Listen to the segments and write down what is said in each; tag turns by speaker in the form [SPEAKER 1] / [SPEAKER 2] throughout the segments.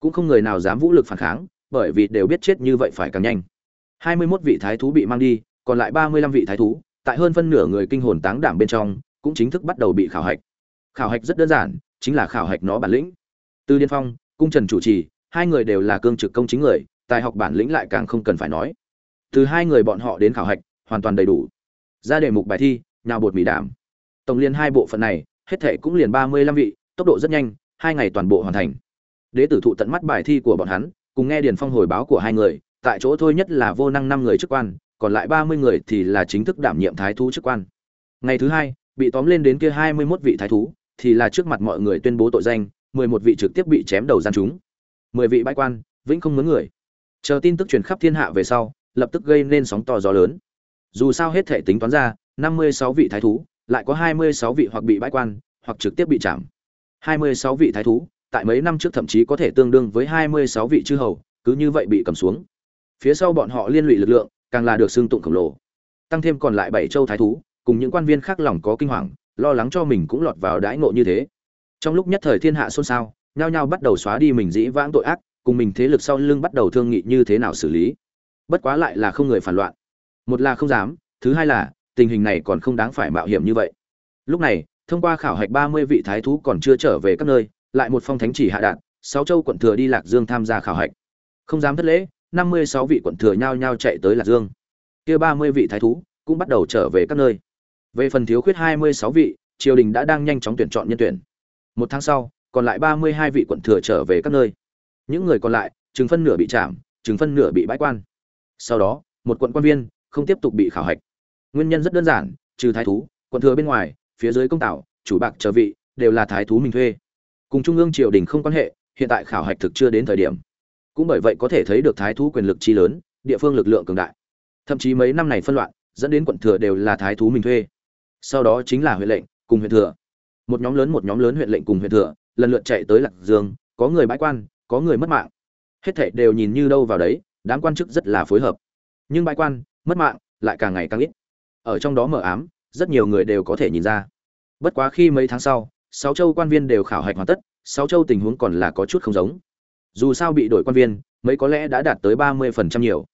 [SPEAKER 1] cũng không người nào dám vũ lực phản kháng, bởi vì đều biết chết như vậy phải càng nhanh. Hai mươi 21 vị thái thú bị mang đi, còn lại ba mươi lăm vị thái thú, tại hơn phân nửa người kinh hồn táng đảm bên trong, cũng chính thức bắt đầu bị khảo hạch. Khảo hạch rất đơn giản, chính là khảo hạch nó bản lĩnh. Từ điên phong, cung trần chủ trì, hai người đều là cương trực công chính người, tài học bản lĩnh lại càng không cần phải nói. Từ hai người bọn họ đến khảo hạch, hoàn toàn đầy đủ. Ra đề mục bài thi, nhào bột mì đảm. Tổng liên hai bộ phận này, hết thệ cũng liền ba mươi lăm vị, tốc độ rất nhanh, hai ngày toàn bộ hoàn thành đế tử thụ tận mắt bài thi của bọn hắn, cùng nghe điền phong hồi báo của hai người, tại chỗ thôi nhất là vô năng năm người chức quan, còn lại ba mươi người thì là chính thức đảm nhiệm thái thú chức quan. Ngày thứ hai, bị tóm lên đến kia hai mươi 21 vị thái thú, thì là trước mặt mọi người tuyên bố tội danh, mười một vị trực tiếp bị chém đầu gian chúng. mười vị bãi quan, vĩnh không mướn người. Chờ tin tức truyền khắp thiên hạ về sau, lập tức gây nên sóng to gió lớn. Dù sao hết thể tính toán ra, năm mươi sáu vị thái thú, lại có hai mươi sáu vị hoặc bị bãi quan, hoặc trực tiếp bị chạm. hai mươi sáu vị thái thú tại mấy năm trước thậm chí có thể tương đương với hai mươi sáu vị chư hầu, cứ như vậy bị cầm xuống. Phía sau bọn họ liên lụy lực lượng, càng là được xương tụng khổng lồ. Tăng thêm còn lại bảy châu thái thú, cùng những quan viên khác lòng có kinh hoàng, lo lắng cho mình cũng lọt vào đãi ngộ như thế. Trong lúc nhất thời thiên hạ xôn xao, nhao nhao bắt đầu xóa đi mình dĩ vãng tội ác, cùng mình thế lực sau lưng bắt đầu thương nghị như thế nào xử lý. Bất quá lại là không người phản loạn. Một là không dám, thứ hai là, tình hình này còn không đáng phải mạo hiểm như vậy. Lúc này, thông qua khảo hạch ba mươi vị thái thú còn chưa trở về các nơi lại một phong thánh chỉ hạ đạt, sáu châu quận thừa đi lạc dương tham gia khảo hạch. Không dám thất lễ năm mươi sáu vị quận thừa nhao nhao chạy tới lạc dương. Kia ba mươi vị thái thú cũng bắt đầu trở về các nơi. Về phần thiếu khuyết hai mươi sáu vị triều đình đã đang nhanh chóng tuyển chọn nhân tuyển. Một tháng sau còn lại ba mươi hai vị quận thừa trở về các nơi. Những người còn lại chừng phân nửa bị trảm, chừng phân nửa bị bãi quan. Sau đó một quận quan viên không tiếp tục bị khảo hạch. Nguyên nhân rất đơn giản trừ thái thú quận thừa bên ngoài phía dưới công tảo chủ bạc trở vị đều là thái thú mình thuê cùng trung ương triều đình không quan hệ, hiện tại khảo hạch thực chưa đến thời điểm. Cũng bởi vậy có thể thấy được thái thú quyền lực chi lớn, địa phương lực lượng cường đại. Thậm chí mấy năm này phân loạn, dẫn đến quận thừa đều là thái thú mình thuê. Sau đó chính là huyện lệnh, cùng huyện thừa. Một nhóm lớn, một nhóm lớn huyện lệnh cùng huyện thừa, lần lượt chạy tới lạc dương, có người bãi quan, có người mất mạng. Hết thảy đều nhìn như đâu vào đấy, đám quan chức rất là phối hợp. Nhưng bãi quan, mất mạng, lại càng ngày càng ít. Ở trong đó mờ ám, rất nhiều người đều có thể nhìn ra. Bất quá khi mấy tháng sau sáu châu quan viên đều khảo hạch hoàn tất, sáu châu tình huống còn là có chút không giống. Dù sao bị đổi quan viên, mấy có lẽ đã đạt tới ba mươi phần trăm nhiều.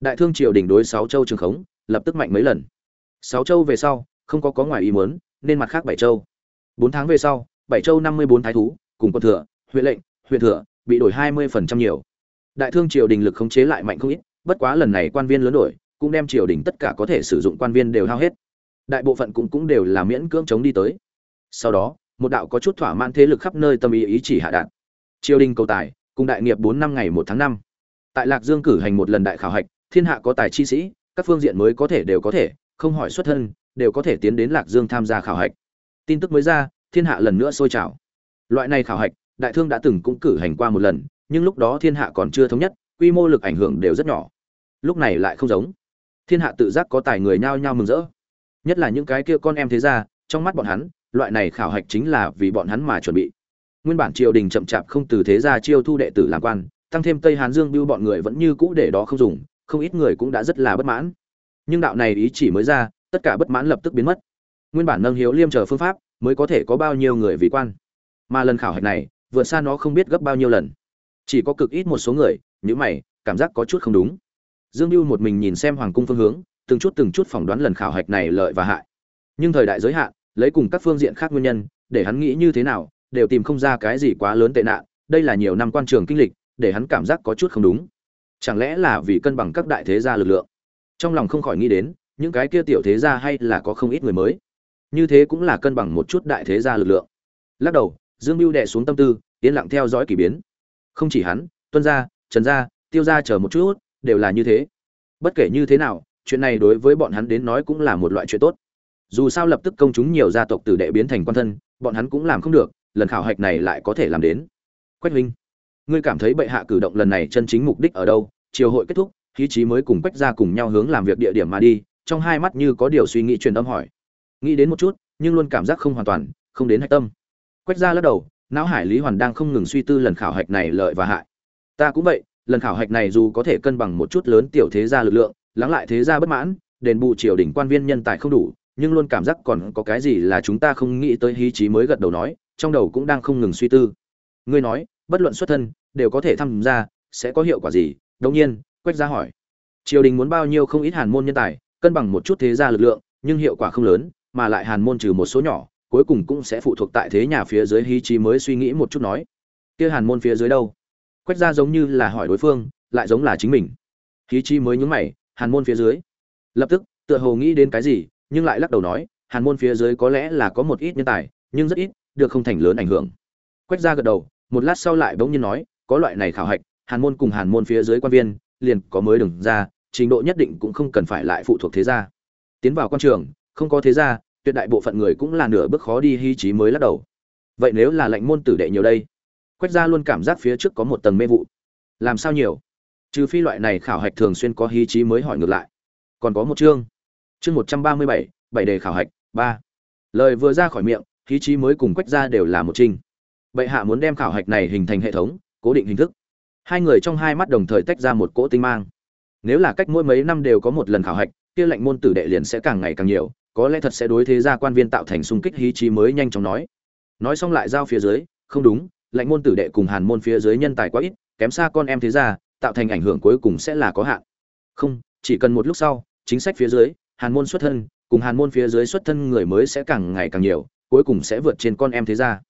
[SPEAKER 1] Đại thương triều đình đối sáu châu trường khống, lập tức mạnh mấy lần. Sáu châu về sau, không có có ngoài ý muốn, nên mặt khác bảy châu. Bốn tháng về sau, bảy châu năm mươi bốn thái thú, cùng quân thừa, huyện lệnh, huyện thừa, bị đổi hai mươi phần trăm nhiều. Đại thương triều đình lực khống chế lại mạnh không ít, bất quá lần này quan viên lớn đổi, cũng đem triều đình tất cả có thể sử dụng quan viên đều hao hết. Đại bộ phận cũng cũng đều là miễn cưỡng chống đi tới. Sau đó một đạo có chút thỏa mãn thế lực khắp nơi tâm ý ý chỉ hạ đạn triều đình cầu tài, cùng đại nghiệp bốn năm ngày một tháng năm. Tại lạc dương cử hành một lần đại khảo hạch, thiên hạ có tài chi sĩ, các phương diện mới có thể đều có thể, không hỏi xuất thân, đều có thể tiến đến lạc dương tham gia khảo hạch. Tin tức mới ra, thiên hạ lần nữa sôi trào. Loại này khảo hạch, đại thương đã từng cũng cử hành qua một lần, nhưng lúc đó thiên hạ còn chưa thống nhất, quy mô lực ảnh hưởng đều rất nhỏ. Lúc này lại không giống. Thiên hạ tự giác có tài người nhao nhao mừng rỡ. Nhất là những cái kia con em thế ra trong mắt bọn hắn loại này khảo hạch chính là vì bọn hắn mà chuẩn bị. Nguyên bản triều đình chậm chạp không từ thế gia chiêu thu đệ tử làm quan, tăng thêm tây hán dương bưu bọn người vẫn như cũ để đó không dùng, không ít người cũng đã rất là bất mãn. Nhưng đạo này ý chỉ mới ra, tất cả bất mãn lập tức biến mất. Nguyên bản nâng hiếu liêm chờ phương pháp, mới có thể có bao nhiêu người vì quan. Mà lần khảo hạch này, vượt xa nó không biết gấp bao nhiêu lần. Chỉ có cực ít một số người những mày, cảm giác có chút không đúng. Dương mưu một mình nhìn xem hoàng cung phương hướng, từng chút từng chút phỏng đoán lần khảo hạch này lợi và hại. Nhưng thời đại giới hạn lấy cùng các phương diện khác nguyên nhân, để hắn nghĩ như thế nào, đều tìm không ra cái gì quá lớn tệ nạn, đây là nhiều năm quan trường kinh lịch, để hắn cảm giác có chút không đúng. Chẳng lẽ là vì cân bằng các đại thế gia lực lượng? Trong lòng không khỏi nghĩ đến, những cái kia tiểu thế gia hay là có không ít người mới. Như thế cũng là cân bằng một chút đại thế gia lực lượng. Lắc đầu, dương mưu đệ xuống tâm tư, yên lặng theo dõi k ỳ biến. Không chỉ hắn, tuân gia, trần gia, tiêu gia chờ một chút, đều là như thế. Bất kể như thế nào, chuyện này đối với bọn hắn đến nói cũng là một loại chuyện tốt dù sao lập tức công chúng nhiều gia tộc tử đệ biến thành quan thân, bọn hắn cũng làm không được, lần khảo hạch này lại có thể làm đến. Quách huynh, ngươi cảm thấy bệ hạ cử động lần này chân chính mục đích ở đâu? Triều hội kết thúc, khí trí mới cùng quách ra cùng nhau hướng làm việc địa điểm mà đi, trong hai mắt như có điều suy nghĩ truyền âm hỏi. Nghĩ đến một chút, nhưng luôn cảm giác không hoàn toàn, không đến hạch tâm. Quách ra lắc đầu, não hải lý hoàn đang không ngừng suy tư lần khảo hạch này lợi và hại. Ta cũng vậy, lần khảo hạch này dù có thể cân bằng một chút lớn tiểu thế gia lực lượng, lắng lại thế gia bất mãn, đền bù triều đình quan viên nhân tài không đủ nhưng luôn cảm giác còn có cái gì là chúng ta không nghĩ tới, hí trí mới gật đầu nói, trong đầu cũng đang không ngừng suy tư. Ngươi nói, bất luận xuất thân, đều có thể tham gia, sẽ có hiệu quả gì? Đông nhiên, quách gia hỏi. Triều đình muốn bao nhiêu không ít hàn môn nhân tài, cân bằng một chút thế gia lực lượng, nhưng hiệu quả không lớn, mà lại hàn môn trừ một số nhỏ, cuối cùng cũng sẽ phụ thuộc tại thế nhà phía dưới, hí trí mới suy nghĩ một chút nói. Kia hàn môn phía dưới đâu? Quách gia giống như là hỏi đối phương, lại giống là chính mình. Hí trí mới nhúng mày, hàn môn phía dưới. Lập tức, tựa hồ nghĩ đến cái gì nhưng lại lắc đầu nói, hàn môn phía dưới có lẽ là có một ít nhân tài, nhưng rất ít, được không thành lớn ảnh hưởng. Quách gia gật đầu, một lát sau lại bỗng nhiên nói, có loại này khảo hạch, hàn môn cùng hàn môn phía dưới quan viên, liền có mới đừng ra, trình độ nhất định cũng không cần phải lại phụ thuộc thế gia. Tiến vào quan trường, không có thế gia, tuyệt đại bộ phận người cũng là nửa bước khó đi hy trí mới lắc đầu. Vậy nếu là lệnh môn tử đệ nhiều đây? Quách gia luôn cảm giác phía trước có một tầng mê vụ. Làm sao nhiều? Trừ phi loại này khảo hạch thường xuyên có hí trí mới hỏi ngược lại. Còn có một chương chương một trăm ba mươi bảy bảy đề khảo hạch, ba. Lời vừa ra khỏi miệng, khí trí mới cùng quách ra đều là một trinh bệ hạ muốn đem khảo hạch này hình thành hệ thống, cố định hình thức. Hai người trong hai mắt đồng thời tách ra một cỗ tinh mang. Nếu là cách mỗi mấy năm đều có một lần khảo hạch, kia lệnh môn tử đệ liền sẽ càng ngày càng nhiều, có lẽ thật sẽ đối thế gia quan viên tạo thành xung kích hí trí mới nhanh chóng nói. Nói xong lại giao phía dưới, không đúng, lệnh môn tử đệ cùng hàn môn phía dưới nhân tài quá ít, kém xa con em thế gia, tạo thành ảnh hưởng cuối cùng sẽ là có hạn. Không, chỉ cần một lúc sau, chính sách phía dưới hàn môn xuất thân, cùng hàn môn phía dưới xuất thân người mới sẽ càng ngày càng nhiều, cuối cùng sẽ vượt trên con em thế gia.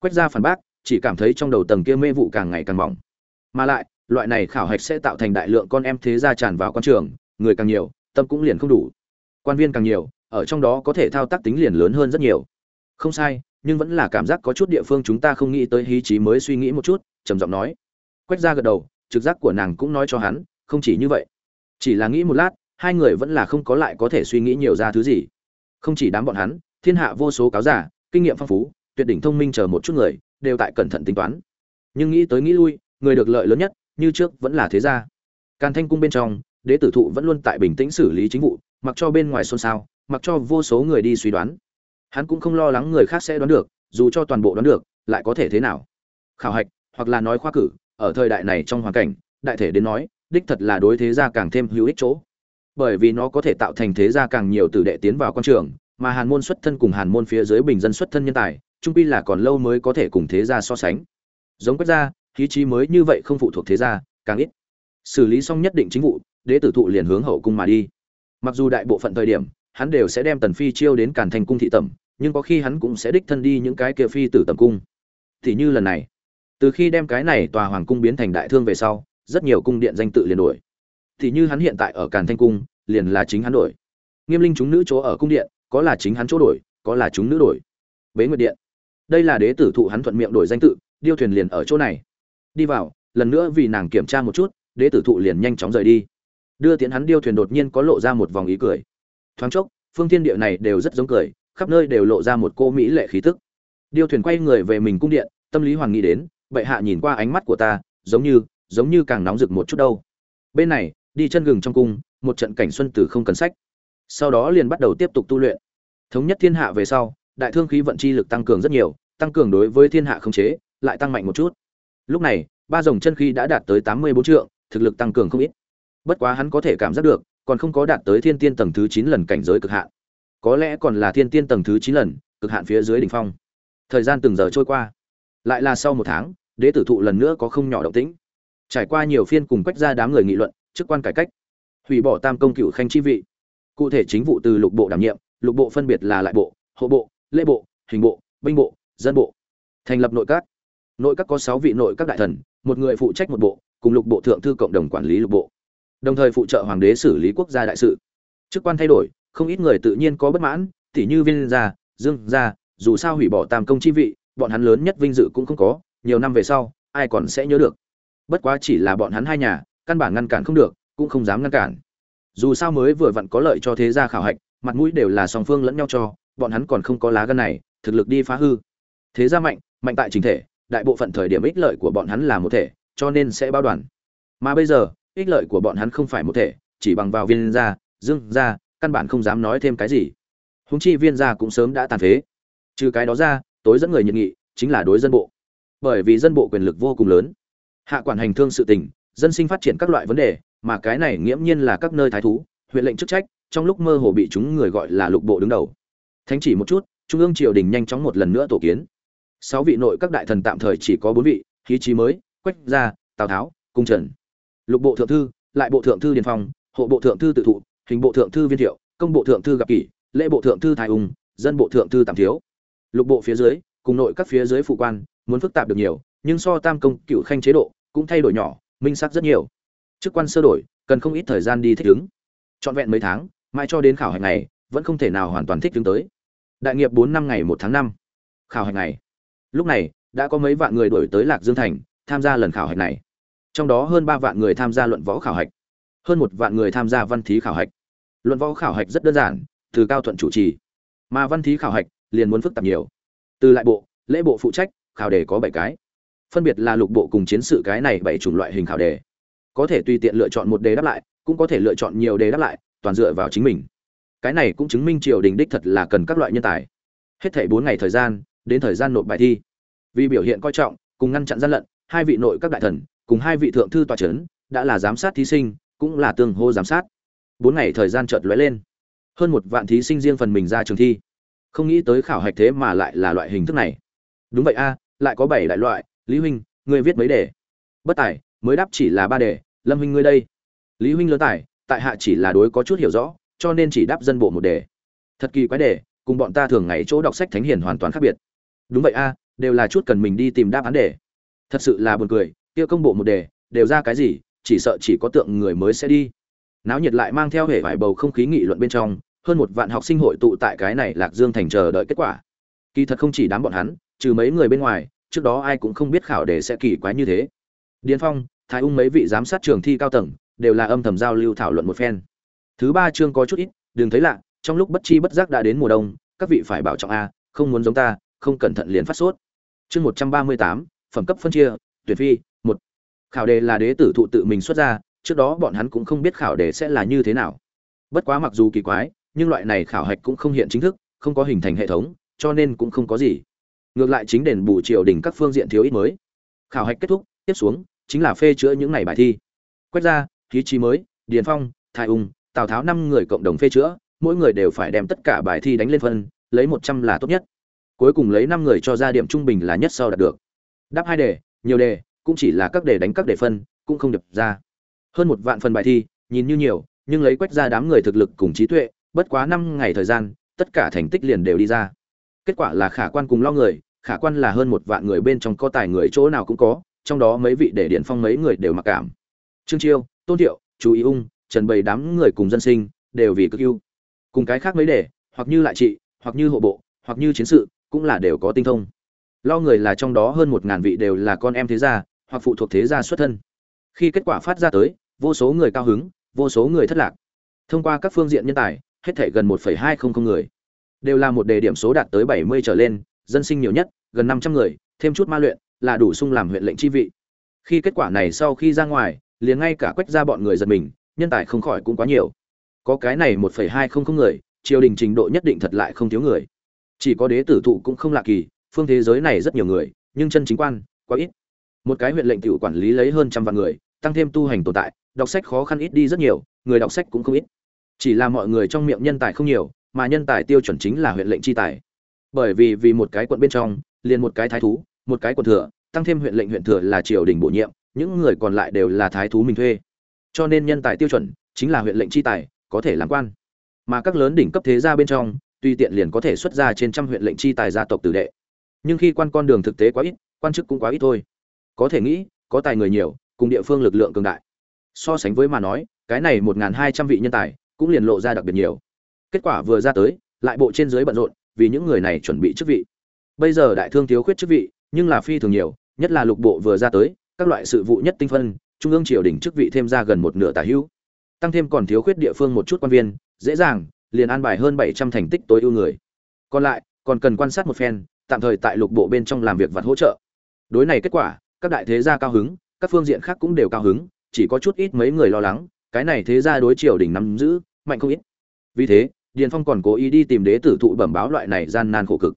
[SPEAKER 1] Quách gia phản bác, chỉ cảm thấy trong đầu tầng kia mê vụ càng ngày càng mỏng. Mà lại, loại này khảo hạch sẽ tạo thành đại lượng con em thế gia tràn vào quan trường, người càng nhiều, tâm cũng liền không đủ. Quan viên càng nhiều, ở trong đó có thể thao tác tính liền lớn hơn rất nhiều. Không sai, nhưng vẫn là cảm giác có chút địa phương chúng ta không nghĩ tới hí trí mới suy nghĩ một chút, trầm giọng nói. Quách ra gật đầu, trực giác của nàng cũng nói cho hắn, không chỉ như vậy. Chỉ là nghĩ một lát hai người vẫn là không có lại có thể suy nghĩ nhiều ra thứ gì. Không chỉ đám bọn hắn, thiên hạ vô số cáo giả kinh nghiệm phong phú, tuyệt đỉnh thông minh chờ một chút người, đều tại cẩn thận tính toán. Nhưng nghĩ tới nghĩ lui, người được lợi lớn nhất, như trước vẫn là thế gia. Càn thanh cung bên trong, đế tử thụ vẫn luôn tại bình tĩnh xử lý chính vụ, mặc cho bên ngoài xôn xao, mặc cho vô số người đi suy đoán. Hắn cũng không lo lắng người khác sẽ đoán được, dù cho toàn bộ đoán được, lại có thể thế nào. Khảo hạch, hoặc là nói khoa cử, ở thời đại này trong hoàn cảnh, đại thể đến nói, đích thật là đối thế gia càng thêm hữu ích chỗ bởi vì nó có thể tạo thành thế gia càng nhiều tử đệ tiến vào quan trường, mà hàn môn xuất thân cùng hàn môn phía dưới bình dân xuất thân nhân tài, trung quy là còn lâu mới có thể cùng thế gia so sánh. Giống quách gia khí trí mới như vậy không phụ thuộc thế gia, càng ít. Xử lý xong nhất định chính vụ đệ tử thụ liền hướng hậu cung mà đi. Mặc dù đại bộ phận thời điểm, hắn đều sẽ đem tần phi chiêu đến càn thành cung thị tẩm, nhưng có khi hắn cũng sẽ đích thân đi những cái kia phi tử tẩm cung. Thì như lần này, từ khi đem cái này tòa hoàng cung biến thành đại thương về sau, rất nhiều cung điện danh tự liền đổi thì như hắn hiện tại ở càn thanh cung, liền là chính hắn đổi. Nghiêm linh chúng nữ chỗ ở cung điện, có là chính hắn chỗ đổi, có là chúng nữ đổi. Bế nguyệt điện. Đây là đế tử thụ hắn thuận miệng đổi danh tự, điêu thuyền liền ở chỗ này. Đi vào, lần nữa vì nàng kiểm tra một chút, đế tử thụ liền nhanh chóng rời đi. Đưa tiến hắn điêu thuyền đột nhiên có lộ ra một vòng ý cười. Thoáng chốc, phương thiên địa này đều rất giống cười, khắp nơi đều lộ ra một cô mỹ lệ khí tức. Điêu thuyền quay người về mình cung điện, tâm lý hoàng nghĩ đến, bệ hạ nhìn qua ánh mắt của ta, giống như giống như càng nóng rực một chút đâu. Bên này đi chân gừng trong cung, một trận cảnh xuân tử không cần sách. Sau đó liền bắt đầu tiếp tục tu luyện. Thống nhất thiên hạ về sau, đại thương khí vận chi lực tăng cường rất nhiều, tăng cường đối với thiên hạ khống chế, lại tăng mạnh một chút. Lúc này, ba dòng chân khí đã đạt tới tám mươi bốn trượng, thực lực tăng cường không ít. Bất quá hắn có thể cảm giác được, còn không có đạt tới thiên tiên tầng thứ chín lần cảnh giới cực hạn. Có lẽ còn là thiên tiên tầng thứ chín lần, cực hạn phía dưới đỉnh phong. Thời gian từng giờ trôi qua. Lại là sau một tháng, đế tử thụ lần nữa có không nhỏ động tĩnh. Trải qua nhiều phiên cùng quách ra đám người nghị luận chức quan cải cách, hủy bỏ tam công cựu khanh chi vị. Cụ thể chính vụ từ lục bộ đảm nhiệm, lục bộ phân biệt là lại bộ, hộ bộ, lễ bộ, hình bộ, binh bộ, dân bộ. Thành lập nội các. Nội các có sáu vị nội các đại thần, một người phụ trách một bộ, cùng lục bộ thượng thư cộng đồng quản lý lục bộ. Đồng thời phụ trợ hoàng đế xử lý quốc gia đại sự. Chức quan thay đổi, không ít người tự nhiên có bất mãn, tỉ như viên gia, dương gia, dù sao hủy bỏ tam công chi vị, bọn hắn lớn nhất vinh dự cũng không có, nhiều năm về sau, ai còn sẽ nhớ được. Bất quá chỉ là bọn hắn hai nhà căn bản ngăn cản không được, cũng không dám ngăn cản. Dù sao mới vừa vặn có lợi cho thế gia khảo hạch, mặt mũi đều là song phương lẫn nhau cho, bọn hắn còn không có lá gân này, thực lực đi phá hư. Thế gia mạnh mạnh tại chính thể, đại bộ phận thời điểm ích lợi của bọn hắn là một thể, cho nên sẽ bao đoàn. Mà bây giờ, ích lợi của bọn hắn không phải một thể, chỉ bằng vào viên gia, dương gia, căn bản không dám nói thêm cái gì. Húng chi viên gia cũng sớm đã tàn phế. Trừ cái đó ra, tối dẫn người nhiệt nghị, chính là đối dân bộ. Bởi vì dân bộ quyền lực vô cùng lớn. Hạ quản hành thương sự tình dân sinh phát triển các loại vấn đề, mà cái này nghiễm nhiên là các nơi thái thú, huyện lệnh chức trách, trong lúc mơ hồ bị chúng người gọi là lục bộ đứng đầu. Thánh chỉ một chút, trung ương triều đình nhanh chóng một lần nữa tổ kiến. Sáu vị nội các đại thần tạm thời chỉ có bốn vị khí trí mới, quách gia, tào tháo, cung trần. Lục bộ thượng thư, lại bộ thượng thư điền phong, hộ bộ thượng thư tự thụ, hình bộ thượng thư viên thiệu, công bộ thượng thư gặp kỷ, lễ bộ thượng thư thái ung, dân bộ thượng thư tạm thiếu. Lục bộ phía dưới, cùng nội các phía dưới phụ quan, muốn phức tạp được nhiều, nhưng so tam công cựu khanh chế độ cũng thay đổi nhỏ minh sắc rất nhiều. Chức quan sơ đổi, cần không ít thời gian đi thích ứng. Trọn vẹn mấy tháng, mãi cho đến khảo hạch này vẫn không thể nào hoàn toàn thích ứng tới. Đại nghiệp bốn năm ngày một tháng năm. Khảo hạch này lúc này, đã có mấy vạn người đổi tới lạc dương thành, tham gia lần khảo hạch này. Trong đó hơn ba vạn người tham gia luận võ khảo hạch. Hơn một vạn người tham gia văn thí khảo hạch. Luận võ khảo hạch rất đơn giản, từ cao thuận chủ trì. Mà văn thí khảo hạch liền muốn phức tạp nhiều. Từ lại bộ, lễ bộ phụ trách, khảo đề có bảy cái phân biệt là lục bộ cùng chiến sự cái này bảy chủng loại hình khảo đề. Có thể tùy tiện lựa chọn một đề đáp lại, cũng có thể lựa chọn nhiều đề đáp lại, toàn dựa vào chính mình. Cái này cũng chứng minh triều đình đích thật là cần các loại nhân tài. Hết thảy bốn ngày thời gian, đến thời gian nộp bài thi. Vì biểu hiện coi trọng, cùng ngăn chặn gian lận, hai vị nội các đại thần, cùng hai vị thượng thư tòa trấn đã là giám sát thí sinh, cũng là tương hô giám sát. Bốn ngày thời gian chợt lóe lên. Hơn một vạn thí sinh riêng phần mình ra trường thi. Không nghĩ tới khảo hạch thế mà lại là loại hình thức này. Đúng vậy a, lại có bảy đại loại lý huynh, ngươi viết mấy đề? Bất tài, mới đáp chỉ là ba đề, lâm huynh ngươi đây. Lý huynh lớn tài, tại hạ chỉ là đối có chút hiểu rõ, cho nên chỉ đáp dân bộ một đề. Thật kỳ quái đề, cùng bọn ta thường ngày chỗ đọc sách thánh hiền hoàn toàn khác biệt. Đúng vậy a, đều là chút cần mình đi tìm đáp án đề. Thật sự là buồn cười, kia công bộ một đề, đều ra cái gì, chỉ sợ chỉ có tượng người mới sẽ đi. Náo nhiệt lại mang theo hệ vải bầu không khí nghị luận bên trong, hơn một vạn học sinh hội tụ tại cái này lạc dương thành chờ đợi kết quả. Kỳ thật không chỉ đám bọn hắn, trừ mấy người bên ngoài trước đó ai cũng không biết khảo đề sẽ kỳ quái như thế. Điền phong, thái ung mấy vị giám sát trường thi cao tầng, đều là âm thầm giao lưu thảo luận một phen. Thứ ba chương có chút ít, đừng thấy lạ, trong lúc bất chi bất giác đã đến mùa đông, các vị phải bảo trọng a, không muốn giống ta, không cẩn thận liền phát sốt. Chương một trăm ba mươi tám, phẩm cấp phân chia, tuyển phi, một. Khảo đề là đế tử thụ tự mình xuất ra, trước đó bọn hắn cũng không biết khảo đề sẽ là như thế nào. Bất quá mặc dù kỳ quái, nhưng loại này khảo hạch cũng không hiện chính thức, không có hình thành hệ thống, cho nên cũng không có gì ngược lại chính đền bù triều đình các phương diện thiếu ít mới. Khảo hạch kết thúc, tiếp xuống, chính là phê chữa những ngày bài thi. Quét ra, khí chi mới, điền phong thái ung, tào tháo năm người cộng đồng phê chữa, mỗi người đều phải đem tất cả bài thi đánh lên phân, lấy một trăm là tốt nhất. Cuối cùng lấy năm người cho ra điểm trung bình là nhất sau đạt được. Đáp hai đề, nhiều đề, cũng chỉ là các đề đánh các đề phân, cũng không được ra. Hơn một vạn phần bài thi, nhìn như nhiều, nhưng lấy quét ra đám người thực lực cùng trí tuệ, bất quá năm ngày thời gian, tất cả thành tích liền đều đi ra. Kết quả là khả quan cùng lo người khả quan là hơn một vạn người bên trong có tài người chỗ nào cũng có, trong đó mấy vị để điện phong mấy người đều mặc cảm. Trương chiêu, tôn thiệu chú ý ung, trần bày đám người cùng dân sinh, đều vì cực ưu cùng cái khác mấy đề, hoặc như lại trị, hoặc như hộ bộ, hoặc như chiến sự, cũng là đều có tinh thông. Lo người là trong đó hơn một ngàn vị đều là con em thế gia, hoặc phụ thuộc thế gia xuất thân. Khi kết quả phát ra tới, vô số người cao hứng, vô số người thất lạc. Thông qua các phương diện nhân tài, hết thể gần một hai không không người. Đều là một đề điểm số đạt tới bảy mươi trở lên, dân sinh nhiều nhất gần năm trăm người, thêm chút ma luyện, là đủ sung làm huyện lệnh chi vị. Khi kết quả này sau khi ra ngoài, liền ngay cả quách ra bọn người giật mình, nhân tài không khỏi cũng quá nhiều. Có cái này một hai không không người, triều đình trình độ nhất định thật lại không thiếu người. Chỉ có đế tử thụ cũng không lạ kỳ, phương thế giới này rất nhiều người, nhưng chân chính quan, quá ít. Một cái huyện lệnh tiểu quản lý lấy hơn trăm vạn người, tăng thêm tu hành tồn tại, đọc sách khó khăn ít đi rất nhiều, người đọc sách cũng không ít. Chỉ là mọi người trong miệng nhân tài không nhiều, mà nhân tài tiêu chuẩn chính là huyện lệnh chi tài. Bởi vì vì một cái quận bên trong liền một cái thái thú, một cái quận thừa, tăng thêm huyện lệnh huyện thừa là triều đình bổ nhiệm, những người còn lại đều là thái thú mình thuê. Cho nên nhân tài tiêu chuẩn chính là huyện lệnh chi tài, có thể làm quan. Mà các lớn đỉnh cấp thế gia bên trong, tuy tiện liền có thể xuất ra trên trăm huyện lệnh chi tài gia tộc tử đệ. Nhưng khi quan con đường thực tế quá ít, quan chức cũng quá ít thôi. Có thể nghĩ, có tài người nhiều, cùng địa phương lực lượng cường đại. So sánh với mà nói, cái này một hai trăm vị nhân tài cũng liền lộ ra đặc biệt nhiều. Kết quả vừa ra tới, lại bộ trên dưới bận rộn vì những người này chuẩn bị chức vị bây giờ đại thương thiếu khuyết chức vị, nhưng là phi thường nhiều, nhất là lục bộ vừa ra tới, các loại sự vụ nhất tinh phân, trung ương triều đình chức vị thêm ra gần một nửa tả hữu. Tăng thêm còn thiếu khuyết địa phương một chút quan viên, dễ dàng, liền an bài hơn bảy trăm thành tích tối ưu người. Còn lại, còn cần quan sát một phen, tạm thời tại lục bộ bên trong làm việc vật hỗ trợ. Đối này kết quả, các đại thế gia cao hứng, các phương diện khác cũng đều cao hứng, chỉ có chút ít mấy người lo lắng, cái này thế gia đối triều đình nắm giữ, mạnh không ít. Vì thế, điền phong còn cố ý đi tìm đế tử thụ bẩm báo loại này gian nan khổ cực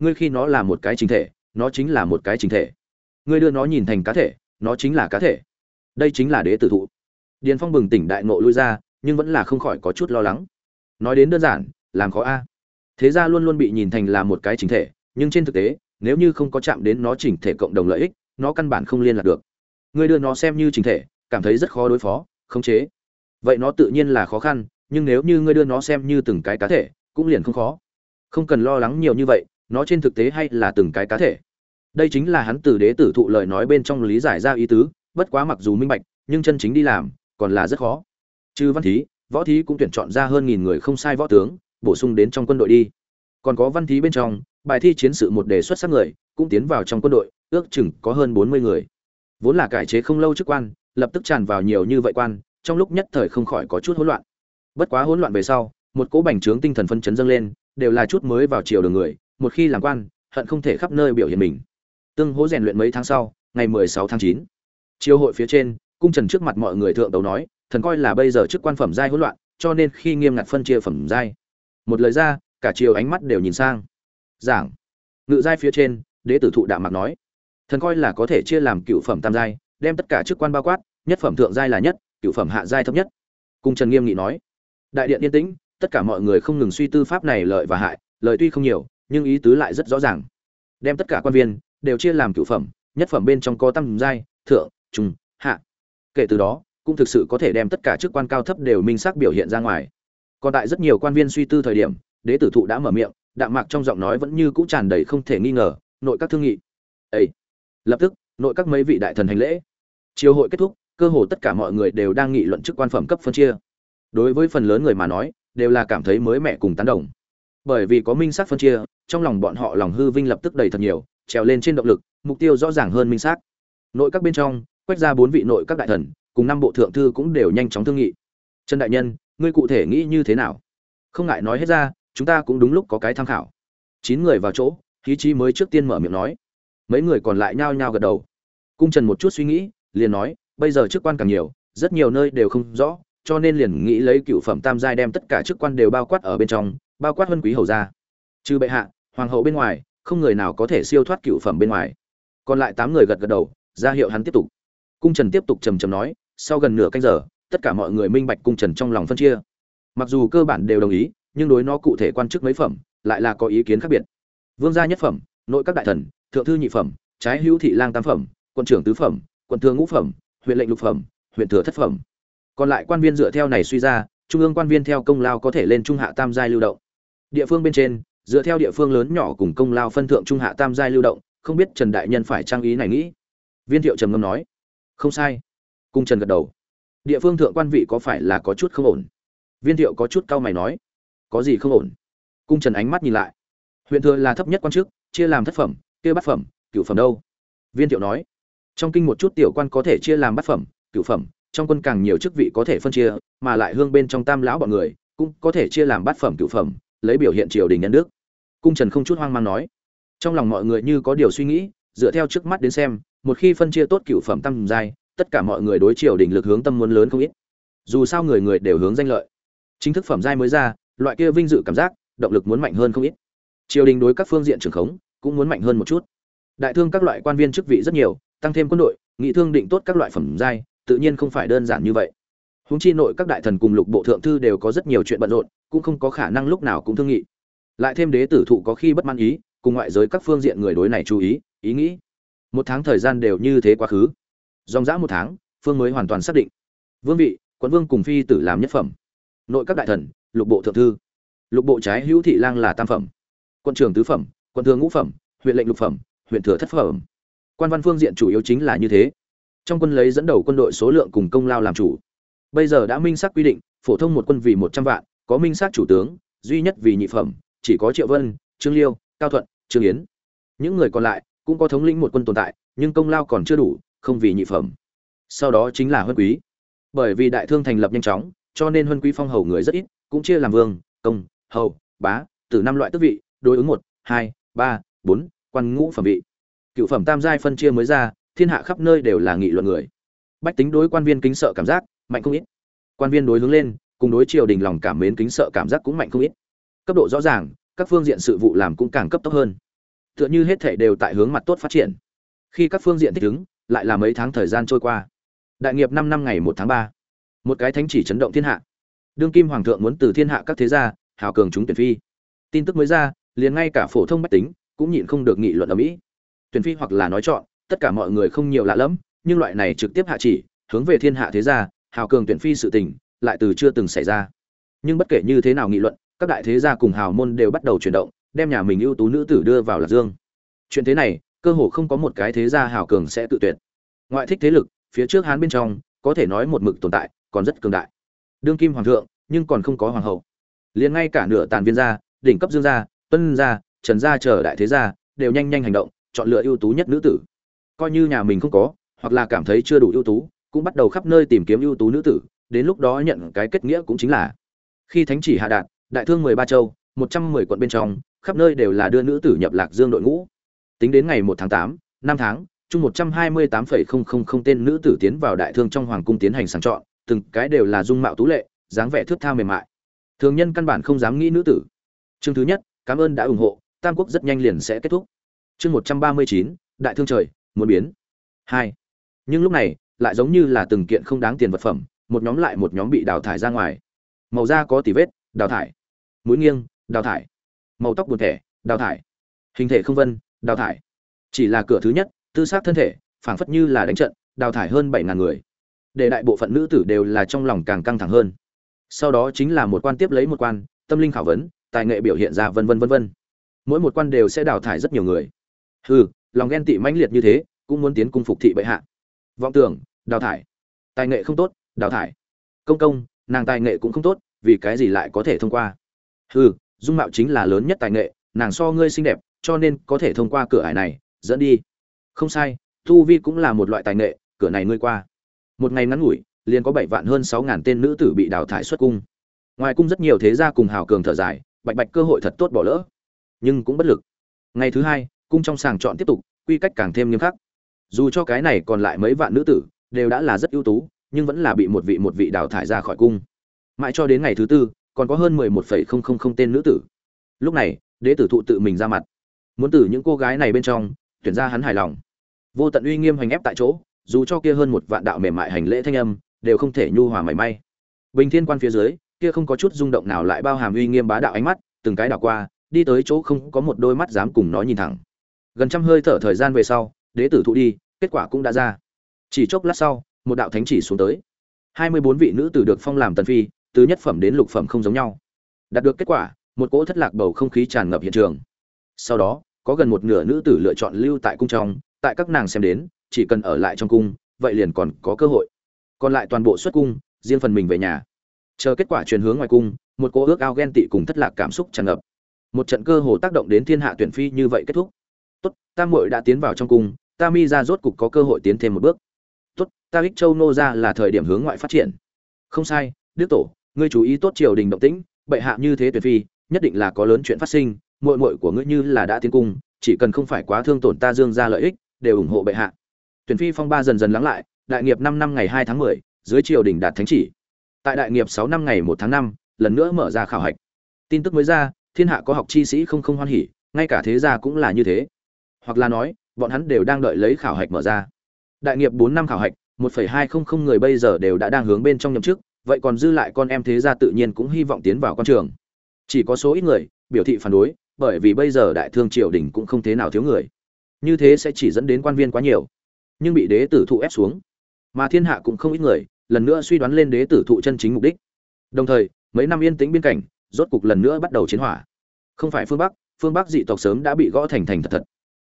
[SPEAKER 1] ngươi khi nó là một cái chính thể, nó chính là một cái chính thể. Ngươi đưa nó nhìn thành cá thể, nó chính là cá thể. Đây chính là đế tử thụ. Điền phong bừng tỉnh đại nộ lui ra, nhưng vẫn là không khỏi có chút lo lắng. Nói đến đơn giản, làm khó a. Thế ra luôn luôn bị nhìn thành là một cái chính thể, nhưng trên thực tế, nếu như không có chạm đến nó chỉnh thể cộng đồng lợi ích, nó căn bản không liên lạc được. Ngươi đưa nó xem như chính thể, cảm thấy rất khó đối phó, khống chế. Vậy nó tự nhiên là khó khăn, nhưng nếu như ngươi đưa nó xem như từng cái cá thể, cũng liền không khó. Không cần lo lắng nhiều như vậy nó trên thực tế hay là từng cái cá thể? Đây chính là hắn từ đế tử thụ lời nói bên trong lý giải ra ý tứ, bất quá mặc dù minh bạch, nhưng chân chính đi làm, còn là rất khó. Chư văn thí, võ thí cũng tuyển chọn ra hơn nghìn người không sai võ tướng, bổ sung đến trong quân đội đi. Còn có văn thí bên trong, bài thi chiến sự một đề xuất sắc người, cũng tiến vào trong quân đội, ước chừng có hơn bốn mươi người. Vốn là cải chế không lâu chức quan, lập tức tràn vào nhiều như vậy quan, trong lúc nhất thời không khỏi có chút hỗn loạn. Bất quá hỗn loạn về sau, một cỗ bành trướng tinh thần phân chấn dâng lên, đều là chút mới vào triều đường người một khi làm quan hận không thể khắp nơi biểu hiện mình. Tương hỗ rèn luyện mấy tháng sau ngày mười sáu tháng 9, triều hội phía trên cung trần trước mặt mọi người thượng đấu nói thần coi là bây giờ chức quan phẩm giai hỗn loạn cho nên khi nghiêm ngặt phân chia phẩm giai một lời ra cả triều ánh mắt đều nhìn sang. Giảng. Ngự giai phía trên đế tử thụ đạm mạc nói thần coi là có thể chia làm cựu phẩm tam giai đem tất cả chức quan bao quát nhất phẩm thượng giai là nhất cựu phẩm hạ giai thấp nhất. Cung trần nghiêm nghị nói đại điện yên tĩnh tất cả mọi người không ngừng suy tư pháp này lợi và hại lợi tuy không nhiều nhưng ý tứ lại rất rõ ràng. Đem tất cả quan viên đều chia làm cựu phẩm, nhất phẩm bên trong có tam giai, thượng, trung, hạ. Kể từ đó, cũng thực sự có thể đem tất cả chức quan cao thấp đều minh xác biểu hiện ra ngoài. Còn tại rất nhiều quan viên suy tư thời điểm, đế tử thụ đã mở miệng, đạm mạc trong giọng nói vẫn như cũng tràn đầy không thể nghi ngờ, nội các thương nghị. Ấy lập tức, nội các mấy vị đại thần hành lễ. Chiều hội kết thúc, cơ hồ tất cả mọi người đều đang nghị luận chức quan phẩm cấp phân chia. Đối với phần lớn người mà nói, đều là cảm thấy mới mẻ cùng tán đồng bởi vì có minh sát phân chia, trong lòng bọn họ lòng hư vinh lập tức đầy thật nhiều, trèo lên trên động lực, mục tiêu rõ ràng hơn minh sát nội các bên trong, quét ra bốn vị nội các đại thần, cùng năm bộ thượng thư cũng đều nhanh chóng thương nghị. Trần đại nhân, ngươi cụ thể nghĩ như thế nào? Không ngại nói hết ra, chúng ta cũng đúng lúc có cái tham khảo. Chín người vào chỗ khí chi mới trước tiên mở miệng nói. Mấy người còn lại nhao nhao gật đầu. Cung trần một chút suy nghĩ, liền nói, bây giờ chức quan càng nhiều, rất nhiều nơi đều không rõ, cho nên liền nghĩ lấy cựu phẩm tam giai đem tất cả chức quan đều bao quát ở bên trong bao quát huân quý hầu ra trừ bệ hạ, hoàng hậu bên ngoài, không người nào có thể siêu thoát cựu phẩm bên ngoài. Còn lại tám người gật gật đầu, ra hiệu hắn tiếp tục. Cung trần tiếp tục trầm trầm nói, sau gần nửa canh giờ, tất cả mọi người minh bạch cung trần trong lòng phân chia. Mặc dù cơ bản đều đồng ý, nhưng đối nó cụ thể quan chức mấy phẩm, lại là có ý kiến khác biệt. Vương gia nhất phẩm, nội các đại thần, thượng thư nhị phẩm, trái hữu thị lang tam phẩm quân trưởng tứ phẩm quân thương ngũ phẩm, huyện lệnh lục phẩm, huyện thừa thất phẩm. Còn lại quan viên dựa theo này suy ra, trung ương quan viên theo công lao có thể lên trung hạ tam giai lưu động địa phương bên trên, dựa theo địa phương lớn nhỏ cùng công lao phân thượng trung hạ tam giai lưu động, không biết trần đại nhân phải trang ý này nghĩ. Viên thiệu trầm ngâm nói, không sai. Cung trần gật đầu. Địa phương thượng quan vị có phải là có chút không ổn? Viên thiệu có chút cau mày nói, có gì không ổn? Cung trần ánh mắt nhìn lại. Huyện thừa là thấp nhất quan chức chia làm thất phẩm, kia bát phẩm, cửu phẩm đâu? Viên thiệu nói, trong kinh một chút tiểu quan có thể chia làm bát phẩm, cửu phẩm, trong quân càng nhiều chức vị có thể phân chia, mà lại hương bên trong tam lão bọn người cũng có thể chia làm bát phẩm, cửu phẩm lấy biểu hiện triều đình nhân đức. Cung trần không chút hoang mang nói. Trong lòng mọi người như có điều suy nghĩ, dựa theo trước mắt đến xem, một khi phân chia tốt cửu phẩm tăng giai, tất cả mọi người đối triều đình lực hướng tâm muốn lớn không ít. Dù sao người người đều hướng danh lợi. Chính thức phẩm giai mới ra, loại kia vinh dự cảm giác, động lực muốn mạnh hơn không ít. Triều đình đối các phương diện trường khống, cũng muốn mạnh hơn một chút. Đại thương các loại quan viên chức vị rất nhiều, tăng thêm quân đội, nghị thương định tốt các loại phẩm giai, tự nhiên không phải đơn giản như vậy húng chi nội các đại thần cùng lục bộ thượng thư đều có rất nhiều chuyện bận rộn, cũng không có khả năng lúc nào cũng thương nghị. Lại thêm đế tử thụ có khi bất mãn ý, cùng ngoại giới các phương diện người đối này chú ý ý nghĩ. Một tháng thời gian đều như thế quá khứ. Dòng dã một tháng, phương mới hoàn toàn xác định. Vương vị, quận vương cùng phi tử làm nhất phẩm. Nội các đại thần, lục bộ thượng thư. Lục bộ trái hữu thị lang là tam phẩm. Quân trưởng tứ phẩm quân thừa ngũ phẩm, huyện lệnh lục phẩm, huyện thừa thất phẩm. Quan văn phương diện chủ yếu chính là như thế. Trong quân lấy dẫn đầu quân đội số lượng cùng công lao làm chủ bây giờ đã minh xác quy định, phổ thông một quân vì một trăm vạn, có minh xác chủ tướng, duy nhất vì nhị phẩm, chỉ có triệu vân, trương liêu, cao thuận, trương yến. Những người còn lại cũng có thống lĩnh một quân tồn tại, nhưng công lao còn chưa đủ, không vì nhị phẩm. Sau đó chính là huân quý. Bởi vì đại thương thành lập nhanh chóng, cho nên huân quý phong hầu người rất ít, cũng chia làm vương, công, hầu, bá, từ năm loại tước vị, đối ứng một, hai, ba, bốn, quan ngũ phẩm vị. Cựu phẩm tam giai phân chia mới ra, thiên hạ khắp nơi đều là nghị luận người. Bách tính đối quan viên kính sợ cảm giác mạnh không ít. Quan viên đối hướng lên, cùng đối triều đình lòng cảm mến kính sợ cảm giác cũng mạnh không ít. Cấp độ rõ ràng, các phương diện sự vụ làm cũng càng cấp tốc hơn. Tựa như hết thể đều tại hướng mặt tốt phát triển. Khi các phương diện thích ứng, lại là mấy tháng thời gian trôi qua. Đại nghiệp năm năm ngày một tháng ba. Một cái thánh chỉ chấn động thiên hạ. Đương kim hoàng thượng muốn từ thiên hạ các thế gia, hào cường chúng tuyển phi. Tin tức mới ra, liền ngay cả phổ thông bách tính, cũng nhịn không được nghị luận ở mỹ. Tuyển phi hoặc là nói chọn, tất cả mọi người không nhiều lạ lẫm, nhưng loại này trực tiếp hạ chỉ, hướng về thiên hạ thế gia hào cường tuyển phi sự tình lại từ chưa từng xảy ra. Nhưng bất kể như thế nào nghị luận, các đại thế gia cùng hào môn đều bắt đầu chuyển động, đem nhà mình ưu tú nữ tử đưa vào lạc dương. Chuyện thế này, cơ hồ không có một cái thế gia hào cường sẽ tự tuyệt. Ngoại thích thế lực, phía trước hán bên trong, có thể nói một mực tồn tại, còn rất cường đại. Đương kim hoàng thượng, nhưng còn không có hoàng hậu. Liền ngay cả nửa tàn viên gia, đỉnh cấp dương gia, tuân gia, trần gia chờ đại thế gia, đều nhanh nhanh hành động, chọn lựa ưu tú nhất nữ tử. Coi như nhà mình không có, hoặc là cảm thấy chưa đủ ưu tú cũng bắt đầu khắp nơi tìm kiếm ưu tú nữ tử, đến lúc đó nhận cái kết nghĩa cũng chính là khi thánh chỉ hạ đạt, đại thương mười ba châu, một trăm mười quận bên trong, khắp nơi đều là đưa nữ tử nhập lạc dương đội ngũ. Tính đến ngày một tháng tám, năm tháng, chung một trăm hai mươi tám phẩy không không không tên nữ tử tiến vào đại thương trong hoàng cung tiến hành sàng chọn, từng cái đều là dung mạo tú lệ, dáng vẻ thước tha mềm mại. Thường nhân căn bản không dám nghĩ nữ tử. Chương thứ nhất, cảm ơn đã ủng hộ, tam quốc rất nhanh liền sẽ kết thúc. Chương một trăm ba mươi chín, đại thương trời, muốn biến. Hai. Nhưng lúc này lại giống như là từng kiện không đáng tiền vật phẩm, một nhóm lại một nhóm bị đào thải ra ngoài. Màu da có tỉ vết, đào thải. Mũi nghiêng, đào thải. Màu tóc buồn thẻ, đào thải. Hình thể không vân, đào thải. Chỉ là cửa thứ nhất, tư xác thân thể, phảng phất như là đánh trận, đào thải hơn bảy ngàn người. Để đại bộ phận nữ tử đều là trong lòng càng căng thẳng hơn. Sau đó chính là một quan tiếp lấy một quan, tâm linh khảo vấn, tài nghệ biểu hiện ra vân vân vân vân. Mỗi một quan đều sẽ đào thải rất nhiều người. Hừ, lòng ghen tị mãnh liệt như thế, cũng muốn tiến cung phục thị bệ hạ. Vọng tưởng đào thải. Tài nghệ không tốt, đào thải. Công công, nàng tài nghệ cũng không tốt, vì cái gì lại có thể thông qua? Hừ, dung mạo chính là lớn nhất tài nghệ, nàng so ngươi xinh đẹp, cho nên có thể thông qua cửa ải này, dẫn đi. Không sai, tu vi cũng là một loại tài nghệ, cửa này ngươi qua. Một ngày ngắn ngủi, liền có bảy vạn hơn sáu ngàn tên nữ tử bị đào thải xuất cung. Ngoài cung rất nhiều thế gia cùng hào cường thở dài, bạch bạch cơ hội thật tốt bỏ lỡ. Nhưng cũng bất lực. Ngày thứ hai, cung trong sàng chọn tiếp tục, quy cách càng thêm nghiêm khắc. Dù cho cái này còn lại mấy vạn nữ tử đều đã là rất ưu tú, nhưng vẫn là bị một vị một vị đào thải ra khỏi cung. Mãi cho đến ngày thứ tư, còn có hơn mười một phẩy không không không tên nữ tử. Lúc này, đế tử thụ tự mình ra mặt. Muốn từ những cô gái này bên trong, tuyển ra hắn hài lòng. Vô tận uy nghiêm hành ép tại chỗ, dù cho kia hơn một vạn đạo mềm mại hành lễ thanh âm, đều không thể nhu hòa mảy may. Bình thiên quan phía dưới, kia không có chút rung động nào lại bao hàm uy nghiêm bá đạo ánh mắt, từng cái đảo qua, đi tới chỗ không có một đôi mắt dám cùng nó nhìn thẳng. Gần trăm hơi thở thời gian về sau, đế tử thụ đi, kết quả cũng đã ra chỉ chốc lát sau, một đạo thánh chỉ xuống tới. Hai mươi bốn vị nữ tử được phong làm tần phi, từ nhất phẩm đến lục phẩm không giống nhau. Đạt được kết quả, một cỗ thất lạc bầu không khí tràn ngập hiện trường. Sau đó, có gần một nửa nữ tử lựa chọn lưu tại cung trong, tại các nàng xem đến, chỉ cần ở lại trong cung, vậy liền còn có cơ hội. Còn lại toàn bộ xuất cung, riêng phần mình về nhà. Chờ kết quả truyền hướng ngoài cung, một cỗ ước ao ghen tị cùng thất lạc cảm xúc tràn ngập. Một trận cơ hồ tác động đến thiên hạ tuyển phi như vậy kết thúc. Tốt tam muội đã tiến vào trong cung, ta mi ra rốt cục có cơ hội tiến thêm một bước ta ích châu nô ra là thời điểm hướng ngoại phát triển. Không sai, đức tổ, ngươi chú ý tốt triều đình động tĩnh, bệ hạ như thế tuyệt phi, nhất định là có lớn chuyện phát sinh, muội muội của ngươi như là đã tiến cung, chỉ cần không phải quá thương tổn ta dương ra lợi ích, đều ủng hộ bệ hạ. Tuyển phi phong ba dần dần lắng lại, đại nghiệp năm năm ngày hai tháng mười, dưới triều đình đạt thánh chỉ. Tại đại nghiệp sáu năm ngày một tháng năm, lần nữa mở ra khảo hạch. Tin tức mới ra, thiên hạ có học chi sĩ không không hoan hỉ, ngay cả thế gia cũng là như thế. Hoặc là nói, bọn hắn đều đang đợi lấy khảo hạch mở ra. Đại nghiệp bốn năm khảo hạch một phẩy hai không không người bây giờ đều đã đang hướng bên trong nhậm chức, vậy còn dư lại con em thế gia tự nhiên cũng hy vọng tiến vào con trường. Chỉ có số ít người, biểu thị phản đối, bởi vì bây giờ đại thương triều đình cũng không thế nào thiếu người. Như thế sẽ chỉ dẫn đến quan viên quá nhiều, nhưng bị đế tử thụ ép xuống. Mà thiên hạ cũng không ít người, lần nữa suy đoán lên đế tử thụ chân chính mục đích. Đồng thời, mấy năm yên tĩnh biên cảnh, rốt cục lần nữa bắt đầu chiến hỏa. Không phải phương bắc phương bắc dị tộc sớm đã bị gõ thành thành thật thật.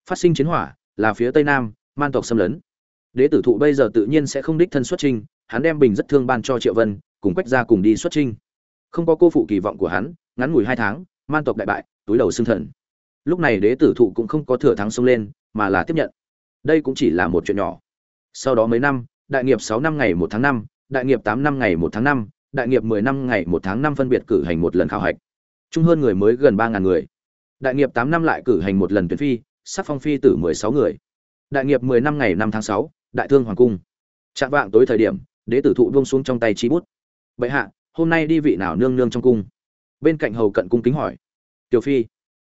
[SPEAKER 1] Phát sinh chiến hỏa là phía tây nam, man tộc xâm lấn đế tử thụ bây giờ tự nhiên sẽ không đích thân xuất trinh hắn đem bình rất thương ban cho triệu vân, cùng quách ra cùng đi xuất trinh không có cô phụ kỳ vọng của hắn, ngắn ngủi hai tháng, man tộc đại bại, túi đầu xương thần. Lúc này đế tử thụ cũng không có thừa thắng xông lên, mà là tiếp nhận. Đây cũng chỉ là một chuyện nhỏ. Sau đó mấy năm, đại nghiệp sáu năm ngày một tháng năm, đại nghiệp tám năm ngày một tháng năm, đại nghiệp mười năm ngày một tháng năm phân biệt cử hành một lần khảo hạch. Chung hơn người mới gần ba ngàn người. Đại nghiệp tám năm lại cử hành một lần tuyển phi sắc phong phi tử mười sáu người. Đại nghiệp mười năm ngày năm tháng sáu đại thương hoàng cung. Chạm vạng tối thời điểm, đế tử thụ buông xuống trong tay chi bút. Bệ hạ, hôm nay đi vị nào nương nương trong cung? Bên cạnh hầu cận cung kính hỏi. Tiểu phi.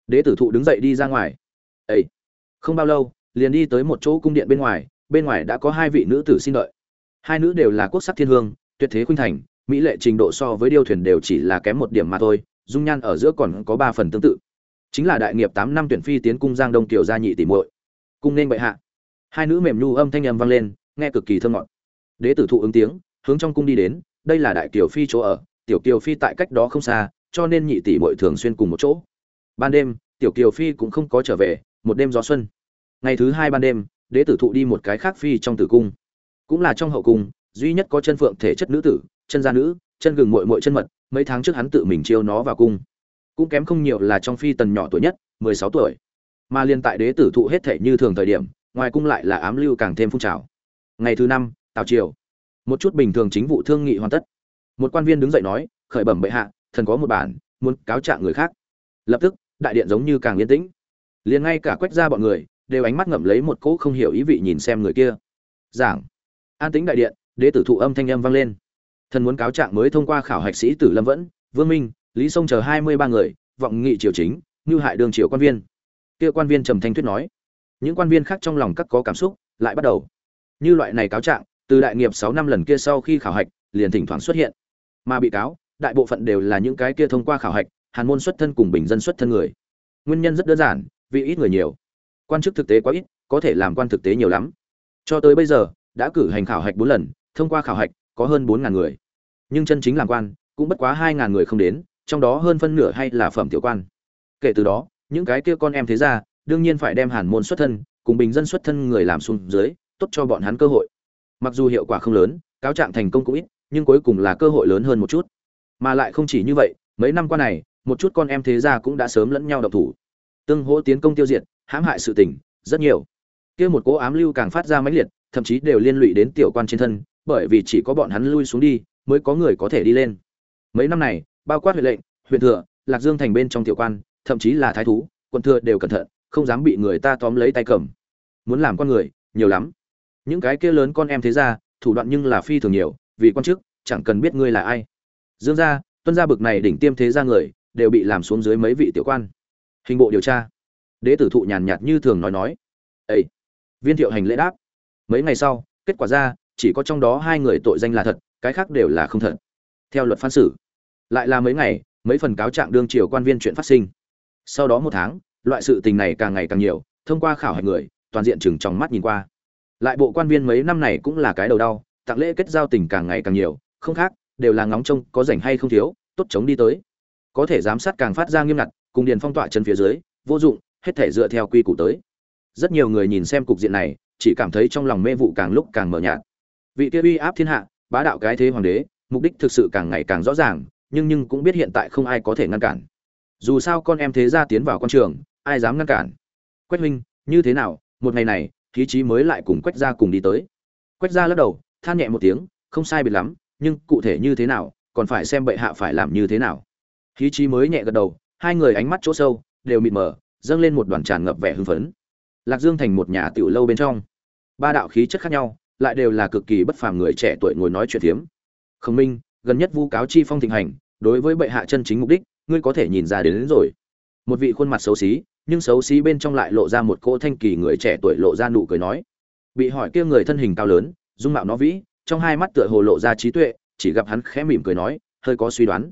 [SPEAKER 1] Đế tử thụ đứng dậy đi ra ngoài. Ấy không bao lâu, liền đi tới một chỗ cung điện bên ngoài bên ngoài đã có hai vị nữ tử xin đợi. Hai nữ đều là quốc sắc thiên hương, tuyệt thế khuynh thành, mỹ lệ trình độ so với điêu thuyền đều chỉ là kém một điểm mà thôi, dung nhan ở giữa còn có ba phần tương tự. Chính là đại nghiệp tám năm tuyển phi tiến cung giang đông kiều gia nhị tỷ muội. Cung nên bệ hạ hai nữ mềm nhu âm thanh âm vang lên, nghe cực kỳ thơm ngọt. Đế tử thụ ứng tiếng, hướng trong cung đi đến, đây là đại kiều phi chỗ ở, tiểu kiều phi tại cách đó không xa, cho nên nhị tỷ muội thường xuyên cùng một chỗ. Ban đêm, tiểu kiều phi cũng không có trở về, một đêm gió xuân. Ngày thứ hai ban đêm, đế tử thụ đi một cái khác phi trong tử cung. Cũng là trong hậu cung, duy nhất có chân phượng thể chất nữ tử, chân gia nữ, chân gừng muội muội chân mật, mấy tháng trước hắn tự mình chiêu nó vào cung. Cũng kém không nhiều là trong phi tần nhỏ tuổi nhất, mười sáu tuổi. Mà liên tại đế tử thụ hết thể như thường thời điểm ngoài cung lại là ám lưu càng thêm phun trào. Ngày thứ năm, tào triều. Một chút bình thường chính vụ thương nghị hoàn tất. Một quan viên đứng dậy nói, khởi bẩm bệ hạ, thần có một bản, muốn cáo trạng người khác. Lập tức, đại điện giống như càng yên tĩnh. Liền ngay cả quét ra bọn người, đều ánh mắt ngậm lấy một cỗ không hiểu ý vị nhìn xem người kia. Giảng. An tĩnh đại điện, đế tử thụ âm thanh âm vang lên. Thần muốn cáo trạng mới thông qua khảo hạch sĩ tử lâm vẫn, vương minh, lý sông chờ hai mươi ba người, vọng nghị triều chính, như hại đường triều quan viên. Kia quan viên trầm thanh thuyết nói những quan viên khác trong lòng các có cảm xúc lại bắt đầu. Như loại này cáo trạng, từ đại nghiệp sáu năm lần kia sau khi khảo hạch, liền thỉnh thoảng xuất hiện. Mà bị cáo, đại bộ phận đều là những cái kia thông qua khảo hạch, hàn môn xuất thân cùng bình dân xuất thân người. Nguyên nhân rất đơn giản, vì ít người nhiều. Quan chức thực tế quá ít, có thể làm quan thực tế nhiều lắm. Cho tới bây giờ, đã cử hành khảo hạch bốn lần, thông qua khảo hạch, có hơn bốn ngàn người. Nhưng chân chính làm quan, cũng bất quá hai ngàn người không đến, trong đó hơn phân nửa hay là phẩm tiểu quan. Kể từ đó, những cái kia con em thế ra đương nhiên phải đem hàn môn xuất thân, cùng bình dân xuất thân người làm xuống dưới, tốt cho bọn hắn cơ hội. Mặc dù hiệu quả không lớn, cáo trạng thành công cũng ít, nhưng cuối cùng là cơ hội lớn hơn một chút. Mà lại không chỉ như vậy, mấy năm qua này, một chút con em thế gia cũng đã sớm lẫn nhau độc thủ. Tương hỗ tiến công tiêu diệt, hãm hại sự tình, rất nhiều. Kia một cố ám lưu càng phát ra mãnh liệt, thậm chí đều liên lụy đến tiểu quan trên thân, bởi vì chỉ có bọn hắn lui xuống đi, mới có người có thể đi lên. Mấy năm này, bao quát huyện lệnh, huyện thừa, lạc dương thành bên trong tiểu quan, thậm chí là thái thú quân thừa đều cẩn thận không dám bị người ta tóm lấy tay cầm. Muốn làm con người, nhiều lắm. Những cái kia lớn con em thế ra thủ đoạn nhưng là phi thường nhiều, vì quan chức, chẳng cần biết ngươi là ai. Dương gia, tuân gia bực này đỉnh tiêm thế gia người, đều bị làm xuống dưới mấy vị tiểu quan. Hình bộ điều tra. Đế tử thụ nhàn nhạt như thường nói nói. Ấy viên thiệu hành lễ đáp. Mấy ngày sau, kết quả ra, chỉ có trong đó hai người tội danh là thật, cái khác đều là không thật. Theo luật phán xử. Lại là mấy ngày, mấy phần cáo trạng đương triều quan viên chuyện phát sinh. Sau đó một tháng loại sự tình này càng ngày càng nhiều, thông qua khảo hạch người, toàn diện chừng trong mắt nhìn qua. Lại bộ quan viên mấy năm này cũng là cái đầu đau, tặng lễ kết giao tình càng ngày càng nhiều, không khác, đều là ngóng trông có rảnh hay không thiếu, tốt chống đi tới. Có thể giám sát càng phát ra nghiêm ngặt, cùng điền phong tỏa chân phía dưới, vô dụng, hết thể dựa theo quy củ tới. Rất nhiều người nhìn xem cục diện này, chỉ cảm thấy trong lòng mê vụ càng lúc càng mờ nhạt. Vị kia uy áp thiên hạ, bá đạo cái thế hoàng đế, mục đích thực sự càng ngày càng rõ ràng, nhưng nhưng cũng biết hiện tại không ai có thể ngăn cản. Dù sao con em thế gia tiến vào con trường ai dám ngăn cản? Quách huynh như thế nào? Một ngày này khí trí mới lại cùng quách gia cùng đi tới. Quách gia lắc đầu than nhẹ một tiếng không sai biệt lắm nhưng cụ thể như thế nào còn phải xem bệ hạ phải làm như thế nào. Khí trí mới nhẹ gật đầu hai người ánh mắt chỗ sâu đều mịt mờ dâng lên một đoàn tràn ngập vẻ hưng phấn. Lạc dương thành một nhà tiểu lâu bên trong. Ba đạo khí chất khác nhau lại đều là cực kỳ bất phàm người trẻ tuổi ngồi nói chuyện phiếm. Khổng minh gần nhất vu cáo chi phong thịnh hành đối với bệ hạ chân chính mục đích ngươi có thể nhìn ra đến, đến rồi. Một vị khuôn mặt xấu xí nhưng xấu xí bên trong lại lộ ra một cỗ thanh kỳ người trẻ tuổi lộ ra nụ cười nói. Bị hỏi kia người thân hình cao lớn, dung mạo nó vĩ, trong hai mắt tựa hồ lộ ra trí tuệ, chỉ gặp hắn khẽ mỉm cười nói, hơi có suy đoán.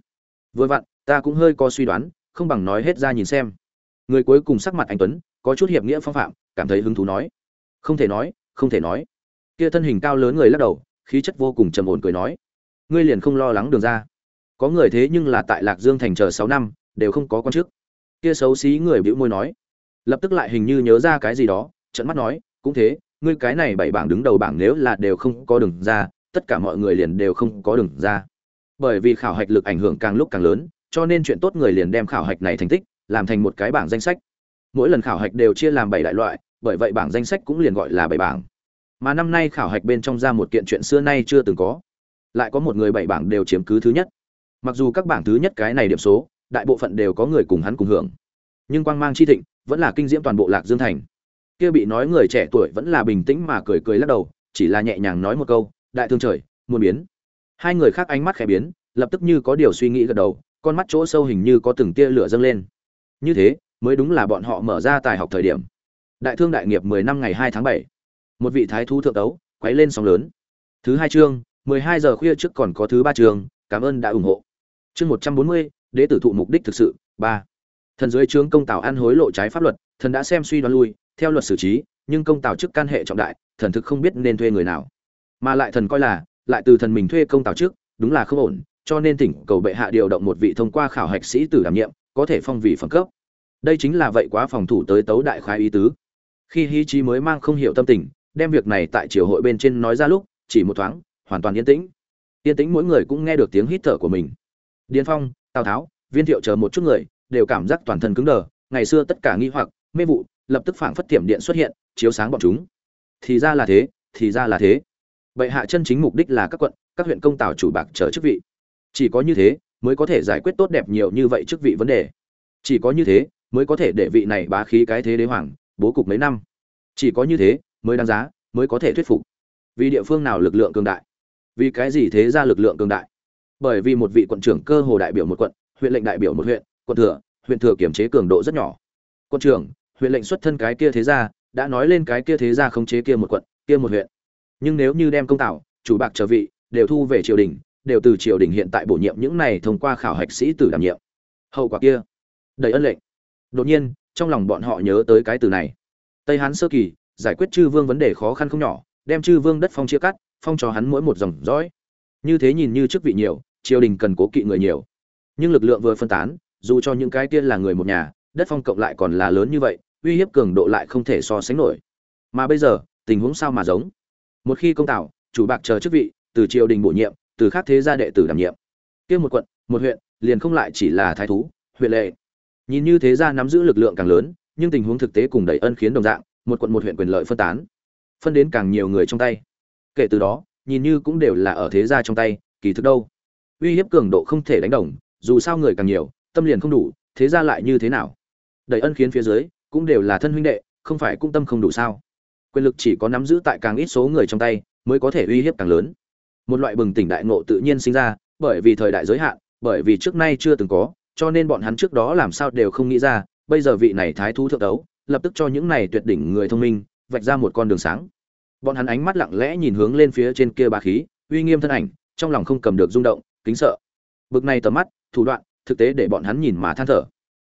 [SPEAKER 1] Vừa vặn, ta cũng hơi có suy đoán, không bằng nói hết ra nhìn xem. Người cuối cùng sắc mặt anh tuấn, có chút hiệp nghĩa phong phạm, cảm thấy hứng thú nói. Không thể nói, không thể nói. Kia thân hình cao lớn người lắc đầu, khí chất vô cùng trầm ổn cười nói. Ngươi liền không lo lắng đường ra. Có người thế nhưng là tại lạc dương thành chờ sáu năm, đều không có con chức kia xấu xí người bĩu môi nói. Lập tức lại hình như nhớ ra cái gì đó trận mắt nói, cũng thế, ngươi cái này bảy bảng đứng đầu bảng nếu là đều không có đường ra, tất cả mọi người liền đều không có đường ra. Bởi vì khảo hạch lực ảnh hưởng càng lúc càng lớn, cho nên chuyện tốt người liền đem khảo hạch này thành tích làm thành một cái bảng danh sách. Mỗi lần khảo hạch đều chia làm bảy đại loại, bởi vậy bảng danh sách cũng liền gọi là bảy bảng. Mà năm nay khảo hạch bên trong ra một kiện chuyện xưa nay chưa từng có. Lại có một người bảy bảng đều chiếm cứ thứ nhất. Mặc dù các bảng thứ nhất cái này điểm số đại bộ phận đều có người cùng hắn cùng hưởng. Nhưng quang mang chi thịnh vẫn là kinh diễm toàn bộ lạc dương thành. Kia bị nói người trẻ tuổi vẫn là bình tĩnh mà cười cười lắc đầu, chỉ là nhẹ nhàng nói một câu, đại thương trời muôn biến. Hai người khác ánh mắt khẽ biến, lập tức như có điều suy nghĩ gật đầu, con mắt chỗ sâu hình như có từng tia lửa dâng lên. Như thế, mới đúng là bọn họ mở ra tài học thời điểm. Đại thương đại nghiệp mười năm ngày hai tháng bảy. Một vị thái thú thượng đấu quấy lên sóng lớn. Thứ hai chương, mười hai giờ khuya trước còn có thứ ba chương, cảm ơn đã ủng hộ. Chương một trăm bốn mươi đế tử thụ mục đích thực sự. Ba. Thần dưới trướng công tào ăn hối lộ trái pháp luật, thần đã xem suy đoán lui, theo luật xử trí, nhưng công tào chức can hệ trọng đại, thần thực không biết nên thuê người nào. Mà lại thần coi là, lại từ thần mình thuê công tào trước đúng là không ổn, cho nên thỉnh cầu bệ hạ điều động một vị thông qua khảo hạch sĩ tử đảm nhiệm, có thể phong vị phẩm cấp. Đây chính là vậy quá phòng thủ tới tấu đại khái ý tứ. Khi hí trí mới mang không hiểu tâm tình, đem việc này tại triều hội bên trên nói ra lúc, chỉ một thoáng, hoàn toàn yên tĩnh. Yên tĩnh mỗi người cũng nghe được tiếng hít thở của mình. Điền phong tào tháo, viên thiệu chờ một chút người, đều cảm giác toàn thân cứng đờ, ngày xưa tất cả nghi hoặc, mê vụ, lập tức phảng phất tiệm điện xuất hiện, chiếu sáng bọn chúng. Thì ra là thế, thì ra là thế. Bệ hạ chân chính mục đích là các quận, các huyện công tào chủ bạc trở chức vị. Chỉ có như thế, mới có thể giải quyết tốt đẹp nhiều như vậy chức vị vấn đề. Chỉ có như thế, mới có thể để vị này bá khí cái thế đế hoàng, bố cục mấy năm. Chỉ có như thế, mới đáng giá, mới có thể thuyết phục. Vì địa phương nào lực lượng cường đại? Vì cái gì thế ra lực lượng cường đại? Bởi vì một vị quận trưởng cơ hồ đại biểu một quận huyện lệnh đại biểu một huyện quận thừa huyện thừa kiểm chế cường độ rất nhỏ. Quận trưởng huyện lệnh xuất thân cái kia thế gia, đã nói lên cái kia thế gia khống chế kia một quận kia một huyện. Nhưng nếu như đem công tạo chủ bạc trở vị đều thu về triều đình đều từ triều đình hiện tại bổ nhiệm những này thông qua khảo hạch sĩ tử đảm nhiệm. Hậu quả kia đầy ân lệnh. Đột nhiên trong lòng bọn họ nhớ tới cái từ này. Tây hán sơ kỳ giải quyết chư vương vấn đề khó khăn không nhỏ đem chư vương đất phong chia cắt phong cho hắn mỗi một dòng dõi. Như thế nhìn như chức vị nhiều triều đình cần cố kỵ người nhiều. Nhưng lực lượng vừa phân tán, dù cho những cái tiên là người một nhà, đất phong cộng lại còn là lớn như vậy, uy hiếp cường độ lại không thể so sánh nổi. Mà bây giờ, tình huống sao mà giống? Một khi công tạo, chủ bạc chờ chức vị, từ triều đình bổ nhiệm, từ khác thế gia đệ tử đảm nhiệm. Kia một quận, một huyện, liền không lại chỉ là thái thú, huyện lệ. Nhìn như thế gia nắm giữ lực lượng càng lớn, nhưng tình huống thực tế cùng đầy ân khiến đồng dạng, một quận một huyện quyền lợi phân tán, phân đến càng nhiều người trong tay. Kể từ đó, nhìn như cũng đều là ở thế gia trong tay, kỳ thực đâu? Uy hiếp cường độ không thể đánh đồng, dù sao người càng nhiều, tâm liền không đủ, thế ra lại như thế nào? Đầy ân khiến phía dưới, cũng đều là thân huynh đệ, không phải cũng tâm không đủ sao? Quyền lực chỉ có nắm giữ tại càng ít số người trong tay, mới có thể uy hiếp càng lớn. Một loại bừng tỉnh đại ngộ tự nhiên sinh ra, bởi vì thời đại giới hạn, bởi vì trước nay chưa từng có, cho nên bọn hắn trước đó làm sao đều không nghĩ ra, bây giờ vị này thái thú thượng đấu, lập tức cho những này tuyệt đỉnh người thông minh, vạch ra một con đường sáng. Bọn hắn ánh mắt lặng lẽ nhìn hướng lên phía trên kia ba khí, uy nghiêm thân ảnh, trong lòng không cầm được rung động kính sợ. Bực này tầm mắt, thủ đoạn, thực tế để bọn hắn nhìn mà than thở.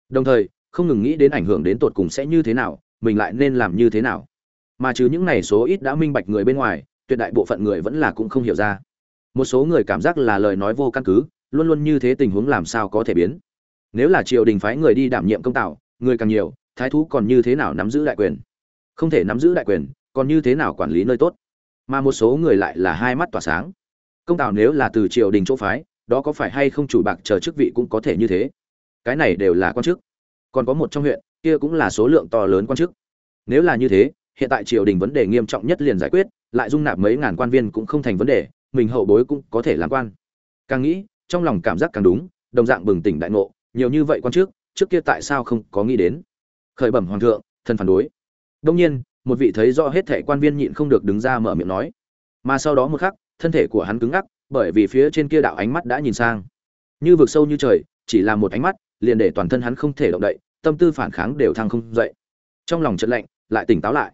[SPEAKER 1] Đồng thời, không ngừng nghĩ đến ảnh hưởng đến tột cùng sẽ như thế nào, mình lại nên làm như thế nào. Mà trừ những này số ít đã minh bạch người bên ngoài, tuyệt đại bộ phận người vẫn là cũng không hiểu ra. Một số người cảm giác là lời nói vô căn cứ, luôn luôn như thế tình huống làm sao có thể biến. Nếu là triều đình phái người đi đảm nhiệm công tạo người càng nhiều, thái thú còn như thế nào nắm giữ đại quyền? Không thể nắm giữ đại quyền, còn như thế nào quản lý nơi tốt? Mà một số người lại là hai mắt tỏa sáng công tào nếu là từ triều đình chỗ phái, đó có phải hay không chủ bạc chờ chức vị cũng có thể như thế? Cái này đều là quan chức. Còn có một trong huyện, kia cũng là số lượng to lớn quan chức. Nếu là như thế, hiện tại triều đình vấn đề nghiêm trọng nhất liền giải quyết, lại dung nạp mấy ngàn quan viên cũng không thành vấn đề, mình hậu bối cũng có thể làm quan. Càng nghĩ, trong lòng cảm giác càng đúng, đồng dạng bừng tỉnh đại ngộ, nhiều như vậy quan trước trước kia tại sao không có nghĩ đến? Khởi bẩm hoàng thượng, thần phản đối. Đông nhiên, một vị thấy rõ hết thẻ quan viên nhịn không được đứng ra mở miệng nói. Mà sau đó một khắc thân thể của hắn cứng ngắc, bởi vì phía trên kia đạo ánh mắt đã nhìn sang. Như vực sâu như trời, chỉ là một ánh mắt, liền để toàn thân hắn không thể động đậy, tâm tư phản kháng đều thăng không dậy. Trong lòng chợt lạnh, lại tỉnh táo lại.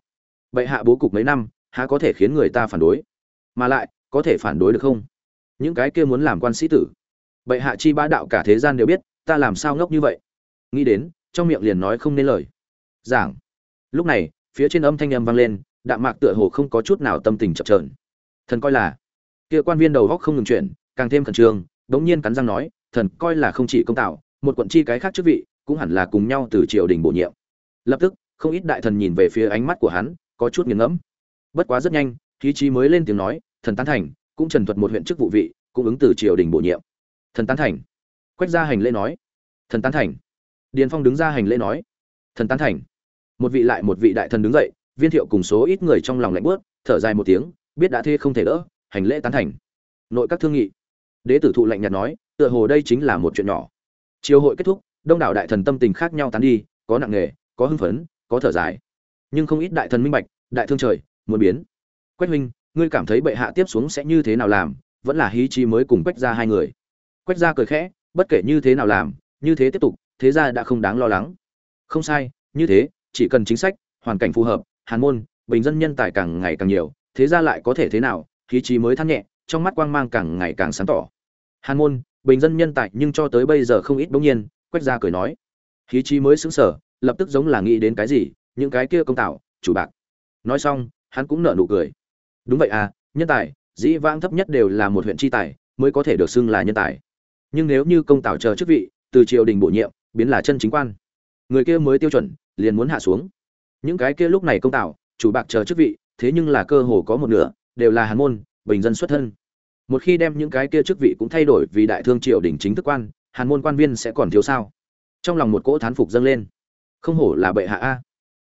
[SPEAKER 1] Bệ hạ bố cục mấy năm, há có thể khiến người ta phản đối? Mà lại, có thể phản đối được không? Những cái kia muốn làm quan sĩ tử. Bệ hạ chi bá đạo cả thế gian đều biết, ta làm sao ngốc như vậy? Nghĩ đến, trong miệng liền nói không nên lời. Giảng. Lúc này, phía trên âm thanh âm vang lên, đạm mạc tựa hồ không có chút nào tâm tình chập trờn thần coi là kia quan viên đầu góc không ngừng chuyển, càng thêm khẩn trương bỗng nhiên cắn răng nói, thần coi là không chỉ công tạo, một quận chi cái khác chức vị, cũng hẳn là cùng nhau từ triều đình bổ nhiệm. Lập tức, không ít đại thần nhìn về phía ánh mắt của hắn, có chút nghiền ngẫm. Bất quá rất nhanh, khí trí mới lên tiếng nói, thần tán thành, cũng trần thuật một huyện chức vụ vị, cũng ứng từ triều đình bổ nhiệm. Thần tán thành. Quách gia hành lễ nói. Thần tán thành. Điền phong đứng ra hành lễ nói. Thần tán thành. Một vị lại một vị đại thần đứng dậy, viên thiệu cùng số ít người trong lòng lạnh bớt thở dài một tiếng, biết đã thê không thể đỡ hành lễ tán thành. Nội các thương nghị. Đế tử thụ lạnh nhạt nói, tựa hồ đây chính là một chuyện nhỏ. Chiều hội kết thúc, đông đảo đại thần tâm tình khác nhau tán đi, có nặng nề, có hưng phấn, có thở dài. Nhưng không ít đại thần minh bạch, đại thương trời, muốn biến. Quách huynh, ngươi cảm thấy bệ hạ tiếp xuống sẽ như thế nào làm? Vẫn là hí chí mới cùng quách ra hai người. Quách ra cười khẽ, bất kể như thế nào làm, như thế tiếp tục, thế ra đã không đáng lo lắng. Không sai, như thế, chỉ cần chính sách, hoàn cảnh phù hợp, hàn môn, bình dân nhân tài càng ngày càng nhiều, thế ra lại có thể thế nào? Khí trí mới than nhẹ, trong mắt quang mang càng ngày càng sáng tỏ. Hàn môn, bình dân nhân tài nhưng cho tới bây giờ không ít bỗng nhiên quách ra cười nói. Khí trí mới xứng sở, lập tức giống là nghĩ đến cái gì, những cái kia công tạo, chủ bạc. Nói xong, hắn cũng nở nụ cười. Đúng vậy à nhân tài, dĩ vãng thấp nhất đều là một huyện tri tài, mới có thể được xưng là nhân tài. Nhưng nếu như công tạo chờ chức vị, từ triều đình bổ nhiệm, biến là chân chính quan. Người kia mới tiêu chuẩn, liền muốn hạ xuống. Những cái kia lúc này công tạo, chủ bạc chờ chức vị, thế nhưng là cơ hồ có một nửa đều là hàn môn, bình dân xuất thân. Một khi đem những cái kia chức vị cũng thay đổi vì đại thương triều đình chính thức quan, hàn môn quan viên sẽ còn thiếu sao? Trong lòng một cỗ thán phục dâng lên. Không hổ là bệ hạ a.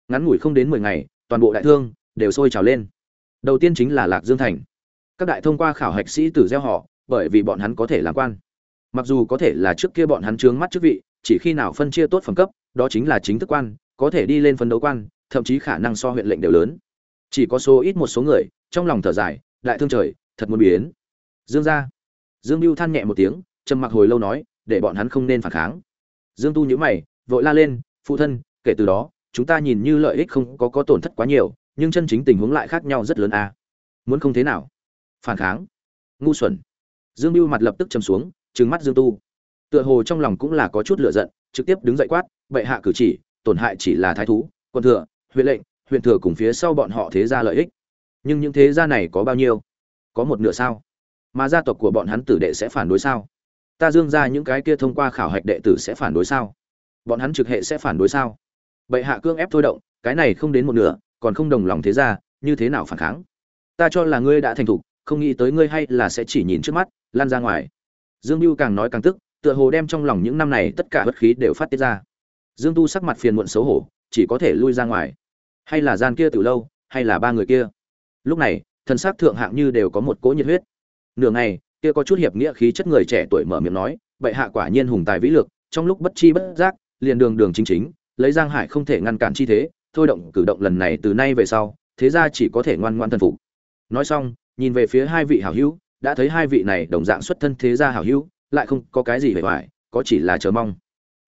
[SPEAKER 1] Ngắn ngủi không đến mười ngày, toàn bộ đại thương đều sôi trào lên. Đầu tiên chính là lạc dương thành. Các đại thông qua khảo hạch sĩ tử gieo họ, bởi vì bọn hắn có thể làm quan. Mặc dù có thể là trước kia bọn hắn trướng mắt chức vị, chỉ khi nào phân chia tốt phẩm cấp, đó chính là chính thức quan, có thể đi lên phân đấu quan, thậm chí khả năng so huyện lệnh đều lớn. Chỉ có số ít một số người trong lòng thở dài, đại thương trời, thật muốn biến. Dương gia. Dương mưu than nhẹ một tiếng, trầm mặc hồi lâu nói, để bọn hắn không nên phản kháng. Dương tu nhíu mày, vội la lên, phụ thân, kể từ đó, chúng ta nhìn như lợi ích không có có tổn thất quá nhiều, nhưng chân chính tình huống lại khác nhau rất lớn a. À. muốn không thế nào? Phản kháng? Ngu xuẩn. Dương mưu mặt lập tức chầm xuống, trừng mắt dương tu. Tựa hồ trong lòng cũng là có chút lựa giận, trực tiếp đứng dậy quát, bệ hạ cử chỉ, tổn hại chỉ là thái thú, quân thừa, huyện lệnh, huyện thừa cùng phía sau bọn họ thế ra lợi ích nhưng những thế gia này có bao nhiêu? Có một nửa sao? Mà gia tộc của bọn hắn tử đệ sẽ phản đối sao? Ta dương ra những cái kia thông qua khảo hạch đệ tử sẽ phản đối sao? Bọn hắn trực hệ sẽ phản đối sao? Bệ hạ cương ép thôi động, cái này không đến một nửa, còn không đồng lòng thế ra như thế nào phản kháng? Ta cho là ngươi đã thành thục, không nghĩ tới ngươi hay là sẽ chỉ nhìn trước mắt, lan ra ngoài. Dương mưu càng nói càng tức, tựa hồ đem trong lòng những năm này tất cả bất khí đều phát tiết ra. Dương tu sắc mặt phiền muộn xấu hổ, chỉ có thể lui ra ngoài. Hay là gian kia từ lâu, hay là ba người kia? Lúc này thần sắc thượng hạng như đều có một cỗ nhiệt huyết. Nửa ngày, kia có chút hiệp nghĩa khí chất người trẻ tuổi mở miệng nói, bệ hạ quả nhiên hùng tài vĩ lực, trong lúc bất chi bất giác, liền đường đường chính chính, lấy giang hải không thể ngăn cản chi thế, thôi động cử động lần này từ nay về sau, thế ra chỉ có thể ngoan ngoan thần phục. Nói xong, nhìn về phía hai vị hảo hữu, đã thấy hai vị này đồng dạng xuất thân thế gia hảo hữu, lại không có cái gì vẻ vải có chỉ là chờ mong.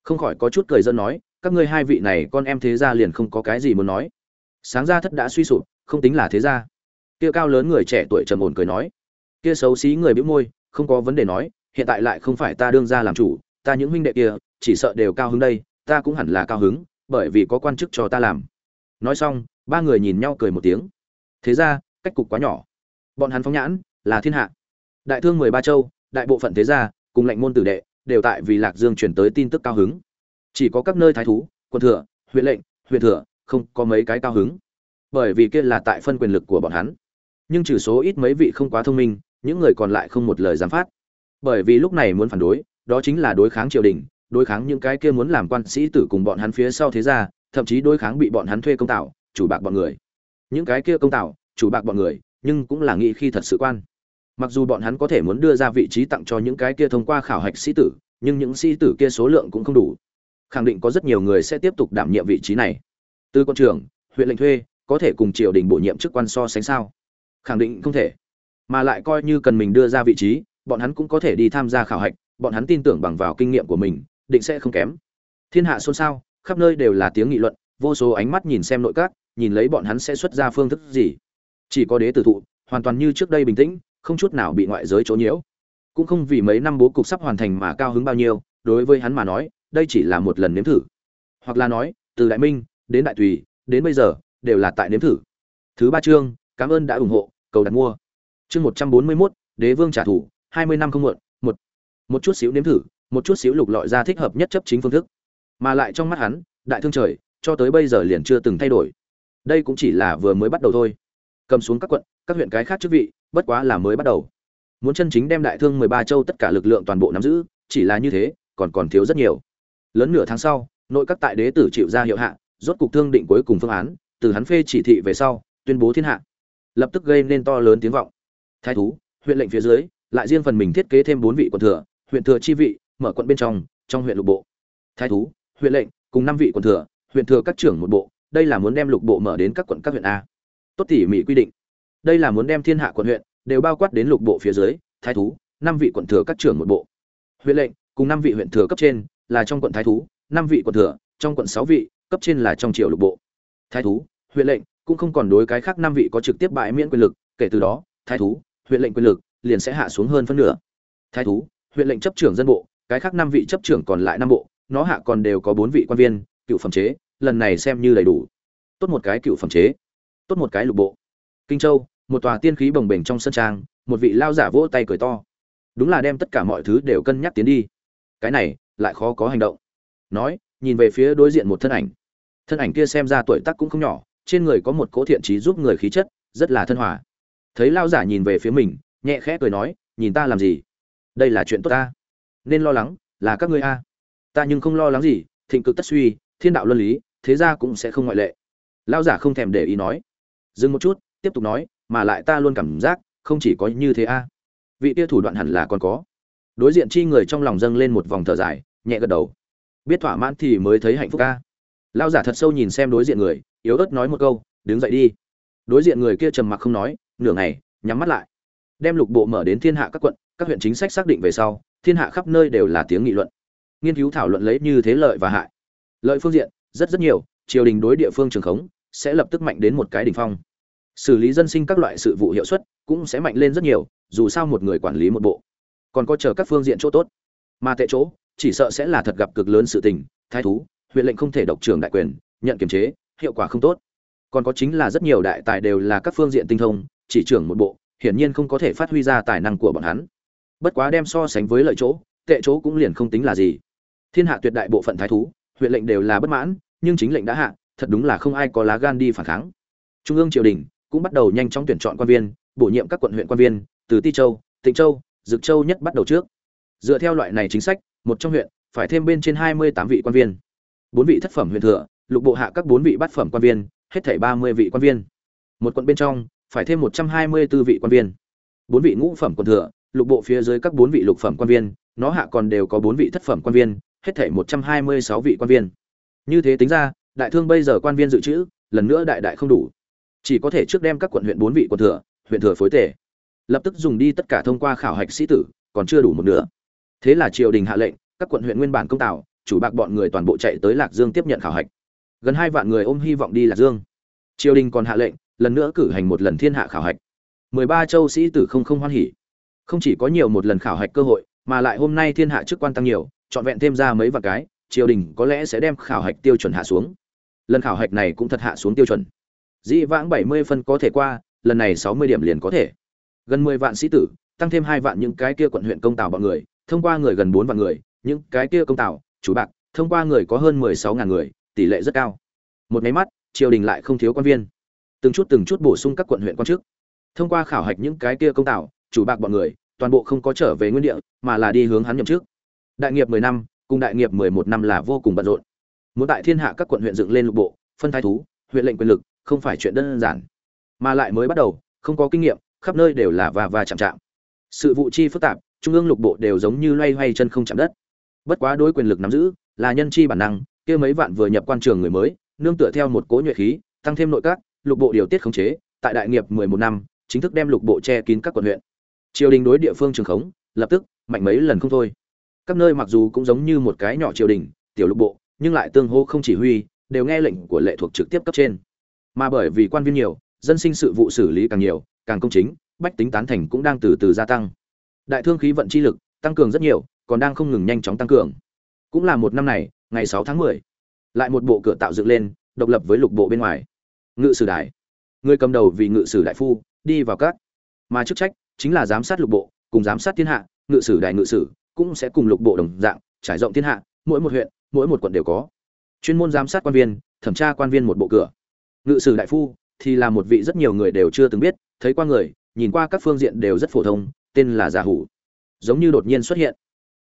[SPEAKER 1] Không khỏi có chút cười dân nói, các ngươi hai vị này con em thế gia liền không có cái gì muốn nói. Sáng ra thất đã suy sụp, không tính là thế gia kia cao lớn người trẻ tuổi trầm ổn cười nói, kia xấu xí người bĩu môi, không có vấn đề nói, hiện tại lại không phải ta đương ra làm chủ, ta những huynh đệ kia, chỉ sợ đều cao hứng đây, ta cũng hẳn là cao hứng, bởi vì có quan chức cho ta làm. Nói xong, ba người nhìn nhau cười một tiếng. Thế ra, cách cục quá nhỏ. Bọn hắn phóng nhãn, là thiên hạ. Đại thương mười ba châu, đại bộ phận thế gia, cùng lệnh môn tử đệ, đều tại vì lạc dương chuyển tới tin tức cao hứng. Chỉ có các nơi thái thú, quân thừa, huyện lệnh, huyện thừa, không có mấy cái cao hứng. Bởi vì kia là tại phân quyền lực của bọn hắn nhưng trừ số ít mấy vị không quá thông minh, những người còn lại không một lời dám phát. Bởi vì lúc này muốn phản đối, đó chính là đối kháng triều đình, đối kháng những cái kia muốn làm quan sĩ tử cùng bọn hắn phía sau thế gia, thậm chí đối kháng bị bọn hắn thuê công tạo, chủ bạc bọn người. Những cái kia công tạo, chủ bạc bọn người, nhưng cũng là nghĩ khi thật sự quan. Mặc dù bọn hắn có thể muốn đưa ra vị trí tặng cho những cái kia thông qua khảo hạch sĩ tử, nhưng những sĩ tử kia số lượng cũng không đủ. Khẳng định có rất nhiều người sẽ tiếp tục đảm nhiệm vị trí này. Từ con trường huyện lệnh thuê, có thể cùng triều đình bổ nhiệm chức quan so sánh sao? Khẳng định không thể. Mà lại coi như cần mình đưa ra vị trí, bọn hắn cũng có thể đi tham gia khảo hạch, bọn hắn tin tưởng bằng vào kinh nghiệm của mình, định sẽ không kém. Thiên hạ xôn xao, khắp nơi đều là tiếng nghị luận, vô số ánh mắt nhìn xem nội các, nhìn lấy bọn hắn sẽ xuất ra phương thức gì. Chỉ có đế tử thụ, hoàn toàn như trước đây bình tĩnh, không chút nào bị ngoại giới chỗ nhiễu. Cũng không vì mấy năm bố cục sắp hoàn thành mà cao hứng bao nhiêu, đối với hắn mà nói, đây chỉ là một lần nếm thử. Hoặc là nói, từ đại minh, đến đại tùy, đến bây giờ, đều là tại nếm thử. Thứ ba chương, cảm ơn đã ủng hộ cầu đặt mua. Chương một trăm bốn mươi mốt, đế vương trả thù, hai mươi năm không muộn, một. Một chút xíu nếm thử, một chút xíu lục lọi ra thích hợp nhất chấp chính phương thức. Mà lại trong mắt hắn, đại thương trời, cho tới bây giờ liền chưa từng thay đổi. Đây cũng chỉ là vừa mới bắt đầu thôi. Cầm xuống các quận, các huyện cái khác chức vị, bất quá là mới bắt đầu. Muốn chân chính đem đại thương mười ba châu tất cả lực lượng toàn bộ nắm giữ, chỉ là như thế, còn còn thiếu rất nhiều. Lớn nửa tháng sau, nội các tại đế tử chịu ra hiệu hạ, rốt cục thương định cuối cùng phương án, từ hắn phê chỉ thị về sau, tuyên bố thiên hạ lập tức gây nên to lớn tiếng vọng. Thái thú, huyện lệnh phía dưới, lại riêng phần mình thiết kế thêm bốn vị quận thừa, huyện thừa chi vị, mở quận bên trong trong huyện lục bộ. Thái thú, huyện lệnh, cùng năm vị quận thừa, huyện thừa các trưởng một bộ, đây là muốn đem lục bộ mở đến các quận các huyện a. Tốt tỉ mỉ quy định. Đây là muốn đem thiên hạ quận huyện, đều bao quát đến lục bộ phía dưới, thái thú, năm vị quận thừa các trưởng một bộ. Huyện lệnh, cùng năm vị huyện thừa cấp trên, là trong quận thái thú, năm vị quận thừa, trong quận sáu vị, cấp trên là trong triều lục bộ. Thái thú, huyện lệnh cũng không còn đối cái khác năm vị có trực tiếp bãi miễn quyền lực, kể từ đó, thái thú, huyện lệnh quyền lực liền sẽ hạ xuống hơn phân nửa. Thái thú, huyện lệnh chấp trưởng dân bộ, cái khác năm vị chấp trưởng còn lại năm bộ, nó hạ còn đều có bốn vị quan viên, cựu phẩm chế, lần này xem như đầy đủ. Tốt một cái cựu phẩm chế, tốt một cái lục bộ. Kinh châu, một tòa tiên khí bồng bềnh trong sân trang, một vị lao giả vỗ tay cười to. Đúng là đem tất cả mọi thứ đều cân nhắc tiến đi. Cái này, lại khó có hành động. Nói, nhìn về phía đối diện một thân ảnh. Thân ảnh kia xem ra tuổi tác cũng không nhỏ trên người có một cỗ thiện trí giúp người khí chất, rất là thân hòa. Thấy lao giả nhìn về phía mình, nhẹ khẽ cười nói, nhìn ta làm gì? Đây là chuyện tốt ta. Nên lo lắng là các ngươi a. Ta nhưng không lo lắng gì, thịnh cực tất suy, thiên đạo luân lý, thế ra cũng sẽ không ngoại lệ. Lao giả không thèm để ý nói. Dừng một chút, tiếp tục nói, mà lại ta luôn cảm giác không chỉ có như thế a. Vị tia thủ đoạn hẳn là còn có. Đối diện chi người trong lòng dâng lên một vòng thở dài, nhẹ gật đầu. Biết thỏa mãn thì mới thấy hạnh phúc a lao giả thật sâu nhìn xem đối diện người, yếu ớt nói một câu, đứng dậy đi. Đối diện người kia trầm mặc không nói, nửa ngày, nhắm mắt lại. Đem lục bộ mở đến thiên hạ các quận, các huyện chính sách xác định về sau, thiên hạ khắp nơi đều là tiếng nghị luận. Nghiên cứu thảo luận lấy như thế lợi và hại. Lợi phương diện, rất rất nhiều, triều đình đối địa phương trường khống, sẽ lập tức mạnh đến một cái đỉnh phong. Xử lý dân sinh các loại sự vụ hiệu suất cũng sẽ mạnh lên rất nhiều, dù sao một người quản lý một bộ, còn có chờ các phương diện chỗ tốt. Mà tệ chỗ, chỉ sợ sẽ là thật gặp cực lớn sự tình, thái thú huyện lệnh không thể độc trưởng đại quyền, nhận kiềm chế, hiệu quả không tốt. Còn có chính là rất nhiều đại tài đều là các phương diện tinh thông, chỉ trưởng một bộ, hiển nhiên không có thể phát huy ra tài năng của bọn hắn. Bất quá đem so sánh với lợi chỗ, tệ chỗ cũng liền không tính là gì. Thiên hạ tuyệt đại bộ phận thái thú, huyện lệnh đều là bất mãn, nhưng chính lệnh đã hạ, thật đúng là không ai có lá gan đi phản kháng. Trung ương triều đình cũng bắt đầu nhanh chóng tuyển chọn quan viên, bổ nhiệm các quận huyện quan viên, từ ti châu, tịnh châu, dực châu nhất bắt đầu trước. Dựa theo loại này chính sách, một trong huyện phải thêm bên trên hai mươi tám vị quan viên bốn vị thất phẩm huyện thừa, lục bộ hạ các bốn vị bát phẩm quan viên, hết thảy ba mươi vị quan viên. Một quận bên trong, phải thêm một trăm hai mươi 124 vị quan viên. Bốn vị ngũ phẩm quận thừa, lục bộ phía dưới các bốn vị lục phẩm quan viên, nó hạ còn đều có bốn vị thất phẩm quan viên, hết thảy một trăm hai mươi sáu vị quan viên. Như thế tính ra, đại thương bây giờ quan viên dự trữ, lần nữa đại đại không đủ. Chỉ có thể trước đem các quận huyện bốn vị quận thừa, huyện thừa phối tể. Lập tức dùng đi tất cả thông qua khảo hạch sĩ tử, còn chưa đủ một nửa. Thế là triều đình hạ lệnh, các quận huyện nguyên bản công tạo chủ bạc bọn người toàn bộ chạy tới lạc dương tiếp nhận khảo hạch. Gần hai vạn người ôm hy vọng đi lạc dương. Triều đình còn hạ lệnh, lần nữa cử hành một lần thiên hạ khảo hạch. Mười ba châu sĩ tử không không hoan hỉ. Không chỉ có nhiều một lần khảo hạch cơ hội, mà lại hôm nay thiên hạ chức quan tăng nhiều, trọn vẹn thêm ra mấy vạn cái, triều đình có lẽ sẽ đem khảo hạch tiêu chuẩn hạ xuống. Lần khảo hạch này cũng thật hạ xuống tiêu chuẩn. Dĩ vãng bảy mươi phân có thể qua, lần này sáu mươi điểm liền có thể. Gần mười vạn sĩ tử, tăng thêm hai vạn những cái kia quận huyện công tào bọn người, thông qua người gần bốn vạn người, những cái kia công tào chủ bạc, thông qua người có hơn mười sáu ngàn người, tỷ lệ rất cao. Một máy mắt, triều đình lại không thiếu quan viên. Từng chút từng chút bổ sung các quận huyện quan chức. Thông qua khảo hạch những cái kia công tạo, chủ bạc bọn người, toàn bộ không có trở về nguyên địa, mà là đi hướng hắn nhậm chức. Đại nghiệp mười năm, cùng đại nghiệp mười một năm là vô cùng bận rộn. Muốn tại thiên hạ các quận huyện dựng lên lục bộ, phân thái thú, huyện lệnh quyền lực, không phải chuyện đơn giản. Mà lại mới bắt đầu, không có kinh nghiệm, khắp nơi đều là và và chạm chạm. Sự vụ chi phức tạp, trung ương lục bộ đều giống như loay hoay chân không chạm đất bất quá đối quyền lực nắm giữ, là nhân chi bản năng, kia mấy vạn vừa nhập quan trường người mới, nương tựa theo một cỗ nhuệ khí, tăng thêm nội các, lục bộ điều tiết khống chế, tại đại nghiệp mười một năm, chính thức đem lục bộ che kín các quận huyện. Triều đình đối địa phương trường khống, lập tức, mạnh mấy lần không thôi. Các nơi mặc dù cũng giống như một cái nhỏ triều đình, tiểu lục bộ, nhưng lại tương hô không chỉ huy, đều nghe lệnh của lệ thuộc trực tiếp cấp trên. Mà bởi vì quan viên nhiều, dân sinh sự vụ xử lý càng nhiều, càng công chính, bách tính tán thành cũng đang từ từ gia tăng. Đại thương khí vận chi lực, tăng cường rất nhiều còn đang không ngừng nhanh chóng tăng cường. Cũng là một năm này ngày 6 tháng 10, lại một bộ cửa tạo dựng lên độc lập với lục bộ bên ngoài. Ngự sử đại. Người cầm đầu vì ngự sử đại phu đi vào các. Mà chức trách chính là giám sát lục bộ cùng giám sát thiên hạ ngự sử đại ngự sử cũng sẽ cùng lục bộ đồng dạng trải rộng thiên hạ mỗi một huyện mỗi một quận đều có. Chuyên môn giám sát quan viên thẩm tra quan viên một bộ cửa. Ngự sử đại phu thì là một vị rất nhiều người đều chưa từng biết thấy qua người nhìn qua các phương diện đều rất phổ thông tên là giả hủ. Giống như đột nhiên xuất hiện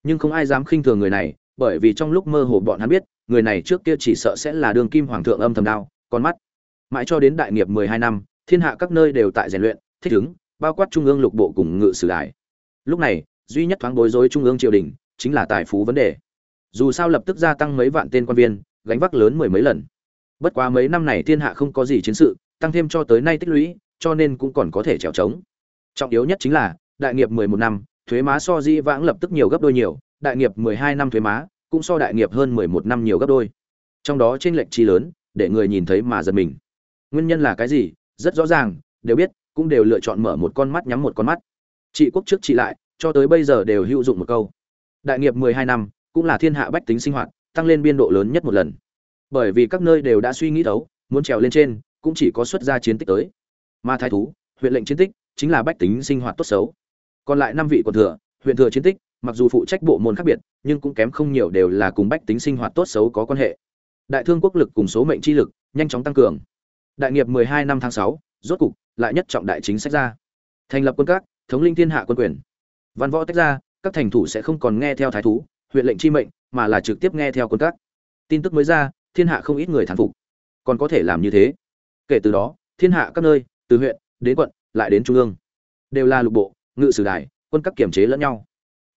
[SPEAKER 1] nhưng không ai dám khinh thường người này, bởi vì trong lúc mơ hồ bọn hắn biết, người này trước kia chỉ sợ sẽ là đường kim hoàng thượng âm thầm đao, con mắt. Mãi cho đến đại nghiệp mười hai năm, thiên hạ các nơi đều tại rèn luyện, thích ứng, bao quát trung ương lục bộ cùng ngự sử đại lúc này, duy nhất thoáng bối rối trung ương triều đình, chính là tài phú vấn đề. Dù sao lập tức gia tăng mấy vạn tên quan viên, gánh vác lớn mười mấy lần. Bất quá mấy năm này thiên hạ không có gì chiến sự, tăng thêm cho tới nay tích lũy, cho nên cũng còn có thể trèo trống. Trọng yếu nhất chính là, đại nghiệp mười một năm thuế má so di vãng lập tức nhiều gấp đôi nhiều, đại nghiệp mười hai năm thuế má, cũng so đại nghiệp hơn mười một năm nhiều gấp đôi. Trong đó chênh lệch chi lớn, để người nhìn thấy mà giật mình. Nguyên nhân là cái gì? Rất rõ ràng, đều biết, cũng đều lựa chọn mở một con mắt nhắm một con mắt. Trị quốc trước trị lại, cho tới bây giờ đều hữu dụng một câu. Đại nghiệp mười hai năm, cũng là thiên hạ bách tính sinh hoạt, tăng lên biên độ lớn nhất một lần. Bởi vì các nơi đều đã suy nghĩ thấu, muốn trèo lên trên, cũng chỉ có xuất ra chiến tích tới. Mà thái thú, huyện lệnh chiến tích, chính là bách tính sinh hoạt tốt xấu còn lại năm vị quận thừa huyện thừa chiến tích mặc dù phụ trách bộ môn khác biệt nhưng cũng kém không nhiều đều là cùng bách tính sinh hoạt tốt xấu có quan hệ. Đại thương quốc lực cùng số mệnh chi lực nhanh chóng tăng cường. Đại nghiệp 12 năm tháng 6, rốt cục lại nhất trọng đại chính sách ra. Thành lập quân các thống linh thiên hạ quân quyền. Văn võ tách ra các thành thủ sẽ không còn nghe theo thái thú huyện lệnh chi mệnh mà là trực tiếp nghe theo quân các. Tin tức mới ra thiên hạ không ít người thán phục. Còn có thể làm như thế. Kể từ đó thiên hạ các nơi từ huyện đến quận lại đến trung ương. Đều là lục bộ ngự sử đài, quân các kiểm chế lẫn nhau.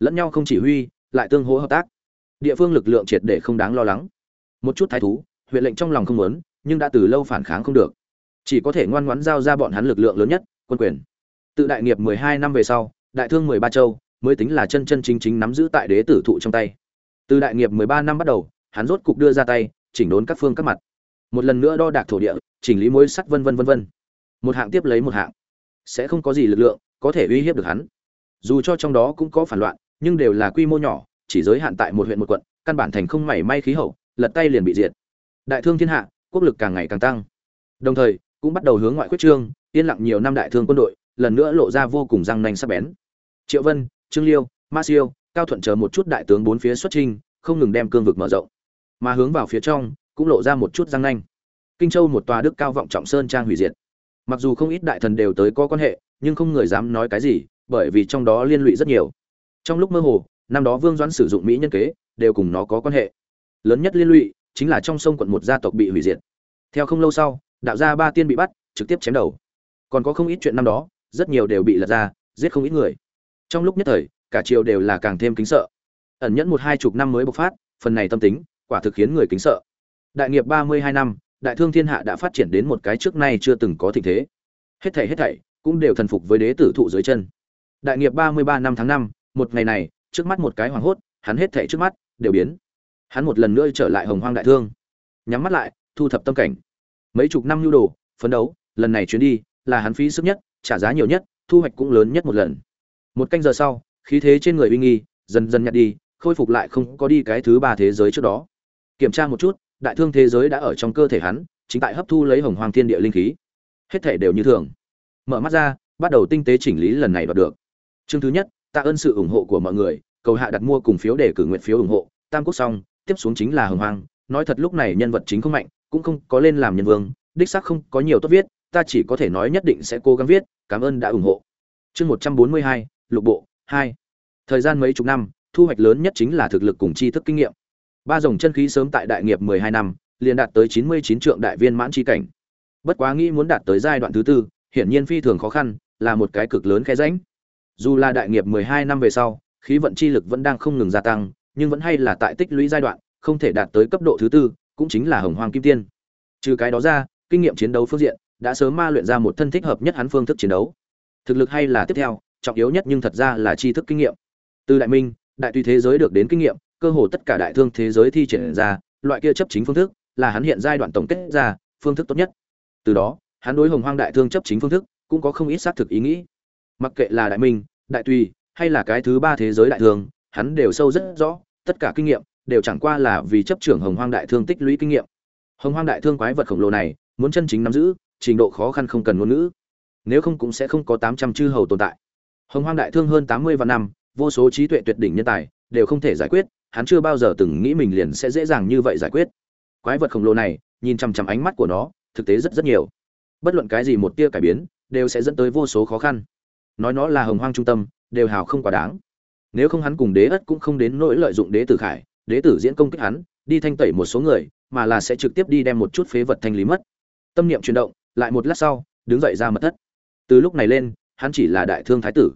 [SPEAKER 1] Lẫn nhau không chỉ huy, lại tương hỗ hợp tác. Địa phương lực lượng triệt để không đáng lo lắng. Một chút thái thú, huyện lệnh trong lòng không muốn, nhưng đã từ lâu phản kháng không được. Chỉ có thể ngoan ngoãn giao ra bọn hắn lực lượng lớn nhất, quân quyền. Tự đại nghiệp 12 năm về sau, đại thương 13 châu, mới tính là chân chân chính chính nắm giữ tại đế tử thụ trong tay. Từ đại nghiệp 13 năm bắt đầu, hắn rốt cục đưa ra tay, chỉnh đốn các phương các mặt. Một lần nữa đo đạc thổ địa, chỉnh lý mối sắt vân vân vân vân. Một hạng tiếp lấy một hạng. Sẽ không có gì lực lượng có thể uy hiếp được hắn. Dù cho trong đó cũng có phản loạn, nhưng đều là quy mô nhỏ, chỉ giới hạn tại một huyện một quận, căn bản thành không mảy may khí hậu, lật tay liền bị diệt. Đại thương thiên hạ, quốc lực càng ngày càng tăng. Đồng thời, cũng bắt đầu hướng ngoại quyết trương, yên lặng nhiều năm đại thương quân đội, lần nữa lộ ra vô cùng răng nanh sắc bén. Triệu vân, trương liêu, ma siêu, cao thuận chờ một chút đại tướng bốn phía xuất trinh không ngừng đem cương vực mở rộng. Mà hướng vào phía trong, cũng lộ ra một chút răng nanh. Kinh châu một tòa đức cao vọng trọng sơn trang hủy diệt mặc dù không ít đại thần đều tới có quan hệ, nhưng không người dám nói cái gì, bởi vì trong đó liên lụy rất nhiều. Trong lúc mơ hồ, năm đó vương doãn sử dụng mỹ nhân kế, đều cùng nó có quan hệ. Lớn nhất liên lụy chính là trong sông quận một gia tộc bị hủy diệt. Theo không lâu sau, đạo gia ba tiên bị bắt, trực tiếp chém đầu. Còn có không ít chuyện năm đó, rất nhiều đều bị lật ra, giết không ít người. Trong lúc nhất thời, cả triều đều là càng thêm kính sợ. Ẩn nhẫn một hai chục năm mới bộc phát, phần này tâm tính, quả thực khiến người kính sợ. Đại nghiệp ba mươi hai năm đại thương thiên hạ đã phát triển đến một cái trước nay chưa từng có tình thế. Hết thảy hết thảy cũng đều thần phục với đế tử thụ dưới chân. Đại nghiệp ba mươi ba năm tháng năm, một ngày này, trước mắt một cái hoàng hốt, hắn hết thảy trước mắt đều biến. Hắn một lần nữa trở lại hồng hoang đại thương. Nhắm mắt lại, thu thập tâm cảnh. Mấy chục năm nhu đồ, phấn đấu, lần này chuyến đi là hắn phí sức nhất, trả giá nhiều nhất, thu hoạch cũng lớn nhất một lần. Một canh giờ sau, khí thế trên người uy nghi dần dần nhạt đi, khôi phục lại không có đi cái thứ ba thế giới trước đó. Kiểm tra một chút đại thương thế giới đã ở trong cơ thể hắn, chính tại hấp thu lấy hồng hoàng thiên địa linh khí. Hết thể đều như thường. Mở mắt ra, bắt đầu tinh tế chỉnh lý lần này đoạt được. Chương thứ nhất, tạ ơn sự ủng hộ của mọi người, cầu hạ đặt mua cùng phiếu để cử nguyện phiếu ủng hộ, tam quốc xong, tiếp xuống chính là hồng hoàng nói thật lúc này nhân vật chính không mạnh, cũng không có lên làm nhân vương, đích xác không có nhiều tốt viết, ta chỉ có thể nói nhất định sẽ cố gắng viết, cảm ơn đã ủng hộ. Chương một trăm bốn mươi hai, lục bộ, hai. Thời gian mấy chục năm, thu hoạch lớn nhất chính là thực lực cùng tri thức kinh nghiệm ba dòng chân khí sớm tại đại nghiệp mười hai năm, liền đạt tới chín mươi chín trượng đại viên mãn chi cảnh. Bất quá nghĩ muốn đạt tới giai đoạn thứ tư, hiển nhiên phi thường khó khăn, là một cái cực lớn khe rãnh. Dù là đại nghiệp mười hai năm về sau, khí vận chi lực vẫn đang không ngừng gia tăng, nhưng vẫn hay là tại tích lũy giai đoạn, không thể đạt tới cấp độ thứ tư, cũng chính là hồng hoàng kim tiên. Trừ cái đó ra, kinh nghiệm chiến đấu phương diện đã sớm ma luyện ra một thân thích hợp nhất hắn phương thức chiến đấu. Thực lực hay là tiếp theo, trọng yếu nhất nhưng thật ra là tri thức kinh nghiệm. Từ đại minh, đại tùy thế giới được đến kinh nghiệm cơ hồ tất cả đại thương thế giới thi triển ra, loại kia chấp chính phương thức là hắn hiện giai đoạn tổng kết ra phương thức tốt nhất. Từ đó, hắn đối hồng hoang đại thương chấp chính phương thức cũng có không ít xác thực ý nghĩ. Mặc kệ là đại minh, đại tùy, hay là cái thứ ba thế giới đại thương, hắn đều sâu rất rõ, tất cả kinh nghiệm đều chẳng qua là vì chấp trưởng hồng hoang đại thương tích lũy kinh nghiệm. Hồng hoang đại thương quái vật khổng lồ này, muốn chân chính nắm giữ, trình độ khó khăn không cần ngôn ngữ. Nếu không cũng sẽ không có tám trăm chư hầu tồn tại. Hồng hoang đại thương hơn tám mươi vạn năm, vô số trí tuệ tuyệt đỉnh nhân tài đều không thể giải quyết hắn chưa bao giờ từng nghĩ mình liền sẽ dễ dàng như vậy giải quyết. Quái vật khổng lồ này, nhìn chằm chằm ánh mắt của nó, thực tế rất rất nhiều. Bất luận cái gì một tia cải biến, đều sẽ dẫn tới vô số khó khăn. Nói nó là hồng hoang trung tâm, đều hào không quá đáng. Nếu không hắn cùng đế ất cũng không đến nỗi lợi dụng đế tử khải, đế tử diễn công kích hắn, đi thanh tẩy một số người, mà là sẽ trực tiếp đi đem một chút phế vật thanh lý mất. Tâm niệm chuyển động, lại một lát sau, đứng dậy ra mật thất. Từ lúc này lên, hắn chỉ là đại thương thái tử.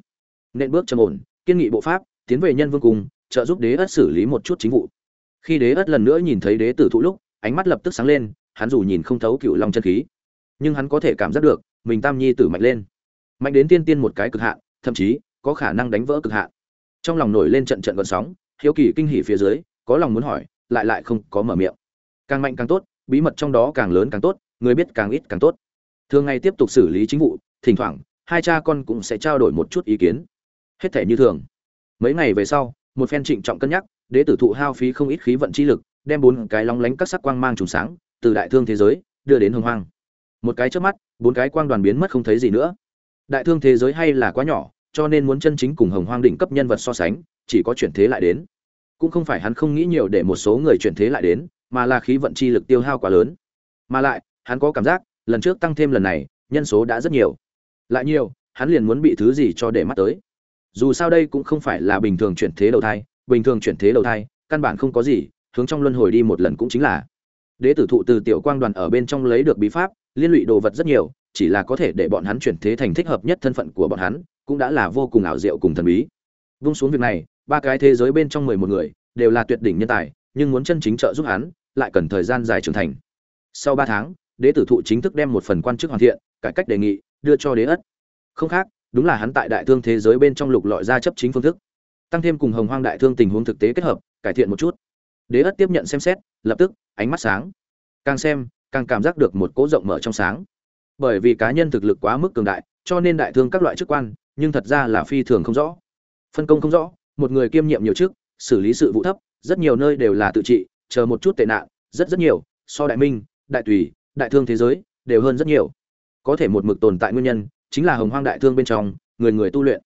[SPEAKER 1] Nên bước trầm ổn, kiên nghị bộ pháp, tiến về nhân vương cung trợ giúp đế ất xử lý một chút chính vụ. Khi đế ất lần nữa nhìn thấy đế tử thụ lúc, ánh mắt lập tức sáng lên, hắn dù nhìn không thấu cựu long chân khí, nhưng hắn có thể cảm giác được, mình tam nhi tử mạnh lên. Mạnh đến tiên tiên một cái cực hạn, thậm chí, có khả năng đánh vỡ cực hạn. Trong lòng nổi lên trận trận gợn sóng, hiếu kỳ kinh hỉ phía dưới, có lòng muốn hỏi, lại lại không có mở miệng. Càng mạnh càng tốt, bí mật trong đó càng lớn càng tốt, người biết càng ít càng tốt. Thường ngày tiếp tục xử lý chính vụ, thỉnh thoảng, hai cha con cũng sẽ trao đổi một chút ý kiến. Hết thể như thường. Mấy ngày về sau một phen trịnh trọng cân nhắc, đế tử thụ hao phí không ít khí vận chi lực, đem bốn cái long lánh các sắc quang mang trùng sáng, từ đại thương thế giới, đưa đến hồng hoang. Một cái trước mắt, bốn cái quang đoàn biến mất không thấy gì nữa. Đại thương thế giới hay là quá nhỏ, cho nên muốn chân chính cùng hồng hoang đỉnh cấp nhân vật so sánh, chỉ có chuyển thế lại đến. Cũng không phải hắn không nghĩ nhiều để một số người chuyển thế lại đến, mà là khí vận chi lực tiêu hao quá lớn. Mà lại, hắn có cảm giác, lần trước tăng thêm lần này, nhân số đã rất nhiều. Lại nhiều, hắn liền muốn bị thứ gì cho để mắt tới dù sao đây cũng không phải là bình thường chuyển thế đầu thai, bình thường chuyển thế đầu thai, căn bản không có gì, hướng trong luân hồi đi một lần cũng chính là. Đế tử thụ từ tiểu quang đoàn ở bên trong lấy được bí pháp, liên lụy đồ vật rất nhiều, chỉ là có thể để bọn hắn chuyển thế thành thích hợp nhất thân phận của bọn hắn, cũng đã là vô cùng ảo diệu cùng thần bí. Vung xuống việc này, ba cái thế giới bên trong mười một người, đều là tuyệt đỉnh nhân tài, nhưng muốn chân chính trợ giúp hắn, lại cần thời gian dài trưởng thành. Sau ba tháng, đế tử thụ chính thức đem một phần quan chức hoàn thiện, cải cách đề nghị, đưa cho đế ất. Không khác đúng là hắn tại đại thương thế giới bên trong lục lọi ra chấp chính phương thức. Tăng thêm cùng hồng hoang đại thương tình huống thực tế kết hợp, cải thiện một chút. Đế ất tiếp nhận xem xét, lập tức, ánh mắt sáng. Càng xem, càng cảm giác được một cỗ rộng mở trong sáng. Bởi vì cá nhân thực lực quá mức cường đại, cho nên đại thương các loại chức quan, nhưng thật ra là phi thường không rõ. Phân công không rõ, một người kiêm nhiệm nhiều chức, xử lý sự vụ thấp, rất nhiều nơi đều là tự trị, chờ một chút tệ nạn, rất rất nhiều, so đại minh, đại tùy, đại thương thế giới, đều hơn rất nhiều. Có thể một mực tồn tại nguyên nhân chính là hồng hoang đại thương bên trong, người người tu luyện.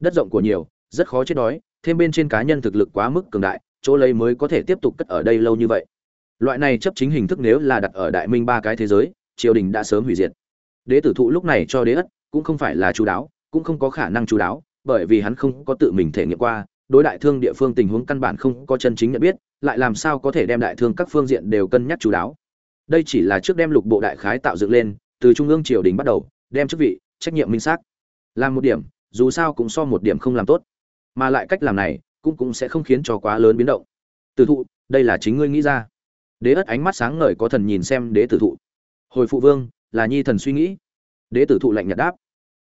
[SPEAKER 1] Đất rộng của nhiều, rất khó chết đói, thêm bên trên cá nhân thực lực quá mức cường đại, chỗ lấy mới có thể tiếp tục cất ở đây lâu như vậy. Loại này chấp chính hình thức nếu là đặt ở đại minh ba cái thế giới, triều đình đã sớm hủy diệt. Đế tử thụ lúc này cho đế ất, cũng không phải là chú đáo, cũng không có khả năng chú đáo, bởi vì hắn không có tự mình thể nghiệm qua, đối đại thương địa phương tình huống căn bản không có chân chính nhận biết, lại làm sao có thể đem đại thương các phương diện đều cân nhắc chú đáo. Đây chỉ là trước đem lục bộ đại khái tạo dựng lên, từ trung ương triều đình bắt đầu, đem chức vị trách nhiệm minh xác. Làm một điểm, dù sao cũng so một điểm không làm tốt. Mà lại cách làm này, cũng cũng sẽ không khiến cho quá lớn biến động. Tử thụ, đây là chính ngươi nghĩ ra. Đế ất ánh mắt sáng ngời có thần nhìn xem đế tử thụ. Hồi phụ vương, là nhi thần suy nghĩ. Đế tử thụ lạnh nhạt đáp.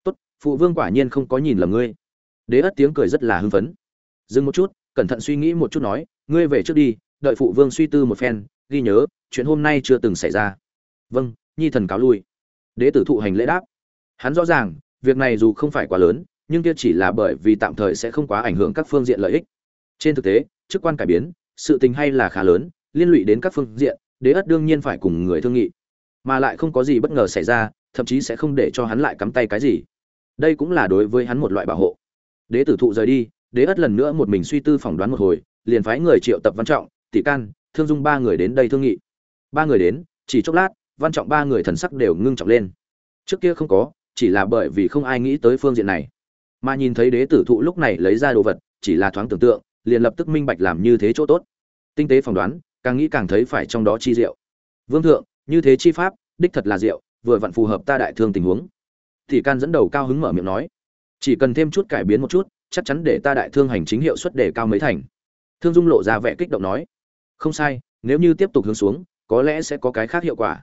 [SPEAKER 1] Tốt, phụ vương quả nhiên không có nhìn lầm ngươi. Đế ất tiếng cười rất là hưng phấn. Dừng một chút, cẩn thận suy nghĩ một chút nói, ngươi về trước đi, đợi phụ vương suy tư một phen, ghi nhớ, chuyện hôm nay chưa từng xảy ra. Vâng nhi thần cáo lui. Đế tử thụ hành lễ đáp hắn rõ ràng, việc này dù không phải quá lớn, nhưng kia chỉ là bởi vì tạm thời sẽ không quá ảnh hưởng các phương diện lợi ích. Trên thực tế, chức quan cải biến, sự tình hay là khá lớn, liên lụy đến các phương diện, đế ất đương nhiên phải cùng người thương nghị. Mà lại không có gì bất ngờ xảy ra, thậm chí sẽ không để cho hắn lại cắm tay cái gì. Đây cũng là đối với hắn một loại bảo hộ. Đế tử thụ rời đi, đế ất lần nữa một mình suy tư phỏng đoán một hồi, liền phái người triệu tập văn trọng, tỷ can, thương dung ba người đến đây thương nghị. Ba người đến, chỉ chốc lát, văn trọng ba người thần sắc đều ngưng trọng lên. Trước kia không có chỉ là bởi vì không ai nghĩ tới phương diện này. Mà nhìn thấy đế tử thụ lúc này lấy ra đồ vật, chỉ là thoáng tưởng tượng, liền lập tức minh bạch làm như thế chỗ tốt. Tinh tế phỏng đoán, càng nghĩ càng thấy phải trong đó chi diệu. Vương thượng, như thế chi pháp, đích thật là diệu, vừa vặn phù hợp ta đại thương tình huống. Thì can dẫn đầu cao hứng mở miệng nói, chỉ cần thêm chút cải biến một chút, chắc chắn để ta đại thương hành chính hiệu suất đề cao mấy thành. Thương dung lộ ra vẻ kích động nói, không sai, nếu như tiếp tục hướng xuống, có lẽ sẽ có cái khác hiệu quả.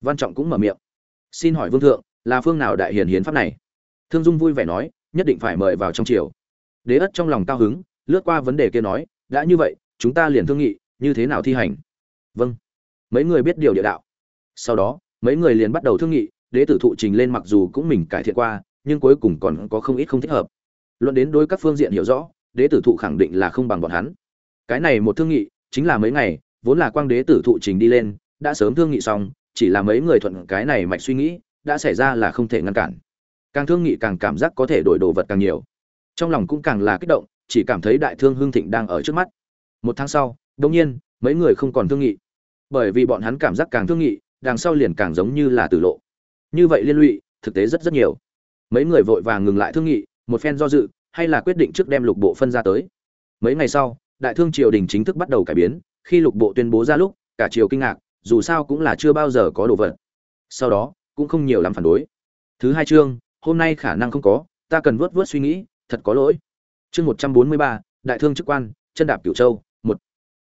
[SPEAKER 1] Văn trọng cũng mở miệng, xin hỏi vương thượng là phương nào đại hiền hiến pháp này? Thương dung vui vẻ nói, nhất định phải mời vào trong triều. Đế ất trong lòng cao hứng, lướt qua vấn đề kia nói, đã như vậy, chúng ta liền thương nghị, như thế nào thi hành? Vâng. Mấy người biết điều địa đạo. Sau đó, mấy người liền bắt đầu thương nghị, đế tử thụ trình lên mặc dù cũng mình cải thiện qua, nhưng cuối cùng còn có không ít không thích hợp. Luận đến đối các phương diện hiểu rõ, đế tử thụ khẳng định là không bằng bọn hắn. Cái này một thương nghị, chính là mấy ngày, vốn là quang đế tử thụ trình đi lên, đã sớm thương nghị xong, chỉ là mấy người thuận cái này mạch suy nghĩ đã xảy ra là không thể ngăn cản. Càng thương nghị càng cảm giác có thể đổi đồ vật càng nhiều. Trong lòng cũng càng là kích động, chỉ cảm thấy đại thương hưng thịnh đang ở trước mắt. Một tháng sau đông nhiên, mấy người không còn thương nghị. Bởi vì bọn hắn cảm giác càng thương nghị, đằng sau liền càng giống như là tử lộ. Như vậy liên lụy, thực tế rất rất nhiều. Mấy người vội vàng ngừng lại thương nghị, một phen do dự, hay là quyết định trước đem lục bộ phân ra tới. Mấy ngày sau, đại thương triều đình chính thức bắt đầu cải biến, khi lục bộ tuyên bố ra lúc, cả triều kinh ngạc, dù sao cũng là chưa bao giờ có đồ vật. Sau đó cũng không nhiều lắm phản đối. Thứ hai chương, hôm nay khả năng không có, ta cần vớt vớt suy nghĩ, thật có lỗi. Chương một trăm bốn mươi ba, đại thương chức quan, chân đạp cửu châu, một.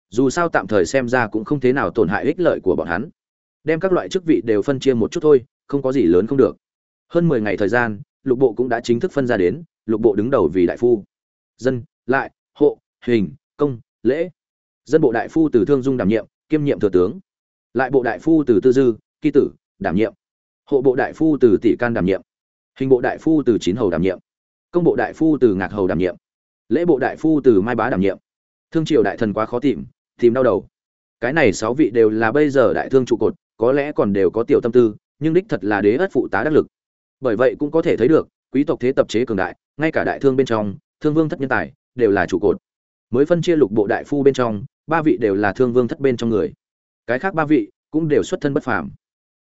[SPEAKER 1] Dù sao tạm thời xem ra cũng không thế nào tổn hại ích lợi của bọn hắn. Đem các loại chức vị đều phân chia một chút thôi, không có gì lớn không được. Hơn mười ngày thời gian, lục bộ cũng đã chính thức phân ra đến, lục bộ đứng đầu vì đại phu. Dân, lại, hộ, hình, công, lễ. Dân bộ đại phu từ thương dung đảm nhiệm, kiêm nhiệm thừa tướng. Lại bộ đại phu từ tư dư, kỳ tử, đảm nhiệm hộ bộ đại phu từ tỷ can đảm nhiệm. Hình bộ đại phu từ chín hầu đảm nhiệm. Công bộ đại phu từ ngạc hầu đảm nhiệm. Lễ bộ đại phu từ mai bá đảm nhiệm. Thương triều đại thần quá khó tìm tìm đau đầu. Cái này sáu vị đều là bây giờ đại thương trụ cột, có lẽ còn đều có tiểu tâm tư, nhưng đích thật là đế ất phụ tá đắc lực. Bởi vậy cũng có thể thấy được, quý tộc thế tập chế cường đại, ngay cả đại thương bên trong, thương vương thất nhân tài, đều là trụ cột. Mới phân chia lục bộ đại phu bên trong, ba vị đều là thương vương thất bên trong người. Cái khác ba vị cũng đều xuất thân bất phàm.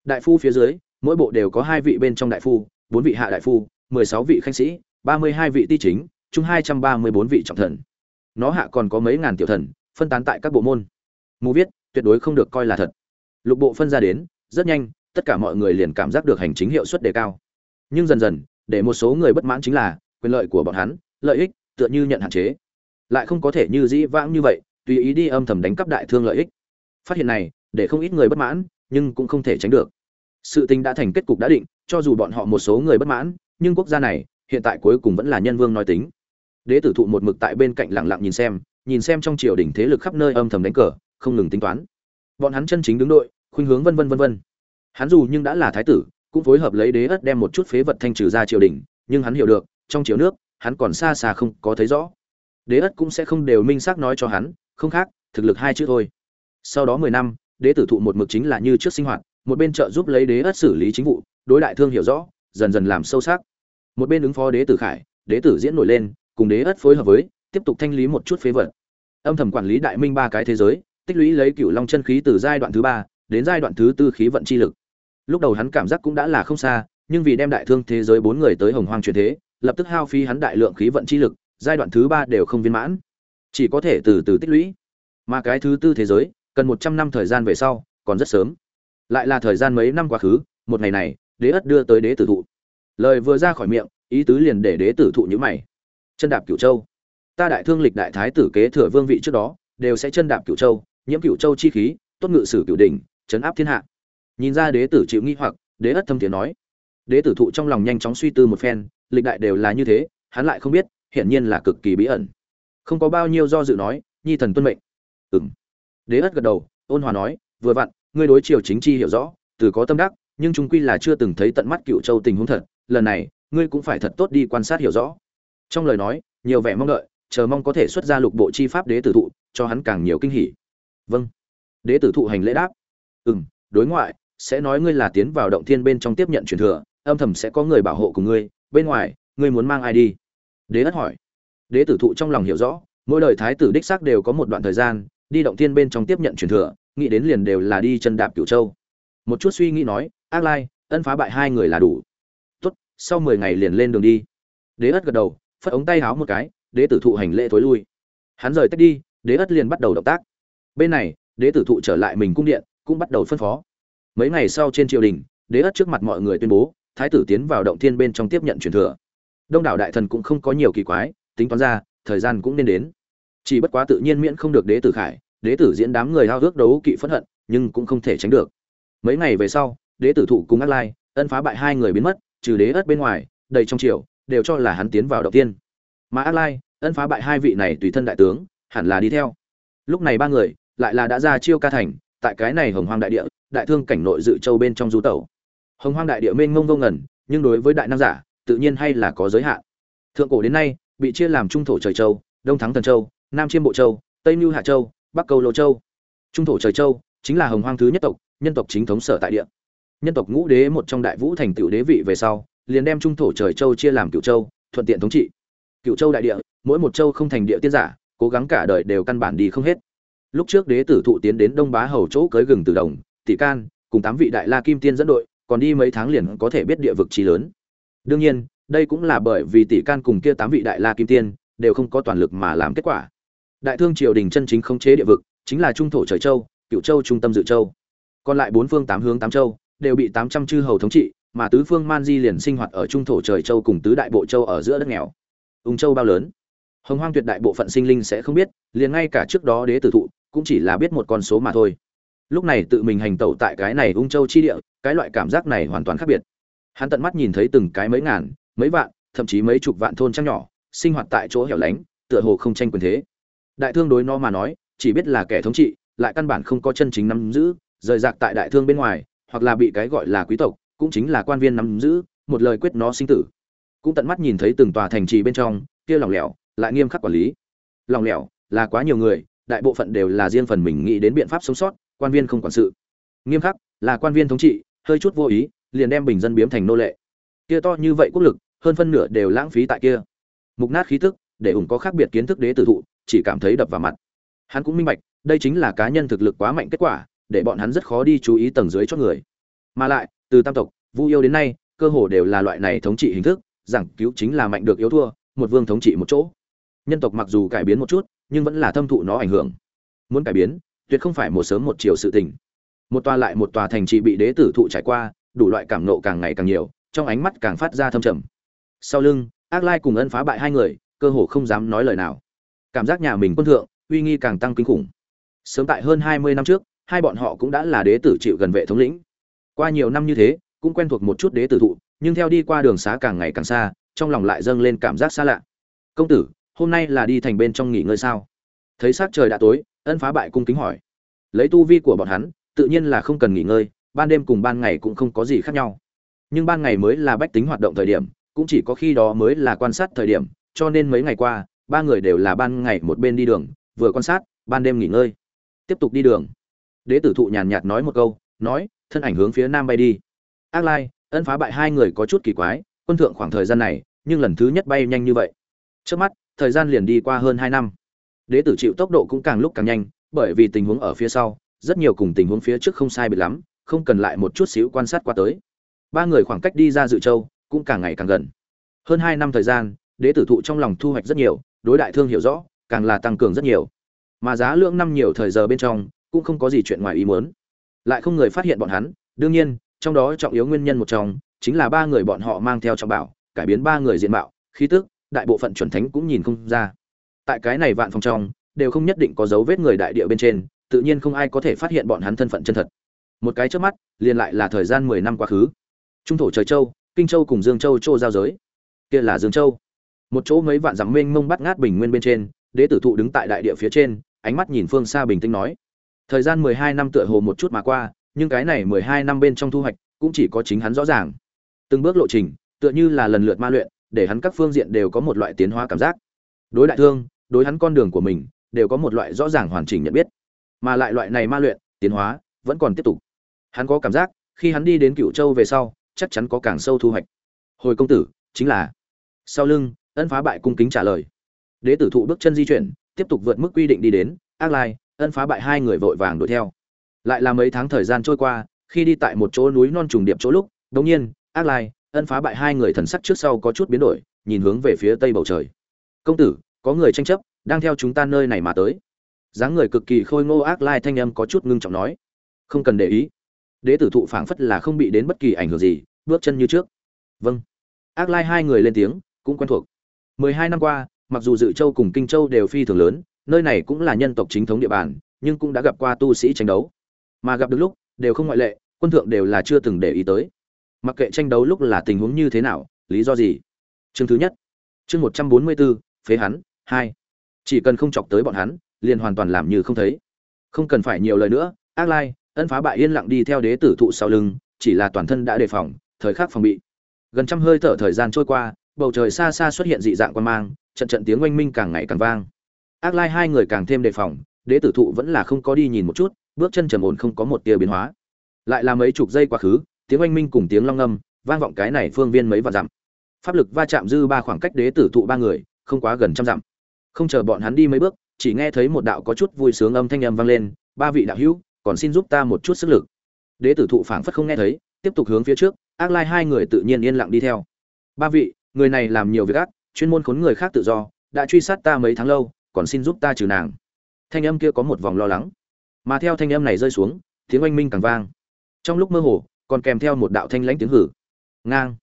[SPEAKER 1] Đại phu phía dưới mỗi bộ đều có hai vị bên trong đại phu, bốn vị hạ đại phu, mười sáu vị khanh sĩ, ba mươi hai vị ti chính, chung hai trăm ba mươi bốn vị trọng thần. Nó hạ còn có mấy ngàn tiểu thần, phân tán tại các bộ môn. Mù viết, tuyệt đối không được coi là thật. Lục bộ phân ra đến, rất nhanh, tất cả mọi người liền cảm giác được hành chính hiệu suất đề cao. Nhưng dần dần, để một số người bất mãn chính là, quyền lợi của bọn hắn, lợi ích, tựa như nhận hạn chế. Lại không có thể như dĩ vãng như vậy, tùy ý đi âm thầm đánh cắp đại thương lợi ích. Phát hiện này, để không ít người bất mãn, nhưng cũng không thể tránh được sự tình đã thành kết cục đã định, cho dù bọn họ một số người bất mãn, nhưng quốc gia này, hiện tại cuối cùng vẫn là nhân vương nói tính. Đế tử thụ một mực tại bên cạnh lặng lặng nhìn xem nhìn xem trong triều đình thế lực khắp nơi âm thầm đánh cờ, không ngừng tính toán. Bọn hắn chân chính đứng đội, khuynh hướng vân vân vân vân. Hắn dù nhưng đã là thái tử, cũng phối hợp lấy đế ất đem một chút phế vật thanh trừ ra triều đình, nhưng hắn hiểu được, trong triều nước, hắn còn xa xa không có thấy rõ. Đế ất cũng sẽ không đều minh xác nói cho hắn, không khác, thực lực hai chữ thôi. Sau đó mười năm, đế tử thụ một mực chính là như trước sinh hoạt một bên trợ giúp lấy đế ất xử lý chính vụ, đối đại thương hiểu rõ, dần dần làm sâu sắc. Một bên ứng phó đế tử khải, đế tử diễn nổi lên, cùng đế ất phối hợp với, tiếp tục thanh lý một chút phế vật. Âm thầm quản lý đại minh ba cái thế giới, tích lũy lấy cựu long chân khí từ giai đoạn thứ ba, đến giai đoạn thứ tư khí vận chi lực. Lúc đầu hắn cảm giác cũng đã là không xa, nhưng vì đem đại thương thế giới bốn người tới hồng hoang truyền thế, lập tức hao phí hắn đại lượng khí vận chi lực, giai đoạn thứ ba đều không viên mãn. Chỉ có thể từ từ tích lũy. Mà cái thứ tư thế giới, cần một trăm năm thời gian về sau, còn rất sớm lại là thời gian mấy năm quá khứ, một ngày này, đế ất đưa tới đế tử thụ. Lời vừa ra khỏi miệng, ý tứ liền để đế tử thụ nhữ mày. Chân đạp cửu châu. Ta đại thương lịch đại thái tử kế thừa vương vị trước đó, đều sẽ chân đạp cửu châu, nhiễm cửu châu chi khí, tốt ngự sử cửu đỉnh chấn áp thiên hạ. Nhìn ra đế tử chịu nghi hoặc, đế ất thâm thiền nói. Đế tử thụ trong lòng nhanh chóng suy tư một phen, lịch đại đều là như thế, hắn lại không biết, hiển nhiên là cực kỳ bí ẩn. Không có bao nhiêu do dự nói, nhi thần tuân mệnh. Ừng đế ất gật đầu, ôn hòa nói, vừa vặn ngươi đối triều chính chi hiểu rõ từ có tâm đắc nhưng chúng quy là chưa từng thấy tận mắt cựu châu tình huống thật lần này ngươi cũng phải thật tốt đi quan sát hiểu rõ. Trong lời nói nhiều vẻ mong đợi chờ mong có thể xuất ra lục bộ chi pháp đế tử thụ cho hắn càng nhiều kinh hỉ. Vâng. Đế tử thụ hành lễ đáp. Ừm, đối ngoại sẽ nói ngươi là tiến vào động thiên bên trong tiếp nhận truyền thừa âm thầm sẽ có người bảo hộ cùng ngươi bên ngoài ngươi muốn mang ai đi? Đế ất hỏi. Đế tử thụ trong lòng hiểu rõ mỗi đời thái tử đích xác đều có một đoạn thời gian đi động thiên bên trong tiếp nhận truyền thừa nghĩ đến liền đều là đi chân đạp cửu châu. Một chút suy nghĩ nói, ác lai, ân phá bại hai người là đủ. Tốt, sau mười ngày liền lên đường đi. Đế ất gật đầu, phất ống tay háo một cái, đế tử thụ hành lễ thối lui. Hắn rời tách đi, đế ất liền bắt đầu động tác. Bên này, đế tử thụ trở lại mình cung điện, cũng bắt đầu phân phó. Mấy ngày sau trên triều đình, đế ất trước mặt mọi người tuyên bố, thái tử tiến vào động thiên bên trong tiếp nhận truyền thừa. Đông đảo đại thần cũng không có nhiều kỳ quái, tính toán ra, thời gian cũng nên đến. Chỉ bất quá tự nhiên miễn không được đế tử khải đế tử diễn đám người hao ước đấu kỵ phẫn hận, nhưng cũng không thể tránh được. Mấy ngày về sau, đế tử thụ cùng ác lai, ân phá bại hai người biến mất, trừ đế ất bên ngoài, đầy trong triều, đều cho là hắn tiến vào đầu tiên. Mà ác lai, ân phá bại hai vị này tùy thân đại tướng, hẳn là đi theo. Lúc này ba người, lại là đã ra chiêu ca thành, tại cái này hồng hoang đại địa, đại thương cảnh nội dự châu bên trong du tẩu. Hồng hoang đại địa mênh mông vô ngẩn nhưng đối với đại nam giả, tự nhiên hay là có giới hạn. Thượng cổ đến nay, bị chia làm trung thổ trời châu, đông thắng thần châu, nam chiêm bộ châu, tây mưu hạ châu bắc câu lô châu. Trung thổ trời châu chính là hồng hoang thứ nhất tộc, nhân tộc chính thống sở tại địa. Nhân tộc ngũ đế một trong đại vũ thành tựu đế vị về sau, liền đem trung thổ trời châu chia làm cựu châu, thuận tiện thống trị. Cựu châu đại địa, mỗi một châu không thành địa tiên giả, cố gắng cả đời đều căn bản đi không hết. Lúc trước đế tử thụ tiến đến đông bá hầu chỗ cưới gừng từ đồng, tỷ can, cùng tám vị đại la kim tiên dẫn đội, còn đi mấy tháng liền có thể biết địa vực trí lớn. Đương nhiên, đây cũng là bởi vì tỷ can cùng kia tám vị đại la kim tiên đều không có toàn lực mà làm kết quả đại thương triều đình chân chính khống chế địa vực, chính là trung thổ trời châu, cựu châu trung tâm dự châu. Còn lại bốn phương tám hướng tám châu, đều bị tám trăm chư hầu thống trị, mà tứ phương man di liền sinh hoạt ở trung thổ trời châu cùng tứ đại bộ châu ở giữa đất nghèo. Ung châu bao lớn? Hồng hoang tuyệt đại bộ phận sinh linh sẽ không biết, liền ngay cả trước đó đế tử thụ, cũng chỉ là biết một con số mà thôi. Lúc này tự mình hành tẩu tại cái này ung châu chi địa, cái loại cảm giác này hoàn toàn khác biệt. Hắn tận mắt nhìn thấy từng cái mấy ngàn, mấy vạn, thậm chí mấy chục vạn thôn trăng nhỏ, sinh hoạt tại chỗ hẻo lánh, tựa hồ không tranh quyền thế đại thương đối nó mà nói, chỉ biết là kẻ thống trị, lại căn bản không có chân chính nắm giữ, rời rạc tại đại thương bên ngoài, hoặc là bị cái gọi là quý tộc, cũng chính là quan viên nắm giữ, một lời quyết nó sinh tử. Cũng tận mắt nhìn thấy từng tòa thành trì bên trong, kia lỏng lẻo, lại nghiêm khắc quản lý. Lỏng lẻo, là quá nhiều người, đại bộ phận đều là riêng phần mình nghĩ đến biện pháp sống sót, quan viên không quản sự. Nghiêm khắc, là quan viên thống trị, hơi chút vô ý, liền đem bình dân biếm thành nô lệ. Kia to như vậy quốc lực, hơn phân nửa đều lãng phí tại kia. Mục nát khí tức, để ủng có khác biệt kiến thức đế tử thụ chỉ cảm thấy đập vào mặt. Hắn cũng minh bạch, đây chính là cá nhân thực lực quá mạnh kết quả, để bọn hắn rất khó đi chú ý tầng dưới cho người. Mà lại, từ tam tộc, vu yêu đến nay, cơ hồ đều là loại này thống trị hình thức, giảng cứu chính là mạnh được yếu thua, một vương thống trị một chỗ. Nhân tộc mặc dù cải biến một chút, nhưng vẫn là thâm thụ nó ảnh hưởng. Muốn cải biến, tuyệt không phải một sớm một chiều sự tình. Một tòa lại một tòa thành trì bị đế tử thụ trải qua, đủ loại cảm nộ càng ngày càng nhiều, trong ánh mắt càng phát ra thâm trầm. Sau lưng, ác lai cùng ân phá bại hai người, cơ hồ không dám nói lời nào cảm giác nhà mình quân thượng, uy nghi càng tăng kinh khủng. Sớm tại hơn hai mươi năm trước, hai bọn họ cũng đã là đế tử chịu gần vệ thống lĩnh. Qua nhiều năm như thế, cũng quen thuộc một chút đế tử thụ, nhưng theo đi qua đường xá càng ngày càng xa, trong lòng lại dâng lên cảm giác xa lạ. Công tử, hôm nay là đi thành bên trong nghỉ ngơi sao? Thấy sát trời đã tối, ân phá bại cung kính hỏi. Lấy tu vi của bọn hắn, tự nhiên là không cần nghỉ ngơi, ban đêm cùng ban ngày cũng không có gì khác nhau. Nhưng ban ngày mới là bách tính hoạt động thời điểm, cũng chỉ có khi đó mới là quan sát thời điểm, cho nên mấy ngày qua ba người đều là ban ngày một bên đi đường, vừa quan sát, ban đêm nghỉ ngơi. Tiếp tục đi đường. Đế tử thụ nhàn nhạt nói một câu, nói, thân ảnh hướng phía nam bay đi. Ác lai, ân phá bại hai người có chút kỳ quái, quân thượng khoảng thời gian này, nhưng lần thứ nhất bay nhanh như vậy. Trước mắt, thời gian liền đi qua hơn hai năm. Đế tử chịu tốc độ cũng càng lúc càng nhanh, bởi vì tình huống ở phía sau, rất nhiều cùng tình huống phía trước không sai biệt lắm, không cần lại một chút xíu quan sát qua tới. Ba người khoảng cách đi ra dự châu, cũng càng ngày càng gần. Hơn hai năm thời gian, đế tử thụ trong lòng thu hoạch rất nhiều đối đại thương hiểu rõ, càng là tăng cường rất nhiều. Mà giá lượng năm nhiều thời giờ bên trong, cũng không có gì chuyện ngoài ý muốn. Lại không người phát hiện bọn hắn, đương nhiên, trong đó trọng yếu nguyên nhân một trong, chính là ba người bọn họ mang theo trọng bảo, cải biến ba người diện mạo, khí tức, đại bộ phận chuẩn thánh cũng nhìn không ra. Tại cái này vạn phòng trong, đều không nhất định có dấu vết người đại địa bên trên, tự nhiên không ai có thể phát hiện bọn hắn thân phận chân thật. Một cái trước mắt, liền lại là thời gian mười năm quá khứ. Trung thổ trời châu, kinh châu cùng dương châu châu giao giới. Kia là dương châu một chỗ mấy vạn dặm mênh mông bắt ngát bình nguyên bên trên, đế tử thụ đứng tại đại địa phía trên, ánh mắt nhìn phương xa bình tĩnh nói. Thời gian mười hai năm tựa hồ một chút mà qua, nhưng cái này mười hai năm bên trong thu hoạch cũng chỉ có chính hắn rõ ràng. Từng bước lộ trình, tựa như là lần lượt ma luyện, để hắn các phương diện đều có một loại tiến hóa cảm giác. Đối đại thương, đối hắn con đường của mình, đều có một loại rõ ràng hoàn chỉnh nhận biết. Mà lại loại này ma luyện, tiến hóa, vẫn còn tiếp tục. Hắn có cảm giác, khi hắn đi đến cựu châu về sau, chắc chắn có càng sâu thu hoạch. Hồi công tử, chính là sau lưng ân phá bại cung kính trả lời. Đế tử thụ bước chân di chuyển, tiếp tục vượt mức quy định đi đến, ác lai, ân phá bại hai người vội vàng đuổi theo. Lại là mấy tháng thời gian trôi qua, khi đi tại một chỗ núi non trùng điệp chỗ lúc đống nhiên, ác lai, ân phá bại hai người thần sắc trước sau có chút biến đổi, nhìn hướng về phía tây bầu trời. Công tử, có người tranh chấp, đang theo chúng ta nơi này mà tới. Dáng người cực kỳ khôi ngô ác lai thanh âm có chút ngưng trọng nói. Không cần để ý. Đế tử thụ phảng phất là không bị đến bất kỳ ảnh hưởng gì, bước chân như trước. Vâng. Ác lai hai người lên tiếng, cũng quen thuộc mười hai năm qua, mặc dù dự châu cùng kinh châu đều phi thường lớn, nơi này cũng là nhân tộc chính thống địa bàn, nhưng cũng đã gặp qua tu sĩ tranh đấu. Mà gặp được lúc, đều không ngoại lệ, quân thượng đều là chưa từng để ý tới. Mặc kệ tranh đấu lúc là tình huống như thế nào, lý do gì? Chương thứ nhất, chương một trăm bốn mươi bốn, phế hắn, hai. Chỉ cần không chọc tới bọn hắn, liền hoàn toàn làm như không thấy. Không cần phải nhiều lời nữa, ác lai, ân phá bại yên lặng đi theo đế tử thụ sau lưng, chỉ là toàn thân đã đề phòng, thời khắc phòng bị. Gần trăm hơi thở thời gian trôi qua bầu trời xa xa xuất hiện dị dạng quan mang, trận trận tiếng oanh minh càng ngày càng vang. Ác lai hai người càng thêm đề phòng, đế tử thụ vẫn là không có đi nhìn một chút, bước chân trầm ổn không có một tia biến hóa. Lại là mấy chục giây quá khứ, tiếng oanh minh cùng tiếng long ngâm vang vọng cái này phương viên mấy vạn dặm. Pháp lực va chạm dư ba khoảng cách đế tử thụ ba người, không quá gần trăm dặm. Không chờ bọn hắn đi mấy bước, chỉ nghe thấy một đạo có chút vui sướng âm thanh âm vang lên, ba vị đạo hữu, còn xin giúp ta một chút sức lực. Đế tử thụ phảng phất không nghe thấy, tiếp tục hướng phía trước, ác lai hai người tự nhiên yên lặng đi theo. Ba vị người này làm nhiều việc ác, chuyên môn khốn người khác tự do, đã truy sát ta mấy tháng lâu, còn xin giúp ta trừ nàng. Thanh âm kia có một vòng lo lắng. Mà theo thanh âm này rơi xuống, tiếng oanh minh càng vang. Trong lúc mơ hồ, còn kèm theo một đạo thanh lãnh tiếng hử. Ngang.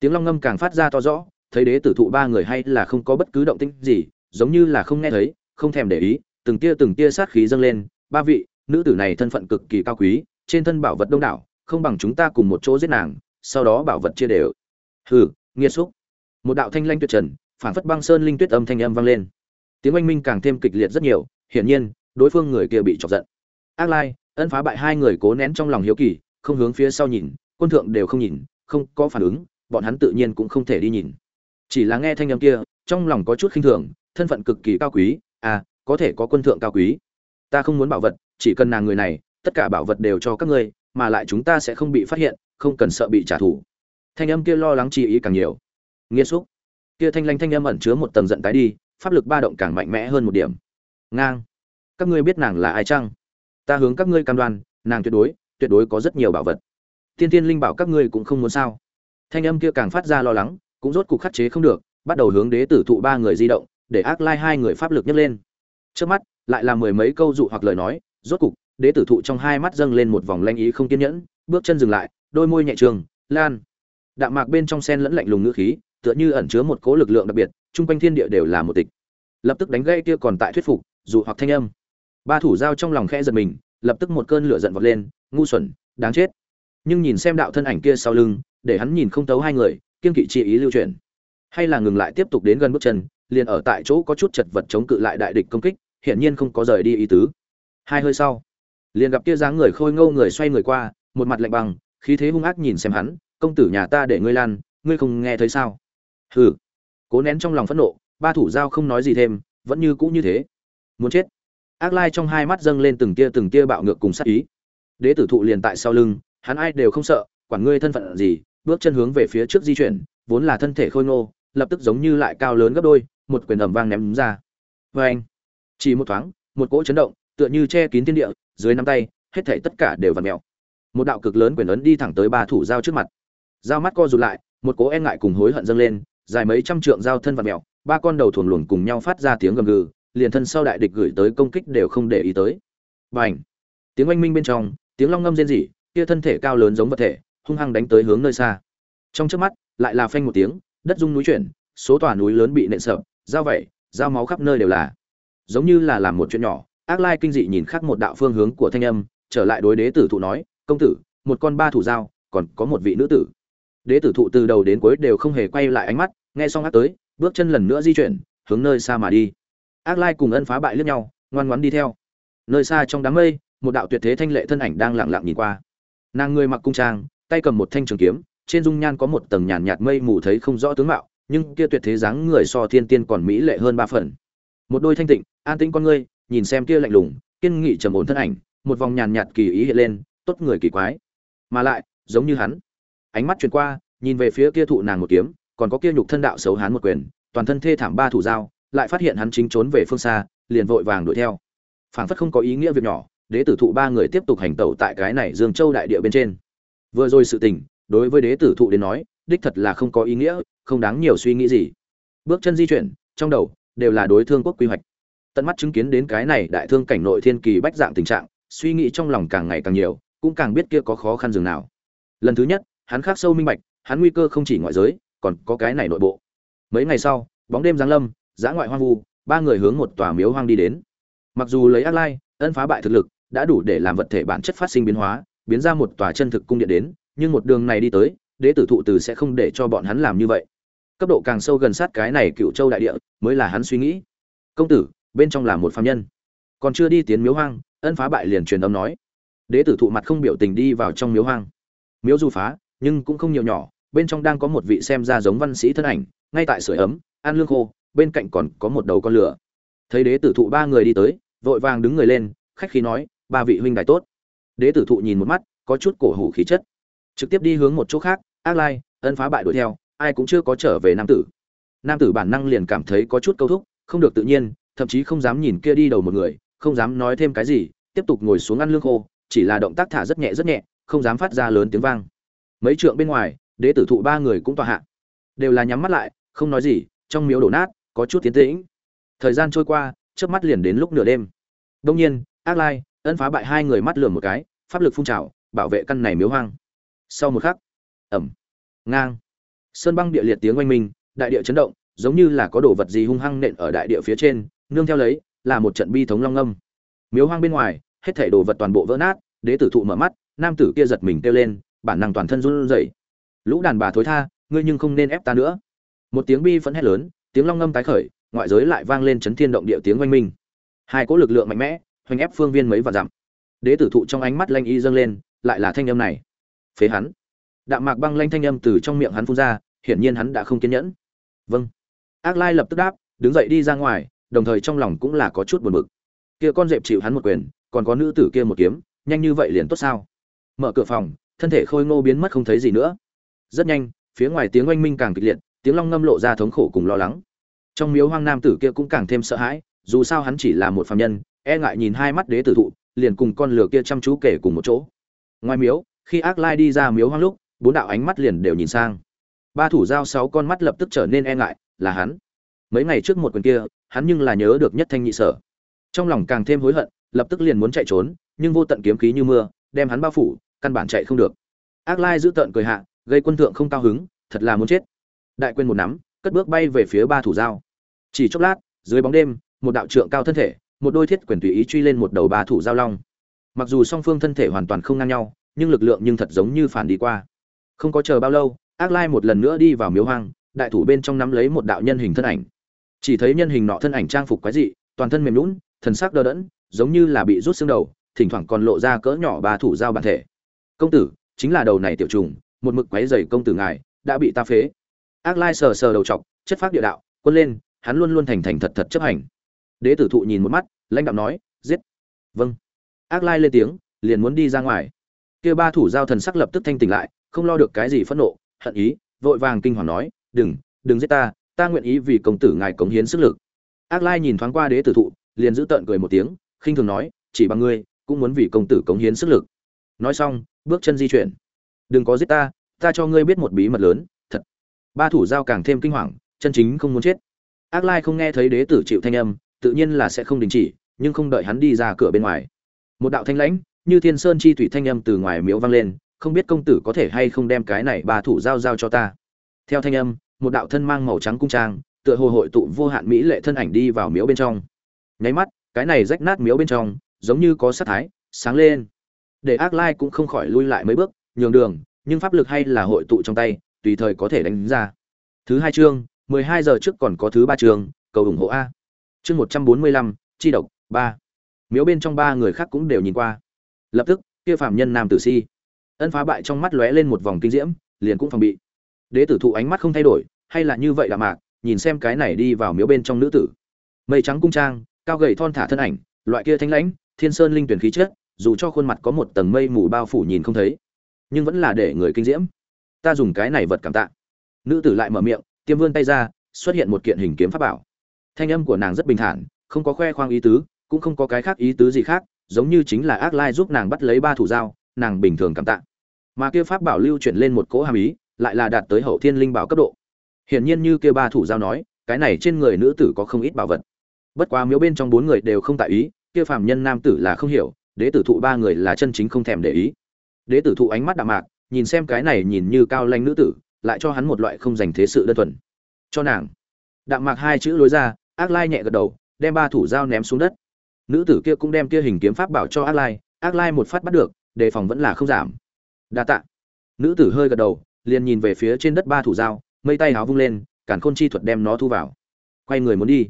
[SPEAKER 1] Tiếng long ngâm càng phát ra to rõ, thấy đế tử thụ ba người hay là không có bất cứ động tĩnh gì, giống như là không nghe thấy, không thèm để ý, từng tia từng tia sát khí dâng lên. Ba vị, nữ tử này thân phận cực kỳ cao quý, trên thân bảo vật đông đảo, không bằng chúng ta cùng một chỗ giết nàng, sau đó bảo vật chia đều. Hừ nghiệt xúc một đạo thanh lanh tuyệt trần phản phất băng sơn linh tuyết âm thanh âm vang lên. Tiếng oanh minh càng thêm kịch liệt rất nhiều, hiển nhiên, đối phương người kia bị chọc giận. Ác lai, ân phá bại hai người cố nén trong lòng hiếu kỳ, không hướng phía sau nhìn, quân thượng đều không nhìn, không có phản ứng, bọn hắn tự nhiên cũng không thể đi nhìn. Chỉ là nghe thanh âm kia, trong lòng có chút khinh thường, thân phận cực kỳ cao quý à có thể có quân thượng cao quý. Ta không muốn bảo vật, chỉ cần nàng người này, tất cả bảo vật đều cho các ngươi, mà lại chúng ta sẽ không bị phát hiện, không cần sợ bị trả thù. Thanh âm kia lo lắng chi ý càng nhiều nghiêm xúc. Kia thanh lanh thanh âm ẩn chứa một tầng giận tái đi, pháp lực ba động càng mạnh mẽ hơn một điểm. Ngang. Các ngươi biết nàng là ai chăng? Ta hướng các ngươi cam đoan, nàng tuyệt đối, tuyệt đối có rất nhiều bảo vật. Tiên tiên linh bảo các ngươi cũng không muốn sao? Thanh âm kia càng phát ra lo lắng, cũng rốt cục khắc chế không được, bắt đầu hướng đế tử thụ ba người di động, để ác lai hai người pháp lực nhấc lên. Trước mắt, lại là mười mấy câu dụ hoặc lời nói, rốt cục, đế tử thụ trong hai mắt dâng lên một vòng lanh ý không kiên nhẫn, bước chân dừng lại, đôi môi nhẹ trường, lan. Đạm mạc bên trong sen lẫn lạnh lùng ngữ khí, tựa như ẩn chứa một cố lực lượng đặc biệt, trung quanh thiên địa đều là một tịch. Lập tức đánh gây kia còn tại thuyết phục, dù hoặc thanh âm. Ba thủ giao trong lòng khẽ giật mình, lập tức một cơn lửa giận vọt lên, ngu xuẩn, đáng chết. Nhưng nhìn xem đạo thân ảnh kia sau lưng, để hắn nhìn không tấu hai người, kiên kỵ chi ý lưu chuyển. Hay là ngừng lại tiếp tục đến gần bước chân, liền ở tại chỗ có chút chật vật chống cự lại đại địch công kích, hiển nhiên không có rời đi ý tứ. Hai hơi sau, liền gặp kia dáng người khôi ngô người xoay người qua, một mặt lạnh băng, khí thế hung ác nhìn xem hắn, công tử nhà ta để ngươi lan, ngươi không nghe thấy sao? Hừ. Cố nén trong lòng phẫn nộ, ba thủ giao không nói gì thêm, vẫn như cũ như thế. Muốn chết. Ác Lai trong hai mắt dâng lên từng tia từng tia bạo ngược cùng sát ý. Đế tử thụ liền tại sau lưng, hắn ai đều không sợ, quản ngươi thân phận gì, bước chân hướng về phía trước di chuyển, vốn là thân thể khôi ngô, lập tức giống như lại cao lớn gấp đôi, một quyền ầm vang ném ra. Oeng! Chỉ một thoáng, một cỗ chấn động, tựa như che kín thiên địa, dưới nắm tay, hết thảy tất cả đều vặn mèo. Một đạo cực lớn quyền ấn đi thẳng tới ba thủ giao trước mặt. Giao mắt co rụt lại, một cỗ e ngại cùng hối hận dâng lên, dài mấy trăm trượng giao thân vặn mèo, ba con đầu thuần luồn cùng nhau phát ra tiếng gầm gừ, liền thân sau đại địch gửi tới công kích đều không để ý tới. Bành! Tiếng oanh minh bên trong, tiếng long ngâm rên rỉ, kia thân thể cao lớn giống vật thể, hung hăng đánh tới hướng nơi xa. Trong chớp mắt, lại là phanh một tiếng, đất rung núi chuyển, số tòa núi lớn bị nện sập, dao vậy, dao máu khắp nơi đều là. Giống như là làm một chuyện nhỏ, Ác Lai kinh dị nhìn khác một đạo phương hướng của thanh âm, trở lại đối đế tử thụ nói, "Công tử, một con ba thủ dao, còn có một vị nữ tử." Đế tử thụ từ đầu đến cuối đều không hề quay lại ánh mắt, nghe xong ác tới, bước chân lần nữa di chuyển, hướng nơi xa mà đi. Ác Lai cùng Ân Phá bại lướt nhau, ngoan ngoãn đi theo. Nơi xa trong đám mây, một đạo tuyệt thế thanh lệ thân ảnh đang lặng lặng nhìn qua. Nàng người mặc cung trang, tay cầm một thanh trường kiếm, trên dung nhan có một tầng nhàn nhạt mây mù thấy không rõ tướng mạo, nhưng kia tuyệt thế dáng người so thiên tiên còn mỹ lệ hơn ba phần. Một đôi thanh tịnh, an tĩnh con ngươi, nhìn xem kia lạnh lùng, kiên nghị trầm ổn thân ảnh, một vòng nhàn nhạt kỳ ý hiện lên, tốt người kỳ quái. Mà lại, giống như hắn. Ánh mắt truyền qua, nhìn về phía kia thụ nàng một kiếm, còn có kia nhục thân đạo xấu hán một quyền, toàn thân thê thảm ba thủ dao, lại phát hiện hắn chính trốn về phương xa, liền vội vàng đuổi theo. Phản phất không có ý nghĩa việc nhỏ, đế tử thụ ba người tiếp tục hành tẩu tại cái này Dương Châu đại địa bên trên. Vừa rồi sự tình, đối với đế tử thụ đến nói, đích thật là không có ý nghĩa, không đáng nhiều suy nghĩ gì. Bước chân di chuyển, trong đầu đều là đối thương quốc quy hoạch. Tận mắt chứng kiến đến cái này đại thương cảnh nội thiên kỳ bách dạng tình trạng, suy nghĩ trong lòng càng ngày càng nhiều, cũng càng biết kia có khó khăn dường nào. Lần thứ nhất, hắn khắc sâu minh bạch, hắn nguy cơ không chỉ ngoại giới, còn có cái này nội bộ. Mấy ngày sau, bóng đêm giáng lâm, giã ngoại hoang vu, ba người hướng một tòa miếu hoang đi đến. Mặc dù lấy ác lai, ân phá bại thực lực, đã đủ để làm vật thể bản chất phát sinh biến hóa, biến ra một tòa chân thực cung điện đến, nhưng một đường này đi tới, đế tử thụ từ sẽ không để cho bọn hắn làm như vậy. Cấp độ càng sâu gần sát cái này Cựu Châu đại địa, mới là hắn suy nghĩ. Công tử, bên trong là một phàm nhân. Còn chưa đi tiến miếu hoang, ân phá bại liền truyền âm nói. Đế tử thụ mặt không biểu tình đi vào trong miếu hoang. Miếu du phá, nhưng cũng không nhiều nhỏ, bên trong đang có một vị xem ra giống văn sĩ thân ảnh, ngay tại sưởi ấm, ăn lương khô, bên cạnh còn có một đầu con lửa. Thấy đế tử thụ ba người đi tới, vội vàng đứng người lên, khách khí nói, ba vị huynh đài tốt. Đế tử thụ nhìn một mắt có chút cổ hủ khí chất. Trực tiếp đi hướng một chỗ khác ác lai ân phá bại đuổi theo ai cũng chưa có trở về nam tử. Nam tử bản năng liền cảm thấy có chút câu thúc không được tự nhiên thậm chí không dám nhìn kia đi đầu một người không dám nói thêm cái gì tiếp tục ngồi xuống ăn lương khô chỉ là động tác thả rất nhẹ rất nhẹ không dám phát ra lớn tiếng vang. Mấy trượng bên ngoài đế tử thụ ba người cũng tòa hạ. Đều là nhắm mắt lại, không nói gì, trong miếu đổ nát, có chút tiến tĩnh. Thời gian trôi qua trước mắt liền đến lúc nửa đêm. Đông nhiên, ác lai ân phá bại hai người mắt lườm một cái, pháp lực phun trào, bảo vệ căn này miếu hoang. Sau một khắc ẩm ngang. Sơn băng địa liệt tiếng oanh minh, đại địa chấn động, giống như là có đồ vật gì hung hăng nện ở đại địa phía trên, nương theo lấy, là một trận bi thống long âm miếu hoang bên ngoài, hết thảy đồ vật toàn bộ vỡ nát, đế tử thụ mở mắt, nam tử kia giật mình kêu lên, bản năng toàn thân run rẩy lũ đàn bà thối tha, ngươi nhưng không nên ép ta nữa. Một tiếng bi phẫn hét lớn, tiếng long ngâm tái khởi, ngoại giới lại vang lên chấn thiên động địa tiếng oanh minh. Hai cỗ lực lượng mạnh mẽ, hoành ép phương viên mấy vạn dặm. Đế tử thụ trong ánh mắt lanh y dâng lên, lại là thanh âm này. Phế hắn. Đạm mạc băng lanh thanh âm từ trong miệng hắn phun ra, hiển nhiên hắn đã không kiên nhẫn. Vâng. Ác lai lập tức đáp, đứng dậy đi ra ngoài, đồng thời trong lòng cũng là có chút buồn bực. Kia con dẹp chịu hắn một quyền, còn có nữ tử kia một kiếm, nhanh như vậy liền tốt sao? Mở cửa phòng, thân thể khôi ngô biến mất không thấy gì nữa rất nhanh, phía ngoài tiếng oanh minh càng kịch liệt, tiếng long ngâm lộ ra thống khổ cùng lo lắng. Trong miếu hoang nam tử kia cũng càng thêm sợ hãi, dù sao hắn chỉ là một phạm nhân e ngại nhìn hai mắt đế tử thụ, liền cùng con lừa kia chăm chú kể cùng một chỗ. Ngoài miếu, khi ác lai đi ra miếu hoang lúc, bốn đạo ánh mắt liền đều nhìn sang. Ba thủ giao sáu con mắt lập tức trở nên e ngại, là hắn. Mấy ngày trước một quyền kia, hắn nhưng là nhớ được nhất thanh nhị sở. Trong lòng càng thêm hối hận, lập tức liền muốn chạy trốn, nhưng vô tận kiếm khí như mưa, đem hắn bao phủ, căn bản chạy không được. Ác lai giữ tợn cười hạ gây quân thượng không cao hứng, thật là muốn chết. Đại quên một nắm, cất bước bay về phía ba thủ giao. Chỉ chốc lát, dưới bóng đêm, một đạo trượng cao thân thể, một đôi thiết quyền tùy ý truy lên một đầu ba thủ giao long. Mặc dù song phương thân thể hoàn toàn không ngang nhau, nhưng lực lượng nhưng thật giống như phản đi qua. Không có chờ bao lâu, ác lai một lần nữa đi vào miếu hoang, đại thủ bên trong nắm lấy một đạo nhân hình thân ảnh. Chỉ thấy nhân hình nọ thân ảnh trang phục quái dị, toàn thân mềm lún thần sắc đờ đẫn, giống như là bị rút xương đầu, thỉnh thoảng còn lộ ra cỡ nhỏ ba thủ giao bản thể. Công tử, chính là đầu này tiểu trùng một mực quấy rầy công tử ngài đã bị ta phế. Ác lai sờ sờ đầu trọc, chất phát địa đạo quân lên hắn luôn luôn thành thành thật thật chấp hành. Đế tử thụ nhìn một mắt lãnh đạo nói giết. Vâng. Ác lai lên tiếng liền muốn đi ra ngoài. Kia ba thủ giao thần sắc lập tức thanh tỉnh lại không lo được cái gì phẫn nộ hận ý vội vàng kinh hoàng nói đừng đừng giết ta ta nguyện ý vì công tử ngài cống hiến sức lực. Ác lai nhìn thoáng qua đế tử thụ liền giữ tợn cười một tiếng khinh thường nói chỉ bằng ngươi cũng muốn vì công tử cống hiến sức lực. Nói xong bước chân di chuyển đừng có giết ta ta cho ngươi biết một bí mật lớn, thật. Ba thủ giao càng thêm kinh hoàng, chân chính không muốn chết. Ác lai không nghe thấy đế tử chịu thanh âm, tự nhiên là sẽ không đình chỉ, nhưng không đợi hắn đi ra cửa bên ngoài. Một đạo thanh lãnh, như thiên sơn chi thủy thanh âm từ ngoài miếu vang lên, không biết công tử có thể hay không đem cái này ba thủ giao giao cho ta. Theo thanh âm, một đạo thân mang màu trắng cung trang, tựa hồ hội tụ vô hạn mỹ lệ thân ảnh đi vào miếu bên trong. Nháy mắt, cái này rách nát miếu bên trong, giống như có sát thái, sáng lên. Để ác lai cũng không khỏi lui lại mấy bước nhường đường, nhưng pháp lực hay là hội tụ trong tay, tùy thời có thể đánh ra. Thứ hai chương, mười hai giờ trước còn có thứ ba chương, cầu ủng hộ a. Chương một trăm bốn mươi lăm, chi độc, ba. Miếu bên trong ba người khác cũng đều nhìn qua. Lập tức, kia phạm nhân nam tử si. Ân phá bại trong mắt lóe lên một vòng kinh diễm, liền cũng phòng bị. Đế tử thụ ánh mắt không thay đổi, hay là như vậy là mạc, nhìn xem cái này đi vào miếu bên trong nữ tử. Mây trắng cung trang, cao gầy thon thả thân ảnh, loại kia thanh lãnh, thiên sơn linh tuyển khí chất, dù cho khuôn mặt có một tầng mây mù bao phủ nhìn không thấy nhưng vẫn là để người kinh diễm. Ta dùng cái này vật cảm tạ. Nữ tử lại mở miệng, tiêm vươn tay ra, xuất hiện một kiện hình kiếm pháp bảo. Thanh âm của nàng rất bình thản, không có khoe khoang ý tứ, cũng không có cái khác ý tứ gì khác, giống như chính là ác lai giúp nàng bắt lấy ba thủ dao, nàng bình thường cảm tạ. Mà kia pháp bảo lưu chuyển lên một cỗ hàm ý, lại là đạt tới hậu thiên linh bảo cấp độ. Hiển nhiên như kia ba thủ giao nói, cái này trên người nữ tử có không ít bảo vật. Bất quá miếu bên trong bốn người đều không tại ý, kia phàm nhân nam tử là không hiểu, đế tử thụ ba người là chân chính không thèm để ý đế tử thụ ánh mắt đạm mạc, nhìn xem cái này nhìn như cao lanh nữ tử, lại cho hắn một loại không dành thế sự đơn thuần. Cho nàng. Đạm mạc hai chữ lối ra, ác lai nhẹ gật đầu, đem ba thủ dao ném xuống đất. Nữ tử kia cũng đem kia hình kiếm pháp bảo cho ác lai ác lai một phát bắt được, đề phòng vẫn là không giảm. Đa tạ. Nữ tử hơi gật đầu, liền nhìn về phía trên đất ba thủ dao, mây tay háo vung lên cản khôn chi thuật đem nó thu vào. Quay người muốn đi.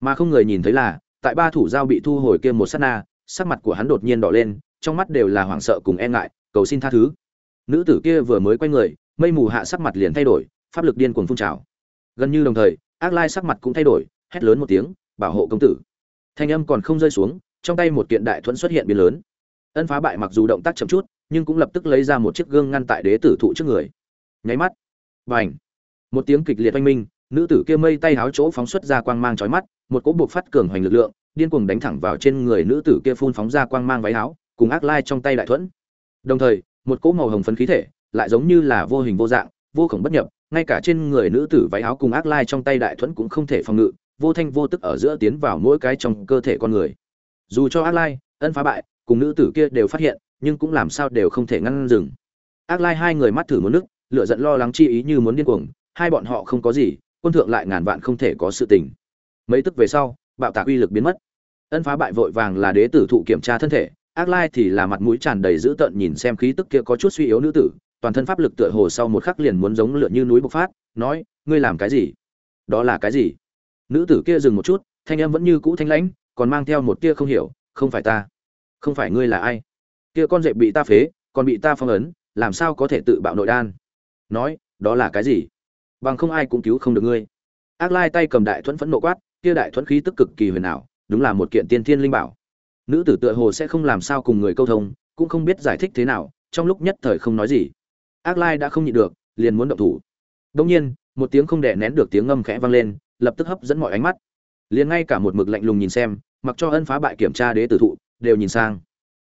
[SPEAKER 1] Mà không người nhìn thấy là, tại ba thủ dao bị thu hồi kia một sát na, sắc mặt của hắn đột nhiên đỏ lên, trong mắt đều là hoảng sợ cùng e ngại cầu xin tha thứ. Nữ tử kia vừa mới quay người, mây mù hạ sắc mặt liền thay đổi, pháp lực điên cuồng phun trào. Gần như đồng thời, ác lai sắc mặt cũng thay đổi, hét lớn một tiếng, bảo hộ công tử. Thanh âm còn không rơi xuống, trong tay một kiện đại thuẫn xuất hiện biến lớn. Ân phá bại mặc dù động tác chậm chút, nhưng cũng lập tức lấy ra một chiếc gương ngăn tại đế tử thụ trước người. Nháy mắt và ảnh một tiếng kịch liệt oanh minh, nữ tử kia mây tay háo chỗ phóng xuất ra quang mang trói mắt, một cỗ buộc phát cường hoành lực lượng, điên cuồng đánh thẳng vào trên người nữ tử kia phun phóng ra quang mang váy áo cùng ác lai trong tay đại thuẫn đồng thời, một cỗ màu hồng phấn khí thể lại giống như là vô hình vô dạng, vô khổng bất nhập, ngay cả trên người nữ tử váy áo cùng ác lai trong tay đại thuẫn cũng không thể phòng ngự, vô thanh vô tức ở giữa tiến vào mỗi cái trong cơ thể con người. Dù cho ác lai, ân phá bại, cùng nữ tử kia đều phát hiện, nhưng cũng làm sao đều không thể ngăn dừng. Ác lai hai người mắt thử muốn nước lựa giận lo lắng chi ý như muốn điên cuồng, hai bọn họ không có gì, quân thượng lại ngàn vạn không thể có sự tình. Mấy tức về sau, bạo tạc uy lực biến mất. Ân phá bại vội vàng là đế tử thụ kiểm tra thân thể ác lai thì là mặt mũi tràn đầy dữ tợn nhìn xem khí tức kia có chút suy yếu nữ tử, toàn thân pháp lực tựa hồ sau một khắc liền muốn giống lượn như núi bộc phát, nói, ngươi làm cái gì? Đó là cái gì? Nữ tử kia dừng một chút, thanh em vẫn như cũ thanh lãnh, còn mang theo một tia không hiểu, không phải ta. Không phải ngươi là ai? Kia con dẹp bị ta phế, còn bị ta phong ấn, làm sao có thể tự bạo nội đan? Nói, đó là cái gì? Bằng không ai cũng cứu không được ngươi. Ác lai tay cầm đại thuẫn phẫn nộ quát, kia đại thuẫn khí tức cực kỳ huyền ảo, đúng là một kiện tiên thiên linh bảo nữ tử tựa hồ sẽ không làm sao cùng người câu thông, cũng không biết giải thích thế nào, trong lúc nhất thời không nói gì. Ác lai đã không nhịn được, liền muốn động thủ. Đông nhiên, một tiếng không đè nén được tiếng ngâm khẽ vang lên, lập tức hấp dẫn mọi ánh mắt. Liền ngay cả một mực lạnh lùng nhìn xem, mặc cho ân phá bại kiểm tra đế tử thụ, đều nhìn sang.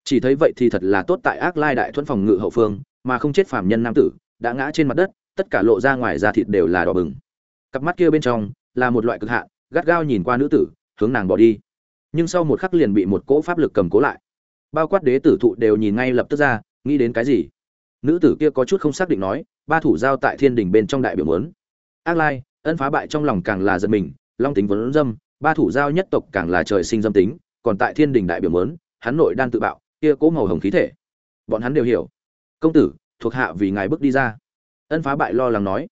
[SPEAKER 1] Chỉ thấy vậy thì thật là tốt tại ác lai đại thuẫn phòng ngự hậu phương, mà không chết phàm nhân nam tử, đã ngã trên mặt đất, tất cả lộ ra ngoài da thịt đều là đỏ bừng. Cặp mắt kia bên trong, là một loại cực hạn, gắt gao nhìn qua nữ tử, hướng nàng bỏ đi nhưng sau một khắc liền bị một cỗ pháp lực cầm cố lại. Bao quát đế tử thụ đều nhìn ngay lập tức ra, nghĩ đến cái gì? Nữ tử kia có chút không xác định nói, ba thủ giao tại thiên đình bên trong đại biểu muốn. Ác lai, ân phá bại trong lòng càng là giật mình, long tính vốn dâm, ba thủ giao nhất tộc càng là trời sinh dâm tính, còn tại thiên đình đại biểu muốn, hắn nội đang tự bạo, kia cố màu hồng khí thể. Bọn hắn đều hiểu. Công tử, thuộc hạ vì ngài bước đi ra. Ân phá bại lo lắng nói.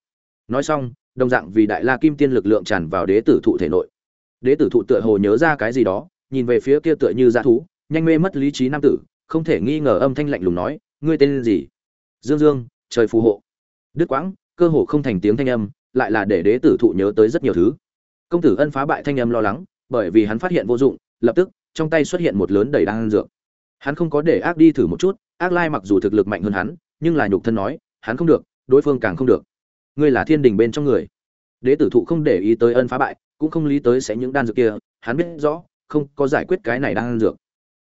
[SPEAKER 1] Nói xong, đồng dạng vì đại la kim tiên lực lượng tràn vào đế tử thụ thể nội. Đế tử thụ tựa hồ nhớ ra cái gì đó nhìn về phía kia tựa như dã thú, nhanh mê mất lý trí nam tử, không thể nghi ngờ âm thanh lạnh lùng nói, ngươi tên gì? Dương dương, trời phù hộ. Đức quãng, cơ hồ không thành tiếng thanh âm, lại là để đế tử thụ nhớ tới rất nhiều thứ. Công tử ân phá bại thanh âm lo lắng, bởi vì hắn phát hiện vô dụng, lập tức, trong tay xuất hiện một lớn đầy đan dược. Hắn không có để ác đi thử một chút, ác lai mặc dù thực lực mạnh hơn hắn, nhưng là nhục thân nói, hắn không được, đối phương càng không được. Ngươi là thiên đình bên trong người. Đế tử thụ không để ý tới ân phá bại, cũng không lý tới sẽ những đan dược kia, hắn biết rõ không có giải quyết cái này đan dược.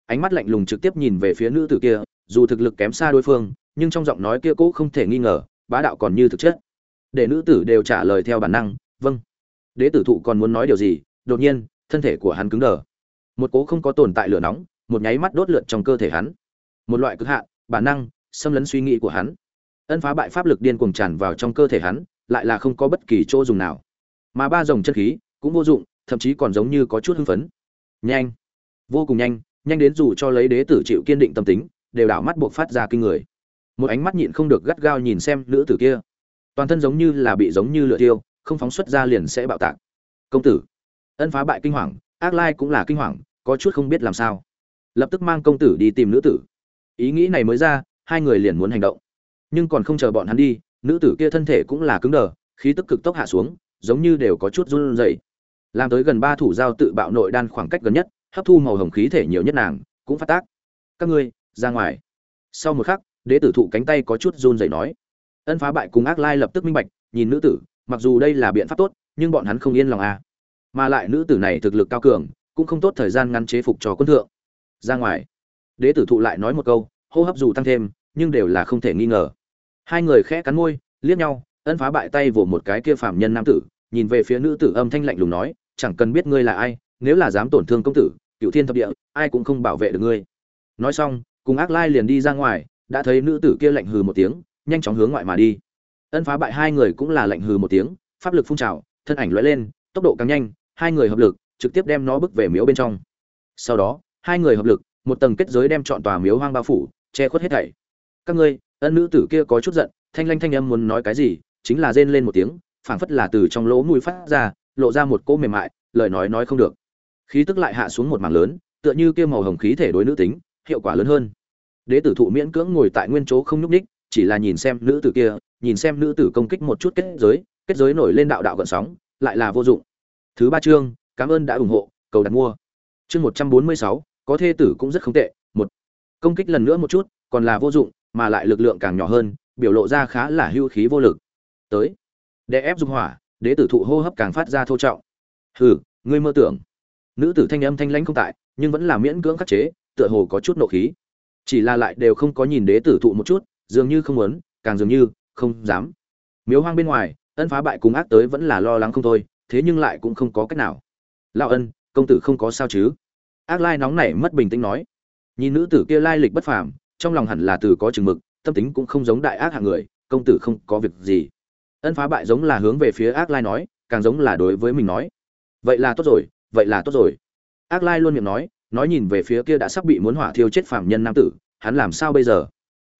[SPEAKER 1] Ánh mắt lạnh lùng trực tiếp nhìn về phía nữ tử kia, dù thực lực kém xa đối phương, nhưng trong giọng nói kia cũ không thể nghi ngờ, bá đạo còn như thực chất. Để nữ tử đều trả lời theo bản năng vâng. Đế tử thụ còn muốn nói điều gì, đột nhiên, thân thể của hắn cứng đờ. Một cố không có tồn tại lửa nóng, một nháy mắt đốt lượn trong cơ thể hắn. Một loại cực hạn, bản năng, xâm lấn suy nghĩ của hắn. Ân phá bại pháp lực điên cuồng tràn vào trong cơ thể hắn, lại là không có bất kỳ chỗ dùng nào. Mà ba dòng chân khí cũng vô dụng, thậm chí còn giống như có chút hưng phấn nhanh. Vô cùng nhanh nhanh đến dù cho lấy đế tử chịu kiên định tâm tính, đều đảo mắt buộc phát ra kinh người. Một ánh mắt nhịn không được gắt gao nhìn xem nữ tử kia. Toàn thân giống như là bị giống như lửa tiêu không phóng xuất ra liền sẽ bạo tạc. Công tử. Ân phá bại kinh hoàng, ác lai cũng là kinh hoàng, có chút không biết làm sao. Lập tức mang công tử đi tìm nữ tử. Ý nghĩ này mới ra, hai người liền muốn hành động. Nhưng còn không chờ bọn hắn đi, nữ tử kia thân thể cũng là cứng đờ, khí tức cực tốc hạ xuống, giống như đều có chút run rẩy làm tới gần ba thủ giao tự bạo nội đan khoảng cách gần nhất, hấp thu màu hồng khí thể nhiều nhất nàng, cũng phát tác. Các ngươi, ra ngoài. Sau một khắc, đế tử thụ cánh tay có chút run rẩy nói. Ân phá bại cùng ác lai lập tức minh bạch, nhìn nữ tử, mặc dù đây là biện pháp tốt, nhưng bọn hắn không yên lòng à. Mà lại nữ tử này thực lực cao cường, cũng không tốt thời gian ngăn chế phục cho quân thượng. Ra ngoài. Đế tử thụ lại nói một câu, hô hấp dù tăng thêm, nhưng đều là không thể nghi ngờ. Hai người khẽ cắn môi, liếc nhau, ân phá bại tay vỗ một cái kia phạm nhân nam tử, nhìn về phía nữ tử âm thanh lạnh lùng nói chẳng cần biết ngươi là ai, nếu là dám tổn thương công tử cựu thiên thập địa, ai cũng không bảo vệ được ngươi. Nói xong, cùng ác lai liền đi ra ngoài, đã thấy nữ tử kia lạnh hừ một tiếng, nhanh chóng hướng ngoại mà đi. Ân phá bại hai người cũng là lạnh hừ một tiếng, pháp lực phun trào, thân ảnh lóe lên, tốc độ càng nhanh, hai người hợp lực, trực tiếp đem nó bước về miếu bên trong. Sau đó, hai người hợp lực, một tầng kết giới đem chọn tòa miếu hoang bao phủ, che khuất hết thảy. Các ngươi, ân nữ tử kia có chút giận, thanh lanh thanh âm muốn nói cái gì, chính là rên lên một tiếng, phảng phất là từ trong lỗ mũi phát ra lộ ra một cỗ mềm mại, lời nói nói không được. Khí tức lại hạ xuống một mảng lớn, tựa như kia màu hồng khí thể đối nữ tính, hiệu quả lớn hơn. Đế tử thụ miễn cưỡng ngồi tại nguyên chỗ không nhúc ních chỉ là nhìn xem nữ tử kia, nhìn xem nữ tử công kích một chút kết giới kết giới nổi lên đạo đạo gợn sóng, lại là vô dụng. Thứ ba chương, cảm ơn đã ủng hộ, cầu đặt mua. Chương một trăm bốn mươi sáu, có thê tử cũng rất không tệ, một. Công kích lần nữa một chút, còn là vô dụng, mà lại lực lượng càng nhỏ hơn, biểu lộ ra khá là hưu khí vô lực. Tới. Đè ép dung hỏa đế tử thụ hô hấp càng phát ra thô trọng. Hừ, ngươi mơ tưởng. Nữ tử thanh âm thanh lãnh không tại, nhưng vẫn là miễn cưỡng khắc chế, tựa hồ có chút nộ khí. Chỉ là lại đều không có nhìn đế tử thụ một chút, dường như không muốn, càng dường như không dám. Miếu hoang bên ngoài, ân phá bại cùng ác tới vẫn là lo lắng không thôi, thế nhưng lại cũng không có cách nào. Lão ân, công tử không có sao chứ? Ác lai nóng nảy mất bình tĩnh nói. Nhìn nữ tử kia lai lịch bất phàm, trong lòng hẳn là từ có chừng mực, tâm tính cũng không giống đại ác hạng người, công tử không có việc gì ân phá bại giống là hướng về phía ác lai nói, càng giống là đối với mình nói. Vậy là tốt rồi, vậy là tốt rồi. Ác lai luôn miệng nói nói nhìn về phía kia đã sắp bị muốn hỏa thiêu chết phàm nhân nam tử, hắn làm sao bây giờ?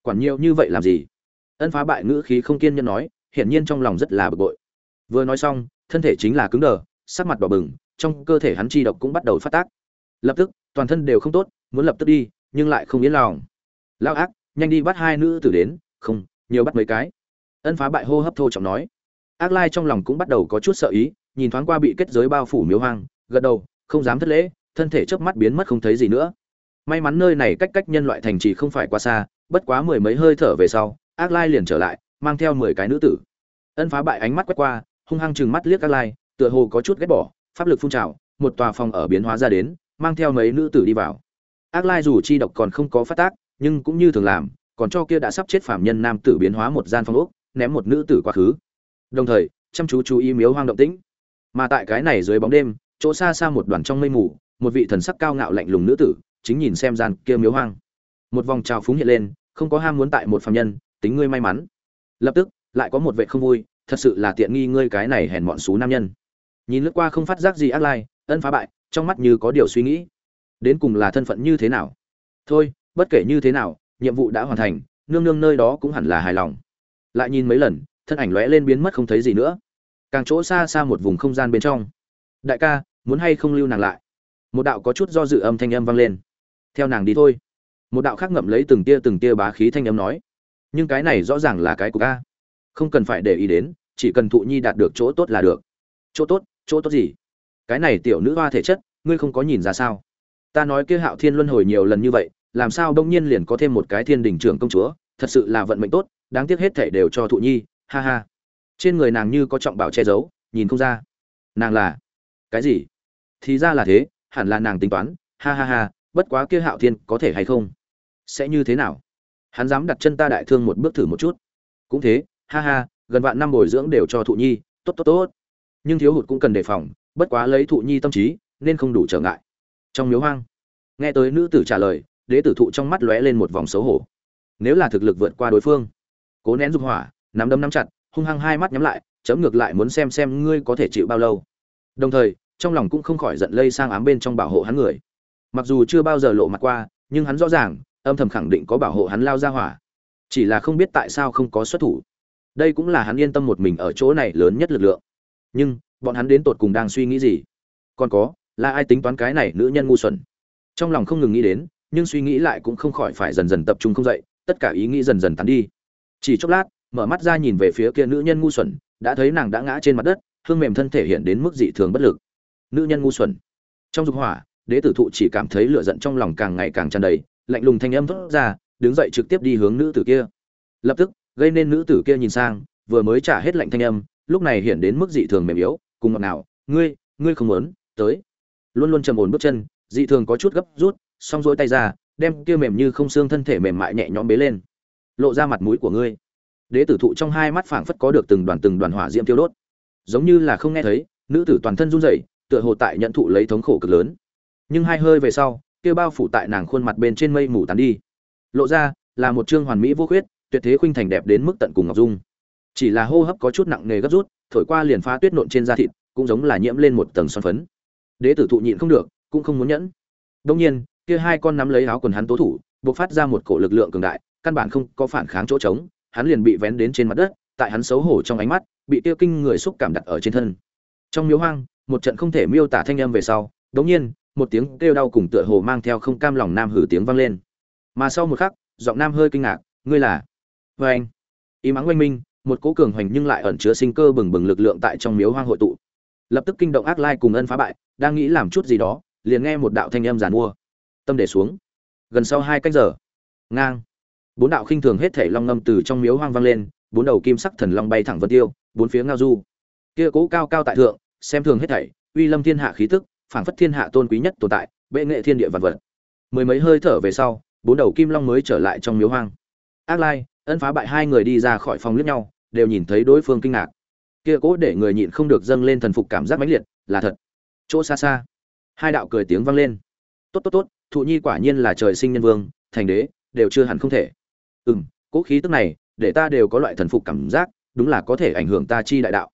[SPEAKER 1] Quản nhiều như vậy làm gì? Ân phá bại ngữ khí không kiên nhân nói, hiển nhiên trong lòng rất là bực bội. Vừa nói xong, thân thể chính là cứng đờ, sắc mặt đỏ bừng, trong cơ thể hắn chi độc cũng bắt đầu phát tác. Lập tức, toàn thân đều không tốt, muốn lập tức đi, nhưng lại không yên lòng. Lao ác, nhanh đi bắt hai nữ tử đến, không, nhiều bắt mấy cái ân phá bại hô hấp thô trọng nói. Ác lai trong lòng cũng bắt đầu có chút sợ ý, nhìn thoáng qua bị kết giới bao phủ miếu hoang, gật đầu, không dám thất lễ, thân thể chớp mắt biến mất không thấy gì nữa. May mắn nơi này cách cách nhân loại thành trì không phải quá xa, bất quá mười mấy hơi thở về sau, ác lai liền trở lại, mang theo mười cái nữ tử. Ân phá bại ánh mắt quét qua, hung hăng chừng mắt liếc Ác lai, tựa hồ có chút ghét bỏ, pháp lực phun trào, một tòa phòng ở biến hóa ra đến, mang theo mấy nữ tử đi vào. Ác lai dù chi độc còn không có phát tác, nhưng cũng như thường làm, còn cho kia đã sắp chết phạm nhân nam tử biến hóa một gian phòng ốc ném một nữ tử quá khứ. Đồng thời, chăm chú chú ý miếu hoang động tĩnh. Mà tại cái này dưới bóng đêm, chỗ xa xa một đoàn trong mây mù, một vị thần sắc cao ngạo lạnh lùng nữ tử, chính nhìn xem gian kia miếu hoang. Một vòng trào phúng hiện lên, không có ham muốn tại một phạm nhân, tính ngươi may mắn. Lập tức, lại có một vệ không vui, thật sự là tiện nghi ngươi cái này hèn mọn xú nam nhân. Nhìn lướt qua không phát giác gì ác lai, ân phá bại, trong mắt như có điều suy nghĩ. Đến cùng là thân phận như thế nào? Thôi, bất kể như thế nào, nhiệm vụ đã hoàn thành, nương nương nơi đó cũng hẳn là hài lòng lại nhìn mấy lần, thân ảnh lóe lên biến mất không thấy gì nữa. Càng chỗ xa xa một vùng không gian bên trong. Đại ca, muốn hay không lưu nàng lại? Một đạo có chút do dự âm thanh âm vang lên. Theo nàng đi thôi. Một đạo khác ngậm lấy từng tia từng tia bá khí thanh âm nói. Nhưng cái này rõ ràng là cái của ca. Không cần phải để ý đến, chỉ cần thụ nhi đạt được chỗ tốt là được. Chỗ tốt chỗ tốt gì? Cái này tiểu nữ hoa thể chất, ngươi không có nhìn ra sao? Ta nói kia hạo thiên luân hồi nhiều lần như vậy, làm sao đông nhiên liền có thêm một cái thiên đình trưởng công chúa, thật sự là vận mệnh tốt đáng tiếc hết thể đều cho thụ nhi, ha ha. Trên người nàng như có trọng bảo che giấu, nhìn không ra. Nàng là cái gì? Thì ra là thế, hẳn là nàng tính toán, ha ha ha, bất quá kia hạo thiên có thể hay không? Sẽ như thế nào? Hắn dám đặt chân ta đại thương một bước thử một chút. Cũng thế, ha ha, gần vạn năm bồi dưỡng đều cho thụ nhi, tốt tốt tốt. Nhưng thiếu hụt cũng cần đề phòng, bất quá lấy thụ nhi tâm trí, nên không đủ trở ngại. Trong miếu hoang, nghe tới nữ tử trả lời, đế tử thụ trong mắt lóe lên một vòng xấu hổ. Nếu là thực lực vượt qua đối phương cố nén dục hỏa, nắm đấm nắm chặt, hung hăng hai mắt nhắm lại, chấm ngược lại muốn xem xem ngươi có thể chịu bao lâu. Đồng thời, trong lòng cũng không khỏi giận lây sang ám bên trong bảo hộ hắn người. Mặc dù chưa bao giờ lộ mặt qua, nhưng hắn rõ ràng, âm thầm khẳng định có bảo hộ hắn lao ra hỏa. Chỉ là không biết tại sao không có xuất thủ. Đây cũng là hắn yên tâm một mình ở chỗ này lớn nhất lực lượng. Nhưng, bọn hắn đến tột cùng đang suy nghĩ gì? Còn có, là ai tính toán cái này nữ nhân ngu xuẩn? Trong lòng không ngừng nghĩ đến, nhưng suy nghĩ lại cũng không khỏi phải dần dần tập trung không dậy, tất cả ý nghĩ dần dần tắn đi chỉ chốc lát, mở mắt ra nhìn về phía kia nữ nhân ngu xuẩn, đã thấy nàng đã ngã trên mặt đất, hương mềm thân thể hiện đến mức dị thường bất lực. Nữ nhân ngu xuẩn. Trong dục hỏa, đế tử thụ chỉ cảm thấy lửa giận trong lòng càng ngày càng tràn đầy, lạnh lùng thanh âm thốt ra, đứng dậy trực tiếp đi hướng nữ tử kia. Lập tức, gây nên nữ tử kia nhìn sang, vừa mới trả hết lạnh thanh âm, lúc này hiện đến mức dị thường mềm yếu, cùng ngọt nào ngươi ngươi không muốn, tới. Luôn luôn trầm ổn bước chân, dị thường có chút gấp rút xong rỗi tay ra, đem kia mềm như không xương thân thể mềm mại nhẹ nhõm bế lên lộ ra mặt mũi của ngươi. Đế tử thụ trong hai mắt phảng phất có được từng đoàn từng đoàn hỏa diễm tiêu đốt. Giống như là không nghe thấy, nữ tử toàn thân run rẩy, tựa hồ tại nhận thụ lấy thống khổ cực lớn. Nhưng hai hơi về sau kia bao phủ tại nàng khuôn mặt bên trên mây mù tán đi. Lộ ra, là một trương hoàn mỹ vô khuyết, tuyệt thế khuynh thành đẹp đến mức tận cùng ngọc dung. Chỉ là hô hấp có chút nặng nề gấp rút, thổi qua liền phá tuyết nộn trên da thịt, cũng giống là nhiễm lên một tầng son phấn. Đế tử thụ nhịn không được, cũng không muốn nhẫn. Đông nhiên, kia hai con nắm lấy áo quần hắn tố thủ buộc phát ra một cổ lực lượng cường đại căn bản không có phản kháng chỗ trống, hắn liền bị vén đến trên mặt đất, tại hắn xấu hổ trong ánh mắt, bị tiêu kinh người xúc cảm đặt ở trên thân. Trong miếu hoang, một trận không thể miêu tả thanh âm về sau, đống nhiên, một tiếng kêu đau cùng tựa hồ mang theo không cam lòng nam hử tiếng vang lên. Mà sau một khắc, giọng nam hơi kinh ngạc, ngươi là? Vê anh, ý mắng oanh minh, một cố cường hoành nhưng lại ẩn chứa sinh cơ bừng bừng lực lượng tại trong miếu hoang hội tụ. Lập tức kinh động ác lai cùng ân phá bại, đang nghĩ làm chút gì đó, liền nghe một đạo thanh âm giàn mua. Tâm để xuống. Gần sau hai cách giờ. Ngang bốn đạo khinh thường hết thể long ngâm từ trong miếu hoang vang lên, bốn đầu kim sắc thần long bay thẳng vân tiêu, bốn phía ngao du. Kia cố cao cao tại thượng, xem thường hết thảy, uy lâm thiên hạ khí tức, phảng phất thiên hạ tôn quý nhất tồn tại, bệ nghệ thiên địa vật vật. Mười mấy hơi thở về sau, bốn đầu kim long mới trở lại trong miếu hoang. Ác lai, ân phá bại hai người đi ra khỏi phòng liếc nhau, đều nhìn thấy đối phương kinh ngạc. Kia cố để người nhịn không được dâng lên thần phục cảm giác mãnh liệt, là thật. Chỗ xa xa, hai đạo cười tiếng vang lên. Tốt tốt tốt, thụ nhi quả nhiên là trời sinh nhân vương, thành đế, đều chưa hẳn không thể ừ m cỗ khí tức này, để ta đều có loại thần phục cảm giác, đúng là có thể ảnh hưởng ta chi đại đạo.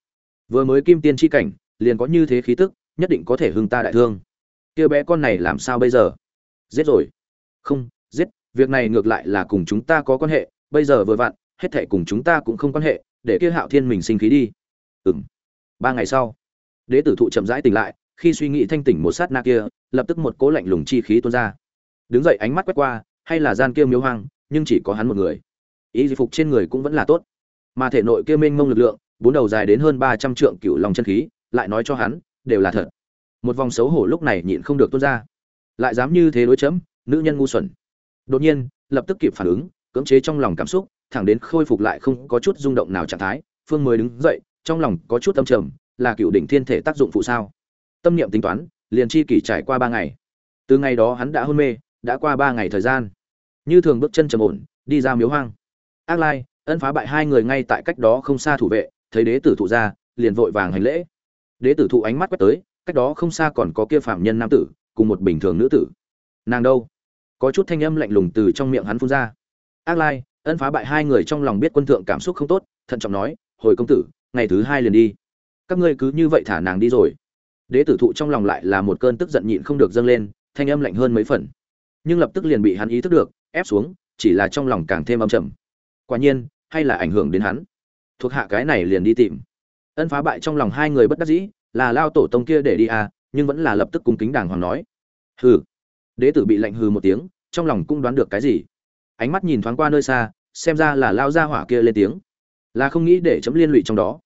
[SPEAKER 1] Vừa mới kim tiên chi cảnh, liền có như thế khí tức, nhất định có thể hưng ta đại thương. Kia bé con này làm sao bây giờ? Giết rồi. Không, giết, việc này ngược lại là cùng chúng ta có quan hệ, bây giờ vừa vặn, hết thệ cùng chúng ta cũng không quan hệ, để kia hạo thiên mình sinh khí đi. Ừ m ba ngày sau, đế tử thụ chậm rãi tỉnh lại, khi suy nghĩ thanh tỉnh một sát na kia, lập tức một cố lạnh lùng chi khí tuôn ra. Đứng dậy ánh mắt quét qua, hay là gian kia miếu hoang nhưng chỉ có hắn một người. Ý phục trên người cũng vẫn là tốt. Mà thể nội kia mênh mông lực lượng, bốn đầu dài đến hơn ba trăm trượng cựu lòng chân khí, lại nói cho hắn, đều là thật. Một vòng xấu hổ lúc này nhịn không được tuôn ra. Lại dám như thế đối chấm, nữ nhân ngu xuẩn. Đột nhiên, lập tức kịp phản ứng, cưỡng chế trong lòng cảm xúc, thẳng đến khôi phục lại không có chút rung động nào trạng thái, phương mới đứng dậy, trong lòng có chút âm trầm, là cựu đỉnh thiên thể tác dụng phụ sao? Tâm niệm tính toán, liền chi kỷ trải qua ba ngày. Từ ngày đó hắn đã hôn mê, đã qua ba ngày thời gian như thường bước chân trầm ổn, đi ra miếu hoang. Ác lai, ân phá bại hai người ngay tại cách đó không xa thủ vệ, thấy đế tử thụ ra, liền vội vàng hành lễ. Đế tử thụ ánh mắt quét tới, cách đó không xa còn có kia phạm nhân nam tử, cùng một bình thường nữ tử. Nàng đâu? Có chút thanh âm lạnh lùng từ trong miệng hắn phun ra. Ác lai, ân phá bại hai người trong lòng biết quân thượng cảm xúc không tốt, thận trọng nói, hồi công tử, ngày thứ hai liền đi. Các ngươi cứ như vậy thả nàng đi rồi. Đế tử thụ trong lòng lại là một cơn tức giận nhịn không được dâng lên, thanh âm lạnh hơn mấy phần. Nhưng lập tức liền bị hắn ý thức được ép xuống, chỉ là trong lòng càng thêm âm trầm. Quả nhiên, hay là ảnh hưởng đến hắn. Thuộc hạ cái này liền đi tìm. Ân phá bại trong lòng hai người bất đắc dĩ, là lao tổ tông kia để đi à nhưng vẫn là lập tức cung kính đàng hoàng nói. Hừ. Đế tử bị lạnh hừ một tiếng, trong lòng cũng đoán được cái gì. Ánh mắt nhìn thoáng qua nơi xa, xem ra là lao ra hỏa kia lên tiếng. Là không nghĩ để chấm liên lụy trong đó.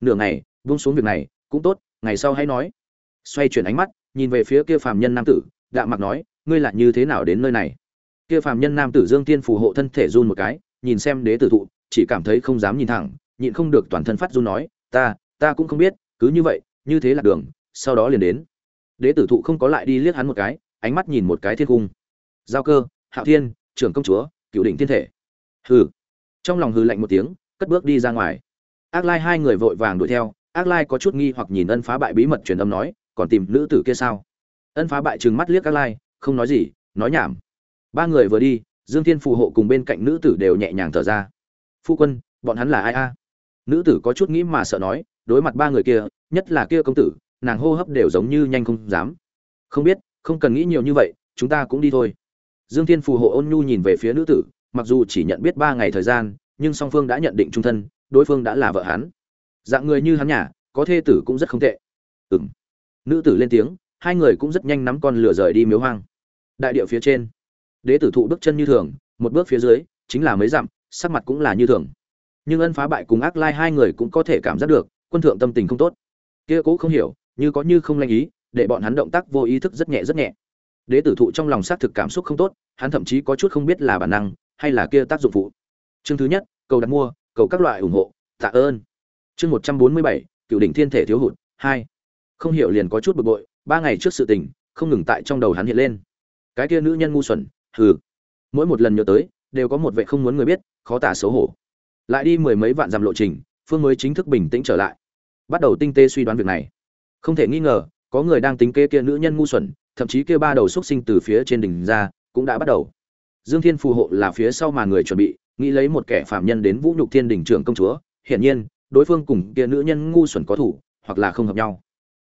[SPEAKER 1] Nửa ngày, buông xuống việc này, cũng tốt, ngày sau hãy nói. Xoay chuyển ánh mắt, nhìn về phía kia phàm nhân nam tử, đạm mặc nói, ngươi là như thế nào đến nơi này? Kia phàm nhân nam tử dương tiên phù hộ thân thể run một cái, nhìn xem đế tử thụ, chỉ cảm thấy không dám nhìn thẳng, nhịn không được toàn thân phát run nói, ta ta cũng không biết, cứ như vậy, như thế là đường, sau đó liền đến. Đế tử thụ không có lại đi liếc hắn một cái, ánh mắt nhìn một cái thiên cung. Giao cơ, hạo thiên, trưởng công chúa, cựu đỉnh thiên thể. Hừ. Trong lòng hừ lạnh một tiếng, cất bước đi ra ngoài. Ác lai hai người vội vàng đuổi theo, ác lai có chút nghi hoặc nhìn ân phá bại bí mật truyền âm nói, còn tìm nữ tử kia sao? Ân phá bại trừng mắt liếc ác lai, không nói gì, nói nhảm ba người vừa đi, dương thiên phù hộ cùng bên cạnh nữ tử đều nhẹ nhàng thở ra. Phu quân, bọn hắn là ai a? Nữ tử có chút nghĩ mà sợ nói, đối mặt ba người kia, nhất là kia công tử, nàng hô hấp đều giống như nhanh không dám. Không biết, không cần nghĩ nhiều như vậy, chúng ta cũng đi thôi. Dương thiên phù hộ ôn nhu nhìn về phía nữ tử, mặc dù chỉ nhận biết ba ngày thời gian, nhưng song phương đã nhận định trung thân, đối phương đã là vợ hắn. Dạng người như hắn nhà, có thê tử cũng rất không tệ. Ừng nữ tử lên tiếng, hai người cũng rất nhanh nắm con lửa rời đi miếu hoang. Đại địa phía trên đế tử thụ bước chân như thường, một bước phía dưới, chính là mấy dặm, sắc mặt cũng là như thường. Nhưng ân phá bại cùng ác lai hai người cũng có thể cảm giác được, quân thượng tâm tình không tốt. Kia cố không hiểu, như có như không lanh ý, để bọn hắn động tác vô ý thức rất nhẹ rất nhẹ. Đế tử thụ trong lòng xác thực cảm xúc không tốt, hắn thậm chí có chút không biết là bản năng, hay là kia tác dụng phụ. Chương thứ nhất, cầu đặt mua, cầu các loại ủng hộ, tạ ơn. Chương một trăm bốn mươi bảy, cựu đỉnh thiên thể thiếu hụt, hai. Không hiểu liền có chút bực bội, ba ngày trước sự tình, không ngừng tại trong đầu hắn hiện lên. Cái kia nữ nhân ngu xuẩn hừ. Mỗi một lần nhớ tới, đều có một vệ không muốn người biết, khó tả xấu hổ. Lại đi mười mấy vạn dặm lộ trình, phương mới chính thức bình tĩnh trở lại. Bắt đầu tinh tế suy đoán việc này. Không thể nghi ngờ, có người đang tính kế kia nữ nhân ngu xuẩn, thậm chí kia ba đầu xuất sinh từ phía trên đỉnh ra, cũng đã bắt đầu. Dương thiên phù hộ là phía sau mà người chuẩn bị, nghĩ lấy một kẻ phạm nhân đến vũ nhục thiên đỉnh trưởng công chúa, hiển nhiên, đối phương cùng kia nữ nhân ngu xuẩn có thủ, hoặc là không hợp nhau.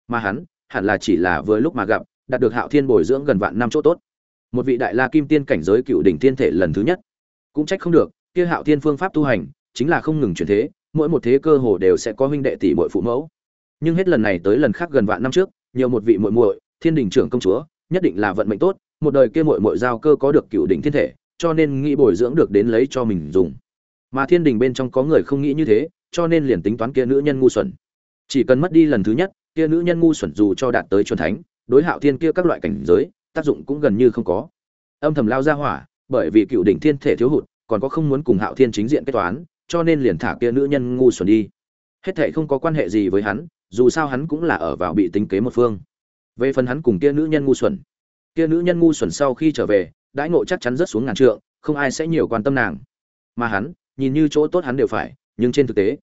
[SPEAKER 1] Mà hắn, hẳn là chỉ là vừa lúc mà gặp, đạt được hạo thiên bồi dưỡng gần vạn năm chỗ tốt một vị đại la kim tiên cảnh giới cựu đỉnh thiên thể lần thứ nhất. Cũng trách không được, kia hạo thiên phương pháp tu hành, chính là không ngừng chuyển thế, mỗi một thế cơ hồ đều sẽ có huynh đệ tỷ muội phụ mẫu. Nhưng hết lần này tới lần khác gần vạn năm trước, nhiều một vị muội muội, thiên đình trưởng công chúa, nhất định là vận mệnh tốt, một đời kia muội muội giao cơ có được cựu đỉnh thiên thể, cho nên nghĩ bồi dưỡng được đến lấy cho mình dùng. Mà thiên đình bên trong có người không nghĩ như thế, cho nên liền tính toán kia nữ nhân ngu xuẩn. Chỉ cần mất đi lần thứ nhất, kia nữ nhân ngu xuẩn dù cho đạt tới chuẩn thánh, đối hạo thiên kia các loại cảnh giới tác dụng cũng gần như không có. Âm thầm lao ra hỏa, bởi vì cựu đỉnh thiên thể thiếu hụt, còn có không muốn cùng hạo thiên chính diện kết toán, cho nên liền thả kia nữ nhân ngu xuẩn đi. Hết thệ không có quan hệ gì với hắn, dù sao hắn cũng là ở vào bị tính kế một phương. Về phần hắn cùng kia nữ nhân ngu xuẩn, kia nữ nhân ngu xuẩn sau khi trở về, đãi ngộ chắc chắn rất xuống ngàn trượng, không ai sẽ nhiều quan tâm nàng. Mà hắn, nhìn như chỗ tốt hắn đều phải, nhưng trên thực tế,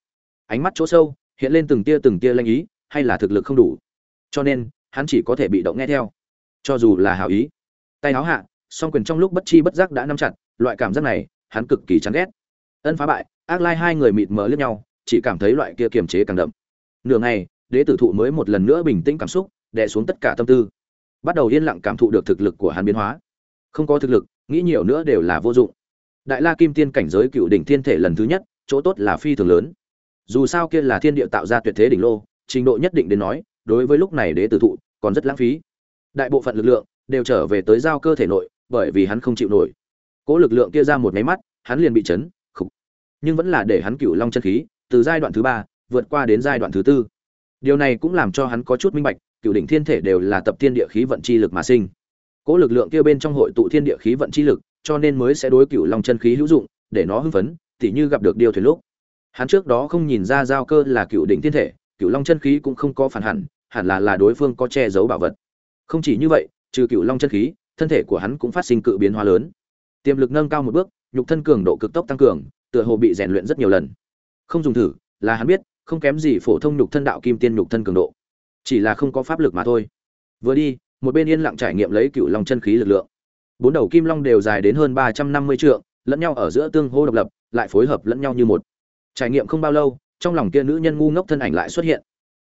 [SPEAKER 1] ánh mắt chỗ sâu, hiện lên từng tia từng tia lanh ý, hay là thực lực không đủ. Cho nên, hắn chỉ có thể bị động nghe theo cho dù là hảo ý. Tay áo hạ, song quyền trong lúc bất chi bất giác đã nắm chặt, loại cảm giác này, hắn cực kỳ chán ghét. Ân phá bại, ác lai hai người mịt mờ liếc nhau, chỉ cảm thấy loại kia kiềm chế càng đậm. Nửa ngày, đế tử thụ mới một lần nữa bình tĩnh cảm xúc, đè xuống tất cả tâm tư. Bắt đầu yên lặng cảm thụ được thực lực của hắn biến hóa. Không có thực lực, nghĩ nhiều nữa đều là vô dụng. Đại la kim tiên cảnh giới cựu đỉnh thiên thể lần thứ nhất, chỗ tốt là phi thường lớn. Dù sao kia là thiên địa tạo ra tuyệt thế đỉnh lô, trình độ nhất định đến nói, đối với lúc này đế tử thụ, còn rất lãng phí đại bộ phận lực lượng đều trở về tới giao cơ thể nội, bởi vì hắn không chịu nổi. Cỗ lực lượng kia ra một máy mắt, hắn liền bị chấn, khục. Nhưng vẫn là để hắn cựu long chân khí từ giai đoạn thứ ba vượt qua đến giai đoạn thứ tư. Điều này cũng làm cho hắn có chút minh bạch cựu đỉnh thiên thể đều là tập thiên địa khí vận chi lực mà sinh. Cỗ lực lượng kia bên trong hội tụ thiên địa khí vận chi lực, cho nên mới sẽ đối cựu long chân khí hữu dụng, để nó hưng phấn, tỉ như gặp được điều thuyền lúc. Hắn trước đó không nhìn ra giao cơ là cựu đỉnh thiên thể cựu long chân khí cũng không có phản hẳn hẳn là là đối phương có che giấu bảo vật không chỉ như vậy, trừ cựu long chân khí, thân thể của hắn cũng phát sinh cự biến hóa lớn. Tiềm lực nâng cao một bước, nhục thân cường độ cực tốc tăng cường, tựa hồ bị rèn luyện rất nhiều lần. Không dùng thử, là hắn biết, không kém gì phổ thông nhục thân đạo kim tiên nhục thân cường độ. Chỉ là không có pháp lực mà thôi. Vừa đi, một bên yên lặng trải nghiệm lấy cựu long chân khí lực lượng. Bốn đầu kim long đều dài đến hơn ba trăm năm mươi trượng, lẫn nhau ở giữa tương hô độc lập, lại phối hợp lẫn nhau như một. Trải nghiệm không bao lâu, trong lòng kia nữ nhân ngu ngốc thân ảnh lại xuất hiện.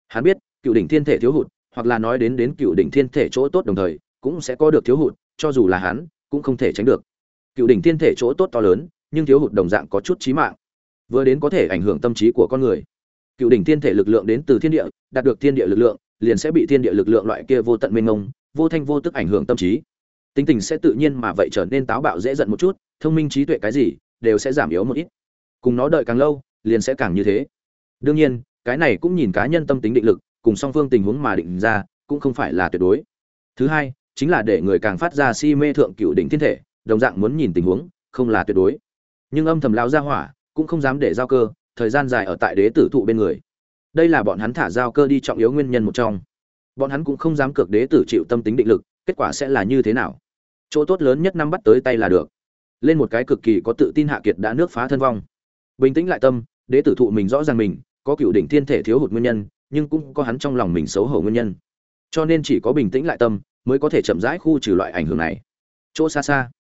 [SPEAKER 1] Hắn biết, cựu đỉnh thiên thể thiếu hụt hoặc là nói đến đến cựu đỉnh thiên thể chỗ tốt đồng thời, cũng sẽ có được thiếu hụt, cho dù là hắn, cũng không thể tránh được. Cựu đỉnh thiên thể chỗ tốt to lớn, nhưng thiếu hụt đồng dạng có chút trí mạng, vừa đến có thể ảnh hưởng tâm trí của con người. Cựu đỉnh thiên thể lực lượng đến từ thiên địa, đạt được thiên địa lực lượng, liền sẽ bị thiên địa lực lượng loại kia vô tận mênh mông, vô thanh vô tức ảnh hưởng tâm trí. Tính tình sẽ tự nhiên mà vậy trở nên táo bạo dễ giận một chút, thông minh trí tuệ cái gì, đều sẽ giảm yếu một ít. Cùng nó đợi càng lâu, liền sẽ càng như thế. Đương nhiên, cái này cũng nhìn cá nhân tâm tính định lực cùng song phương tình huống mà định ra, cũng không phải là tuyệt đối. Thứ hai, chính là để người càng phát ra si mê thượng cựu đỉnh thiên thể, đồng dạng muốn nhìn tình huống, không là tuyệt đối. Nhưng âm thầm lao ra hỏa, cũng không dám để giao cơ, thời gian dài ở tại đế tử thụ bên người. Đây là bọn hắn thả giao cơ đi trọng yếu nguyên nhân một trong. Bọn hắn cũng không dám cược đế tử chịu tâm tính định lực, kết quả sẽ là như thế nào? Chỗ tốt lớn nhất năm bắt tới tay là được. Lên một cái cực kỳ có tự tin hạ kiệt đã nước phá thân vong. Bình tĩnh lại tâm, đế tử thụ mình rõ ràng mình, có cựu đỉnh thiên thể thiếu hụt nguyên nhân nhưng cũng có hắn trong lòng mình xấu hổ nguyên nhân. Cho nên chỉ có bình tĩnh lại tâm mới có thể chậm rãi khu trừ loại ảnh hưởng này. Chỗ xa xa,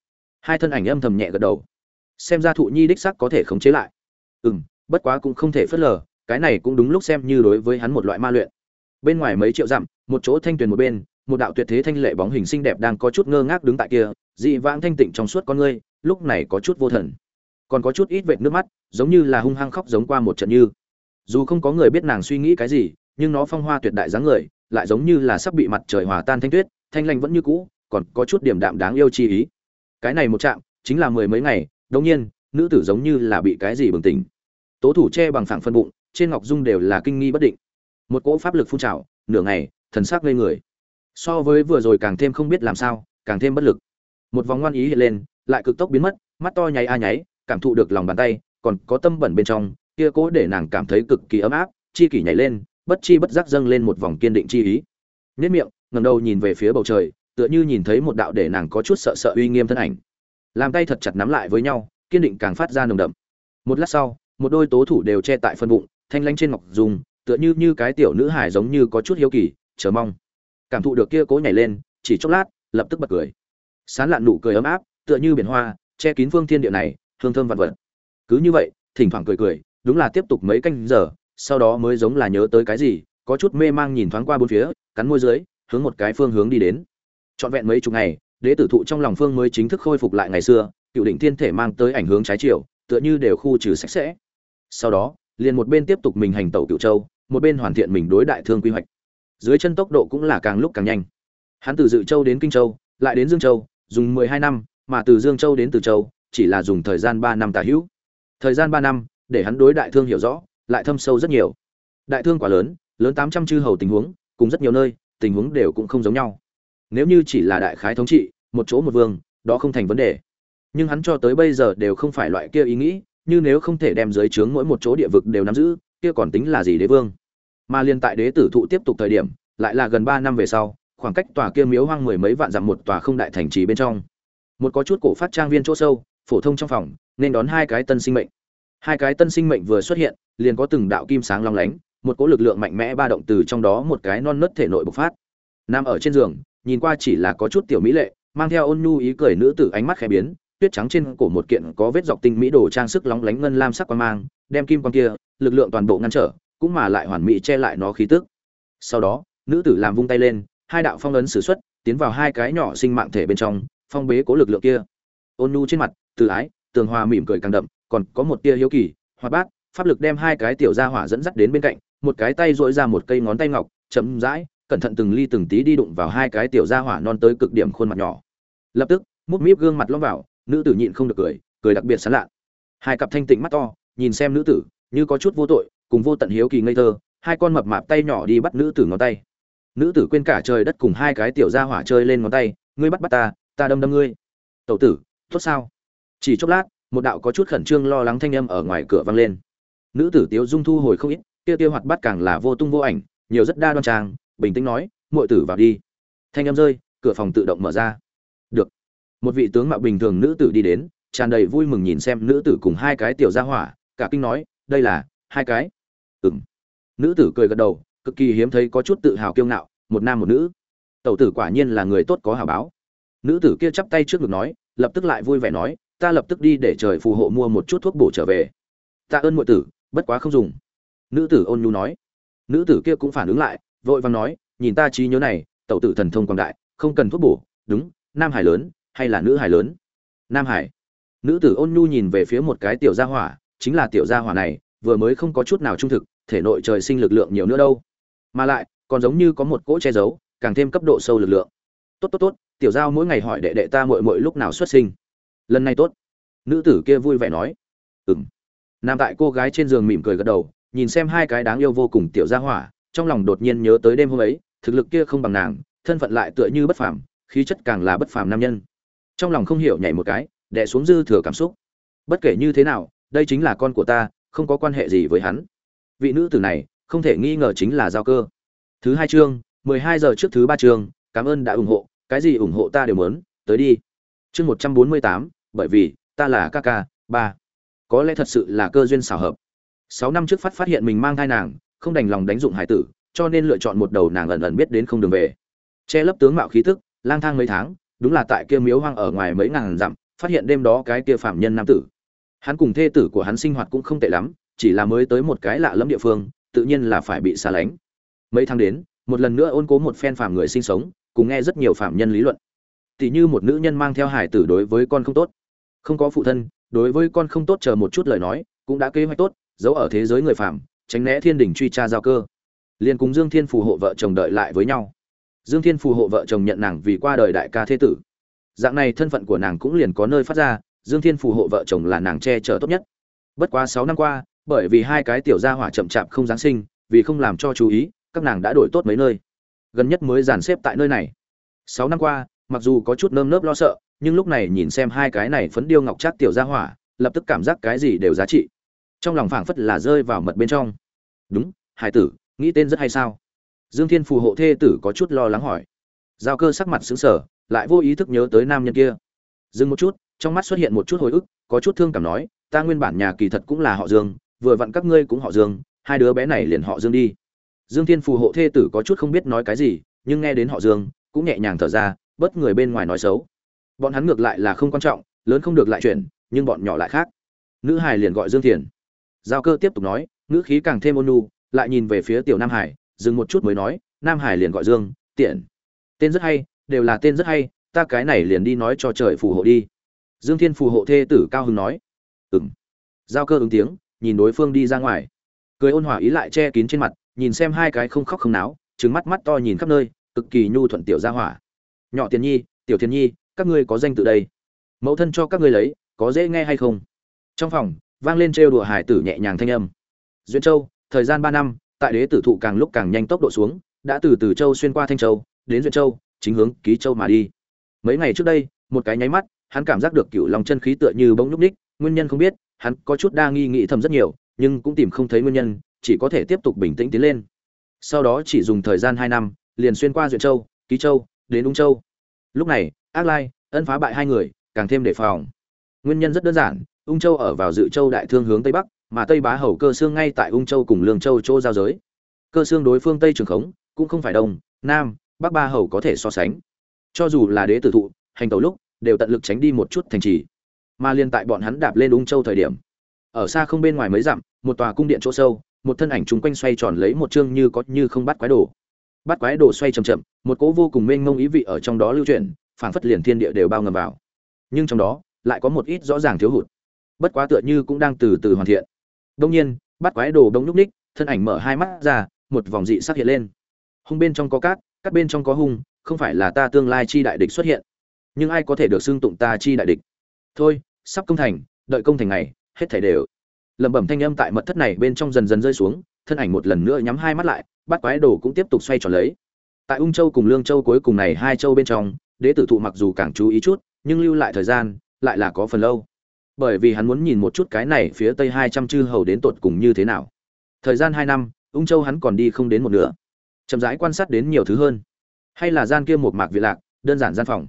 [SPEAKER 1] hai thân ảnh âm thầm nhẹ gật đầu. Xem ra thụ nhi đích sắc có thể khống chế lại. Ừ m bất quá cũng không thể phớt lờ, cái này cũng đúng lúc xem như đối với hắn một loại ma luyện. Bên ngoài mấy triệu dặm, một chỗ thanh tuyền một bên, một đạo tuyệt thế thanh lệ bóng hình xinh đẹp đang có chút ngơ ngác đứng tại kia, dị vãng thanh tịnh trong suốt con ngươi, lúc này có chút vô thần. Còn có chút ít vệt nước mắt, giống như là hung hăng khóc giống qua một trận như dù không có người biết nàng suy nghĩ cái gì, nhưng nó phong hoa tuyệt đại dáng người, lại giống như là sắp bị mặt trời hòa tan thanh tuyết, thanh lanh vẫn như cũ, còn có chút điểm đạm đáng yêu chi ý. Cái này một chạm chính là mười mấy ngày đống nhiên, nữ tử giống như là bị cái gì bừng tỉnh. Tố thủ che bằng phẳng phân bụng, trên ngọc dung đều là kinh nghi bất định. Một cỗ pháp lực phun trào, nửa ngày, thần sắc ngây người. So với vừa rồi càng thêm không biết làm sao, càng thêm bất lực. Một vòng ngoan ý hiện lên, lại cực tốc biến mất, mắt to nháy a nháy, cảm thụ được lòng bàn tay, còn có tâm bẩn bên trong kia cố để nàng cảm thấy cực kỳ ấm áp, chi kỷ nhảy lên, bất chi bất giác dâng lên một vòng kiên định chi ý. Nhất miệng ngầm đầu nhìn về phía bầu trời, tựa như nhìn thấy một đạo để nàng có chút sợ sợ uy nghiêm thân ảnh. Làm tay thật chặt nắm lại với nhau, kiên định càng phát ra nồng đậm. Một lát sau, một đôi tố thủ đều che tại phân bụng, thanh lanh trên ngọc dùng tựa như như cái tiểu nữ hài giống như có chút hiếu kỳ, chờ mong. Cảm thụ được kia cố nhảy lên, chỉ chốc lát, lập tức bật cười. Sán lạn nụ cười ấm áp, tựa như biển hoa, che kín phương thiên địa này, hương thơm vạn vật. Cứ như vậy, thỉnh thoảng cười cười đúng là tiếp tục mấy canh giờ, sau đó mới giống là nhớ tới cái gì, có chút mê mang nhìn thoáng qua bốn phía, cắn môi dưới, hướng một cái phương hướng đi đến. Trọn vẹn mấy chục ngày, đế tử thụ trong lòng phương mới chính thức khôi phục lại ngày xưa, cựu đỉnh thiên thể mang tới ảnh hướng trái chiều, tựa như đều khu trừ sạch sẽ. Sau đó, liền một bên tiếp tục mình hành tẩu cựu châu, một bên hoàn thiện mình đối đại thương quy hoạch. Dưới chân tốc độ cũng là càng lúc càng nhanh. Hắn từ dự châu đến kinh châu, lại đến dương châu, dùng mười hai năm, mà từ dương châu đến từ châu, chỉ là dùng thời gian ba năm tả hữu. Thời gian ba năm để hắn đối đại thương hiểu rõ, lại thâm sâu rất nhiều. Đại thương quá lớn lớn tám trăm chư hầu tình huống, cùng rất nhiều nơi, tình huống đều cũng không giống nhau. Nếu như chỉ là đại khái thống trị, một chỗ một vương, đó không thành vấn đề. Nhưng hắn cho tới bây giờ đều không phải loại kia ý nghĩ, như nếu không thể đem dưới trướng mỗi một chỗ địa vực đều nắm giữ, kia còn tính là gì đế vương? Mà liên tại đế tử thụ tiếp tục thời điểm, lại là gần ba năm về sau, khoảng cách tòa kia miếu hoang mười mấy vạn dặm một tòa không đại thành trì bên trong. Một có chút cổ phát trang viên chỗ sâu, phổ thông trong phòng, nên đón hai cái tân sinh mệnh hai cái tân sinh mệnh vừa xuất hiện, liền có từng đạo kim sáng long lánh, một cỗ lực lượng mạnh mẽ ba động từ trong đó một cái non nớt thể nội bộc phát. Nằm ở trên giường, nhìn qua chỉ là có chút tiểu mỹ lệ, mang theo ôn nhu ý cười nữ tử ánh mắt khẽ biến, tuyết trắng trên cổ một kiện có vết dọc tinh mỹ đồ trang sức lóng lánh ngân lam sắc quang mang, đem kim quang kia, lực lượng toàn bộ ngăn trở, cũng mà lại hoàn mỹ che lại nó khí tức. Sau đó, nữ tử làm vung tay lên, hai đạo phong ấn sử xuất, tiến vào hai cái nhỏ sinh mạng thể bên trong, phong bế cố lực lượng kia. Ôn nhu trên mặt từ ái, tường hòa mỉm cười càng đậm còn có một tia hiếu kỳ, hoạt bát, pháp lực đem hai cái tiểu gia hỏa dẫn dắt đến bên cạnh, một cái tay dội ra một cây ngón tay ngọc, chậm rãi, cẩn thận từng ly từng tí đi đụng vào hai cái tiểu gia hỏa non tới cực điểm khuôn mặt nhỏ. Lập tức mút míp gương mặt lõm vào, nữ tử nhịn không được cười cười đặc biệt sán lạ hai cặp thanh tịnh mắt to, nhìn xem nữ tử, như có chút vô tội, cùng vô tận hiếu kỳ ngây thơ, hai con mập mạp tay nhỏ đi bắt nữ tử ngón tay. Nữ tử quên cả trời đất cùng hai cái tiểu gia hỏa chơi lên ngón tay, ngươi bắt bắt ta ta đâm đâm ngươi. Tẩu tử, tốt sao? Chỉ chốc lát một đạo có chút khẩn trương lo lắng thanh âm ở ngoài cửa vang lên. Nữ tử tiếu dung thu hồi không ít, kia tiêu hoạt bát càng là vô tung vô ảnh, nhiều rất đa đoan trang, bình tĩnh nói, muội tử vào đi. Thanh âm rơi, cửa phòng tự động mở ra. Được. Một vị tướng mạo bình thường nữ tử đi đến, tràn đầy vui mừng nhìn xem nữ tử cùng hai cái tiểu gia hỏa, cả kinh nói, đây là, hai cái. Ừng nữ tử cười gật đầu, cực kỳ hiếm thấy có chút tự hào kiêu ngạo, một nam một nữ. Tẩu tử quả nhiên là người tốt có hào báo. Nữ tử kia chắp tay trước ngực nói, lập tức lại vui vẻ nói ta lập tức đi để trời phù hộ mua một chút thuốc bổ trở về. Tạ ơn muội tử, bất quá không dùng. Nữ tử ôn nhu nói. Nữ tử kia cũng phản ứng lại, vội vàng nói, nhìn ta trí nhớ này, tẩu tử thần thông quảng đại, không cần thuốc bổ, đúng, nam hải lớn, hay là nữ hải lớn? Nam hải. Nữ tử ôn nhu nhìn về phía một cái tiểu gia hỏa, chính là tiểu gia hỏa này, vừa mới không có chút nào trung thực, thể nội trời sinh lực lượng nhiều nữa đâu. Mà lại, còn giống như có một cỗ che giấu, càng thêm cấp độ sâu lực lượng. Tốt tốt tốt, tiểu giao mỗi ngày hỏi đệ đệ ta muội muội lúc nào xuất sinh lần này tốt. Nữ tử kia vui vẻ nói. Ừng nằm tại cô gái trên giường mỉm cười gật đầu, nhìn xem hai cái đáng yêu vô cùng tiểu gia hỏa, trong lòng đột nhiên nhớ tới đêm hôm ấy, thực lực kia không bằng nàng, thân phận lại tựa như bất phàm, khí chất càng là bất phàm nam nhân. Trong lòng không hiểu nhảy một cái, đè xuống dư thừa cảm xúc. Bất kể như thế nào, đây chính là con của ta, không có quan hệ gì với hắn. Vị nữ tử này, không thể nghi ngờ chính là giao cơ. Thứ hai chương, mười hai giờ trước thứ ba chương, cảm ơn đã ủng hộ, cái gì ủng hộ ta đều muốn, tới đi chương một trăm bốn mươi tám, bởi vì, ta là ca ca, ba. Có lẽ thật sự là cơ duyên xảo hợp. Sáu năm trước phát phát hiện mình mang thai nàng, không đành lòng đánh dụng hải tử, cho nên lựa chọn một đầu nàng ẩn ẩn biết đến không đường về. Che lấp tướng mạo khí tức, lang thang mấy tháng, đúng là tại kia miếu hoang ở ngoài mấy ngàn dặm, phát hiện đêm đó cái kia phạm nhân nam tử. Hắn cùng thê tử của hắn sinh hoạt cũng không tệ lắm, chỉ là mới tới một cái lạ lẫm địa phương, tự nhiên là phải bị xa lánh. Mấy tháng đến, một lần nữa ôn cố một phen phạm người sinh sống, cùng nghe rất nhiều phạm nhân lý luận tỉ như một nữ nhân mang theo hải tử đối với con không tốt, không có phụ thân, đối với con không tốt chờ một chút lời nói, cũng đã kế hoạch tốt, giấu ở thế giới người phạm tránh né thiên đình truy tra giao cơ. Liền cùng dương thiên phù hộ vợ chồng đợi lại với nhau. Dương thiên phù hộ vợ chồng nhận nàng vì qua đời đại ca thế tử. Dạng này thân phận của nàng cũng liền có nơi phát ra, dương thiên phù hộ vợ chồng là nàng che chở tốt nhất. Bất quá sáu năm qua, bởi vì hai cái tiểu gia hỏa chậm chạp không giáng sinh, vì không làm cho chú ý, các nàng đã đổi tốt mấy nơi. Gần nhất mới dàn xếp tại nơi này. Sáu năm qua mặc dù có chút nơm nớp lo sợ, nhưng lúc này nhìn xem hai cái này phấn điêu ngọc trác tiểu gia hỏa, lập tức cảm giác cái gì đều giá trị. Trong lòng phảng phất là rơi vào mật bên trong. Đúng, hải tử, nghĩ tên rất hay sao? Dương thiên phù hộ thê tử có chút lo lắng hỏi. Giao cơ sắc mặt xứng sở lại vô ý thức nhớ tới nam nhân kia. Dừng một chút, trong mắt xuất hiện một chút hồi ức, có chút thương cảm nói, ta nguyên bản nhà kỳ thật cũng là họ dương, vừa vặn các ngươi cũng họ dương, hai đứa bé này liền họ dương đi. Dương thiên phù hộ thê tử có chút không biết nói cái gì, nhưng nghe đến họ dương, cũng nhẹ nhàng thở ra bớt người bên ngoài nói xấu. Bọn hắn ngược lại là không quan trọng, lớn không được lại chuyển, nhưng bọn nhỏ lại khác. Nữ hải liền gọi dương thiền. Giao cơ tiếp tục nói, ngữ khí càng thêm ôn nhu, lại nhìn về phía tiểu nam hải, dừng một chút mới nói, nam hải liền gọi dương, tiện. Tên rất hay, đều là tên rất hay, ta cái này liền đi nói cho trời phù hộ đi. Dương thiên phù hộ thê tử cao hưng nói. Ừng giao cơ ứng tiếng, nhìn đối phương đi ra ngoài. Cười ôn hòa ý lại che kín trên mặt, nhìn xem hai cái không khóc không náo trứng mắt mắt to nhìn khắp nơi, cực kỳ nhu thuận tiểu gia hỏa nhỏ tiền nhi, tiểu thiền nhi, các ngươi có danh tự đây. Mẫu thân cho các ngươi lấy, có dễ nghe hay không? Trong phòng, vang lên trêu đùa hải tử nhẹ nhàng thanh âm. Duyên châu, thời gian ba năm, tại đế tử thụ càng lúc càng nhanh tốc độ xuống, đã từ từ châu xuyên qua thanh châu, đến duyên châu, chính hướng ký châu mà đi. Mấy ngày trước đây, một cái nháy mắt, hắn cảm giác được cựu lòng chân khí tựa như bỗng nhúc ních nguyên nhân không biết, hắn có chút đa nghi nghĩ thầm rất nhiều, nhưng cũng tìm không thấy nguyên nhân, chỉ có thể tiếp tục bình tĩnh tiến lên. Sau đó chỉ dùng thời gian hai năm, liền xuyên qua duyện châu, ký châu đến ung châu. Lúc này, ác lai, ân phá bại hai người, càng thêm đề phòng. Nguyên nhân rất đơn giản, ung châu ở vào dự châu đại thương hướng tây bắc, mà tây bá hầu cơ xương ngay tại ung châu cùng lương châu chỗ giao giới. Cơ xương đối phương tây trường khống, cũng không phải đông, nam, bắc ba hầu có thể so sánh. Cho dù là đế tử thụ, hành Tẩu lúc, đều tận lực tránh đi một chút thành trì. Mà liên tại bọn hắn đạp lên ung châu thời điểm, ở xa không bên ngoài mấy dặm, một tòa cung điện chỗ sâu, một thân ảnh chúng quanh xoay tròn lấy một chương như có như không bắt quái đồ bắt quái đồ xoay chậm chậm, một cỗ vô cùng mênh mông ý vị ở trong đó lưu chuyển, phảng phất liền thiên địa đều bao ngầm vào. Nhưng trong đó, lại có một ít rõ ràng thiếu hụt. Bất quá tựa như cũng đang từ từ hoàn thiện. Đông nhiên, bắt quái đồ đông nhúc ních thân ảnh mở hai mắt ra, một vòng dị sắc hiện lên. Hung bên trong có cát cát bên trong có hung, không phải là ta tương lai chi đại địch xuất hiện. Nhưng ai có thể được xưng tụng ta chi đại địch? Thôi, sắp công thành, đợi công thành này hết thảy đều. Lẩm bẩm thanh âm tại mật thất này bên trong dần dần rơi xuống, thân ảnh một lần nữa nhắm hai mắt lại bắt quái đồ cũng tiếp tục xoay tròn lấy. Tại ung châu cùng lương châu cuối cùng này hai châu bên trong, đế tử thụ mặc dù càng chú ý chút, nhưng lưu lại thời gian, lại là có phần lâu. Bởi vì hắn muốn nhìn một chút cái này phía tây hai trăm chư hầu đến tột cùng như thế nào. Thời gian hai năm, ung châu hắn còn đi không đến một nửa. Chậm rãi quan sát đến nhiều thứ hơn. Hay là gian kia một mạc vị lạc, đơn giản gian phòng.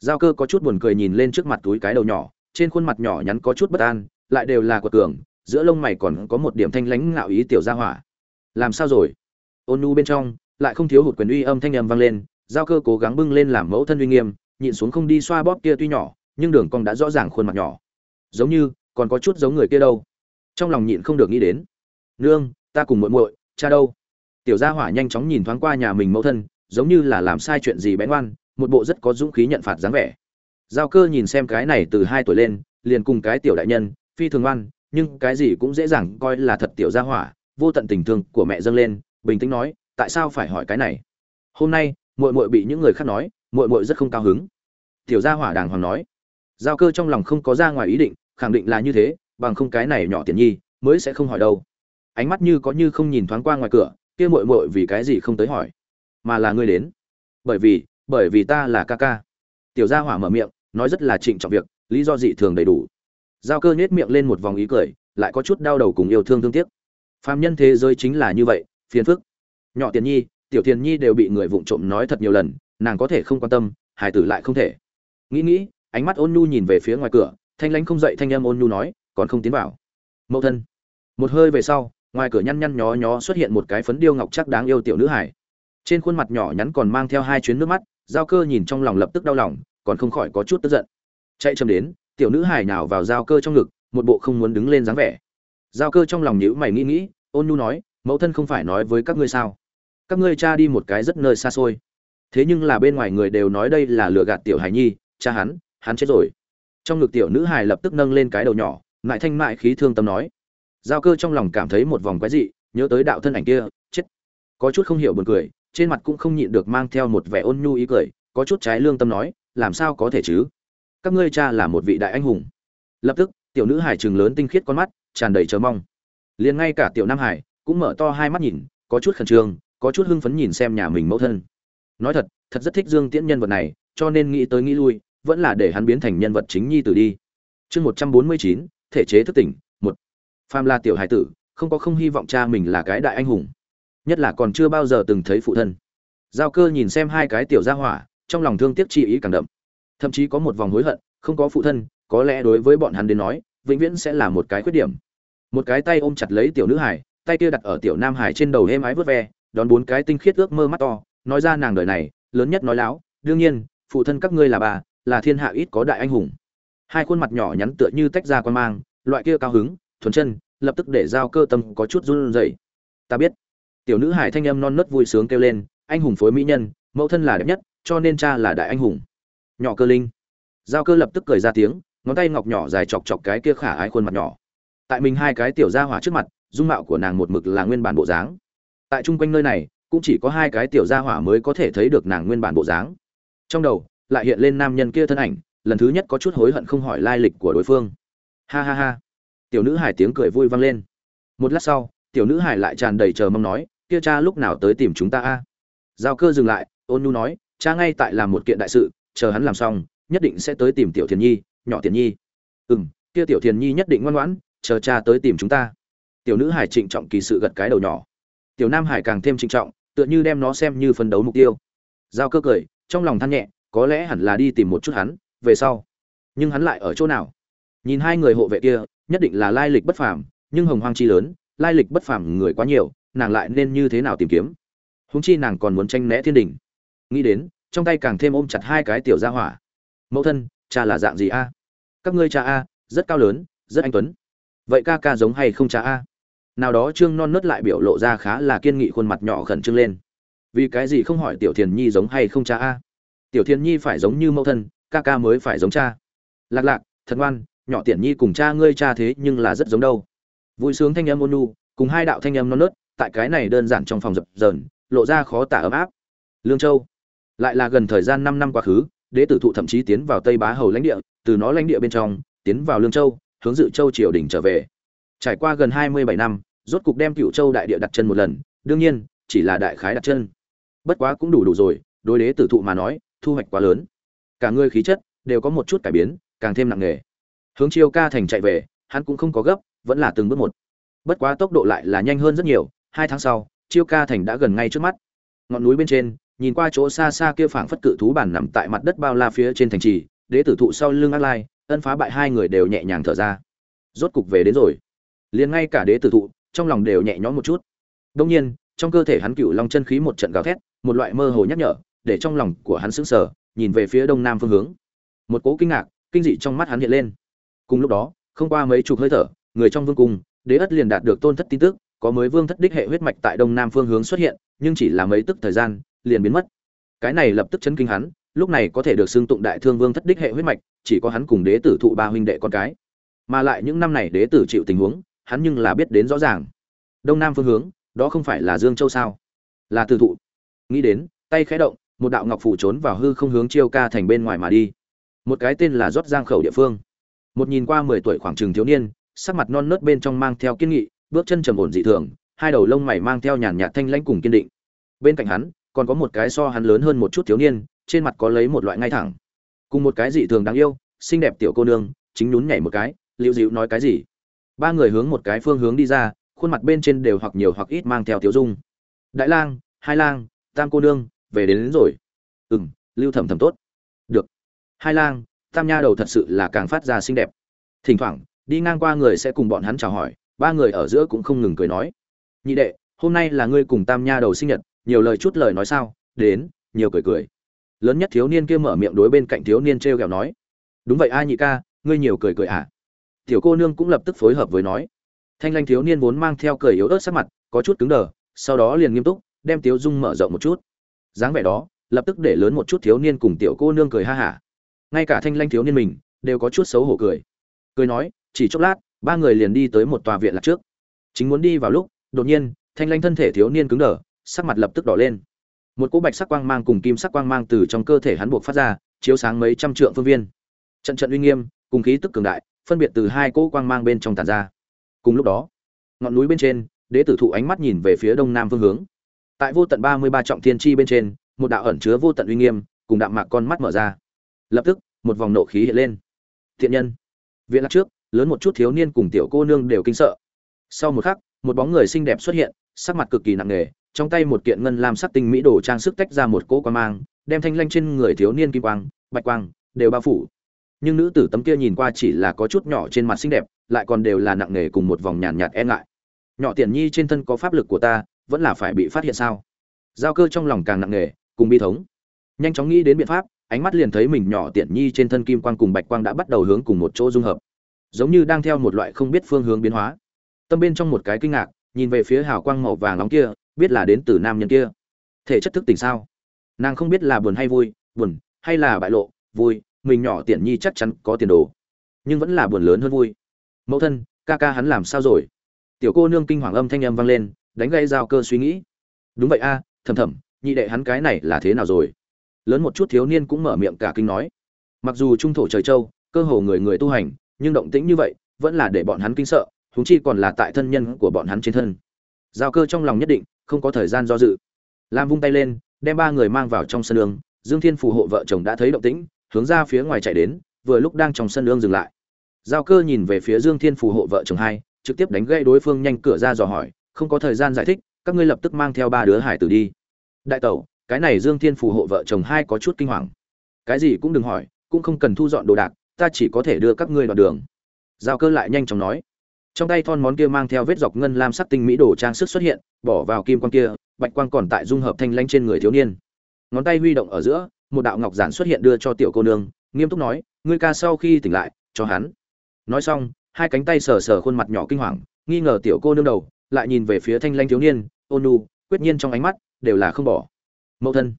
[SPEAKER 1] Giao cơ có chút buồn cười nhìn lên trước mặt túi cái đầu nhỏ, trên khuôn mặt nhỏ nhắn có chút bất an, lại đều là quật cường, giữa lông mày còn có một điểm thanh lãnh ngạo ý tiểu gia hỏa. Làm sao rồi? Ôn nu bên trong, lại không thiếu hụt quyền uy âm thanh âm vang lên, giao cơ cố gắng bưng lên làm mẫu thân uy nghiêm, nhịn xuống không đi xoa bóp kia tuy nhỏ, nhưng đường cong đã rõ ràng khuôn mặt nhỏ. Giống như, còn có chút giống người kia đâu. Trong lòng nhịn không được nghĩ đến. Nương, ta cùng muội muội, cha đâu? Tiểu gia hỏa nhanh chóng nhìn thoáng qua nhà mình mẫu thân, giống như là làm sai chuyện gì bén ngoan, một bộ rất có dũng khí nhận phạt dáng vẻ. Giao cơ nhìn xem cái này từ hai tuổi lên, liền cùng cái tiểu đại nhân, phi thường ngoan, nhưng cái gì cũng dễ dàng coi là thật tiểu gia hỏa, vô tận tình thương của mẹ dâng lên bình tĩnh nói, tại sao phải hỏi cái này? Hôm nay, muội muội bị những người khác nói, muội muội rất không cao hứng. Tiểu gia hỏa đàng hoàng nói, giao cơ trong lòng không có ra ngoài ý định, khẳng định là như thế, bằng không cái này nhỏ tiện nhi, mới sẽ không hỏi đâu. Ánh mắt như có như không nhìn thoáng qua ngoài cửa, kia muội muội vì cái gì không tới hỏi, mà là ngươi đến. Bởi vì bởi vì ta là ca ca. Tiểu gia hỏa mở miệng, nói rất là trịnh trọng việc, lý do dị thường đầy đủ. Giao cơ nhếch miệng lên một vòng ý cười, lại có chút đau đầu cùng yêu thương thương tiếc. Phàm nhân thế giới chính là như vậy phiền phức. Nhỏ tiền nhi, tiểu tiền nhi đều bị người vụng trộm nói thật nhiều lần, nàng có thể không quan tâm hải tử lại không thể. Nghĩ nghĩ, ánh mắt ôn nhu nhìn về phía ngoài cửa, thanh lãnh không dậy thanh âm ôn nhu nói, còn không tiến vào. Mẫu thân. Một hơi về sau, ngoài cửa nhăn nhăn nhó nhó xuất hiện một cái phấn điêu ngọc chắc đáng yêu tiểu nữ hải trên khuôn mặt nhỏ nhắn còn mang theo hai chuyến nước mắt, giao cơ nhìn trong lòng lập tức đau lòng, còn không khỏi có chút tức giận. Chạy chậm đến, tiểu nữ hải nào vào giao cơ trong ngực, một bộ không muốn đứng lên dáng vẻ. Giao cơ trong lòng nhữ mày nghĩ nghĩ, ôn nhu nói mẫu thân không phải nói với các ngươi sao? Các ngươi cha đi một cái rất nơi xa xôi. Thế nhưng là bên ngoài người đều nói đây là lừa gạt tiểu hải nhi, cha hắn hắn chết rồi. Trong ngực tiểu nữ hải lập tức nâng lên cái đầu nhỏ lại thanh mại khí thương tâm nói. Giao cơ trong lòng cảm thấy một vòng quái dị, nhớ tới đạo thân ảnh kia, chết. Có chút không hiểu buồn cười, trên mặt cũng không nhịn được mang theo một vẻ ôn nhu ý cười, có chút trái lương tâm nói, làm sao có thể chứ? Các ngươi cha là một vị đại anh hùng. Lập tức, tiểu nữ hải trừng lớn tinh khiết con mắt, tràn đầy chờ mong. Liền ngay cả tiểu nam hải cũng mở to hai mắt nhìn, có chút khẩn trương, có chút hưng phấn nhìn xem nhà mình mẫu thân. Nói thật thật rất thích dương tiễn nhân vật này, cho nên nghĩ tới nghĩ lui, vẫn là để hắn biến thành nhân vật chính nhi tử đi. Chương một trăm bốn mươi chín, thể chế thức tỉnh, một. Pham la tiểu hải tử, không có không hy vọng cha mình là cái đại anh hùng. Nhất là còn chưa bao giờ từng thấy phụ thân. Giao cơ nhìn xem hai cái tiểu gia hỏa, trong lòng thương tiếc chi ý càng đậm. Thậm chí có một vòng hối hận, không có phụ thân, có lẽ đối với bọn hắn đến nói, vĩnh viễn sẽ là một cái khuyết điểm. Một cái tay ôm chặt lấy tiểu nữ hải tay kia đặt ở tiểu nam hải trên đầu êm ái vớt ve, đón bốn cái tinh khiết ước mơ mắt to, nói ra nàng đời này, lớn nhất nói láo, đương nhiên, phụ thân các ngươi là bà, là thiên hạ ít có đại anh hùng. Hai khuôn mặt nhỏ nhắn tựa như tách ra quan mang, loại kia cao hứng, thuần chân, lập tức để giao cơ tâm có chút run rẩy. Ta biết. Tiểu nữ hải thanh âm non nớt vui sướng kêu lên, anh hùng phối mỹ nhân, mẫu thân là đẹp nhất, cho nên cha là đại anh hùng. Nhỏ cơ linh. Giao cơ lập tức cười ra tiếng, ngón tay ngọc nhỏ dài chọc chọc cái kia khả ái khuôn mặt nhỏ. Tại mình hai cái tiểu gia hỏa trước mặt dung mạo của nàng một mực là nguyên bản bộ dáng. Tại chung quanh nơi này, cũng chỉ có hai cái tiểu gia hỏa mới có thể thấy được nàng nguyên bản bộ dáng. Trong đầu, lại hiện lên nam nhân kia thân ảnh, lần thứ nhất có chút hối hận không hỏi lai lịch của đối phương. Ha ha ha. Tiểu nữ hải tiếng cười vui vang lên. Một lát sau, tiểu nữ hải lại tràn đầy chờ mong nói, kia cha lúc nào tới tìm chúng ta a? Giao cơ dừng lại, ôn nhu nói, cha ngay tại làm một kiện đại sự, chờ hắn làm xong, nhất định sẽ tới tìm tiểu thiền nhi, nhỏ thiền nhi. Ừ m kia tiểu thiền nhi nhất định ngoan ngoãn, chờ cha tới tìm chúng ta tiểu nữ hải trịnh trọng kỳ sự gật cái đầu nhỏ. Tiểu nam hải càng thêm trịnh trọng, tựa như đem nó xem như phấn đấu mục tiêu. Giao cơ cười, trong lòng than nhẹ, có lẽ hẳn là đi tìm một chút hắn, về sau. Nhưng hắn lại ở chỗ nào? Nhìn hai người hộ vệ kia, nhất định là lai lịch bất phàm, nhưng hồng hoang chi lớn, lai lịch bất phàm người quá nhiều, nàng lại nên như thế nào tìm kiếm? Húng chi nàng còn muốn tranh né thiên đình. Nghĩ đến, trong tay càng thêm ôm chặt hai cái tiểu gia hỏa. Mẫu thân, cha là dạng gì a? Các ngươi cha a, rất cao lớn, rất anh tuấn. Vậy ca ca giống hay không cha a? Nào đó trương non nớt lại biểu lộ ra khá là kiên nghị khuôn mặt nhỏ khẩn trương lên. Vì cái gì không hỏi tiểu thiền nhi giống hay không cha a? Tiểu thiền nhi phải giống như mẫu thân, ca ca mới phải giống cha. Lạc lạc, thật ngoan, nhỏ tiện nhi cùng cha ngươi cha thế nhưng là rất giống đâu. Vui sướng thanh âm ôn nu cùng hai đạo thanh âm non nớt, tại cái này đơn giản trong phòng dập dờn, lộ ra khó tả ấm áp. Lương châu, lại là gần thời gian năm năm quá khứ, đế tử thụ thậm chí tiến vào tây bá hầu lãnh địa, từ nó lãnh địa bên trong, tiến vào lương châu, hướng dự châu triều đình trở về. Trải qua gần hai mươi bảy năm rốt cục đem cựu châu đại địa đặt chân một lần, đương nhiên, chỉ là đại khái đặt chân. Bất quá cũng đủ đủ rồi, đối đế tử thụ mà nói, thu hoạch quá lớn. Cả người khí chất đều có một chút cải biến, càng thêm nặng nề. Hướng chiêu ca thành chạy về, hắn cũng không có gấp, vẫn là từng bước một. Bất quá tốc độ lại là nhanh hơn rất nhiều, hai tháng sau, chiêu ca thành đã gần ngay trước mắt. Ngọn núi bên trên, nhìn qua chỗ xa xa kia phảng phất cự thú bản nằm tại mặt đất bao la phía trên thành trì, đế tử thụ sau lưng ác lai, ân phá bại hai người đều nhẹ nhàng thở ra. Rốt cục về đến rồi. Liền ngay cả đế tử thụ trong lòng đều nhẹ nhõm một chút. Đông nhiên, trong cơ thể hắn cựu long chân khí một trận gào thét, một loại mơ hồ nhắc nhở, để trong lòng của hắn sững sờ, nhìn về phía đông nam phương hướng. Một cố kinh ngạc, kinh dị trong mắt hắn hiện lên. Cùng lúc đó, không qua mấy chục hơi thở, người trong vương cung, đế ất liền đạt được tôn thất tin tức, có mới vương thất đích hệ huyết mạch tại đông nam phương hướng xuất hiện, nhưng chỉ là mấy tức thời gian, liền biến mất. Cái này lập tức chấn kinh hắn, lúc này có thể được xưng tụng đại thương vương thất đích hệ huyết mạch, chỉ có hắn cùng đế tử thụ ba huynh đệ con cái. Mà lại những năm này đế tử chịu tình huống hắn nhưng là biết đến rõ ràng. Đông nam phương hướng, đó không phải là dương châu sao? Là tử thụ. Nghĩ đến, tay khẽ động, một đạo ngọc phủ trốn vào hư không hướng chiêu ca thành bên ngoài mà đi. Một cái tên là rót giang khẩu địa phương. Một nhìn qua mười tuổi khoảng trường thiếu niên, sắc mặt non nớt bên trong mang theo kiên nghị, bước chân trầm ổn dị thường, hai đầu lông mày mang theo nhàn nhạt thanh lãnh cùng kiên định. Bên cạnh hắn, còn có một cái so hắn lớn hơn một chút thiếu niên, trên mặt có lấy một loại ngay thẳng. Cùng một cái dị thường đáng yêu, xinh đẹp tiểu cô nương, chính nhún nhảy một cái, liễu dịu nói cái gì? Ba người hướng một cái phương hướng đi ra khuôn mặt bên trên đều hoặc nhiều hoặc ít mang theo tiểu dung. Đại lang hai lang tam cô nương về đến, đến rồi. Ừ m lưu thẩm thẩm tốt. Được. Hai lang tam nha đầu thật sự là càng phát ra xinh đẹp. Thỉnh thoảng đi ngang qua người sẽ cùng bọn hắn chào hỏi ba người ở giữa cũng không ngừng cười nói. Nhị đệ hôm nay là ngươi cùng tam nha đầu sinh nhật nhiều lời chút lời nói sao? Đến nhiều cười cười. Lớn nhất thiếu niên kia mở miệng đối bên cạnh thiếu niên t r e o kẹo nói. Đúng vậy a nhị ca ngươi nhiều cười cười à? Tiểu cô nương cũng lập tức phối hợp với nói. Thanh lanh thiếu niên vốn mang theo cười yếu ớt sắc mặt, có chút cứng đờ, sau đó liền nghiêm túc, đem tiếu dung mở rộng một chút. Dáng vẻ đó, lập tức để lớn một chút thiếu niên cùng tiểu cô nương cười ha hả. Ngay cả thanh lanh thiếu niên mình, đều có chút xấu hổ cười. Cười nói, chỉ chốc lát, ba người liền đi tới một tòa viện lạc trước. Chính muốn đi vào lúc, đột nhiên, thanh lanh thân thể thiếu niên cứng đờ, sắc mặt lập tức đỏ lên. Một cỗ bạch sắc quang mang cùng kim sắc quang mang từ trong cơ thể hắn buộc phát ra, chiếu sáng mấy trăm trượng phương viên. Trận trận uy nghiêm, cùng khí tức cường đại phân biệt từ hai cỗ quang mang bên trong tàn ra. Cùng lúc đó, ngọn núi bên trên, đế tử thụ ánh mắt nhìn về phía đông nam phương hướng. Tại vô tận ba mươi ba trọng thiên chi bên trên, một đạo ẩn chứa vô tận uy nghiêm, cùng đạm mạc con mắt mở ra. Lập tức, một vòng nộ khí hiện lên. Thiện nhân. Viện lạc trước, lớn một chút thiếu niên cùng tiểu cô nương đều kinh sợ. Sau một khắc, một bóng người xinh đẹp xuất hiện, sắc mặt cực kỳ nặng nề, trong tay một kiện ngân lam sắc tinh mỹ đồ trang sức tách ra một cỗ quan mang, đem thanh lanh trên người thiếu niên kim quang, bạch quang đều bao phủ nhưng nữ tử tấm kia nhìn qua chỉ là có chút nhỏ trên mặt xinh đẹp, lại còn đều là nặng nề cùng một vòng nhàn nhạt e ngại. Nhỏ tiền nhi trên thân có pháp lực của ta, vẫn là phải bị phát hiện sao? Giao cơ trong lòng càng nặng nề, cùng bi thống. Nhanh chóng nghĩ đến biện pháp, ánh mắt liền thấy mình nhỏ tiện nhi trên thân kim quang cùng bạch quang đã bắt đầu hướng cùng một chỗ dung hợp. Giống như đang theo một loại không biết phương hướng biến hóa. Tâm bên trong một cái kinh ngạc, nhìn về phía hào quang màu vàng nóng kia, biết là đến từ nam nhân kia. Thể chất thức tỉnh sao? Nàng không biết là buồn hay vui, buồn hay là bại lộ, vui mình nhỏ tiện nhi chắc chắn có tiền đồ. Nhưng vẫn là buồn lớn hơn vui. Mẫu thân ca ca hắn làm sao rồi? Tiểu cô nương kinh hoàng âm thanh âm vang lên đánh gây giao cơ suy nghĩ. Đúng vậy a à, thầm thầm nhị đệ hắn cái này là thế nào rồi? Lớn một chút thiếu niên cũng mở miệng cả kinh nói. Mặc dù trung thổ trời châu cơ hồ người người tu hành nhưng động tĩnh như vậy vẫn là để bọn hắn kinh sợ huống chi còn là tại thân nhân của bọn hắn trên thân. Giao cơ trong lòng nhất định không có thời gian do dự. Lam vung tay lên đem ba người mang vào trong sân đường dương thiên phù hộ vợ chồng đã thấy động tĩnh hướng ra phía ngoài chạy đến, vừa lúc đang trong sân lương dừng lại. Giao cơ nhìn về phía dương thiên phù hộ vợ chồng hai, trực tiếp đánh gãy đối phương nhanh cửa ra dò hỏi, không có thời gian giải thích, các ngươi lập tức mang theo ba đứa hải tử đi. Đại tẩu, cái này dương thiên phù hộ vợ chồng hai có chút kinh hoàng. Cái gì cũng đừng hỏi, cũng không cần thu dọn đồ đạc, ta chỉ có thể đưa các ngươi đoạn đường. Giao cơ lại nhanh chóng nói. Trong tay thon món kia mang theo vết dọc ngân lam sắc tinh mỹ đồ trang sức xuất hiện, bỏ vào kim quang kia, bạch quang còn tại dung hợp thanh lanh trên người thiếu niên. Ngón tay huy động ở giữa một đạo ngọc giản xuất hiện đưa cho tiểu cô nương, nghiêm túc nói, ngươi ca sau khi tỉnh lại, cho hắn. Nói xong, hai cánh tay sờ sờ khuôn mặt nhỏ kinh hoàng, nghi ngờ tiểu cô nương đầu, lại nhìn về phía thanh lanh thiếu niên, ôn nu quyết nhiên trong ánh mắt đều là không bỏ. Mẫu thân.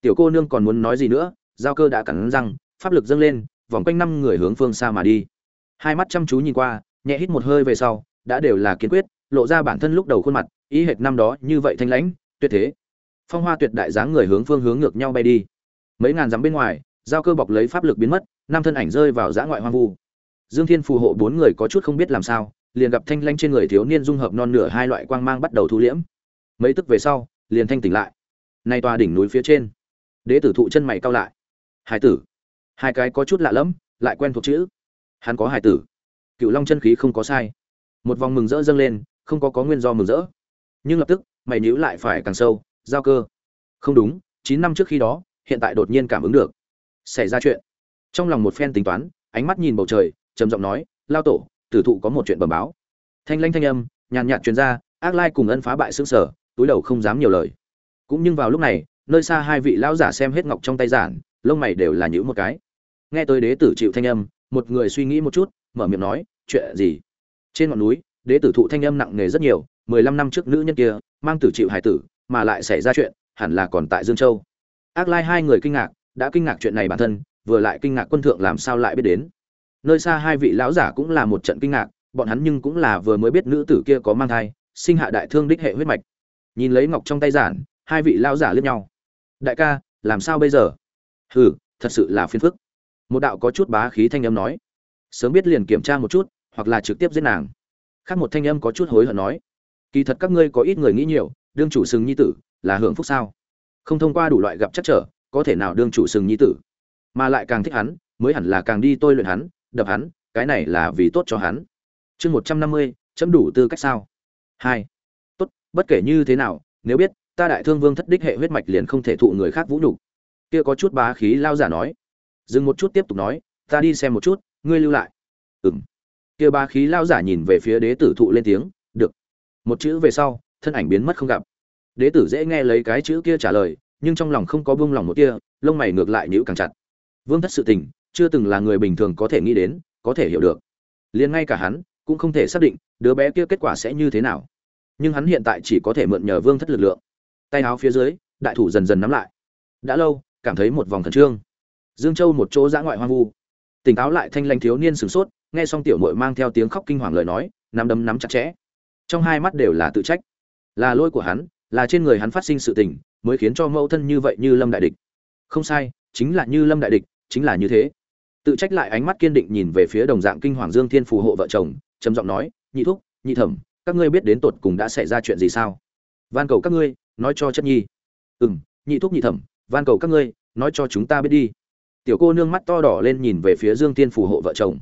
[SPEAKER 1] Tiểu cô nương còn muốn nói gì nữa, giao cơ đã cắn răng, pháp lực dâng lên, vòng quanh năm người hướng phương xa mà đi. Hai mắt chăm chú nhìn qua, nhẹ hít một hơi về sau, đã đều là kiên quyết, lộ ra bản thân lúc đầu khuôn mặt, ý hệt năm đó như vậy thanh lãnh, tuyệt thế. Phong hoa tuyệt đại dáng người hướng phương hướng ngược nhau bay đi mấy ngàn dặm bên ngoài, giao cơ bọc lấy pháp lực biến mất, năm thân ảnh rơi vào dã ngoại hoang vu. Dương thiên phù hộ bốn người có chút không biết làm sao, liền gặp thanh lanh trên người thiếu niên dung hợp non nửa hai loại quang mang bắt đầu thu liễm. Mấy tức về sau, liền thanh tỉnh lại. Nay tòa đỉnh núi phía trên, đế tử thụ chân mày cao lại. Hai tử, hai cái có chút lạ lẫm, lại quen thuộc chữ. Hắn có hải tử. Cựu long chân khí không có sai. Một vòng mừng rỡ dâng lên, không có có nguyên do mừng rỡ. Nhưng lập tức, mày nhíu lại phải càng sâu, giao cơ. Không đúng, chín năm trước khi đó hiện tại đột nhiên cảm ứng được. Xảy ra chuyện. Trong lòng một phen tính toán, ánh mắt nhìn bầu trời, trầm giọng nói, lao tổ, tử thụ có một chuyện bẩm báo. Thanh lanh thanh âm, nhàn nhạt truyền ra, ác lai cùng ân phá bại xương sở túi đầu không dám nhiều lời. Cũng nhưng vào lúc này, nơi xa hai vị lão giả xem hết ngọc trong tay giản, lông mày đều là nhữ một cái. Nghe tới đế tử chịu thanh âm, một người suy nghĩ một chút, mở miệng nói, chuyện gì? Trên ngọn núi, đế tử thụ thanh âm nặng nề rất nhiều, mười lăm năm trước nữ nhân kia, mang tử chịu hải tử, mà lại xảy ra chuyện, hẳn là còn tại dương châu ác lai hai người kinh ngạc, đã kinh ngạc chuyện này bản thân, vừa lại kinh ngạc quân thượng làm sao lại biết đến. Nơi xa hai vị lão giả cũng là một trận kinh ngạc, bọn hắn nhưng cũng là vừa mới biết nữ tử kia có mang thai, sinh hạ đại thương đích hệ huyết mạch. Nhìn lấy ngọc trong tay giản, hai vị lão giả liếc nhau. Đại ca, làm sao bây giờ? Hừ, thật sự là phiền phức. Một đạo có chút bá khí thanh âm nói. Sớm biết liền kiểm tra một chút, hoặc là trực tiếp giết nàng. Khác một thanh âm có chút hối hận nói. Kỳ thật các ngươi có ít người nghĩ nhiều, đương chủ sừng nhi tử, là hưởng phúc sao? Không thông qua đủ loại gặp chắc trở, có thể nào đương chủ sừng nhi tử. Mà lại càng thích hắn, mới hẳn là càng đi tôi luyện hắn, đập hắn, cái này là vì tốt cho hắn. Chương một trăm năm mươi, chấm đủ tư cách sao? Hai. Tốt, bất kể như thế nào, nếu biết, ta đại thương vương thất đích hệ huyết mạch liền không thể thụ người khác vũ nhục. Kia có chút bá khí lao giả nói. Dừng một chút tiếp tục nói, ta đi xem một chút, ngươi lưu lại. Ừng kia bá khí lao giả nhìn về phía đế tử thụ lên tiếng, được. Một chữ về sau, thân ảnh biến mất không gặp đế tử dễ nghe lấy cái chữ kia trả lời, nhưng trong lòng không có buông lòng một tia, lông mày ngược lại nhíu càng chặt. Vương thất sự tình, chưa từng là người bình thường có thể nghĩ đến, có thể hiểu được. Liền ngay cả hắn, cũng không thể xác định, đứa bé kia kết quả sẽ như thế nào. Nhưng hắn hiện tại chỉ có thể mượn nhờ vương thất lực lượng. Tay áo phía dưới, đại thủ dần dần nắm lại. Đã lâu, cảm thấy một vòng thần trương. Dương châu một chỗ dã ngoại hoang vu. Tỉnh táo lại thanh lanh thiếu niên sửng sốt, nghe xong tiểu muội mang theo tiếng khóc kinh hoàng lời nói, nắm đấm nắm chặt chẽ. Trong hai mắt đều là tự trách. Là lỗi của hắn là trên người hắn phát sinh sự tình, mới khiến cho mẫu thân như vậy như lâm đại địch. Không sai, chính là như lâm đại địch, chính là như thế. Tự trách lại ánh mắt kiên định nhìn về phía đồng dạng kinh hoàng dương thiên phù hộ vợ chồng, trầm giọng nói, nhị thúc, nhị thẩm, các ngươi biết đến tột cùng đã xảy ra chuyện gì sao? Van cầu các ngươi, nói cho chất nhi. Ừ m nhị thúc nhị thẩm, van cầu các ngươi, nói cho chúng ta biết đi. Tiểu cô nương mắt to đỏ lên nhìn về phía dương thiên phù hộ vợ chồng.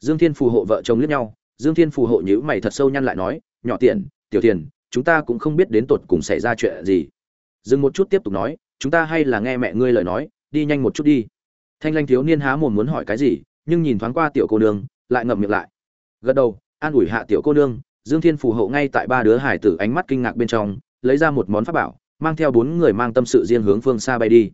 [SPEAKER 1] Dương thiên phù hộ vợ chồng liếc nhau, dương thiên phù hộ nhữ mày thật sâu nhăn lại nói, nhỏ tiền, tiểu tiền chúng ta cũng không biết đến tột cùng xảy ra chuyện gì. Dừng một chút tiếp tục nói, chúng ta hay là nghe mẹ ngươi lời nói, đi nhanh một chút đi. Thanh lanh thiếu niên há mồm muốn hỏi cái gì, nhưng nhìn thoáng qua tiểu cô nương, lại ngậm miệng lại. Gật đầu, an ủi hạ tiểu cô nương, dương thiên phù hộ ngay tại ba đứa hải tử ánh mắt kinh ngạc bên trong, lấy ra một món pháp bảo, mang theo bốn người mang tâm sự riêng hướng phương xa bay đi.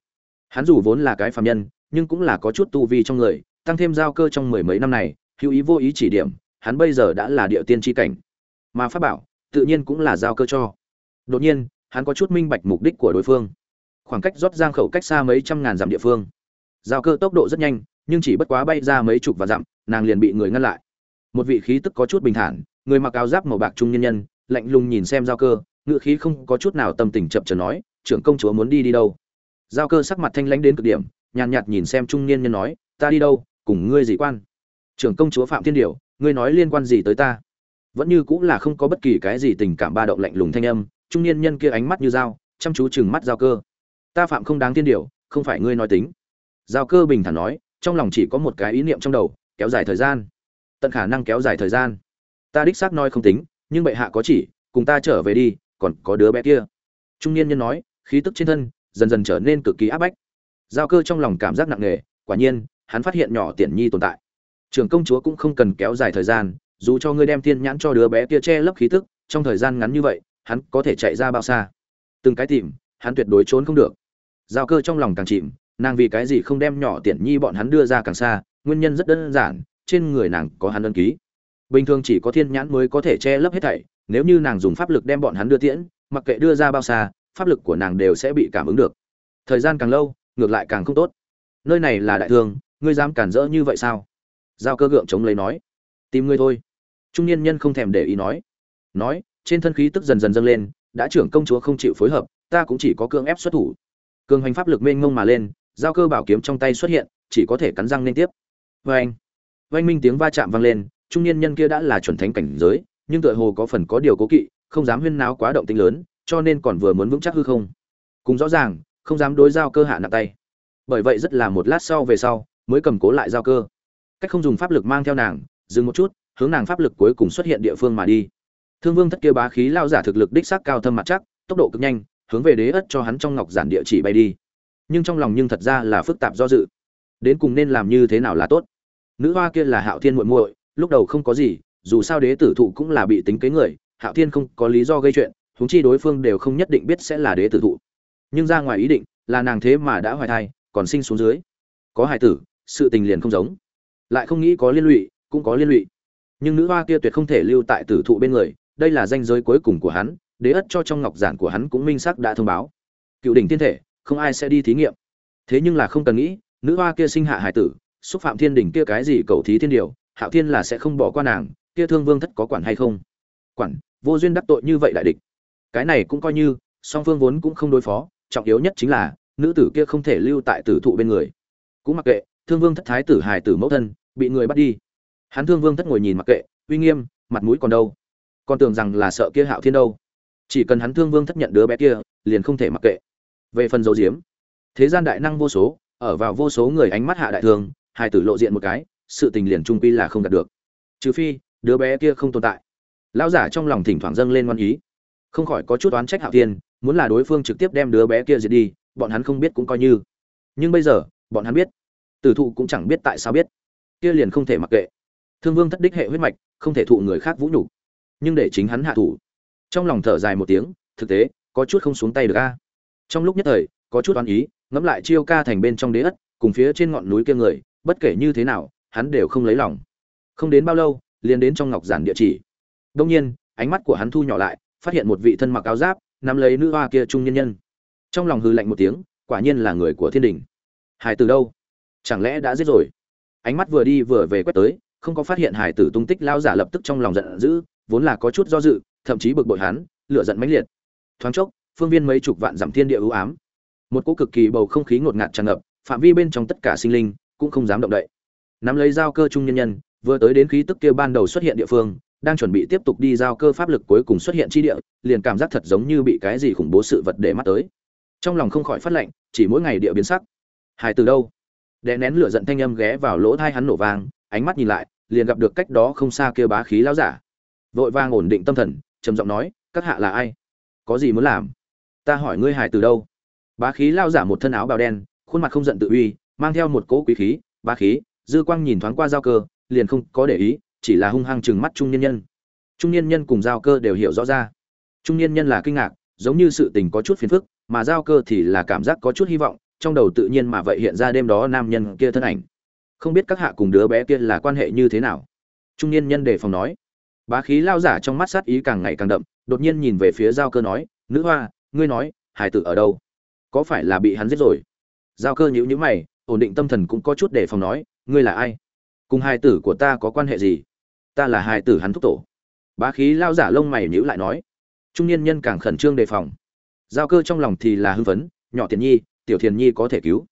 [SPEAKER 1] Hắn dù vốn là cái phàm nhân, nhưng cũng là có chút tu vi trong người, tăng thêm giao cơ trong mười mấy năm này, hữu ý vô ý chỉ điểm, hắn bây giờ đã là địa tiên tri cảnh. Mà pháp bảo tự nhiên cũng là giao cơ cho. Đột nhiên, hắn có chút minh bạch mục đích của đối phương. Khoảng cách rót giang khẩu cách xa mấy trăm ngàn dặm địa phương. Giao cơ tốc độ rất nhanh, nhưng chỉ bất quá bay ra mấy chục và dặm, nàng liền bị người ngăn lại. Một vị khí tức có chút bình thản, người mặc áo giáp màu bạc trung nhân nhân, lạnh lùng nhìn xem giao cơ ngựa khí không có chút nào tâm tình chậm chờ nói, trưởng công chúa muốn đi đi đâu? Giao cơ sắc mặt thanh lãnh đến cực điểm, nhàn nhạt nhìn xem trung niên nhân nói, ta đi đâu, cùng ngươi gì quan. Trưởng công chúa phạm thiên điều, ngươi nói liên quan gì tới ta? Vẫn như cũng là không có bất kỳ cái gì tình cảm ba động lạnh lùng thanh âm, trung niên nhân kia ánh mắt như dao, chăm chú chừng mắt giao cơ. Ta phạm không đáng thiên điều, không phải ngươi nói tính. Giao cơ bình thản nói, trong lòng chỉ có một cái ý niệm trong đầu, kéo dài thời gian. Tận khả năng kéo dài thời gian. Ta đích xác nói không tính, nhưng bệ hạ có chỉ, cùng ta trở về đi, còn có đứa bé kia. Trung niên nhân nói, khí tức trên thân, dần dần trở nên cực kỳ áp bách. Giao cơ trong lòng cảm giác nặng nề, quả nhiên, hắn phát hiện nhỏ tiện nhi tồn tại. Trường công chúa cũng không cần kéo dài thời gian dù cho ngươi đem tiên nhãn cho đứa bé kia che lấp khí tức, trong thời gian ngắn như vậy, hắn có thể chạy ra bao xa. Từng cái tìm, hắn tuyệt đối trốn không được. Giao cơ trong lòng càng chìm, nàng vì cái gì không đem nhỏ tiện nhi bọn hắn đưa ra càng xa, nguyên nhân rất đơn giản, trên người nàng có hắn ân ký. Bình thường chỉ có thiên nhãn mới có thể che lấp hết thảy, nếu như nàng dùng pháp lực đem bọn hắn đưa tiễn, mặc kệ đưa ra bao xa, pháp lực của nàng đều sẽ bị cảm ứng được. Thời gian càng lâu, ngược lại càng không tốt. Nơi này là đại thương, ngươi dám cản rỡ như vậy sao? Giao cơ gượng chống lấy nói. Tìm ngươi thôi trung niên nhân không thèm để ý nói. Nói, trên thân khí tức dần dần dâng lên, đã trưởng công chúa không chịu phối hợp, ta cũng chỉ có cương ép xuất thủ. Cường hành pháp lực mênh mông mà lên, giao cơ bảo kiếm trong tay xuất hiện, chỉ có thể cắn răng liên tiếp. Vê anh vang minh tiếng va chạm vang lên, trung niên nhân kia đã là chuẩn thánh cảnh giới, nhưng tựa hồ có phần có điều cố kỵ, không dám huyên náo quá động tinh lớn, cho nên còn vừa muốn vững chắc hư không. Cùng rõ ràng, không dám đối giao cơ hạ nặng tay. Bởi vậy rất là một lát sau về sau, mới cầm cố lại giao cơ. Cách không dùng pháp lực mang theo nàng, dừng một chút hướng nàng pháp lực cuối cùng xuất hiện địa phương mà đi. Thương vương thất kia bá khí lao giả thực lực đích xác cao thâm mặt chắc, tốc độ cực nhanh, hướng về đế ất cho hắn trong ngọc giản địa chỉ bay đi. Nhưng trong lòng nhưng thật ra là phức tạp do dự. Đến cùng nên làm như thế nào là tốt? Nữ hoa kia là hạo thiên muội muội, lúc đầu không có gì, dù sao đế tử thụ cũng là bị tính kế người, hạo thiên không có lý do gây chuyện, huống chi đối phương đều không nhất định biết sẽ là đế tử thụ. Nhưng ra ngoài ý định, là nàng thế mà đã hoài thai, còn sinh xuống dưới. Có hài tử, sự tình liền không giống. Lại không nghĩ có liên lụy, cũng có liên lụy nhưng nữ hoa kia tuyệt không thể lưu tại tử thụ bên người, đây là danh giới cuối cùng của hắn, đế ất cho trong ngọc giản của hắn cũng minh xác đã thông báo. Cựu đỉnh thiên thể, không ai sẽ đi thí nghiệm. Thế nhưng là không cần nghĩ, nữ hoa kia sinh hạ hải tử, xúc phạm thiên đỉnh kia cái gì cầu thí thiên điều, hạo thiên là sẽ không bỏ qua nàng, kia thương vương thất có quản hay không? Quản, vô duyên đắc tội như vậy đại địch. Cái này cũng coi như, song phương vốn cũng không đối phó, trọng yếu nhất chính là, nữ tử kia không thể lưu tại tử thụ bên người. Cũng mặc kệ, thương vương thất thái tử hài tử mẫu thân, bị người bắt đi hắn thương vương thất ngồi nhìn mặc kệ, uy nghiêm, mặt mũi còn đâu. Còn tưởng rằng là sợ kia hạo thiên đâu. Chỉ cần hắn thương vương thất nhận đứa bé kia, liền không thể mặc kệ. Về phần dấu diếm, thế gian đại năng vô số, ở vào vô số người ánh mắt hạ đại thương hai tử lộ diện một cái, sự tình liền trung quy là không đạt được. Trừ phi, đứa bé kia không tồn tại. Lão giả trong lòng thỉnh thoảng dâng lên ngoan ý. Không khỏi có chút oán trách hạo thiên, muốn là đối phương trực tiếp đem đứa bé kia diệt đi, bọn hắn không biết cũng coi như. Nhưng bây giờ, bọn hắn biết. Tử thụ cũng chẳng biết tại sao biết. Kia liền không thể mặc kệ thương vương thất đích hệ huyết mạch, không thể thụ người khác vũ nhục, nhưng để chính hắn hạ thủ. Trong lòng thở dài một tiếng, thực tế, có chút không xuống tay được a. Trong lúc nhất thời, có chút oán ý, ngẫm lại chiêu ca thành bên trong đế ất, cùng phía trên ngọn núi kia người, bất kể như thế nào, hắn đều không lấy lòng. Không đến bao lâu, liền đến trong ngọc giản địa chỉ. Đông nhiên, ánh mắt của hắn thu nhỏ lại, phát hiện một vị thân mặc áo giáp, nắm lấy nữ hoa kia trung nhân nhân. Trong lòng hư lạnh một tiếng, quả nhiên là người của thiên đình. Hải từ đâu? Chẳng lẽ đã giết rồi? Ánh mắt vừa đi vừa về quét tới không có phát hiện hải tử tung tích lao giả lập tức trong lòng giận dữ, vốn là có chút do dự, thậm chí bực bội hắn, lửa giận mãnh liệt. Thoáng chốc, phương viên mấy chục vạn dặm thiên địa ưu ám. Một cỗ cực kỳ bầu không khí ngột ngạt tràn ngập, phạm vi bên trong tất cả sinh linh cũng không dám động đậy. Nắm lấy dao cơ trung nhân nhân, vừa tới đến khí tức kia ban đầu xuất hiện địa phương, đang chuẩn bị tiếp tục đi giao cơ pháp lực cuối cùng xuất hiện chi địa, liền cảm giác thật giống như bị cái gì khủng bố sự vật để mắt tới. Trong lòng không khỏi phát lệnh, chỉ mỗi ngày địa biến sắc. Hải từ đâu? Đè nén lửa giận thanh âm ghé vào lỗ thai hắn nổ vàng ánh mắt nhìn lại, liền gặp được cách đó không xa kia bá khí lão giả. Vội vang ổn định tâm thần, trầm giọng nói, các hạ là ai? Có gì muốn làm? Ta hỏi ngươi hải từ đâu? Bá khí lao giả một thân áo bào đen, khuôn mặt không giận tự uy, mang theo một cỗ quý khí, bá khí, dư quang nhìn thoáng qua giao cơ, liền không có để ý, chỉ là hung hăng chừng mắt trung nhân nhân. Trung nhân nhân cùng giao cơ đều hiểu rõ ra. Trung nhân nhân là kinh ngạc, giống như sự tình có chút phiền phức, mà giao cơ thì là cảm giác có chút hy vọng, trong đầu tự nhiên mà vậy hiện ra đêm đó nam nhân kia thân ảnh không biết các hạ cùng đứa bé kia là quan hệ như thế nào. Trung niên nhân đề phòng nói. Bá khí lao giả trong mắt sát ý càng ngày càng đậm, đột nhiên nhìn về phía giao cơ nói, nữ hoa, ngươi nói, hải tử ở đâu? Có phải là bị hắn giết rồi? Giao cơ nhíu nhíu mày, ổn định tâm thần cũng có chút đề phòng nói, ngươi là ai? Cùng Hải tử của ta có quan hệ gì? Ta là Hải tử hắn thúc tổ. Bá khí lao giả lông mày nhíu lại nói. Trung niên nhân càng khẩn trương đề phòng. Giao cơ trong lòng thì là hưng phấn, nhỏ thiền nhi, tiểu thiền nhi có thể cứu.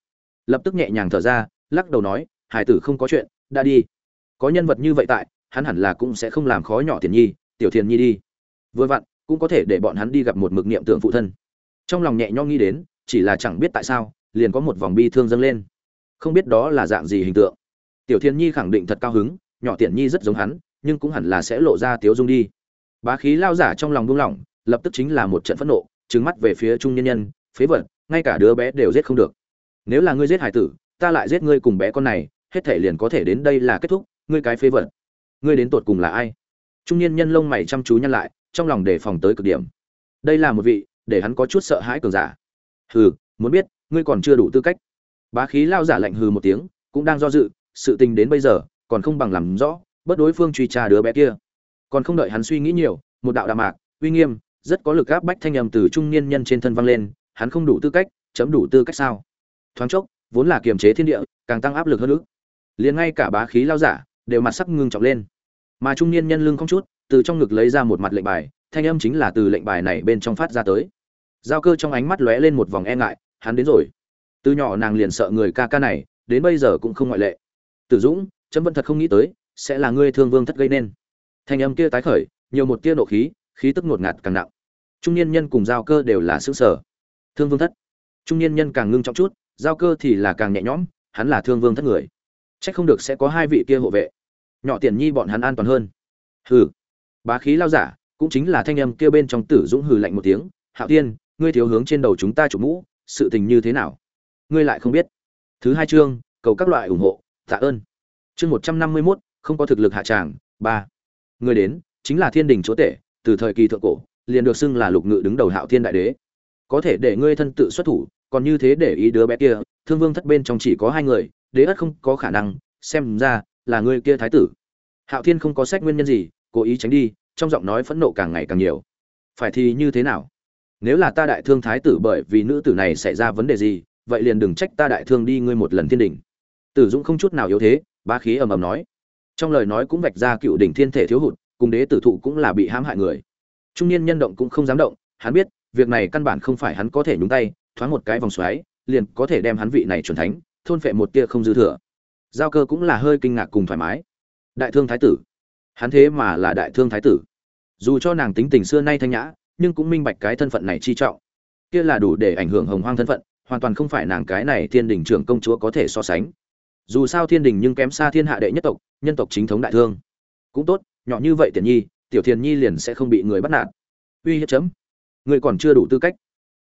[SPEAKER 1] Lập tức nhẹ nhàng thở ra, lắc đầu nói hải tử không có chuyện, đã đi. Có nhân vật như vậy tại, hắn hẳn là cũng sẽ không làm khó nhỏ thiền nhi, tiểu thiền nhi đi. Vừa vặn, cũng có thể để bọn hắn đi gặp một mực niệm tượng phụ thân. Trong lòng nhẹ nhõm nghĩ đến, chỉ là chẳng biết tại sao, liền có một vòng bi thương dâng lên. Không biết đó là dạng gì hình tượng. Tiểu thiền nhi khẳng định thật cao hứng, nhỏ tiện nhi rất giống hắn, nhưng cũng hẳn là sẽ lộ ra tiếu dung đi. Bá khí lao giả trong lòng buông lỏng, lập tức chính là một trận phẫn nộ, trừng mắt về phía trung nhân nhân, phế vật, ngay cả đứa bé đều giết không được. Nếu là ngươi giết hải tử, ta lại giết ngươi cùng bé con này hết thể liền có thể đến đây là kết thúc, ngươi cái phế vật. Ngươi đến tột cùng là ai? Trung niên nhân lông mày chăm chú nhăn lại, trong lòng đề phòng tới cực điểm. Đây là một vị, để hắn có chút sợ hãi cường giả. Hừ, muốn biết, ngươi còn chưa đủ tư cách. Bá khí lao giả lạnh hừ một tiếng, cũng đang do dự, sự tình đến bây giờ, còn không bằng làm rõ bất đối phương truy tra đứa bé kia. Còn không đợi hắn suy nghĩ nhiều, một đạo đà mạc, uy nghiêm, rất có lực áp bách thanh âm từ trung niên nhân trên thân vang lên, hắn không đủ tư cách, chấm đủ tư cách sao? Thoáng chốc, vốn là kiềm chế thiên địa, càng tăng áp lực hơn nữa liền ngay cả bá khí lao giả đều mặt sắc ngưng trọng lên. Mà trung niên nhân lưng không chút, từ trong ngực lấy ra một mặt lệnh bài, thanh âm chính là từ lệnh bài này bên trong phát ra tới. Giao cơ trong ánh mắt lóe lên một vòng e ngại, hắn đến rồi. Từ nhỏ nàng liền sợ người ca ca này, đến bây giờ cũng không ngoại lệ. Tử dũng, chấm vẫn thật không nghĩ tới, sẽ là ngươi thương vương thất gây nên. Thanh âm kia tái khởi, nhiều một tia nộ khí khí tức ngột ngạt càng nặng. Trung niên nhân cùng giao cơ đều là xứ sở thương vương thất. Trung niên nhân càng ngưng trọng chút, giao cơ thì là càng nhẹ nhõm, hắn là thương vương thất người. Chắc không được sẽ có hai vị kia hộ vệ. Nhỏ tiền nhi bọn hắn an toàn hơn. Hừ. Bá khí lao giả, cũng chính là thanh âm kia bên trong Tử Dũng hừ lạnh một tiếng, "Hạo Tiên, ngươi thiếu hướng trên đầu chúng ta chủ mũ, sự tình như thế nào?" Ngươi lại không biết. Thứ hai chương, cầu các loại ủng hộ, tạ ơn. Chương một trăm năm mươi 151, không có thực lực hạ tràng, ba Người đến, chính là Thiên Đình chúa tể, từ thời kỳ thượng cổ, liền được xưng là lục ngự đứng đầu Hạo Thiên đại đế. Có thể để ngươi thân tự xuất thủ, còn như thế để ý đứa bé kia, Thương Vương thất bên trong chỉ có hai người, đế ất không có khả năng, xem ra là người kia thái tử. Hạo Thiên không có sách nguyên nhân gì, cố ý tránh đi, trong giọng nói phẫn nộ càng ngày càng nhiều. Phải thì như thế nào? Nếu là ta đại thương thái tử bởi vì nữ tử này xảy ra vấn đề gì, vậy liền đừng trách ta đại thương đi ngươi một lần thiên đỉnh. Tử Dũng không chút nào yếu thế, ba khí ầm ầm nói. Trong lời nói cũng vạch ra cựu đỉnh thiên thể thiếu hụt, cùng đế tử thụ cũng là bị hãm hại người. Trung niên nhân động cũng không dám động, hắn biết, việc này căn bản không phải hắn có thể nhúng tay, thoáng một cái vòng xoáy, liền có thể đem hắn vị này chuẩn thánh, thôn phệ một tia không dư thừa. Giao cơ cũng là hơi kinh ngạc cùng thoải mái. Đại thương thái tử, hắn thế mà là đại thương thái tử. Dù cho nàng tính tình xưa nay thanh nhã, nhưng cũng minh bạch cái thân phận này chi trọng. Kia là đủ để ảnh hưởng hồng hoang thân phận, hoàn toàn không phải nàng cái này thiên đình trưởng công chúa có thể so sánh. Dù sao thiên đình nhưng kém xa thiên hạ đệ nhất tộc, nhân tộc chính thống đại thương. Cũng tốt, nhỏ như vậy tiền nhi, tiểu thiền nhi liền sẽ không bị người bắt nạt. Uy hiếp chấm. Người còn chưa đủ tư cách.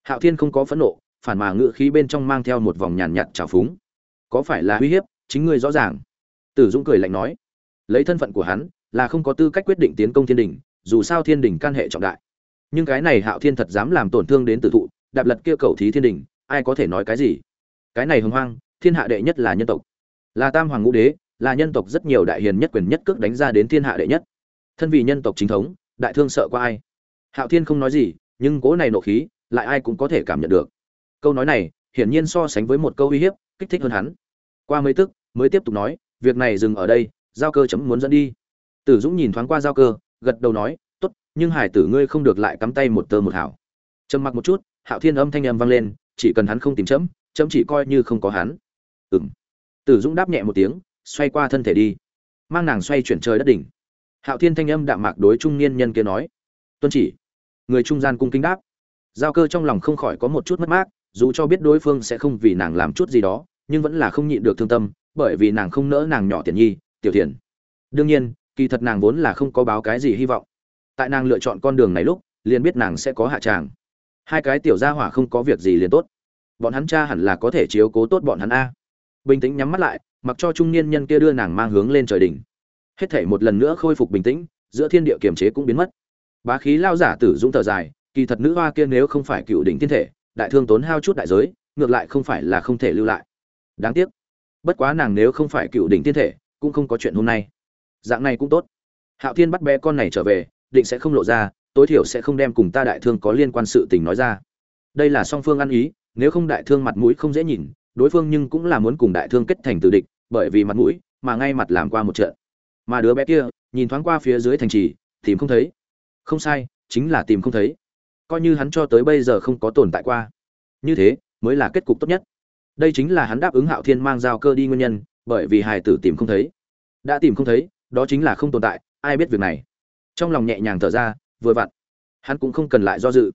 [SPEAKER 1] Hạo Thiên không có phẫn nộ, phản mà ngựa khí bên trong mang theo một vòng nhàn nhạt trào phúng. Có phải là uy hiếp, chính ngươi rõ ràng. Tử Dũng cười lạnh nói, lấy thân phận của hắn, là không có tư cách quyết định tiến công thiên đình, dù sao thiên đình can hệ trọng đại. Nhưng cái này Hạo Thiên thật dám làm tổn thương đến tử thụ, đạp lật kia cầu thí thiên đình, ai có thể nói cái gì? Cái này hùng hoang, thiên hạ đệ nhất là nhân tộc, là tam hoàng ngũ đế, là nhân tộc rất nhiều đại hiền nhất quyền nhất cước đánh ra đến thiên hạ đệ nhất. Thân vì nhân tộc chính thống, đại thương sợ qua ai? Hạo Thiên không nói gì, nhưng cố này nộ khí, lại ai cũng có thể cảm nhận được. Câu nói này, hiển nhiên so sánh với một câu uy hiếp, kích thích hơn hắn. Qua mấy tức, mới tiếp tục nói, việc này dừng ở đây, giao cơ chấm muốn dẫn đi. Tử Dũng nhìn thoáng qua giao cơ, gật đầu nói, tốt, nhưng hải tử ngươi không được lại cắm tay một tơ một hảo. Trầm mặc một chút, Hạo Thiên âm thanh âm vang lên, chỉ cần hắn không tìm chấm, chấm chỉ coi như không có hắn. Ừm. Tử Dũng đáp nhẹ một tiếng, xoay qua thân thể đi, mang nàng xoay chuyển trời đất đỉnh. Hạo Thiên thanh âm đạm mạc đối trung niên nhân kia nói, tuân chỉ. Người trung gian cung kính đáp giao cơ trong lòng không khỏi có một chút mất mát dù cho biết đối phương sẽ không vì nàng làm chút gì đó nhưng vẫn là không nhịn được thương tâm, bởi vì nàng không nỡ nàng nhỏ tiền nhi, tiểu thiền. đương nhiên, kỳ thật nàng vốn là không có báo cái gì hy vọng. Tại nàng lựa chọn con đường này lúc, liền biết nàng sẽ có hạ tràng. Hai cái tiểu gia hỏa không có việc gì liền tốt. Bọn hắn cha hẳn là có thể chiếu cố tốt bọn hắn a. Bình tĩnh nhắm mắt lại, mặc cho trung niên nhân kia đưa nàng mang hướng lên trời đỉnh. Hết thể một lần nữa khôi phục bình tĩnh, giữa thiên địa kiềm chế cũng biến mất. Bá khí lao giả tử dũng thở dài, kỳ thật nữ hoa kia nếu không phải cựu đỉnh thiên thể, đại thương tốn hao chút đại giới, ngược lại không phải là không thể lưu lại đáng tiếc. Bất quá nàng nếu không phải cựu đỉnh thiên thể, cũng không có chuyện hôm nay. Dạng này cũng tốt. Hạo thiên bắt bé con này trở về, định sẽ không lộ ra, tối thiểu sẽ không đem cùng ta đại thương có liên quan sự tình nói ra. Đây là song phương ăn ý, nếu không đại thương mặt mũi không dễ nhìn, đối phương nhưng cũng là muốn cùng đại thương kết thành tử địch, bởi vì mặt mũi, mà ngay mặt làm qua một trận. Mà đứa bé kia, nhìn thoáng qua phía dưới thành trì, tìm không thấy. Không sai, chính là tìm không thấy. Coi như hắn cho tới bây giờ không có tồn tại qua. Như thế, mới là kết cục tốt nhất đây chính là hắn đáp ứng hạo thiên mang giao cơ đi nguyên nhân, bởi vì hài tử tìm không thấy. Đã tìm không thấy, đó chính là không tồn tại, ai biết việc này. Trong lòng nhẹ nhàng thở ra, vừa vặn. Hắn cũng không cần lại do dự.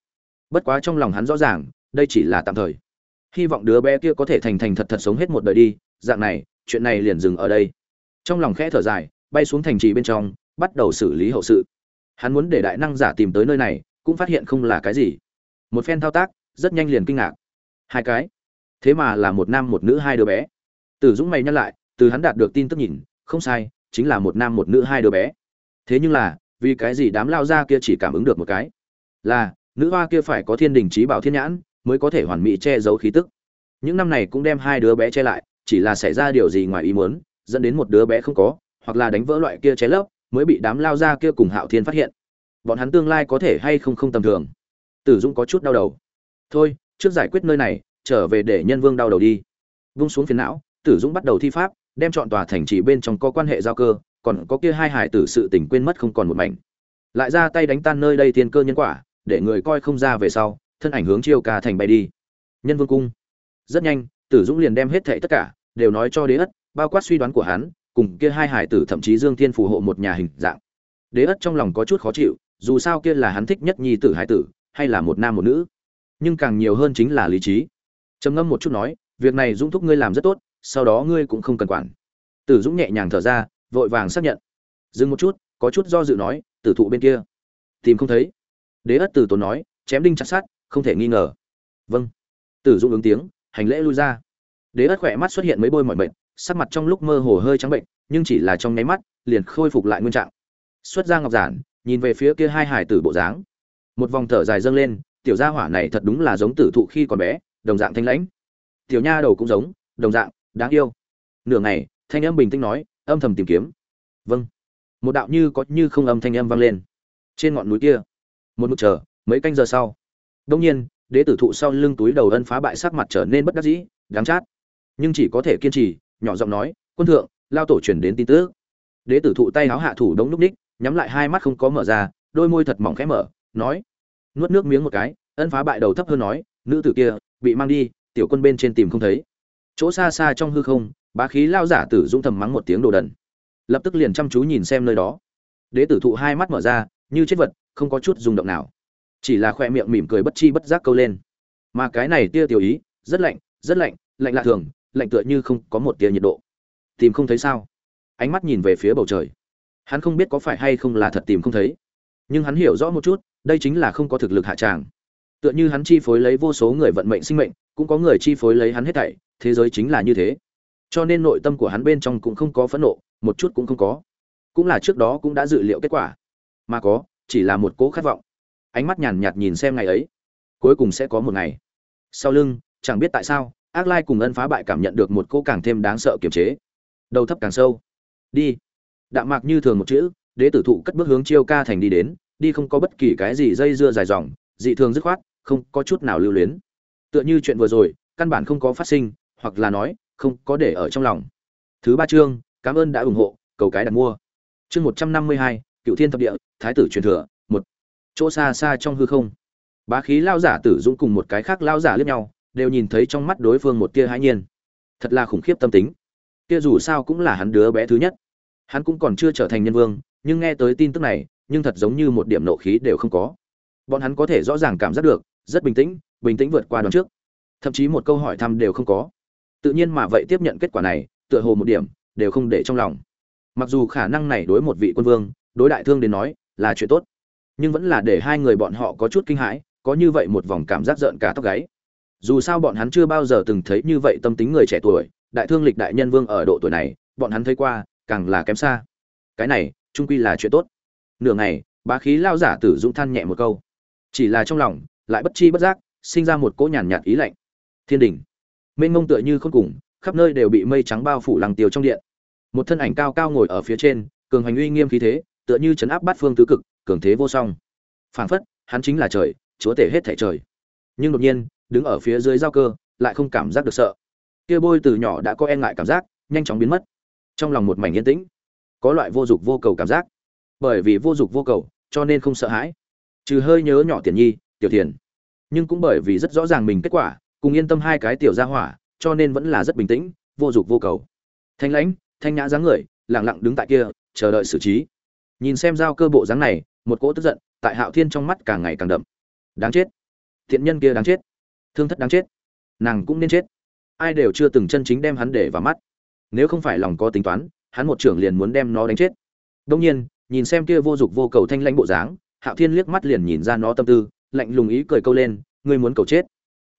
[SPEAKER 1] Bất quá trong lòng hắn rõ ràng, đây chỉ là tạm thời. Hy vọng đứa bé kia có thể thành thành thật thật sống hết một đời đi, dạng này, chuyện này liền dừng ở đây. Trong lòng khẽ thở dài, bay xuống thành trì bên trong, bắt đầu xử lý hậu sự. Hắn muốn để đại năng giả tìm tới nơi này, cũng phát hiện không là cái gì. Một phen thao tác, rất nhanh liền kinh ngạc. Hai cái thế mà là một nam một nữ hai đứa bé. Tử dũng mày nhắc lại, từ hắn đạt được tin tức nhìn, không sai, chính là một nam một nữ hai đứa bé. Thế nhưng là, vì cái gì đám lao ra kia chỉ cảm ứng được một cái? Là, nữ hoa kia phải có thiên đình trí bảo thiên nhãn, mới có thể hoàn mỹ che giấu khí tức. Những năm này cũng đem hai đứa bé che lại, chỉ là xảy ra điều gì ngoài ý muốn, dẫn đến một đứa bé không có, hoặc là đánh vỡ loại kia che lấp, mới bị đám lao ra kia cùng hạo thiên phát hiện. Bọn hắn tương lai có thể hay không không tầm thường? Tử dũng có chút đau đầu. Thôi, trước giải quyết nơi này trở về để nhân vương đau đầu đi. Vung xuống phiền não, tử dũng bắt đầu thi pháp, đem chọn tòa thành trì bên trong có quan hệ giao cơ, còn có kia hai hải tử sự tình quên mất không còn một mảnh. Lại ra tay đánh tan nơi đây tiên cơ nhân quả, để người coi không ra về sau, thân ảnh hướng chiêu ca thành bay đi. Nhân vương cung. Rất nhanh, tử dũng liền đem hết thệ tất cả, đều nói cho đế ất, bao quát suy đoán của hắn, cùng kia hai hải tử thậm chí dương thiên phù hộ một nhà hình dạng. Đế ất trong lòng có chút khó chịu, dù sao kia là hắn thích nhất nhi tử hải tử, hay là một nam một nữ. Nhưng càng nhiều hơn chính là lý trí trầm ngâm một chút nói, việc này dũng thúc ngươi làm rất tốt, sau đó ngươi cũng không cần quản. Tử dũng nhẹ nhàng thở ra, vội vàng xác nhận. Dừng một chút, có chút do dự nói, tử thụ bên kia. Tìm không thấy. Đế ất tử tốn nói, chém đinh chặt sát không thể nghi ngờ. Vâng. Tử dũng ứng tiếng, hành lễ lui ra. Đế ất khỏe mắt xuất hiện mấy bôi mọi bệnh sắc mặt trong lúc mơ hồ hơi trắng bệnh, nhưng chỉ là trong nháy mắt, liền khôi phục lại nguyên trạng. Xuất ra ngọc giản, nhìn về phía kia hai hải tử bộ dáng. Một vòng thở dài dâng lên, tiểu gia hỏa này thật đúng là giống tử thụ khi còn bé đồng dạng thanh lãnh. Tiểu nha đầu cũng giống, đồng dạng, đáng yêu. Nửa ngày, thanh âm bình tĩnh nói, âm thầm tìm kiếm. Vâng. Một đạo như có như không âm thanh âm vang lên. Trên ngọn núi kia, một mực chờ, mấy canh giờ sau. Đông nhiên, đế tử thụ sau lưng túi đầu ân phá bại sắc mặt trở nên bất đắc dĩ, đáng chát. Nhưng chỉ có thể kiên trì, nhỏ giọng nói, quân thượng, lao tổ truyền đến tin tức. Đế tử thụ tay háo hạ thủ đống núp ních, nhắm lại hai mắt không có mở ra, đôi môi thật mỏng khẽ mở, nói, nuốt nước miếng một cái, ân phá bại đầu thấp hơn nói, nữ tử kia bị mang đi, tiểu quân bên trên tìm không thấy. Chỗ xa xa trong hư không, bá khí lao giả tử dũng thầm mắng một tiếng đồ đần. Lập tức liền chăm chú nhìn xem nơi đó. Đế tử thụ hai mắt mở ra, như chết vật, không có chút rung động nào. Chỉ là khoe miệng mỉm cười bất chi bất giác câu lên. Mà cái này tia tiểu ý, rất lạnh rất lạnh lạnh lạ thường, lạnh tựa như không có một tia nhiệt độ. Tìm không thấy sao? Ánh mắt nhìn về phía bầu trời. Hắn không biết có phải hay không là thật tìm không thấy. Nhưng hắn hiểu rõ một chút, đây chính là không có thực lực hạ tràng tựa như hắn chi phối lấy vô số người vận mệnh sinh mệnh, cũng có người chi phối lấy hắn hết thảy, thế giới chính là như thế. Cho nên nội tâm của hắn bên trong cũng không có phẫn nộ, một chút cũng không có. Cũng là trước đó cũng đã dự liệu kết quả. Mà có, chỉ là một cố khát vọng. Ánh mắt nhàn nhạt nhìn xem ngày ấy. Cuối cùng sẽ có một ngày. Sau lưng, chẳng biết tại sao, ác lai cùng ân phá bại cảm nhận được một cô càng thêm đáng sợ kiềm chế. Đầu thấp càng sâu. Đi. Đạm mạc như thường một chữ, đế tử thụ cất bước hướng chiêu ca thành đi đến, đi không có bất kỳ cái gì dây dưa dài dòng, dị thường dứt khoát không có chút nào lưu luyến. Tựa như chuyện vừa rồi, căn bản không có phát sinh, hoặc là nói, không có để ở trong lòng. Thứ ba chương, cảm ơn đã ủng hộ, cầu cái đặt mua. Chương một trăm năm mươi hai, cựu thiên thập địa, thái tử truyền thừa, một. Chỗ xa xa trong hư không. Bá khí lao giả tử dũng cùng một cái khác lao giả liếc nhau, đều nhìn thấy trong mắt đối phương một tia hãi nhiên. Thật là khủng khiếp tâm tính. Kia dù sao cũng là hắn đứa bé thứ nhất. Hắn cũng còn chưa trở thành nhân vương, nhưng nghe tới tin tức này, nhưng thật giống như một điểm nộ khí đều không có bọn hắn có thể rõ ràng cảm giác được, rất bình tĩnh bình tĩnh vượt qua đón trước. Thậm chí một câu hỏi thăm đều không có. Tự nhiên mà vậy tiếp nhận kết quả này, tựa hồ một điểm đều không để trong lòng. Mặc dù khả năng này đối một vị quân vương, đối đại thương đến nói là chuyện tốt, nhưng vẫn là để hai người bọn họ có chút kinh hãi, có như vậy một vòng cảm giác rợn cả tóc gáy. Dù sao bọn hắn chưa bao giờ từng thấy như vậy tâm tính người trẻ tuổi, đại thương lịch đại nhân vương ở độ tuổi này, bọn hắn thấy qua, càng là kém xa. Cái này trung quy là chuyện tốt. Nửa ngày, bá khí lao giả tử dũng than nhẹ một câu chỉ là trong lòng, lại bất chi bất giác, sinh ra một cỗ nhàn nhạt ý lạnh. Thiên đình. Mênh mông tựa như không cùng, khắp nơi đều bị mây trắng bao phủ lăng tiêu trong điện. Một thân ảnh cao cao ngồi ở phía trên, cường hành uy nghiêm khí thế, tựa như chấn áp bát phương tứ cực, cường thế vô song. Phảng phất, hắn chính là trời, chúa tể hết thể trời. Nhưng đột nhiên, đứng ở phía dưới giao cơ, lại không cảm giác được sợ. Kia bôi từ nhỏ đã có e ngại cảm giác, nhanh chóng biến mất. Trong lòng một mảnh yên tĩnh. Có loại vô dục vô cầu cảm giác. Bởi vì vô dục vô cầu, cho nên không sợ hãi trừ hơi nhớ nhỏ tiền nhi, tiểu Thiền. nhưng cũng bởi vì rất rõ ràng mình kết quả, cùng yên tâm hai cái tiểu gia hỏa, cho nên vẫn là rất bình tĩnh, vô dục vô cầu. Thanh lãnh, thanh nhã dáng người lẳng lặng đứng tại kia, chờ đợi xử trí. Nhìn xem giao cơ bộ dáng này, một cỗ tức giận, tại hạo thiên trong mắt càng ngày càng đậm. Đáng chết. Thiện nhân kia đáng chết. Thương thất đáng chết. Nàng cũng nên chết. Ai đều chưa từng chân chính đem hắn để vào mắt. Nếu không phải lòng có tính toán, hắn một trưởng liền muốn đem nó đánh chết. Đông nhiên, nhìn xem kia vô dục vô cầu thanh lãnh bộ dáng hạo thiên liếc mắt liền nhìn ra nó tâm tư, lạnh lùng ý cười câu lên, ngươi muốn cầu chết?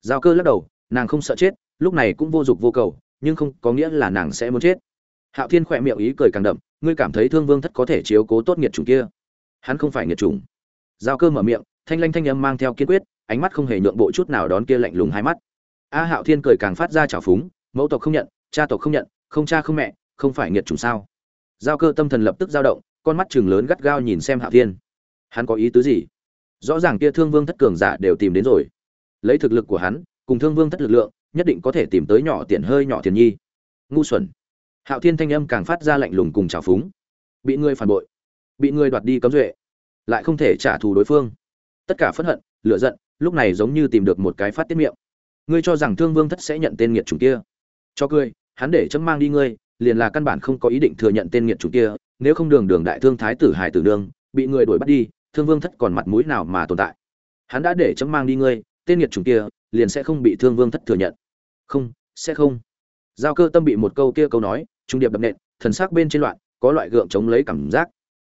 [SPEAKER 1] Giao cơ lắc đầu, nàng không sợ chết, lúc này cũng vô dục vô cầu, nhưng không có nghĩa là nàng sẽ muốn chết. Hạo thiên khỏe miệng ý cười càng đậm, ngươi cảm thấy thương vương thất có thể chiếu cố tốt nghiệt chủng kia? Hắn không phải nghiệt chủng. Giao cơ mở miệng, thanh lanh thanh âm mang theo kiên quyết, ánh mắt không hề nhượng bộ chút nào đón kia lạnh lùng hai mắt. A hạo thiên cười càng phát ra trào phúng, mẫu tộc không nhận, cha tộc không nhận, không cha không mẹ, không phải nghiệt chủng sao? Giao cơ tâm thần lập tức dao động, con mắt chừng lớn gắt gao nhìn xem hạo thiên hắn có ý tứ gì? Rõ ràng kia thương vương thất cường giả đều tìm đến rồi. Lấy thực lực của hắn, cùng thương vương thất lực lượng, nhất định có thể tìm tới nhỏ tiền hơi nhỏ tiền nhi. Ngu xuẩn. Hạo thiên thanh âm càng phát ra lạnh lùng cùng trào phúng. Bị người phản bội, bị người đoạt đi cấm duệ, lại không thể trả thù đối phương. Tất cả phẫn hận, lửa giận, lúc này giống như tìm được một cái phát tiết miệng. Ngươi cho rằng thương vương thất sẽ nhận tên nghiệt chủng kia. Cho cười, hắn để chấm mang đi ngươi, liền là căn bản không có ý định thừa nhận tên nghiệt chủng kia, nếu không đường đường đại thương thái tử hải tử đương bị người đuổi bắt đi thương vương thất còn mặt mũi nào mà tồn tại? Hắn đã để chấm mang đi ngươi, tên nghiệt chủng kia liền sẽ không bị thương vương thất thừa nhận. Không, sẽ không. Giao cơ tâm bị một câu kia câu nói, trung điệp đập nện, thần sắc bên trên loạn, có loại gượng chống lấy cảm giác.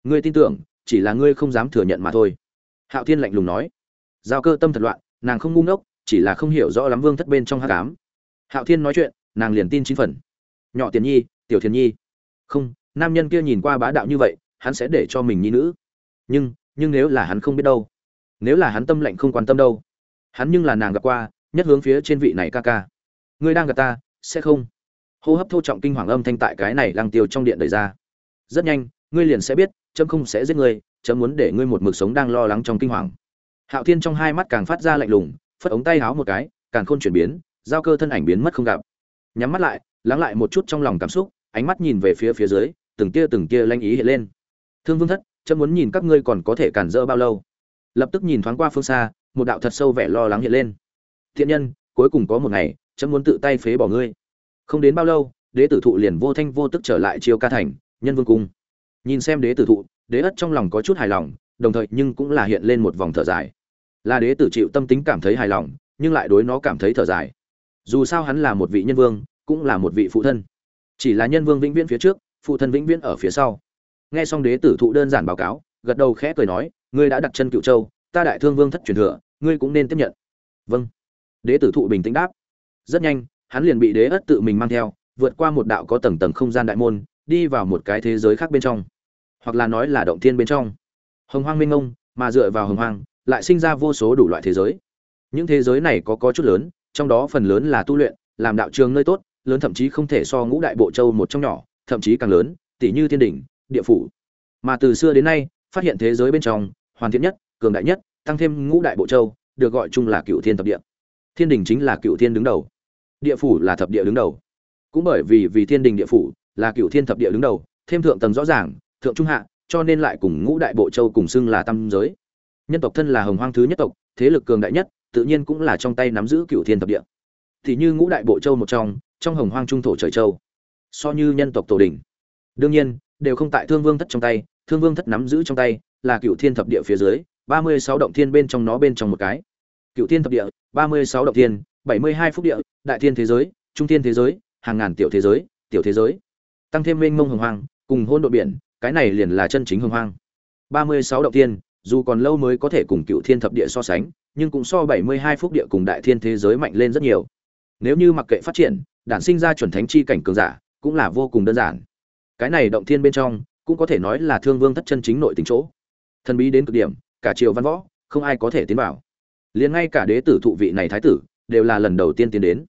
[SPEAKER 1] Ngươi tin tưởng, chỉ là ngươi không dám thừa nhận mà thôi. Hạo thiên lạnh lùng nói. Giao cơ tâm thật loạn, nàng không ngu ngốc, chỉ là không hiểu rõ lắm vương thất bên trong hát cám hạo thiên nói chuyện, nàng liền tin chín phần. Nhỏ tiền nhi, tiểu thiền nhi. Không, nam nhân kia nhìn qua bá đạo như vậy, hắn sẽ để cho mình nhi nữ. Nhưng nhưng nếu là hắn không biết đâu, nếu là hắn tâm lệnh không quan tâm đâu, hắn nhưng là nàng gặp qua, nhất hướng phía trên vị này ca ca. Ngươi đang gặp ta, sẽ không? Hô hấp thô trọng kinh hoàng âm thanh tại cái này lăng tiêu trong điện đời ra. Rất nhanh, ngươi liền sẽ biết, chấm không sẽ giết ngươi, chấm muốn để ngươi một mực sống đang lo lắng trong kinh hoàng. Hạo thiên trong hai mắt càng phát ra lạnh lùng, phất ống tay háo một cái, càng khôn chuyển biến, giao cơ thân ảnh biến mất không gặp. Nhắm mắt lại, lắng lại một chút trong lòng cảm xúc, ánh mắt nhìn về phía phía dưới, từng tia từng tia lanh ý hiện lên. Thương vương thất chớ muốn nhìn các ngươi còn có thể cản rỡ bao lâu. Lập tức nhìn thoáng qua phương xa, một đạo thật sâu vẻ lo lắng hiện lên. Thiện nhân, cuối cùng có một ngày chớ muốn tự tay phế bỏ ngươi. Không đến bao lâu, đế tử thụ liền vô thanh vô tức trở lại chiêu ca thành, nhân vương cung. Nhìn xem đế tử thụ, đế ất trong lòng có chút hài lòng, đồng thời nhưng cũng là hiện lên một vòng thở dài. Là đế tử chịu tâm tính cảm thấy hài lòng, nhưng lại đối nó cảm thấy thở dài. Dù sao hắn là một vị nhân vương, cũng là một vị phụ thân. Chỉ là nhân vương vĩnh viễn phía trước, phụ thân vĩnh viễn ở phía sau nghe xong đế tử thụ đơn giản báo cáo gật đầu khẽ cười nói ngươi đã đặt chân cựu châu ta đại thương vương thất truyền thừa ngươi cũng nên tiếp nhận. Vâng. Đế tử thụ bình tĩnh đáp. Rất nhanh hắn liền bị đế ất tự mình mang theo vượt qua một đạo có tầng tầng không gian đại môn đi vào một cái thế giới khác bên trong. Hoặc là nói là động thiên bên trong. Hồng hoang minh ông, mà dựa vào hồng hoang lại sinh ra vô số đủ loại thế giới. Những thế giới này có có chút lớn trong đó phần lớn là tu luyện làm đạo trường nơi tốt lớn thậm chí không thể so ngũ đại bộ châu một trong nhỏ thậm chí càng lớn tỷ như thiên đỉnh địa phủ. Mà từ xưa đến nay, phát hiện thế giới bên trong, hoàn thiện nhất, cường đại nhất, tăng thêm ngũ đại bộ châu, được gọi chung là cựu thiên thập địa. Thiên đình chính là cựu thiên đứng đầu. Địa phủ là thập địa đứng đầu. Cũng bởi vì vì thiên đình địa phủ là cựu thiên thập địa đứng đầu, thêm thượng tầng rõ ràng, thượng trung hạ, cho nên lại cùng ngũ đại bộ châu cùng xưng là tam giới. Nhân tộc thân là hồng hoang thứ nhất tộc, thế lực cường đại nhất, tự nhiên cũng là trong tay nắm giữ cựu thiên thập địa. Thì như ngũ đại bộ châu một trong trong hồng hoang trung thổ trời châu, so như nhân tộc tổ đình đương nhiên đều không tại thương vương thất trong tay, thương vương thất nắm giữ trong tay là cựu thiên thập địa phía dưới, ba mươi sáu động thiên bên trong nó bên trong một cái. Cựu thiên thập địa, ba mươi sáu động thiên, bảy mươi hai phúc địa, đại thiên thế giới, trung thiên thế giới, hàng ngàn tiểu thế giới, tiểu thế giới. Tăng thêm mênh mông hồng hoang, cùng hôn độn biển, cái này liền là chân chính hồng hoang. ba mươi sáu động thiên, dù còn lâu mới có thể cùng cựu thiên thập địa so sánh, nhưng cũng so bảy mươi hai phúc địa cùng đại thiên thế giới mạnh lên rất nhiều. Nếu như mặc kệ phát triển, đản sinh ra chuẩn thánh chi cảnh cường giả, cũng là vô cùng đơn giản cái này động thiên bên trong, cũng có thể nói là thương vương thất chân chính nội tình chỗ. Thần bí đến cực điểm, cả triều văn võ, không ai có thể tiến vào. Liền ngay cả đế tử thụ vị này thái tử, đều là lần đầu tiên tiến đến.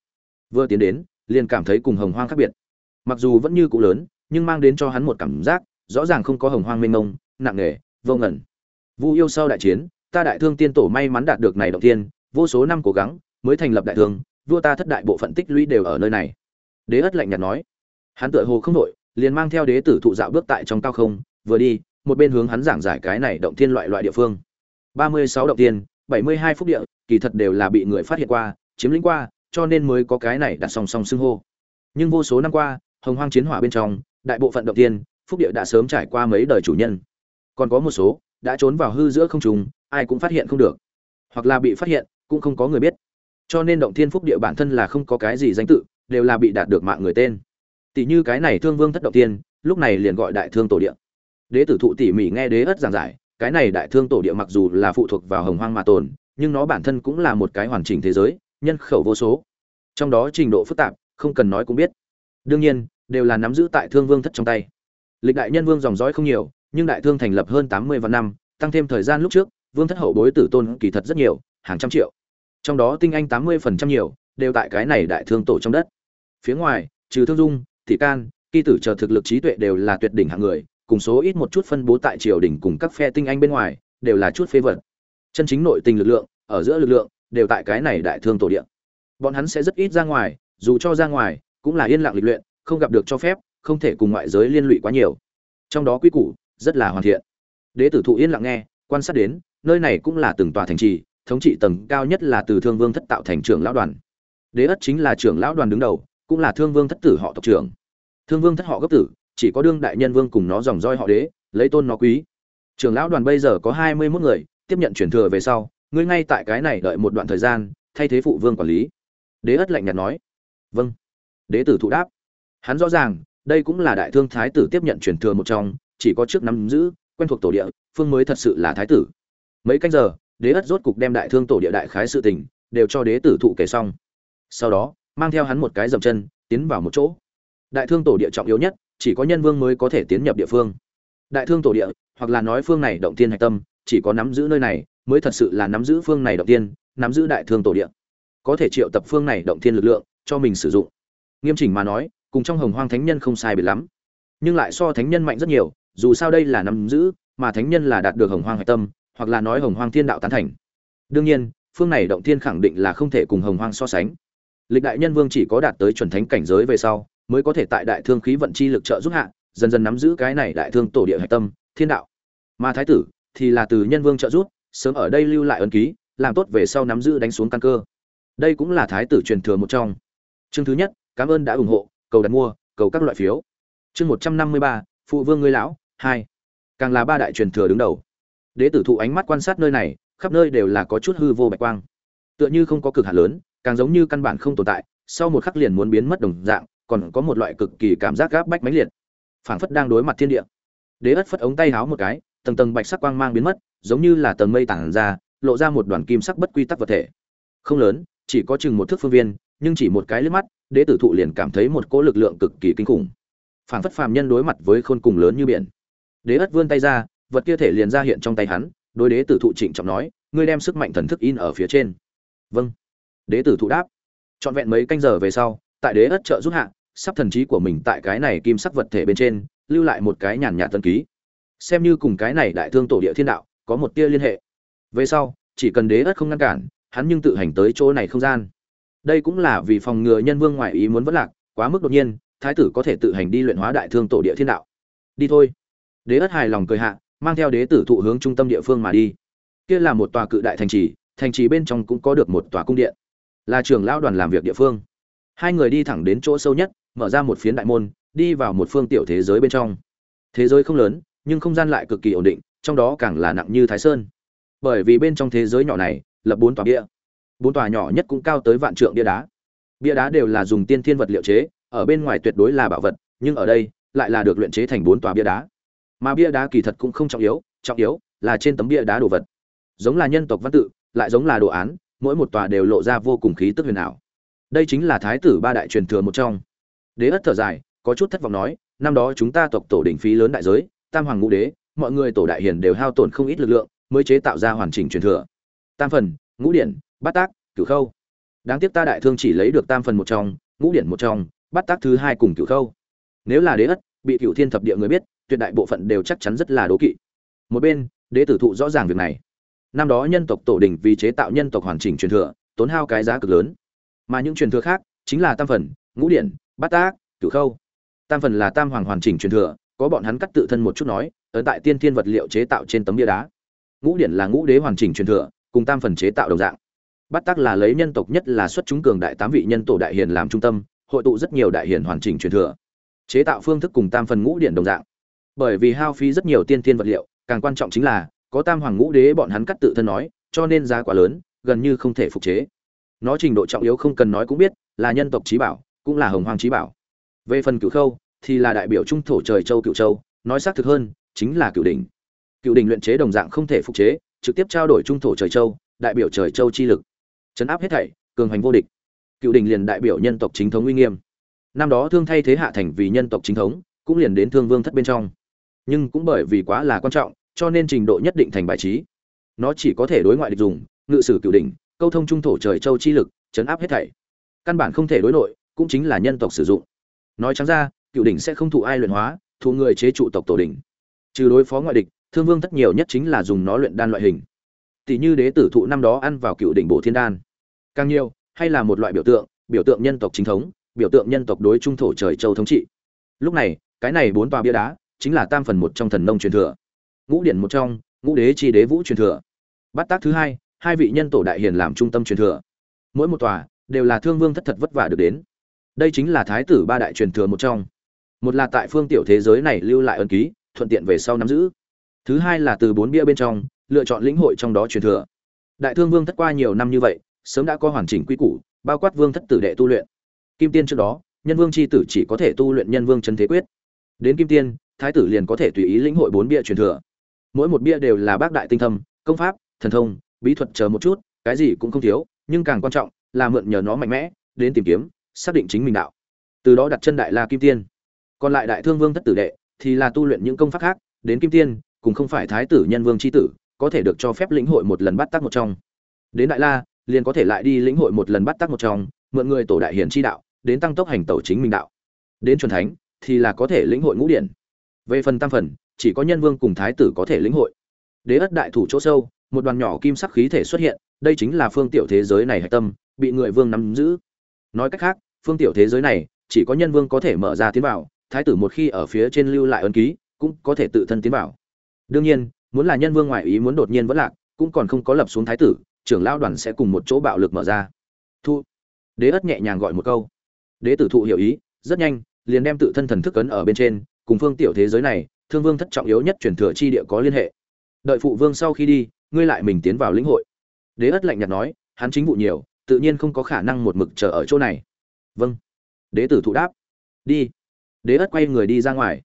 [SPEAKER 1] Vừa tiến đến, liền cảm thấy cùng hồng hoang khác biệt. Mặc dù vẫn như cũ lớn, nhưng mang đến cho hắn một cảm giác, rõ ràng không có hồng hoang mênh mông, nặng nề, vô ngẩn vu yêu sau đại chiến, ta đại thương tiên tổ may mắn đạt được này động tiên vô số năm cố gắng, mới thành lập đại thương, vua ta thất đại bộ phận tích lũy đều ở nơi này. Đế ất lạnh nhạt nói. Hắn tựa hồ không đội liền mang theo đế tử thụ dạo bước tại trong cao không vừa đi một bên hướng hắn giảng giải cái này động thiên loại loại địa phương. Ba mươi sáu động thiên, bảy mươi hai phúc địa kỳ thật đều là bị người phát hiện qua chiếm lĩnh qua cho nên mới có cái này đặt song song xưng hô. Nhưng vô số năm qua hồng hoang chiến hỏa bên trong đại bộ phận động thiên, phúc địa đã sớm trải qua mấy đời chủ nhân. Còn có một số đã trốn vào hư giữa không trung, ai cũng phát hiện không được. Hoặc là bị phát hiện cũng không có người biết. Cho nên động thiên phúc địa bản thân là không có cái gì danh tự đều là bị đạt được mạng người tên tỷ như cái này thương vương thất động tiên, lúc này liền gọi đại thương tổ địa. Đế tử thụ tỉ mỉ nghe đế ất giảng giải, cái này đại thương tổ địa mặc dù là phụ thuộc vào hồng hoang mà tồn, nhưng nó bản thân cũng là một cái hoàn chỉnh thế giới, nhân khẩu vô số. Trong đó trình độ phức tạp, không cần nói cũng biết. Đương nhiên, đều là nắm giữ tại thương vương thất trong tay. Lịch đại nhân vương dòng dõi không nhiều, nhưng đại thương thành lập hơn tám mươi vạn năm, tăng thêm thời gian lúc trước, vương thất hậu bối tử tôn kỳ thật rất nhiều, hàng trăm triệu. Trong đó tinh anh tám mươi phần trăm nhiều, đều tại cái này đại thương tổ trong đất. Phía ngoài, trừ thương dung thị can, kỳ tử chờ thực lực trí tuệ đều là tuyệt đỉnh hạng người, cùng số ít một chút phân bố tại triều đình cùng các phe tinh anh bên ngoài, đều là chút phế vật. Chân chính nội tình lực lượng, ở giữa lực lượng, đều tại cái này đại thương tổ địa. Bọn hắn sẽ rất ít ra ngoài, dù cho ra ngoài, cũng là yên lặng lịch luyện, không gặp được cho phép, không thể cùng ngoại giới liên lụy quá nhiều. Trong đó quy củ, rất là hoàn thiện. Đế tử thụ yên lặng nghe, quan sát đến, nơi này cũng là từng tòa thành trì, thống trị tầng cao nhất là từ thương vương thất tạo thành trưởng lão đoàn. Đế ất chính là trưởng lão đoàn đứng đầu, cũng là thương vương thất tử họ tộc trưởng thương vương thất họ gấp tử, chỉ có đương đại nhân vương cùng nó dòng roi họ đế, lấy tôn nó quý. Trưởng lão đoàn bây giờ có hai mươi mốt người, tiếp nhận chuyển thừa về sau, ngươi ngay tại cái này đợi một đoạn thời gian, thay thế phụ vương quản lý. Đế ất lạnh nhạt nói. Vâng. Đế tử thụ đáp. Hắn rõ ràng, đây cũng là đại thương thái tử tiếp nhận chuyển thừa một trong, chỉ có trước năm giữ, quen thuộc tổ địa, phương mới thật sự là thái tử. Mấy canh giờ, đế ất rốt cục đem đại thương tổ địa đại khái sự tình, đều cho đế tử thụ kể xong. Sau đó, mang theo hắn một cái dậm chân, tiến vào một chỗ đại thương tổ địa trọng yếu nhất, chỉ có nhân vương mới có thể tiến nhập địa phương. Đại thương tổ địa, hoặc là nói phương này động tiên hạch tâm, chỉ có nắm giữ nơi này, mới thật sự là nắm giữ phương này động tiên nắm giữ đại thương tổ địa. Có thể triệu tập phương này động thiên lực lượng, cho mình sử dụng. Nghiêm chỉnh mà nói, cùng trong hồng hoang thánh nhân không sai biệt lắm. Nhưng lại so thánh nhân mạnh rất nhiều, dù sao đây là nắm giữ, mà thánh nhân là đạt được hồng hoang hạch tâm, hoặc là nói hồng hoang thiên đạo tán thành. Đương nhiên, phương này động thiên khẳng định là không thể cùng hồng hoang so sánh. Lịch đại nhân vương chỉ có đạt tới chuẩn thánh cảnh giới về sau mới có thể tại đại thương khí vận chi lực trợ giúp hạ, dần dần nắm giữ cái này đại thương tổ địa hạch tâm, thiên đạo. Mà thái tử thì là từ nhân vương trợ giúp, sớm ở đây lưu lại ấn ký, làm tốt về sau nắm giữ đánh xuống căn cơ. Đây cũng là thái tử truyền thừa một trong. Chương thứ nhất, cảm ơn đã ủng hộ, cầu đặt mua, cầu các loại phiếu. Chương một trăm năm mươi ba, phụ vương ngươi lão, hai. Càng là ba đại truyền thừa đứng đầu. Đế tử thụ ánh mắt quan sát nơi này, khắp nơi đều là có chút hư vô bạch quang. Tựa như không có cực hạt lớn, càng giống như căn bản không tồn tại, sau một khắc liền muốn biến mất đồng dạng còn có một loại cực kỳ cảm giác gáp bách mãnh liệt. Phảng phất đang đối mặt thiên địa. Đế ất phất ống tay háo một cái, tầng tầng bạch sắc quang mang biến mất, giống như là tầng mây tản ra, lộ ra một đoàn kim sắc bất quy tắc vật thể. Không lớn, chỉ có chừng một thước phương viên, nhưng chỉ một cái lướt mắt, đế tử thụ liền cảm thấy một cỗ lực lượng cực kỳ kinh khủng. Phảng phất phàm nhân đối mặt với khôn cùng lớn như biển. Đế ất vươn tay ra, vật kia thể liền ra hiện trong tay hắn, đối đế tử thụ trịnh trọng nói, ngươi đem sức mạnh thần thức in ở phía trên. Vâng. Đế tử thụ đáp. Trọn vẹn mấy canh giờ về sau, tại đế ất trợ giúp hạ sắp thần trí của mình tại cái này kim sắc vật thể bên trên, lưu lại một cái nhàn nhạt tân ký. Xem như cùng cái này đại thương tổ địa thiên đạo, có một tia liên hệ. Về sau, chỉ cần đế ất không ngăn cản, hắn nhưng tự hành tới chỗ này không gian. Đây cũng là vì phòng ngừa nhân vương ngoại ý muốn vất lạc, quá mức đột nhiên, thái tử có thể tự hành đi luyện hóa đại thương tổ địa thiên đạo. Đi thôi. Đế ất hài lòng cười hạ, mang theo đế tử thụ hướng trung tâm địa phương mà đi. Kia là một tòa cự đại thành trì thành trì bên trong cũng có được một tòa cung điện. Là trường lao đoàn làm việc địa phương. Hai người đi thẳng đến chỗ sâu nhất mở ra một phiến đại môn, đi vào một phương tiểu thế giới bên trong. Thế giới không lớn, nhưng không gian lại cực kỳ ổn định, trong đó càng là nặng như thái sơn. Bởi vì bên trong thế giới nhỏ này, lập bốn tòa bia. Bốn tòa nhỏ nhất cũng cao tới vạn trượng bia đá. Bia đá đều là dùng tiên thiên vật liệu chế, ở bên ngoài tuyệt đối là bảo vật, nhưng ở đây, lại là được luyện chế thành bốn tòa bia đá. Mà bia đá kỳ thật cũng không trọng yếu trọng yếu là trên tấm bia đá đồ vật. Giống là nhân tộc văn tự, lại giống là đồ án, mỗi một tòa đều lộ ra vô cùng khí tức huyền ảo. Đây chính là thái tử ba đại truyền thừa một trong đế ất thở dài, có chút thất vọng nói, năm đó chúng ta tộc tổ đỉnh phí lớn đại giới, tam hoàng ngũ đế, mọi người tổ đại hiền đều hao tổn không ít lực lượng, mới chế tạo ra hoàn chỉnh truyền thừa. Tam phần, ngũ điển, bát tác, cửu khâu. Đáng tiếc ta đại thương chỉ lấy được tam phần một trong, ngũ điển một trong, bát tác thứ hai cùng cửu khâu. Nếu là đế ất, bị cửu thiên thập địa người biết, tuyệt đại bộ phận đều chắc chắn rất là đố kỵ. Một bên, đế tử thụ rõ ràng việc này. Năm đó nhân tộc tổ đình vì chế tạo nhân tộc hoàn chỉnh truyền thừa, tốn hao cái giá cực lớn. Mà những truyền thừa khác, chính là tam phần, ngũ điển bát tác cửu khâu. Tam phần là tam hoàng hoàn chỉnh truyền thừa, có bọn hắn cắt tự thân một chút nói ở tại tiên thiên vật liệu chế tạo trên tấm bia đá. Ngũ điển là ngũ đế hoàn chỉnh truyền thừa, cùng tam phần chế tạo đồng dạng. Bát tác là lấy nhân tộc nhất là xuất chúng cường đại tám vị nhân tổ đại hiền làm trung tâm, hội tụ rất nhiều đại hiền hoàn chỉnh truyền thừa. Chế tạo phương thức cùng tam phần ngũ điển đồng dạng. Bởi vì hao phí rất nhiều tiên thiên vật liệu, càng quan trọng chính là, có tam hoàng ngũ đế bọn hắn cắt tự thân nói, cho nên giá quá lớn, gần như không thể phục chế. Nó trình độ trọng yếu không cần nói cũng biết, là nhân tộc trí bảo cũng là hồng hoàng trí bảo. Về phần cửu khâu, thì là đại biểu trung thổ trời châu cửu châu, nói xác thực hơn, chính là cửu đỉnh. Cửu đỉnh luyện chế đồng dạng không thể phục chế, trực tiếp trao đổi trung thổ trời châu, đại biểu trời châu chi lực. Chấn áp hết thảy, cường hành vô địch. Cựu đỉnh liền đại biểu nhân tộc chính thống uy nghiêm. Năm đó thương thay thế hạ thành vì nhân tộc chính thống, cũng liền đến thương vương thất bên trong. Nhưng cũng bởi vì quá là quan trọng, cho nên trình độ nhất định thành bài trí. Nó chỉ có thể đối ngoại địch dùng, ngự sử cựu đỉnh, câu thông trung thổ trời châu chi lực, chấn áp hết thảy. Căn bản không thể đối nội cũng chính là nhân tộc sử dụng. Nói trắng ra, cựu đỉnh sẽ không thụ ai luyện hóa, thụ người chế trụ tộc tổ đỉnh. Trừ đối phó ngoại địch, thương vương tất nhiều nhất chính là dùng nó luyện đan loại hình. Tỷ như đế tử thụ năm đó ăn vào cựu đỉnh bổ thiên đan. Càng nhiều, hay là một loại biểu tượng biểu tượng nhân tộc chính thống, biểu tượng nhân tộc đối trung thổ trời châu thống trị. Lúc này, cái này bốn tòa bia đá, chính là tam phần một trong thần nông truyền thừa. Ngũ điển một trong, ngũ đế chi đế vũ truyền thừa. Bát tác thứ hai hai vị nhân tổ đại hiền làm trung tâm truyền thừa. Mỗi một tòa, đều là thương vương thất thật vất vả được đến đây chính là thái tử ba đại truyền thừa một trong. Một là tại phương tiểu thế giới này lưu lại ân ký, thuận tiện về sau nắm giữ. Thứ hai là từ bốn bia bên trong, lựa chọn lĩnh hội trong đó truyền thừa. Đại thương vương thất qua nhiều năm như vậy, sớm đã có hoàn chỉnh quy củ, bao quát vương thất tử đệ tu luyện. Kim tiên trước đó, nhân vương c h i tử chỉ có thể tu luyện nhân vương chân thế quyết. Đến kim tiên, thái tử liền có thể tùy ý lĩnh hội bốn bia truyền thừa. Mỗi một bia đều là bác đại tinh thâm, công pháp, thần thông, bí thuật chờ một chút, cái gì cũng không thiếu, nhưng càng quan trọng là mượn nhờ nó mạnh mẽ, đến tìm kiếm xác định chính mình đạo. Từ đó đặt chân đại la kim tiên. Còn lại đại thương vương thất tử đệ thì là tu luyện những công pháp khác, đến kim tiên cũng không phải thái tử nhân vương c h i tử, có thể được cho phép lĩnh hội một lần bắt tắc một trong. Đến đại la, liền có thể lại đi lĩnh hội một lần bắt tắc một trong, mượn người tổ đại hiển chi đạo, đến tăng tốc hành tẩu chính minh đạo. Đến c thánh thì là có thể lĩnh hội ngũ điển. Về phần tam phần, chỉ có nhân vương cùng thái tử có thể lĩnh hội. Đế ất đại thủ chỗ sâu, một đoàn nhỏ kim sắc khí thể xuất hiện, đây chính là phương tiểu thế giới này hạch tâm, bị người vương nắm giữ nói cách khác, phương tiểu thế giới này, chỉ có nhân vương có thể mở ra tiến vào, thái tử một khi ở phía trên lưu lại ấn ký, cũng có thể tự thân tiến vào. Đương nhiên, muốn là nhân vương ngoại ý muốn đột nhiên vẫn lạc, cũng còn không có lập xuống thái tử, trưởng lao đoàn sẽ cùng một chỗ bạo lực mở ra. Thu, đế ất nhẹ nhàng gọi một câu. Đế tử thụ hiểu ý, rất nhanh, liền đem tự thân thần thức ấn ở bên trên, cùng phương tiểu thế giới này, thương vương thất trọng yếu nhất truyền thừa chi địa có liên hệ. Đợi phụ vương sau khi đi, ngươi lại mình tiến vào lĩnh hội. Đế ất lạnh nhạt nói, hắn chính vụ nhiều tự nhiên không có khả năng một mực chờ ở chỗ này. Vâng. Đế tử thụ đáp. Đi. Đế ất quay người đi ra ngoài.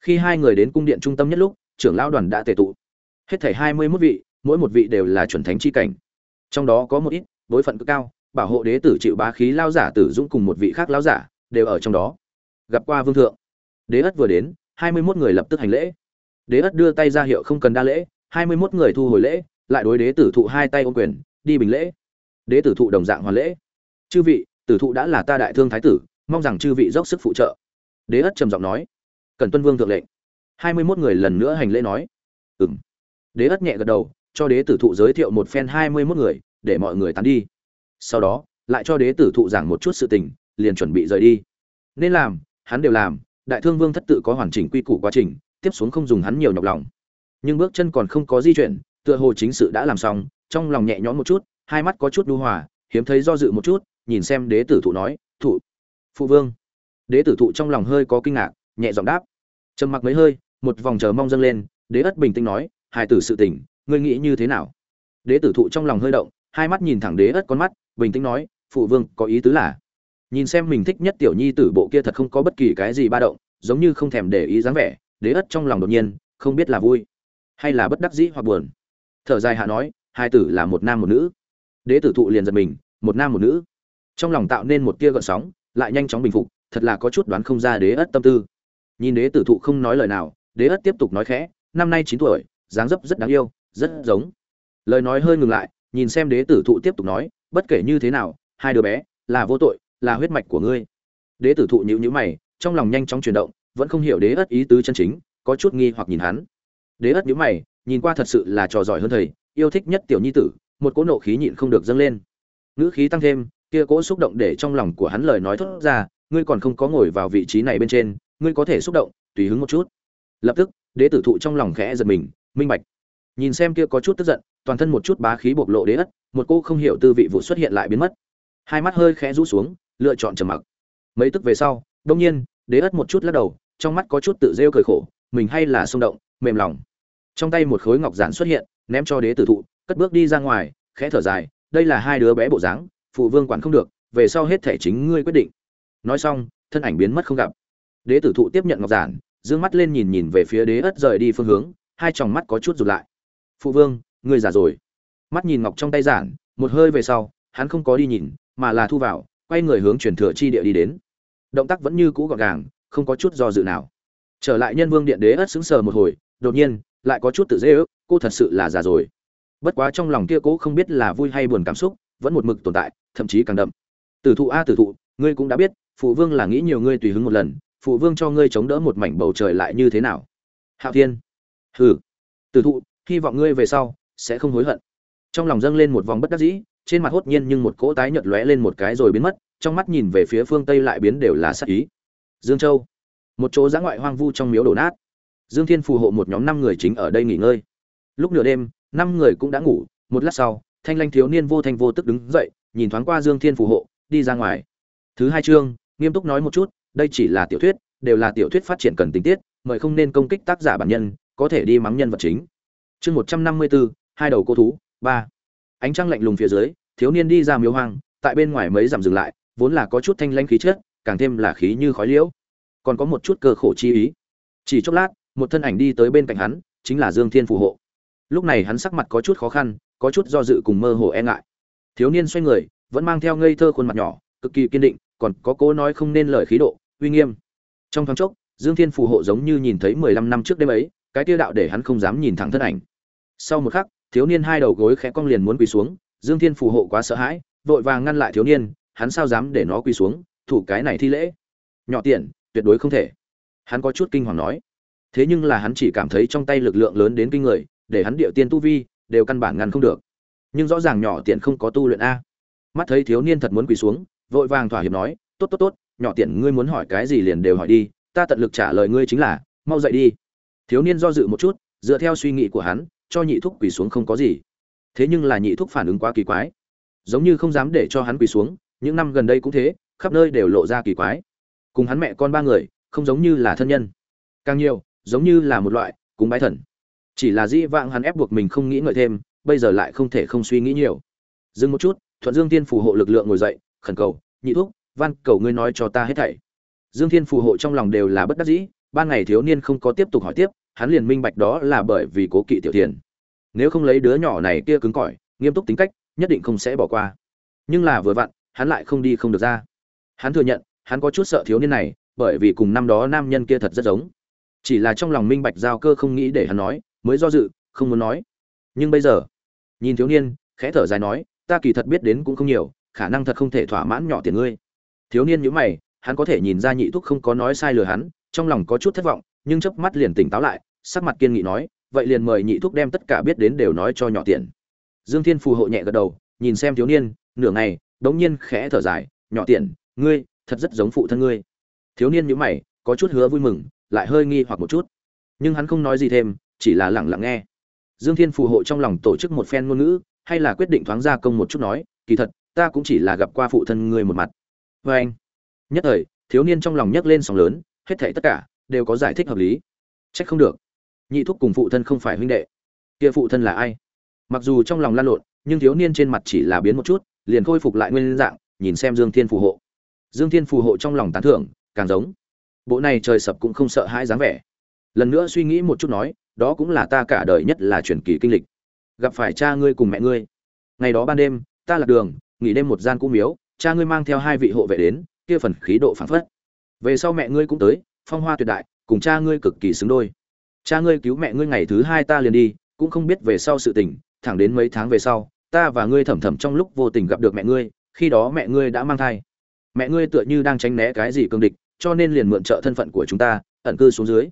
[SPEAKER 1] Khi hai người đến cung điện trung tâm nhất lúc, trưởng lão đoàn đã tề tụ. Hết thảy hai mươi 21 vị, mỗi một vị đều là chuẩn thánh chi cảnh. Trong đó có một ít đối phận cực cao, bảo hộ đế tử chịu bá khí lao giả tử dũng cùng một vị khác lao giả, đều ở trong đó. Gặp qua vương thượng. Đế ất vừa đến, hai mươi 21 người lập tức hành lễ. Đế ất đưa tay ra hiệu không cần đa lễ, hai mươi 21 người thu hồi lễ, lại đối đế tử thụ hai tay ôm quyền, đi bình lễ đế tử thụ đồng dạng hoàn lễ. Chư vị, tử thụ đã là ta đại thương thái tử, mong rằng chư vị dốc sức phụ trợ. Đế ất trầm giọng nói. Cần tuân vương thượng lệnh. Hai mươi mốt người lần nữa hành lễ nói. Ừng đế ất nhẹ gật đầu, cho đế tử thụ giới thiệu một phen hai mươi mốt người, để mọi người tán đi. Sau đó, lại cho đế tử thụ giảng một chút sự tình, liền chuẩn bị rời đi. Nên làm, hắn đều làm, đại thương vương thất tự có hoàn chỉnh quy củ quá trình, tiếp xuống không dùng hắn nhiều nhọc lòng. Nhưng bước chân còn không có di chuyển, tựa hồ chính sự đã làm xong, trong lòng nhẹ nhõm một chút hai mắt có chút đu hòa, hiếm thấy do dự một chút, nhìn xem đế tử thụ nói, thụ, phụ vương. Đế tử thụ trong lòng hơi có kinh ngạc, nhẹ giọng đáp. Trầm mặc mấy hơi, một vòng chờ mong dâng lên, đế ất bình tĩnh nói, hài tử sự tỉnh ngươi nghĩ như thế nào? Đế tử thụ trong lòng hơi động, hai mắt nhìn thẳng đế ất con mắt, bình tĩnh nói, phụ vương, có ý tứ là? Nhìn xem mình thích nhất tiểu nhi tử bộ kia thật không có bất kỳ cái gì ba động, giống như không thèm để ý dáng vẻ, đế ất trong lòng đột nhiên, không biết là vui hay là bất đắc dĩ hoặc buồn. Thở dài hạ nói, hai tử là một nam một nữ đế tử thụ liền giật mình, một nam một nữ. Trong lòng tạo nên một tia gợn sóng, lại nhanh chóng bình phục, thật là có chút đoán không ra đế ất tâm tư. Nhìn đế tử thụ không nói lời nào, đế ất tiếp tục nói khẽ, năm nay chín tuổi, dáng dấp rất đáng yêu, rất giống. Lời nói hơi ngừng lại, nhìn xem đế tử thụ tiếp tục nói, bất kể như thế nào, hai đứa bé, là vô tội, là huyết mạch của ngươi. Đế tử thụ nhíu nhíu mày, trong lòng nhanh chóng chuyển động, vẫn không hiểu đế ất ý tứ chân chính, có chút nghi hoặc nhìn hắn. Đế ất nhíu mày, nhìn qua thật sự là trò giỏi hơn thầy, yêu thích nhất tiểu nhi tử một cỗ nộ khí nhịn không được dâng lên. Ngữ khí tăng thêm, kia cỗ xúc động để trong lòng của hắn lời nói thốt ra, ngươi còn không có ngồi vào vị trí này bên trên, ngươi có thể xúc động, tùy hứng một chút. Lập tức, đế tử thụ trong lòng khẽ giật mình, minh bạch. Nhìn xem kia có chút tức giận, toàn thân một chút bá khí bộc lộ đế ất, một cô không hiểu tư vị vụ xuất hiện lại biến mất. Hai mắt hơi khẽ rũ xuống, lựa chọn trầm mặc. Mấy tức về sau, đông nhiên, đế ất một chút lắc đầu, trong mắt có chút tự rêu cười khổ, mình hay là xung động, mềm lòng. Trong tay một khối ngọc giản xuất hiện, ném cho đế tử thụ cất bước đi ra ngoài, khẽ thở dài, đây là hai đứa bé bộ dáng, phụ vương quản không được, về sau hết thể chính ngươi quyết định. Nói xong, thân ảnh biến mất không gặp. Đế tử thụ tiếp nhận ngọc giản, dương mắt lên nhìn nhìn về phía đế ất rời đi phương hướng, hai tròng mắt có chút rụt lại. Phụ vương, ngươi già rồi. Mắt nhìn ngọc trong tay giản, một hơi về sau, hắn không có đi nhìn, mà là thu vào, quay người hướng truyền thừa chi địa đi đến. Động tác vẫn như cũ gọn gàng, không có chút do dự nào. Trở lại nhân vương điện đế ất sững sờ một hồi, đột nhiên, lại có chút tự dễ ước, cô thật sự là già rồi bất quá trong lòng kia cố không biết là vui hay buồn cảm xúc, vẫn một mực tồn tại, thậm chí càng đậm. Tử thụ a, tử thụ, ngươi cũng đã biết, phụ vương là nghĩ nhiều ngươi tùy hứng một lần, phụ vương cho ngươi chống đỡ một mảnh bầu trời lại như thế nào? Hạo thiên. Hừ. Tử thụ, hy vọng ngươi về sau sẽ không hối hận. Trong lòng dâng lên một vòng bất đắc dĩ, trên mặt hốt nhiên nhưng một cỗ tái nhợt lóe lên một cái rồi biến mất, trong mắt nhìn về phía phương tây lại biến đều là sắc ý. Dương châu. Một chỗ giã ngoại hoang vu trong miếu đổ nát. Dương thiên phù hộ một nhóm năm người chính ở đây nghỉ ngơi. Lúc nửa đêm năm người cũng đã ngủ, một lát sau, thanh lanh thiếu niên vô thanh vô tức đứng dậy, nhìn thoáng qua dương thiên phù hộ, đi ra ngoài. Thứ hai chương, nghiêm túc nói một chút, đây chỉ là tiểu thuyết, đều là tiểu thuyết phát triển cần tình tiết, mời không nên công kích tác giả bản nhân, có thể đi mắng nhân vật chính. Chương một trăm năm mươi bốn hai đầu cô thú, ba. Ánh trăng lạnh lùng phía dưới, thiếu niên đi ra miếu hoang, tại bên ngoài mấy dặm dừng lại, vốn là có chút thanh lanh khí chất, càng thêm là khí như khói liễu. Còn có một chút cơ khổ chi ý. Chỉ chốc lát, một thân ảnh đi tới bên cạnh hắn, chính là dương thiên phù hộ lúc này hắn sắc mặt có chút khó khăn có chút do dự cùng mơ hồ e ngại. Thiếu niên xoay người vẫn mang theo ngây thơ khuôn mặt nhỏ cực kỳ kiên định còn có cố nói không nên lời khí độ uy nghiêm. Trong thoáng chốc dương thiên phù hộ giống như nhìn thấy mười lăm năm trước đêm ấy cái tiêu đạo để hắn không dám nhìn thẳng thân ảnh. Sau một khắc thiếu niên hai đầu gối khẽ cong liền muốn quỳ xuống dương thiên phù hộ quá sợ hãi vội vàng ngăn lại thiếu niên hắn sao dám để nó quỳ xuống thủ cái này thi lễ. Nhỏ tiện, tuyệt đối không thể. Hắn có chút kinh hoàng nói. Thế nhưng là hắn chỉ cảm thấy trong tay lực lượng lớn đến kinh người để hắn điệu tiên tu vi, đều căn bản ngăn không được. Nhưng rõ ràng nhỏ tiện không có tu luyện a. Mắt thấy thiếu niên thật muốn quỳ xuống, vội vàng thỏa hiệp nói, tốt tốt tốt, nhỏ tiện ngươi muốn hỏi cái gì liền đều hỏi đi, ta tận lực trả lời ngươi chính là, mau dậy đi. Thiếu niên do dự một chút, dựa theo suy nghĩ của hắn, cho nhị thúc quỳ xuống không có gì. Thế nhưng là nhị thúc phản ứng quá kỳ quái. Giống như không dám để cho hắn quỳ xuống, những năm gần đây cũng thế, khắp nơi đều lộ ra kỳ quái. Cùng hắn mẹ con ba người, không giống như là thân nhân. Càng nhiều, giống như là một loại cúng bái thần chỉ là dĩ vãng hắn ép buộc mình không nghĩ ngợi thêm bây giờ lại không thể không suy nghĩ nhiều. Dừng một chút thuận dương tiên phù hộ lực lượng ngồi dậy khẩn cầu nhị thuốc, van cầu ngươi nói cho ta hết thảy. Dương thiên phù hộ trong lòng đều là bất đắc dĩ ban ngày thiếu niên không có tiếp tục hỏi tiếp hắn liền minh bạch đó là bởi vì cố kỵ tiểu thiền. Nếu không lấy đứa nhỏ này kia cứng cỏi nghiêm túc tính cách nhất định không sẽ bỏ qua. Nhưng là vừa vặn hắn lại không đi không được ra. Hắn thừa nhận hắn có chút sợ thiếu niên này bởi vì cùng năm đó nam nhân kia thật rất giống. Chỉ là trong lòng minh bạch giao cơ không nghĩ để hắn nói mới do dự, không muốn nói. Nhưng bây giờ, nhìn thiếu niên, khẽ thở dài nói, ta kỳ thật biết đến cũng không nhiều, khả năng thật không thể thỏa mãn nhỏ tiền ngươi. Thiếu niên nhữ mày, hắn có thể nhìn ra nhị thúc không có nói sai lừa hắn, trong lòng có chút thất vọng, nhưng chớp mắt liền tỉnh táo lại, sắc mặt kiên nghị nói, vậy liền mời nhị thúc đem tất cả biết đến đều nói cho nhỏ tiền. Dương thiên phù hộ nhẹ gật đầu, nhìn xem thiếu niên, nửa ngày, đống nhiên khẽ thở dài, nhỏ tiền, ngươi, thật rất giống phụ thân ngươi. Thiếu niên nhữ mày, có chút hứa vui mừng, lại hơi nghi hoặc một chút. Nhưng hắn không nói gì thêm chỉ là lặng lặng nghe. Dương thiên phù hộ trong lòng tổ chức một phen ngôn ngữ, hay là quyết định thoáng ra công một chút nói, kỳ thật, ta cũng chỉ là gặp qua phụ thân ngươi một mặt. Vê anh, nhất thời, thiếu niên trong lòng nhấc lên sóng lớn, hết thảy tất cả đều có giải thích hợp lý. Trách không được. Nhị thúc cùng phụ thân không phải huynh đệ. Kia phụ thân là ai? Mặc dù trong lòng lan lộn, nhưng thiếu niên trên mặt chỉ là biến một chút, liền khôi phục lại nguyên dạng, nhìn xem dương thiên phù hộ. Dương thiên phù hộ trong lòng tán thưởng, càng giống. Bộ này trời sập cũng không sợ hãi dáng vẻ. Lần nữa suy nghĩ một chút nói đó cũng là ta cả đời nhất là truyền kỳ kinh lịch. Gặp phải cha ngươi cùng mẹ ngươi. Ngày đó ban đêm, ta lạc đường, nghỉ đêm một gian cũ miếu, cha ngươi mang theo hai vị hộ vệ đến, kia phần khí độ phảng phất. Về sau mẹ ngươi cũng tới, phong hoa tuyệt đại, cùng cha ngươi cực kỳ xứng đôi. Cha ngươi cứu mẹ ngươi ngày thứ hai ta liền đi, cũng không biết về sau sự tình, thẳng đến mấy tháng về sau, ta và ngươi thầm thầm trong lúc vô tình gặp được mẹ ngươi, khi đó mẹ ngươi đã mang thai. Mẹ ngươi tựa như đang tránh né cái gì cương địch, cho nên liền mượn trợ thân phận của chúng ta, ẩn cư xuống dưới.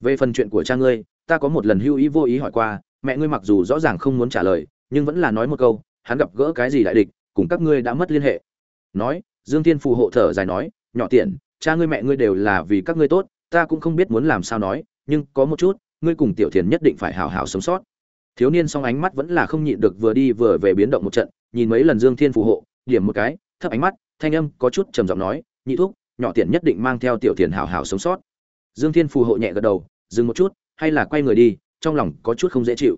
[SPEAKER 1] Về phần chuyện của cha ngươi ta có một lần hưu ý vô ý hỏi qua, mẹ ngươi mặc dù rõ ràng không muốn trả lời, nhưng vẫn là nói một câu, hắn gặp gỡ cái gì đại địch, cùng các ngươi đã mất liên hệ. Nói, dương thiên phù hộ thở dài nói, nhỏ tiện, cha ngươi mẹ ngươi đều là vì các ngươi tốt, ta cũng không biết muốn làm sao nói, nhưng có một chút, ngươi cùng tiểu thiền nhất định phải hào hào sống sót. Thiếu niên song ánh mắt vẫn là không nhịn được vừa đi vừa về biến động một trận, nhìn mấy lần dương thiên phù hộ, điểm một cái, thấp ánh mắt, thanh âm có chút trầm giọng nói, nhị thúc, nhỏ tiện nhất định mang theo tiểu thiền hào hào sống sót. Dương thiên phù hộ nhẹ gật đầu, dừng một chút hay là quay người đi, trong lòng có chút không dễ chịu.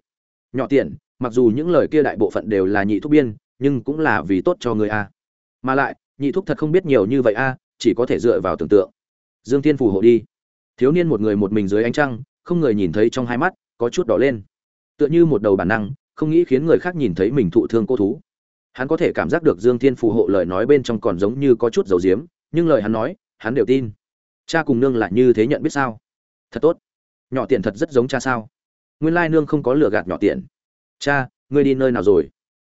[SPEAKER 1] Nhỏ tiện, mặc dù những lời kia đại bộ phận đều là nhị thúc biên, nhưng cũng là vì tốt cho người a. Mà lại, nhị thúc thật không biết nhiều như vậy a, chỉ có thể dựa vào tưởng tượng. Dương thiên phù hộ đi. Thiếu niên một người một mình dưới ánh trăng, không người nhìn thấy trong hai mắt, có chút đỏ lên. Tựa như một đầu bản năng, không nghĩ khiến người khác nhìn thấy mình thụ thương cô thú. Hắn có thể cảm giác được dương thiên phù hộ lời nói bên trong còn giống như có chút dầu diếm, nhưng lời hắn nói, hắn đều tin. Cha cùng nương lại như thế nhận biết sao? Thật tốt nhỏ tiện thật rất giống cha sao? Nguyên lai nương không có lừa gạt nhỏ tiện. Cha, ngươi đi nơi nào rồi?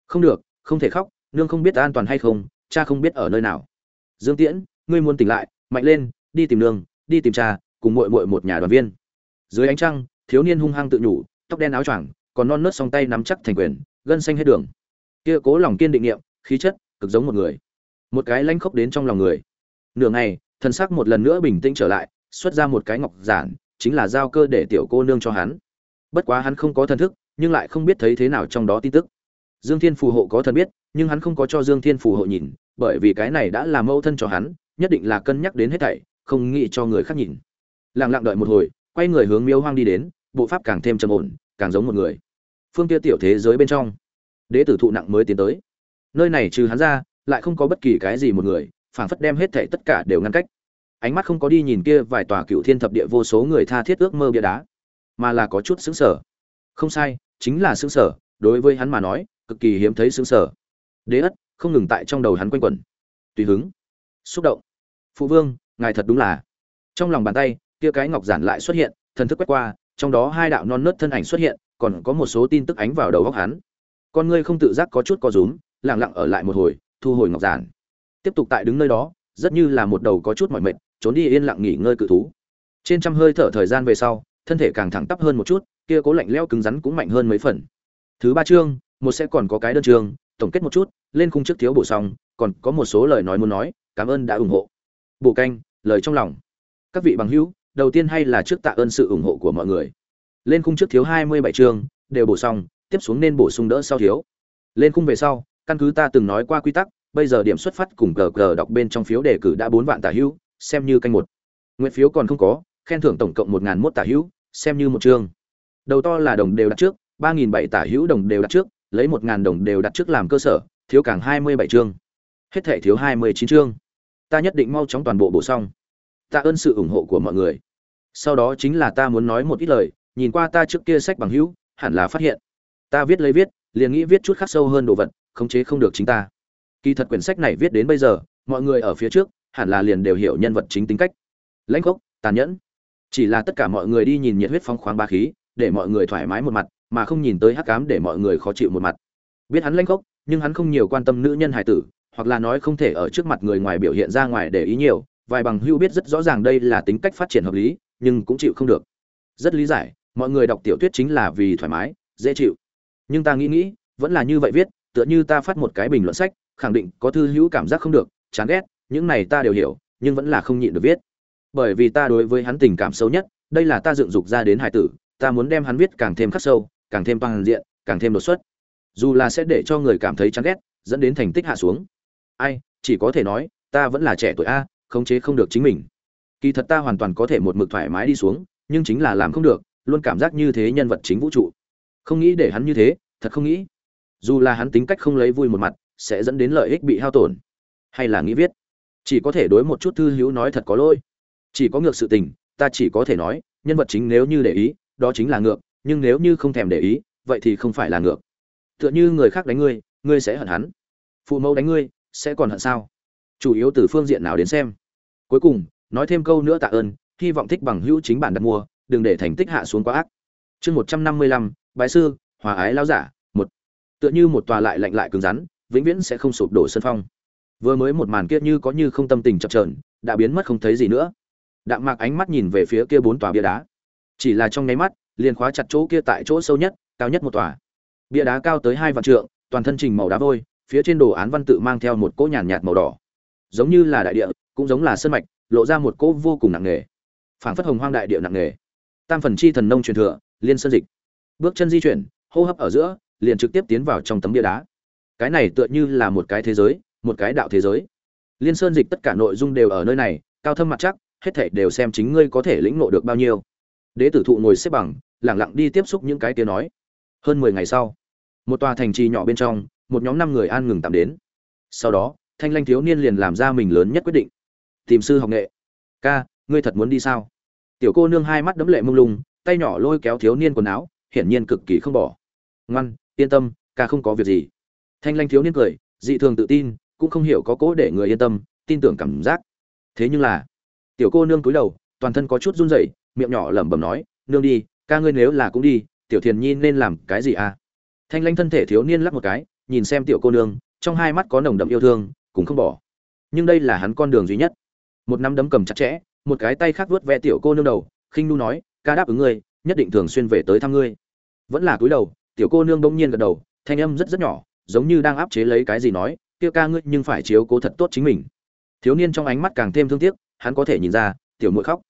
[SPEAKER 1] Không được, không thể khóc, nương không biết an toàn hay không, cha không biết ở nơi nào. Dương tiễn, ngươi muốn tỉnh lại, mạnh lên, đi tìm nương, đi tìm cha, cùng muội muội một nhà đoàn viên. Dưới ánh trăng, thiếu niên hung hăng tự nhủ, tóc đen áo choàng, còn non nớt song tay nắm chắc thành quyền, gân xanh hết đường. Kia cố lòng kiên định niệm, khí chất, cực giống một người. Một cái lanh khốc đến trong lòng người. Nửa ngày thân xác một lần nữa bình tĩnh trở lại, xuất ra một cái ngọc giản chính là giao cơ để tiểu cô nương cho hắn. Bất quá hắn không có thần thức, nhưng lại không biết thấy thế nào trong đó tin tức. Dương thiên phù hộ có thần biết, nhưng hắn không có cho dương thiên phù hộ nhìn, bởi vì cái này đã là mâu thân cho hắn, nhất định là cân nhắc đến hết thảy, không nghĩ cho người khác nhìn. Lặng lặng đợi một hồi, quay người hướng miêu hoang đi đến, bộ pháp càng thêm trầm ổn, càng giống một người. Phương kia tiểu thế giới bên trong đệ tử thụ nặng mới tiến tới. Nơi này trừ hắn ra, lại không có bất kỳ cái gì một người, phảng phất đem hết thảy tất cả đều ngăn cách ánh mắt không có đi nhìn kia vài tòa cựu thiên thập địa vô số người tha thiết ước mơ bia đá, mà là có chút xứng sở không sai, chính là xứng sở đối với hắn mà nói, cực kỳ hiếm thấy xứng sở đế ất, không ngừng tại trong đầu hắn quanh quẩn. Tùy hứng, xúc động. Phụ vương, ngài thật đúng là. Trong lòng bàn tay, kia cái ngọc giản lại xuất hiện, thần thức quét qua, trong đó hai đạo non nớt thân ảnh xuất hiện, còn có một số tin tức ánh vào đầu góc hắn. Con ngươi không tự giác có chút co rúm, lặng lặng ở lại một hồi, thu hồi ngọc giản. Tiếp tục tại đứng nơi đó, rất như là một đầu có chút mỏi mệt trốn đi yên lặng nghỉ ngơi cự thú. Trên trăm hơi thở thời gian về sau, thân thể càng thẳng tắp hơn một chút, kia cố lạnh leo cứng rắn cũng mạnh hơn mấy phần. Thứ ba chương, một sẽ còn có cái đơn chương, tổng kết một chút, lên khung trước thiếu bổ xong, còn có một số lời nói muốn nói, cảm ơn đã ủng hộ. Bổ canh, lời trong lòng. Các vị bằng hữu, đầu tiên hay là trước tạ ơn sự ủng hộ của mọi người. Lên khung trước thiếu hai mươi bảy chương, đều bổ xong, tiếp xuống nên bổ sung đỡ sau thiếu. Lên khung về sau, căn cứ ta từng nói qua quy tắc, bây giờ điểm xuất phát cùng cờ cờ đọc bên trong phiếu đề cử đã bốn vạn tả hữu xem như canh một. Nguyện phiếu còn không có, khen thưởng tổng cộng một ngàn mốt tả hữu, xem như một chương. Đầu to là đồng đều đặt trước, ba nghìn bảy tả hữu đồng đều đặt trước, lấy một ngàn đồng đều đặt trước làm cơ sở, thiếu càng hai mươi bảy chương. Hết thể thiếu hai mươi chín chương. Ta nhất định mau chóng toàn bộ bổ xong. Ta ơn sự ủng hộ của mọi người. Sau đó chính là ta muốn nói một ít lời, nhìn qua ta trước kia sách bằng hữu, hẳn là phát hiện. Ta viết lấy viết, liền nghĩ viết chút khắc sâu hơn đồ vật, khống chế không được chính ta. Kỳ thật quyển sách này viết đến bây giờ, mọi người ở phía trước hẳn là liền đều hiểu nhân vật chính tính cách. Lãnh khốc, tàn nhẫn. Chỉ là tất cả mọi người đi nhìn nhiệt huyết phong khoáng ba khí, để mọi người thoải mái một mặt, mà không nhìn tới hắc cám để mọi người khó chịu một mặt. Biết hắn lãnh khốc, nhưng hắn không nhiều quan tâm nữ nhân hải tử, hoặc là nói không thể ở trước mặt người ngoài biểu hiện ra ngoài để ý nhiều, vài bằng hưu biết rất rõ ràng đây là tính cách phát triển hợp lý, nhưng cũng chịu không được. Rất lý giải, mọi người đọc tiểu thuyết chính là vì thoải mái, dễ chịu. Nhưng ta nghĩ nghĩ, vẫn là như vậy viết, tựa như ta phát một cái bình luận sách, khẳng định có thư hữu cảm giác không được, chán ghét những này ta đều hiểu, nhưng vẫn là không nhịn được viết. Bởi vì ta đối với hắn tình cảm sâu nhất, đây là ta dựng dục ra đến hải tử, ta muốn đem hắn viết càng thêm khắc sâu, càng thêm toàn diện, càng thêm đột xuất. Dù là sẽ để cho người cảm thấy chán ghét, dẫn đến thành tích hạ xuống. Ai, chỉ có thể nói, ta vẫn là trẻ tuổi a, khống chế không được chính mình. Kỳ thật ta hoàn toàn có thể một mực thoải mái đi xuống, nhưng chính là làm không được, luôn cảm giác như thế nhân vật chính vũ trụ. Không nghĩ để hắn như thế, thật không nghĩ. Dù là hắn tính cách không lấy vui một mặt, sẽ dẫn đến lợi ích bị hao tổn. Hay là nghĩ viết chỉ có thể đối một chút thư hữu nói thật có lỗi. Chỉ có ngược sự tình, ta chỉ có thể nói, nhân vật chính nếu như để ý, đó chính là ngược, nhưng nếu như không thèm để ý, vậy thì không phải là ngược. Tựa như người khác đánh ngươi ngươi sẽ hận hắn. Phụ mẫu đánh ngươi, sẽ còn hận sao? Chủ yếu từ phương diện nào đến xem. Cuối cùng, nói thêm câu nữa tạ ơn, hy vọng thích bằng hữu chính bản đặt mua, đừng để thành tích hạ xuống quá ác. Chương một trăm năm mươi lăm, bái sư, hòa ái lao giả, một. Tựa như một tòa lại lạnh lại cứng rắn, vĩnh viễn sẽ không sụp đổ sân phong vừa mới một màn kia như có như không tâm tình chập trờn đã biến mất không thấy gì nữa. Đạm mạc ánh mắt nhìn về phía kia bốn tòa bia đá. Chỉ là trong nháy mắt, liền khóa chặt chỗ kia tại chỗ sâu nhất, cao nhất một tòa. Bia đá cao tới hai vạn trượng, toàn thân trình màu đá vôi, phía trên đồ án văn tự mang theo một cỗ nhàn nhạt màu đỏ. Giống như là đại địa, cũng giống là sân mạch, lộ ra một cỗ vô cùng nặng nề. Phảng phất hồng hoang đại địa nặng nề. Tam phần chi thần nông truyền thừa, liên sơn dịch. Bước chân di chuyển, hô hấp ở giữa, liền trực tiếp tiến vào trong tấm bia đá. Cái này tựa như là một cái thế giới một cái đạo thế giới. Liên sơn dịch tất cả nội dung đều ở nơi này, cao thâm mặt chắc, hết thảy đều xem chính ngươi có thể lĩnh ngộ được bao nhiêu. Đế tử thụ ngồi xếp bằng lẳng lặng đi tiếp xúc những cái tiếng nói. Hơn mười ngày sau, một tòa thành trì nhỏ bên trong, một nhóm năm người an ngừng tạm đến. Sau đó, thanh lanh thiếu niên liền làm ra mình lớn nhất quyết định. Tìm sư học nghệ. Ca, ngươi thật muốn đi sao? Tiểu cô nương hai mắt đấm lệ mông lung, tay nhỏ lôi kéo thiếu niên quần áo, hiển nhiên cực kỳ không bỏ. Ngoan, yên tâm, ca không có việc gì. Thanh lanh thiếu niên cười, dị thường tự tin cũng không hiểu có cố để người yên tâm, tin tưởng cảm giác. Thế nhưng là, tiểu cô nương cúi đầu, toàn thân có chút run rẩy, miệng nhỏ lẩm bẩm nói, nương đi, ca ngươi nếu là cũng đi, tiểu thiền nhi nên làm cái gì à? Thanh lanh thân thể thiếu niên lắc một cái, nhìn xem tiểu cô nương, trong hai mắt có nồng đậm yêu thương, cũng không bỏ. Nhưng đây là hắn con đường duy nhất. Một năm đấm cầm chặt chẽ, một cái tay khác vuốt ve tiểu cô nương đầu, khinh nu nói, ca đáp ứng ngươi, nhất định thường xuyên về tới thăm ngươi. Vẫn là cúi đầu, tiểu cô nương bỗng nhiên gật đầu, thanh âm rất rất nhỏ, giống như đang áp chế lấy cái gì nói kia ca ngươi nhưng phải chiếu cố thật tốt chính mình. Thiếu niên trong ánh mắt càng thêm thương tiếc, hắn có thể nhìn ra, tiểu muội khóc.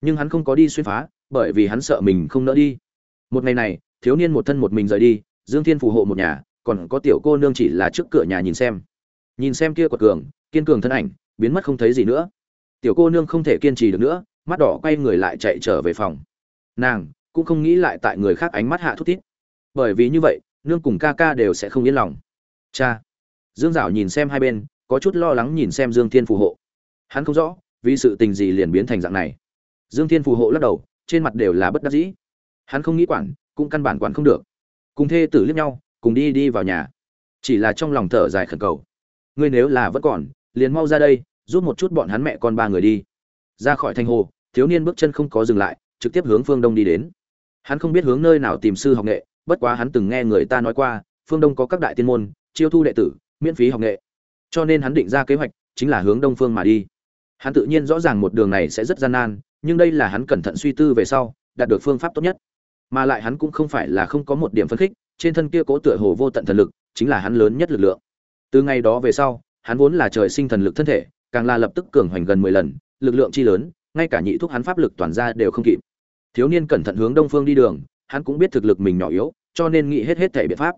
[SPEAKER 1] Nhưng hắn không có đi xuyên phá, bởi vì hắn sợ mình không nỡ đi. Một ngày này, thiếu niên một thân một mình rời đi, dương thiên phù hộ một nhà, còn có tiểu cô nương chỉ là trước cửa nhà nhìn xem. Nhìn xem kia quật cường, kiên cường thân ảnh, biến mất không thấy gì nữa. Tiểu cô nương không thể kiên trì được nữa, mắt đỏ quay người lại chạy trở về phòng. Nàng cũng không nghĩ lại tại người khác ánh mắt hạ thút thít. Bởi vì như vậy, nương cùng ca ca đều sẽ không yên lòng. Cha! Dương dạo nhìn xem hai bên, có chút lo lắng nhìn xem dương thiên phù hộ. Hắn không rõ, vì sự tình gì liền biến thành dạng này. Dương thiên phù hộ lắc đầu, trên mặt đều là bất đắc dĩ. Hắn không nghĩ quản, cũng căn bản quản không được. Cùng thê tử liếc nhau, cùng đi đi vào nhà. Chỉ là trong lòng thở dài khẩn cầu. Ngươi nếu là vẫn còn, liền mau ra đây, giúp một chút bọn hắn mẹ con ba người đi. Ra khỏi thành hồ, thiếu niên bước chân không có dừng lại, trực tiếp hướng phương đông đi đến. Hắn không biết hướng nơi nào tìm sư học nghệ, bất quá hắn từng nghe người ta nói qua, phương đông có các đại tiên môn, chiêu thu đệ tử miễn phí học nghệ. Cho nên hắn định ra kế hoạch chính là hướng đông phương mà đi. Hắn tự nhiên rõ ràng một đường này sẽ rất gian nan, nhưng đây là hắn cẩn thận suy tư về sau, đạt được phương pháp tốt nhất. Mà lại hắn cũng không phải là không có một điểm phân khích, trên thân kia cố tựa hồ vô tận thần lực chính là hắn lớn nhất lực lượng. Từ ngày đó về sau, hắn vốn là trời sinh thần lực thân thể, càng là lập tức cường hoành gần mười lần, lực lượng chi lớn, ngay cả nhị thuốc hắn pháp lực toàn ra đều không kịp. Thiếu niên cẩn thận hướng đông phương đi đường, hắn cũng biết thực lực mình nhỏ yếu, cho nên nghĩ hết hết thể biện pháp.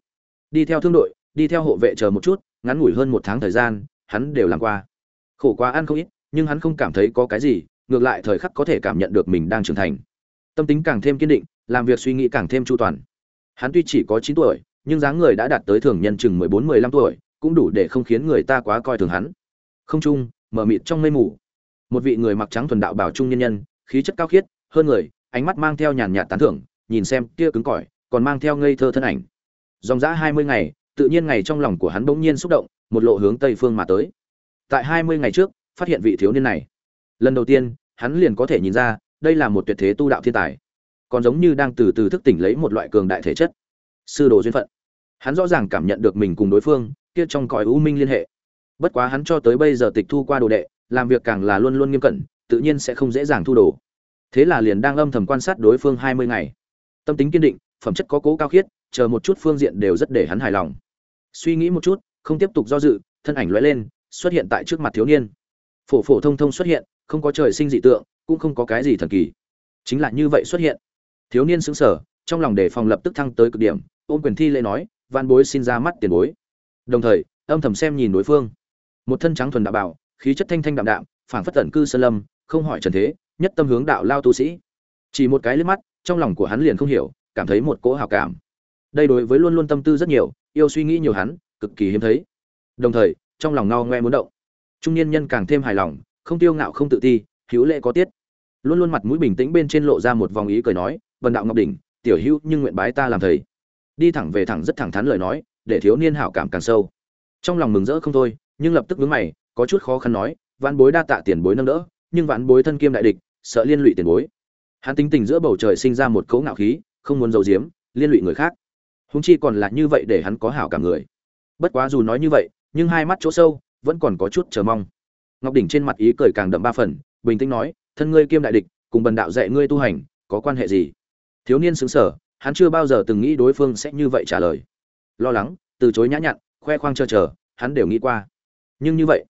[SPEAKER 1] Đi theo thương đội, đi theo hộ vệ chờ một chút ngắn ngủi hơn một tháng thời gian, hắn đều làm qua. Khổ quá ăn không ít, nhưng hắn không cảm thấy có cái gì, ngược lại thời khắc có thể cảm nhận được mình đang trưởng thành. Tâm tính càng thêm kiên định, làm việc suy nghĩ càng thêm chu toàn. Hắn tuy chỉ có chín tuổi, nhưng dáng người đã đạt tới thường nhân chừng mười bốn, mười lăm tuổi, cũng đủ để không khiến người ta quá coi thường hắn. Không trung mở mịt trong mây mù. Một vị người mặc trắng thuần đạo bảo trung nhân nhân, khí chất cao khiết, hơn người, ánh mắt mang theo nhàn nhạt tán thưởng, nhìn xem kia cứng cỏi, còn mang theo ngây thơ thân ảnh. Dòng dã hai mươi ngày tự nhiên ngày trong lòng của hắn bỗng nhiên xúc động, một lộ hướng tây phương mà tới. Tại hai mươi ngày trước, phát hiện vị thiếu niên này. Lần đầu tiên, hắn liền có thể nhìn ra, đây là một tuyệt thế tu đạo thiên tài. Còn giống như đang từ từ thức tỉnh lấy một loại cường đại thể chất. Sư đồ duyên phận. Hắn rõ ràng cảm nhận được mình cùng đối phương, kia trong cõi u minh liên hệ. Bất quá hắn cho tới bây giờ tịch thu qua đồ đệ, làm việc càng là luôn luôn nghiêm cẩn, tự nhiên sẽ không dễ dàng thu đồ. Thế là liền đang âm thầm quan sát đối phương hai mươi ngày. Tâm tính kiên định, phẩm chất có cố cao khiết, chờ một chút phương diện đều rất để hắn hài lòng suy nghĩ một chút, không tiếp tục do dự, thân ảnh lóe lên, xuất hiện tại trước mặt thiếu niên. Phổ phổ thông thông xuất hiện, không có trời sinh dị tượng, cũng không có cái gì thần kỳ. Chính là như vậy xuất hiện. Thiếu niên sững sờ, trong lòng đề phòng lập tức thăng tới cực điểm, ôm quyền thi lễ nói van bối xin ra mắt tiền bối. Đồng thời, âm thầm xem nhìn đối phương. Một thân trắng thuần đạo bảo khí chất thanh thanh đạm đạm, phảng phất tận cư sơn lâm, không hỏi trần thế, nhất tâm hướng đạo lao tu sĩ. Chỉ một cái liếc mắt, trong lòng của hắn liền không hiểu, cảm thấy một cỗ hào cảm. Đây đối với luôn luôn tâm tư rất nhiều yêu suy nghĩ nhiều hắn, cực kỳ hiếm thấy. Đồng thời, trong lòng ngao ngoe muốn động. Trung niên nhân càng thêm hài lòng, không tiêu ngạo không tự ti, hữu lệ có tiết. Luôn luôn mặt mũi bình tĩnh bên trên lộ ra một vòng ý cười nói vần đạo ngọc đỉnh, tiểu hữu nhưng nguyện bái ta làm thầy. Đi thẳng về thẳng rất thẳng thắn lời nói, để thiếu niên hảo cảm càng sâu. Trong lòng mừng rỡ không thôi, nhưng lập tức vướng mày, có chút khó khăn nói, vãn bối đa tạ tiền bối nâng đỡ, nhưng vãn bối thân kiêm đại địch, sợ liên lụy tiền bối. Hắn tính tình giữa bầu trời sinh ra một cấu ngạo khí, không muốn giấu giếm, liên lụy người khác húng chi còn là như vậy để hắn có hảo cảm người. Bất quá dù nói như vậy, nhưng hai mắt chỗ sâu vẫn còn có chút chờ mong. Ngọc đỉnh trên mặt ý cười càng đậm ba phần, bình tĩnh nói, thân ngươi kiêm đại địch, cùng bần đạo dạy ngươi tu hành, có quan hệ gì? Thiếu niên xứng sở hắn chưa bao giờ từng nghĩ đối phương sẽ như vậy trả lời. Lo lắng, từ chối nhã nhặn, khoe khoang chờ chờ hắn đều nghĩ qua. Nhưng như vậy,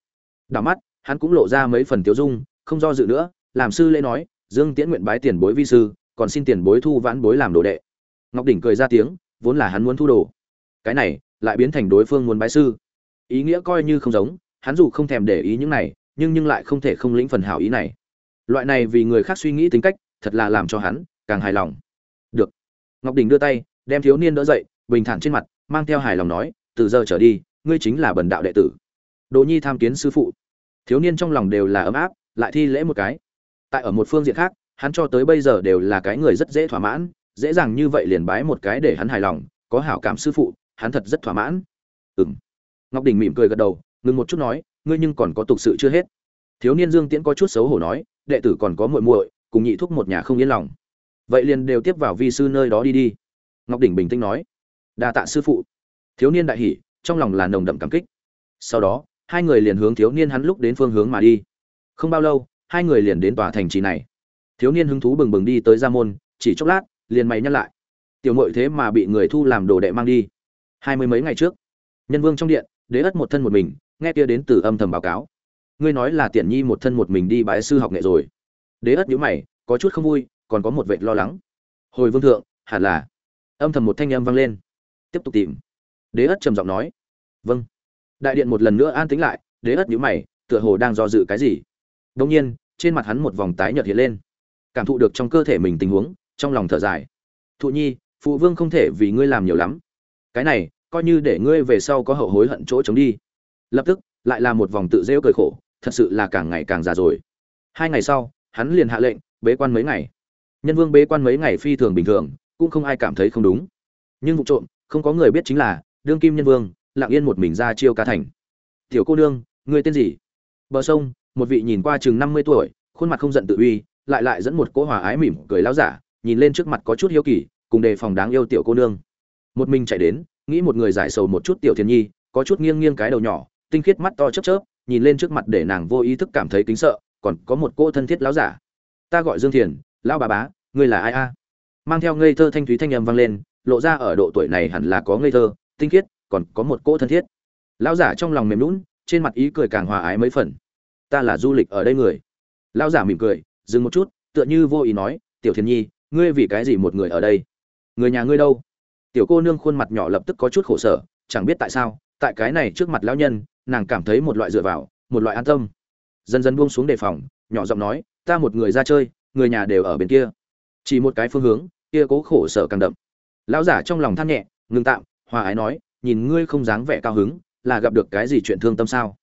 [SPEAKER 1] đảo mắt, hắn cũng lộ ra mấy phần tiêu dung, không do dự nữa, làm sư lễ nói, dương tiễn nguyện bái tiền bối vi sư, còn xin tiền bối thu vãn bối làm đồ đệ. Ngọc đỉnh cười ra tiếng vốn là hắn muốn thu đồ. Cái này, lại biến thành đối phương muốn bái sư. Ý nghĩa coi như không giống, hắn dù không thèm để ý những này, nhưng nhưng lại không thể không lĩnh phần hảo ý này. Loại này vì người khác suy nghĩ tính cách, thật là làm cho hắn càng hài lòng. Được. Ngọc đình đưa tay, đem thiếu niên đỡ dậy, bình thản trên mặt, mang theo hài lòng nói, từ giờ trở đi, ngươi chính là bần đạo đệ tử. Đỗ nhi tham kiến sư phụ. Thiếu niên trong lòng đều là ấm áp, lại thi lễ một cái. Tại ở một phương diện khác, hắn cho tới bây giờ đều là cái người rất dễ thỏa mãn dễ dàng như vậy liền bái một cái để hắn hài lòng, có hảo cảm sư phụ, hắn thật rất thỏa mãn. Ừng ngọc đình mỉm cười gật đầu, ngừng một chút nói, ngươi nhưng còn có tục sự chưa hết. Thiếu niên dương tiễn có chút xấu hổ nói, đệ tử còn có muội muội, cùng nhị thúc một nhà không yên lòng. Vậy liền đều tiếp vào vi sư nơi đó đi đi. Ngọc đỉnh bình tĩnh nói, đa tạ sư phụ. Thiếu niên đại hỉ, trong lòng là nồng đậm cảm kích. Sau đó, hai người liền hướng thiếu niên hắn lúc đến phương hướng mà đi. Không bao lâu, hai người liền đến tòa thành trì này. Thiếu niên hứng thú bừng bừng đi tới gia môn, chỉ chốc lát liền mày nhắc lại. Tiểu mội thế mà bị người thu làm đồ đệ mang đi. Hai mươi mấy ngày trước, nhân vương trong điện, đế ất một thân một mình, nghe kia đến từ âm thầm báo cáo. Ngươi nói là tiện nhi một thân một mình đi bái sư học nghệ rồi. Đế ất nhíu mày, có chút không vui, còn có một vệt lo lắng. Hồi vương thượng, hẳn là âm thầm một thanh âm vang lên. Tiếp tục tìm. Đế ất trầm giọng nói. Vâng. Đại điện một lần nữa an tĩnh lại, đế ất nhíu mày, tựa hồ đang do dự cái gì. Đông nhiên, trên mặt hắn một vòng tái nhợt hiện lên. Cảm thụ được trong cơ thể mình tình huống trong lòng thở dài. Thụ nhi, phụ vương không thể vì ngươi làm nhiều lắm. Cái này, coi như để ngươi về sau có hậu hối hận chỗ chống đi. Lập tức, lại là một vòng tự rêu cười khổ, thật sự là càng ngày càng già rồi. Hai ngày sau, hắn liền hạ lệnh, bế quan mấy ngày. Nhân vương bế quan mấy ngày phi thường bình thường, cũng không ai cảm thấy không đúng. Nhưng vụ trộm, không có người biết chính là, đương kim nhân vương, lặng yên một mình ra chiêu ca thành. Tiểu cô nương người tên gì? Bờ sông, một vị nhìn qua chừng năm mươi tuổi, khuôn mặt không giận tự uy, lại lại dẫn một cỗ hòa ái mỉm cười láo giả nhìn lên trước mặt có chút hiếu kỳ, cùng đề phòng đáng yêu tiểu cô nương. Một mình chạy đến, nghĩ một người giải sầu một chút tiểu thiên nhi, có chút nghiêng nghiêng cái đầu nhỏ, tinh khiết mắt to chớp chớp, nhìn lên trước mặt để nàng vô ý thức cảm thấy kính sợ, còn có một cô thân thiết láo giả. Ta gọi dương thiền, lão bà bá, ngươi là ai a? Mang theo ngây thơ thanh thúy thanh âm vang lên, lộ ra ở độ tuổi này hẳn là có ngây thơ, tinh khiết, còn có một cô thân thiết. Lão giả trong lòng mềm lún trên mặt ý cười càng hòa ái mấy phần. Ta là du lịch ở đây người. Lão giả mỉm cười, dừng một chút, tựa như vô ý nói, tiểu thiên nhi ngươi vì cái gì một người ở đây? Người nhà ngươi đâu? Tiểu cô nương khuôn mặt nhỏ lập tức có chút khổ sở, chẳng biết tại sao, tại cái này trước mặt lão nhân, nàng cảm thấy một loại dựa vào, một loại an tâm. Dần dần buông xuống đề phòng, nhỏ giọng nói, ta một người ra chơi, người nhà đều ở bên kia. Chỉ một cái phương hướng, kia cố khổ sở càng đậm. Lão giả trong lòng than nhẹ ngừng tạm, hòa ái nói, nhìn ngươi không dáng vẻ cao hứng, là gặp được cái gì chuyện thương tâm sao?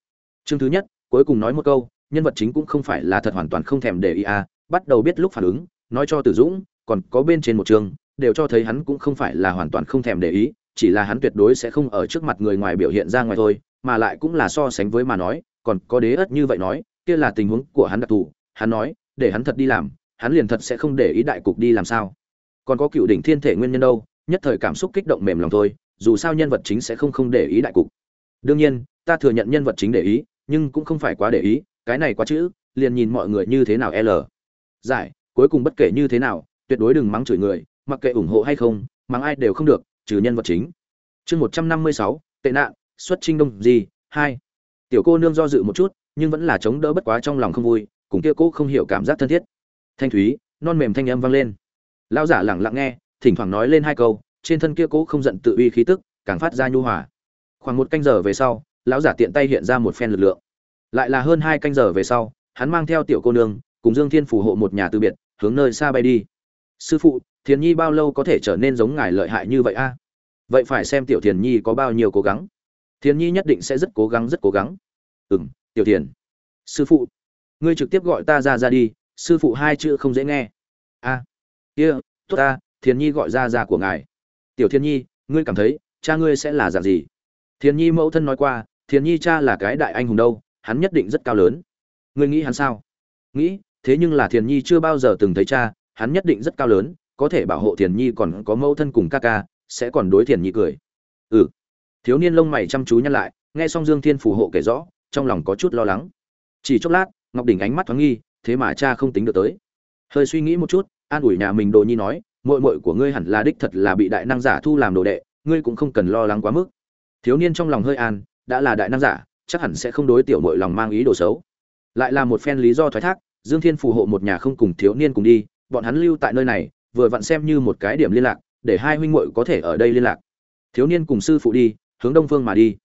[SPEAKER 1] Chương thứ nhất, cuối cùng nói một câu, nhân vật chính cũng không phải là thật hoàn toàn không thèm để ý à bắt đầu biết lúc phản ứng, nói cho tử dũng còn có bên trên một trường đều cho thấy hắn cũng không phải là hoàn toàn không thèm để ý, chỉ là hắn tuyệt đối sẽ không ở trước mặt người ngoài biểu hiện ra ngoài thôi, mà lại cũng là so sánh với mà nói, còn có đế ất như vậy nói, kia là tình huống của hắn đặc thù, hắn nói, để hắn thật đi làm, hắn liền thật sẽ không để ý đại cục đi làm sao. Còn có cựu đỉnh thiên thể nguyên nhân đâu, nhất thời cảm xúc kích động mềm lòng thôi, dù sao nhân vật chính sẽ không không để ý đại cục. Đương nhiên, ta thừa nhận nhân vật chính để ý, nhưng cũng không phải quá để ý, cái này quá chữ, liền nhìn mọi người như thế nào l. Giải, cuối cùng bất kể như thế nào tuyệt đối đừng mắng chửi người, mặc kệ ủng hộ hay không, mắng ai đều không được, trừ nhân vật chính. Chương một trăm năm mươi sáu, tệ nạn, xuất chinh đông, gì, hai. Tiểu cô nương do dự một chút, nhưng vẫn là chống đỡ bất quá trong lòng không vui, cùng kia cô không hiểu cảm giác thân thiết. Thanh thúy, non mềm thanh âm vang lên. Lão giả lặng lặng nghe, thỉnh thoảng nói lên hai câu, trên thân kia cố không giận tự uy khí tức, càng phát ra nhu hòa. Khoảng một canh giờ về sau, lão giả tiện tay hiện ra một phen lực lượng. Lại là hơn hai canh giờ về sau, hắn mang theo tiểu cô nương, cùng dương thiên phù hộ một nhà từ biệt, hướng nơi xa bay đi sư phụ, thiền nhi bao lâu có thể trở nên giống ngài lợi hại như vậy a? À? Vậy phải xem tiểu thiền nhi có bao nhiêu cố gắng. Thiền nhi nhất định sẽ rất cố gắng, rất cố gắng. Ừ m tiểu thiền. Sư phụ, ngươi trực tiếp gọi ta ra ra đi, sư phụ hai chữ không dễ nghe. A. Kia, tốt ta, thiền nhi gọi ra ra của ngài. Tiểu thiền nhi, ngươi cảm thấy, cha ngươi sẽ là dạng gì? Thiền nhi mẫu thân nói qua, thiền nhi cha là cái đại anh hùng đâu, hắn nhất định rất cao lớn. Ngươi nghĩ hắn sao? Nghĩ, thế nhưng là thiền nhi chưa bao giờ từng thấy cha hắn nhất định rất cao lớn, có thể bảo hộ thiền nhi còn có mẫu thân cùng ca ca, sẽ còn đối thiền nhi cười. Ừ. Thiếu niên lông mày chăm chú nhăn lại, nghe xong dương thiên phù hộ kể rõ, trong lòng có chút lo lắng. Chỉ chốc lát, ngọc đỉnh ánh mắt thoáng nghi, thế mà cha không tính được tới. Hơi suy nghĩ một chút, an ủi nhà mình đồ nhi nói mội mội của ngươi hẳn là đích thật là bị đại năng giả thu làm đồ đệ, ngươi cũng không cần lo lắng quá mức. Thiếu niên trong lòng hơi an, đã là đại năng giả, chắc hẳn sẽ không đối tiểu mội lòng mang ý đồ xấu. Lại là một phen lý do thoái thác, dương thiên phù hộ một nhà không cùng thiếu niên cùng đi bọn hắn lưu tại nơi này, vừa vặn xem như một cái điểm liên lạc, để hai huynh muội có thể ở đây liên lạc. Thiếu niên cùng sư phụ đi, hướng đông phương mà đi.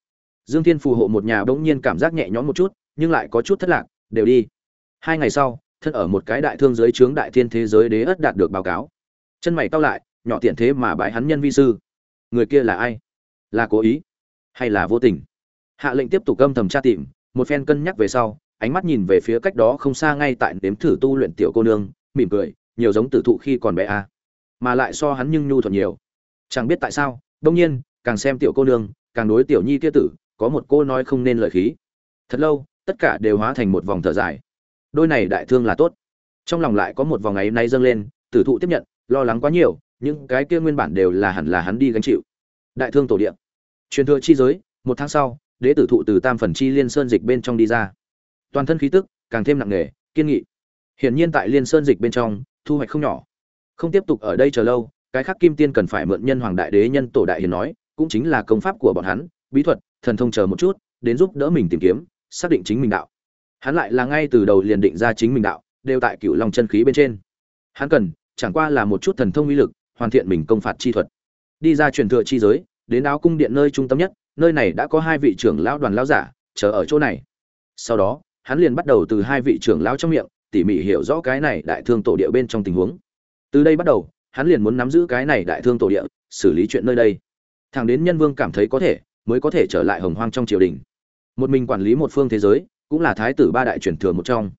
[SPEAKER 1] Dương thiên phù hộ một nhà bỗng nhiên cảm giác nhẹ nhõm một chút, nhưng lại có chút thất lạc, đều đi. Hai ngày sau, thân ở một cái đại thương giới trướng đại thiên thế giới đế ất đạt được báo cáo. Chân mày cau lại, nhỏ tiện thế mà bãi hắn nhân vi sư. Người kia là ai? Là cố ý hay là vô tình? Hạ lệnh tiếp tục âm thầm tra tìm, một phen cân nhắc về sau, ánh mắt nhìn về phía cách đó không xa ngay tại nếm thử tu luyện tiểu cô nương, mỉm cười nhiều giống tử thụ khi còn bé à, mà lại so hắn nhưng nhu thuận nhiều. Chẳng biết tại sao đông nhiên càng xem tiểu cô nương càng đối tiểu nhi kia tử có một cô nói không nên lời khí. Thật lâu tất cả đều hóa thành một vòng thở dài. Đôi này đại thương là tốt. Trong lòng lại có một vòng ấy nay dâng lên tử thụ tiếp nhận lo lắng quá nhiều những cái kia nguyên bản đều là hẳn là hắn đi gánh chịu. Đại thương tổ điện truyền thừa chi giới một tháng sau đế tử thụ từ tam phần chi liên sơn dịch bên trong đi ra. Toàn thân khí tức càng thêm nặng nề kiên nghị. Hiển nhiên tại liên sơn dịch bên trong thu hoạch không nhỏ. Không tiếp tục ở đây chờ lâu, cái khác kim tiên cần phải mượn nhân hoàng đại đế nhân tổ đại hiền nói, cũng chính là công pháp của bọn hắn, bí thuật, thần thông chờ một chút, đến giúp đỡ mình tìm kiếm, xác định chính mình đạo. Hắn lại là ngay từ đầu liền định ra chính mình đạo, đều tại cựu long chân khí bên trên. Hắn cần, chẳng qua là một chút thần thông uy lực, hoàn thiện mình công phạt chi thuật. Đi ra truyền thừa chi giới, đến áo cung điện nơi trung tâm nhất, nơi này đã có hai vị trưởng lão đoàn lão giả, chờ ở chỗ này. Sau đó, hắn liền bắt đầu từ hai vị trưởng lão trong miệng tỉ mỉ hiểu rõ cái này đại thương tổ địa bên trong tình huống. Từ đây bắt đầu, hắn liền muốn nắm giữ cái này đại thương tổ địa, xử lý chuyện nơi đây. Thằng đến nhân vương cảm thấy có thể, mới có thể trở lại hồng hoang trong triều đình. Một mình quản lý một phương thế giới, cũng là thái tử ba đại truyền thừa một trong.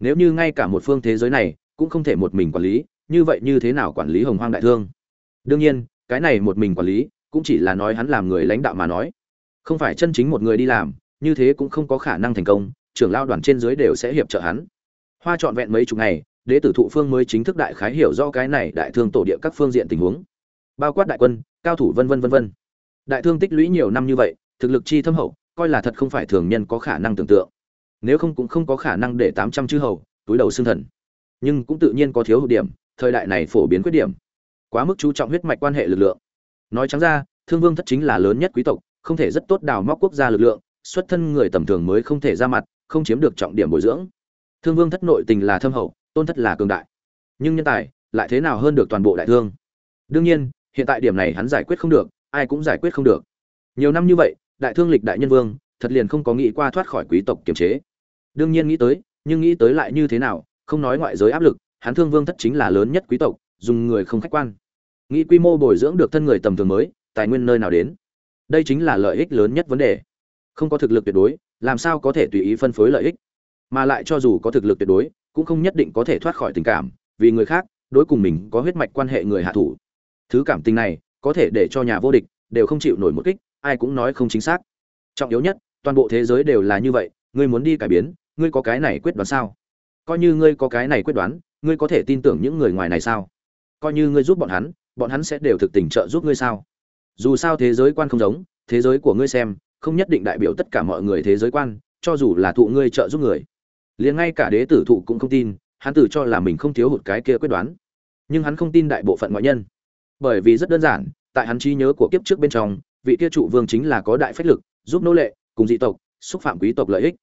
[SPEAKER 1] Nếu như ngay cả một phương thế giới này, cũng không thể một mình quản lý, như vậy như thế nào quản lý hồng hoang đại thương? Đương nhiên, cái này một mình quản lý, cũng chỉ là nói hắn làm người lãnh đạo mà nói. Không phải chân chính một người đi làm, như thế cũng không có khả năng thành công, trưởng lao đoàn trên dưới đều sẽ hiệp trợ hắn hoa trọn vẹn mấy chục ngày, đế tử thụ phương mới chính thức đại khái hiểu rõ cái này đại thương tổ địa các phương diện tình huống. Bao quát đại quân, cao thủ vân vân vân vân. Đại thương tích lũy nhiều năm như vậy, thực lực chi thâm hậu, coi là thật không phải thường nhân có khả năng tưởng tượng. Nếu không cũng không có khả năng để tám trăm chư hầu, túi đầu xương thần. Nhưng cũng tự nhiên có thiếu hụt điểm, thời đại này phổ biến khuyết điểm. Quá mức chú trọng huyết mạch quan hệ lực lượng. Nói trắng ra, thương vương thất chính là lớn nhất quý tộc, không thể rất tốt đào móc quốc gia lực lượng, xuất thân người tầm thường mới không thể ra mặt, không chiếm được trọng điểm bồi dưỡng thương vương thất nội tình là thâm hậu, tôn thất là cường đại. Nhưng nhân tài lại thế nào hơn được toàn bộ đại thương? Đương nhiên, hiện tại điểm này hắn giải quyết không được, ai cũng giải quyết không được. Nhiều năm như vậy, đại thương lịch đại nhân vương, thật liền không có nghĩ qua thoát khỏi quý tộc kiềm chế. Đương nhiên nghĩ tới, nhưng nghĩ tới lại như thế nào, không nói ngoại giới áp lực, hắn thương vương thất chính là lớn nhất quý tộc, dùng người không khách quan. Nghĩ quy mô bồi dưỡng được thân người tầm thường mới, tài nguyên nơi nào đến? Đây chính là lợi ích lớn nhất vấn đề. Không có thực lực tuyệt đối, làm sao có thể tùy ý phân phối lợi ích? Mà lại cho dù có thực lực tuyệt đối, cũng không nhất định có thể thoát khỏi tình cảm, vì người khác, đối cùng mình có huyết mạch quan hệ người hạ thủ. Thứ cảm tình này, có thể để cho nhà vô địch đều không chịu nổi một kích, ai cũng nói không chính xác. Trọng yếu nhất, toàn bộ thế giới đều là như vậy, ngươi muốn đi cải biến, ngươi có cái này quyết đoán sao? Coi như ngươi có cái này quyết đoán, ngươi có thể tin tưởng những người ngoài này sao? Coi như ngươi giúp bọn hắn bọn hắn sẽ đều thực tình trợ giúp ngươi sao? Dù sao thế giới quan không giống, thế giới của ngươi xem, không nhất định đại biểu tất cả mọi người thế giới quan, cho dù là thụ ngươi trợ giúp người liền ngay cả đế tử thụ cũng không tin, hắn tự cho là mình không thiếu hụt cái kia quyết đoán. Nhưng hắn không tin đại bộ phận ngoại nhân. Bởi vì rất đơn giản, tại hắn trí nhớ của kiếp trước bên trong, vị kia trụ vương chính là có đại phách lực, giúp nô lệ, cùng dị tộc, xúc phạm quý tộc lợi ích.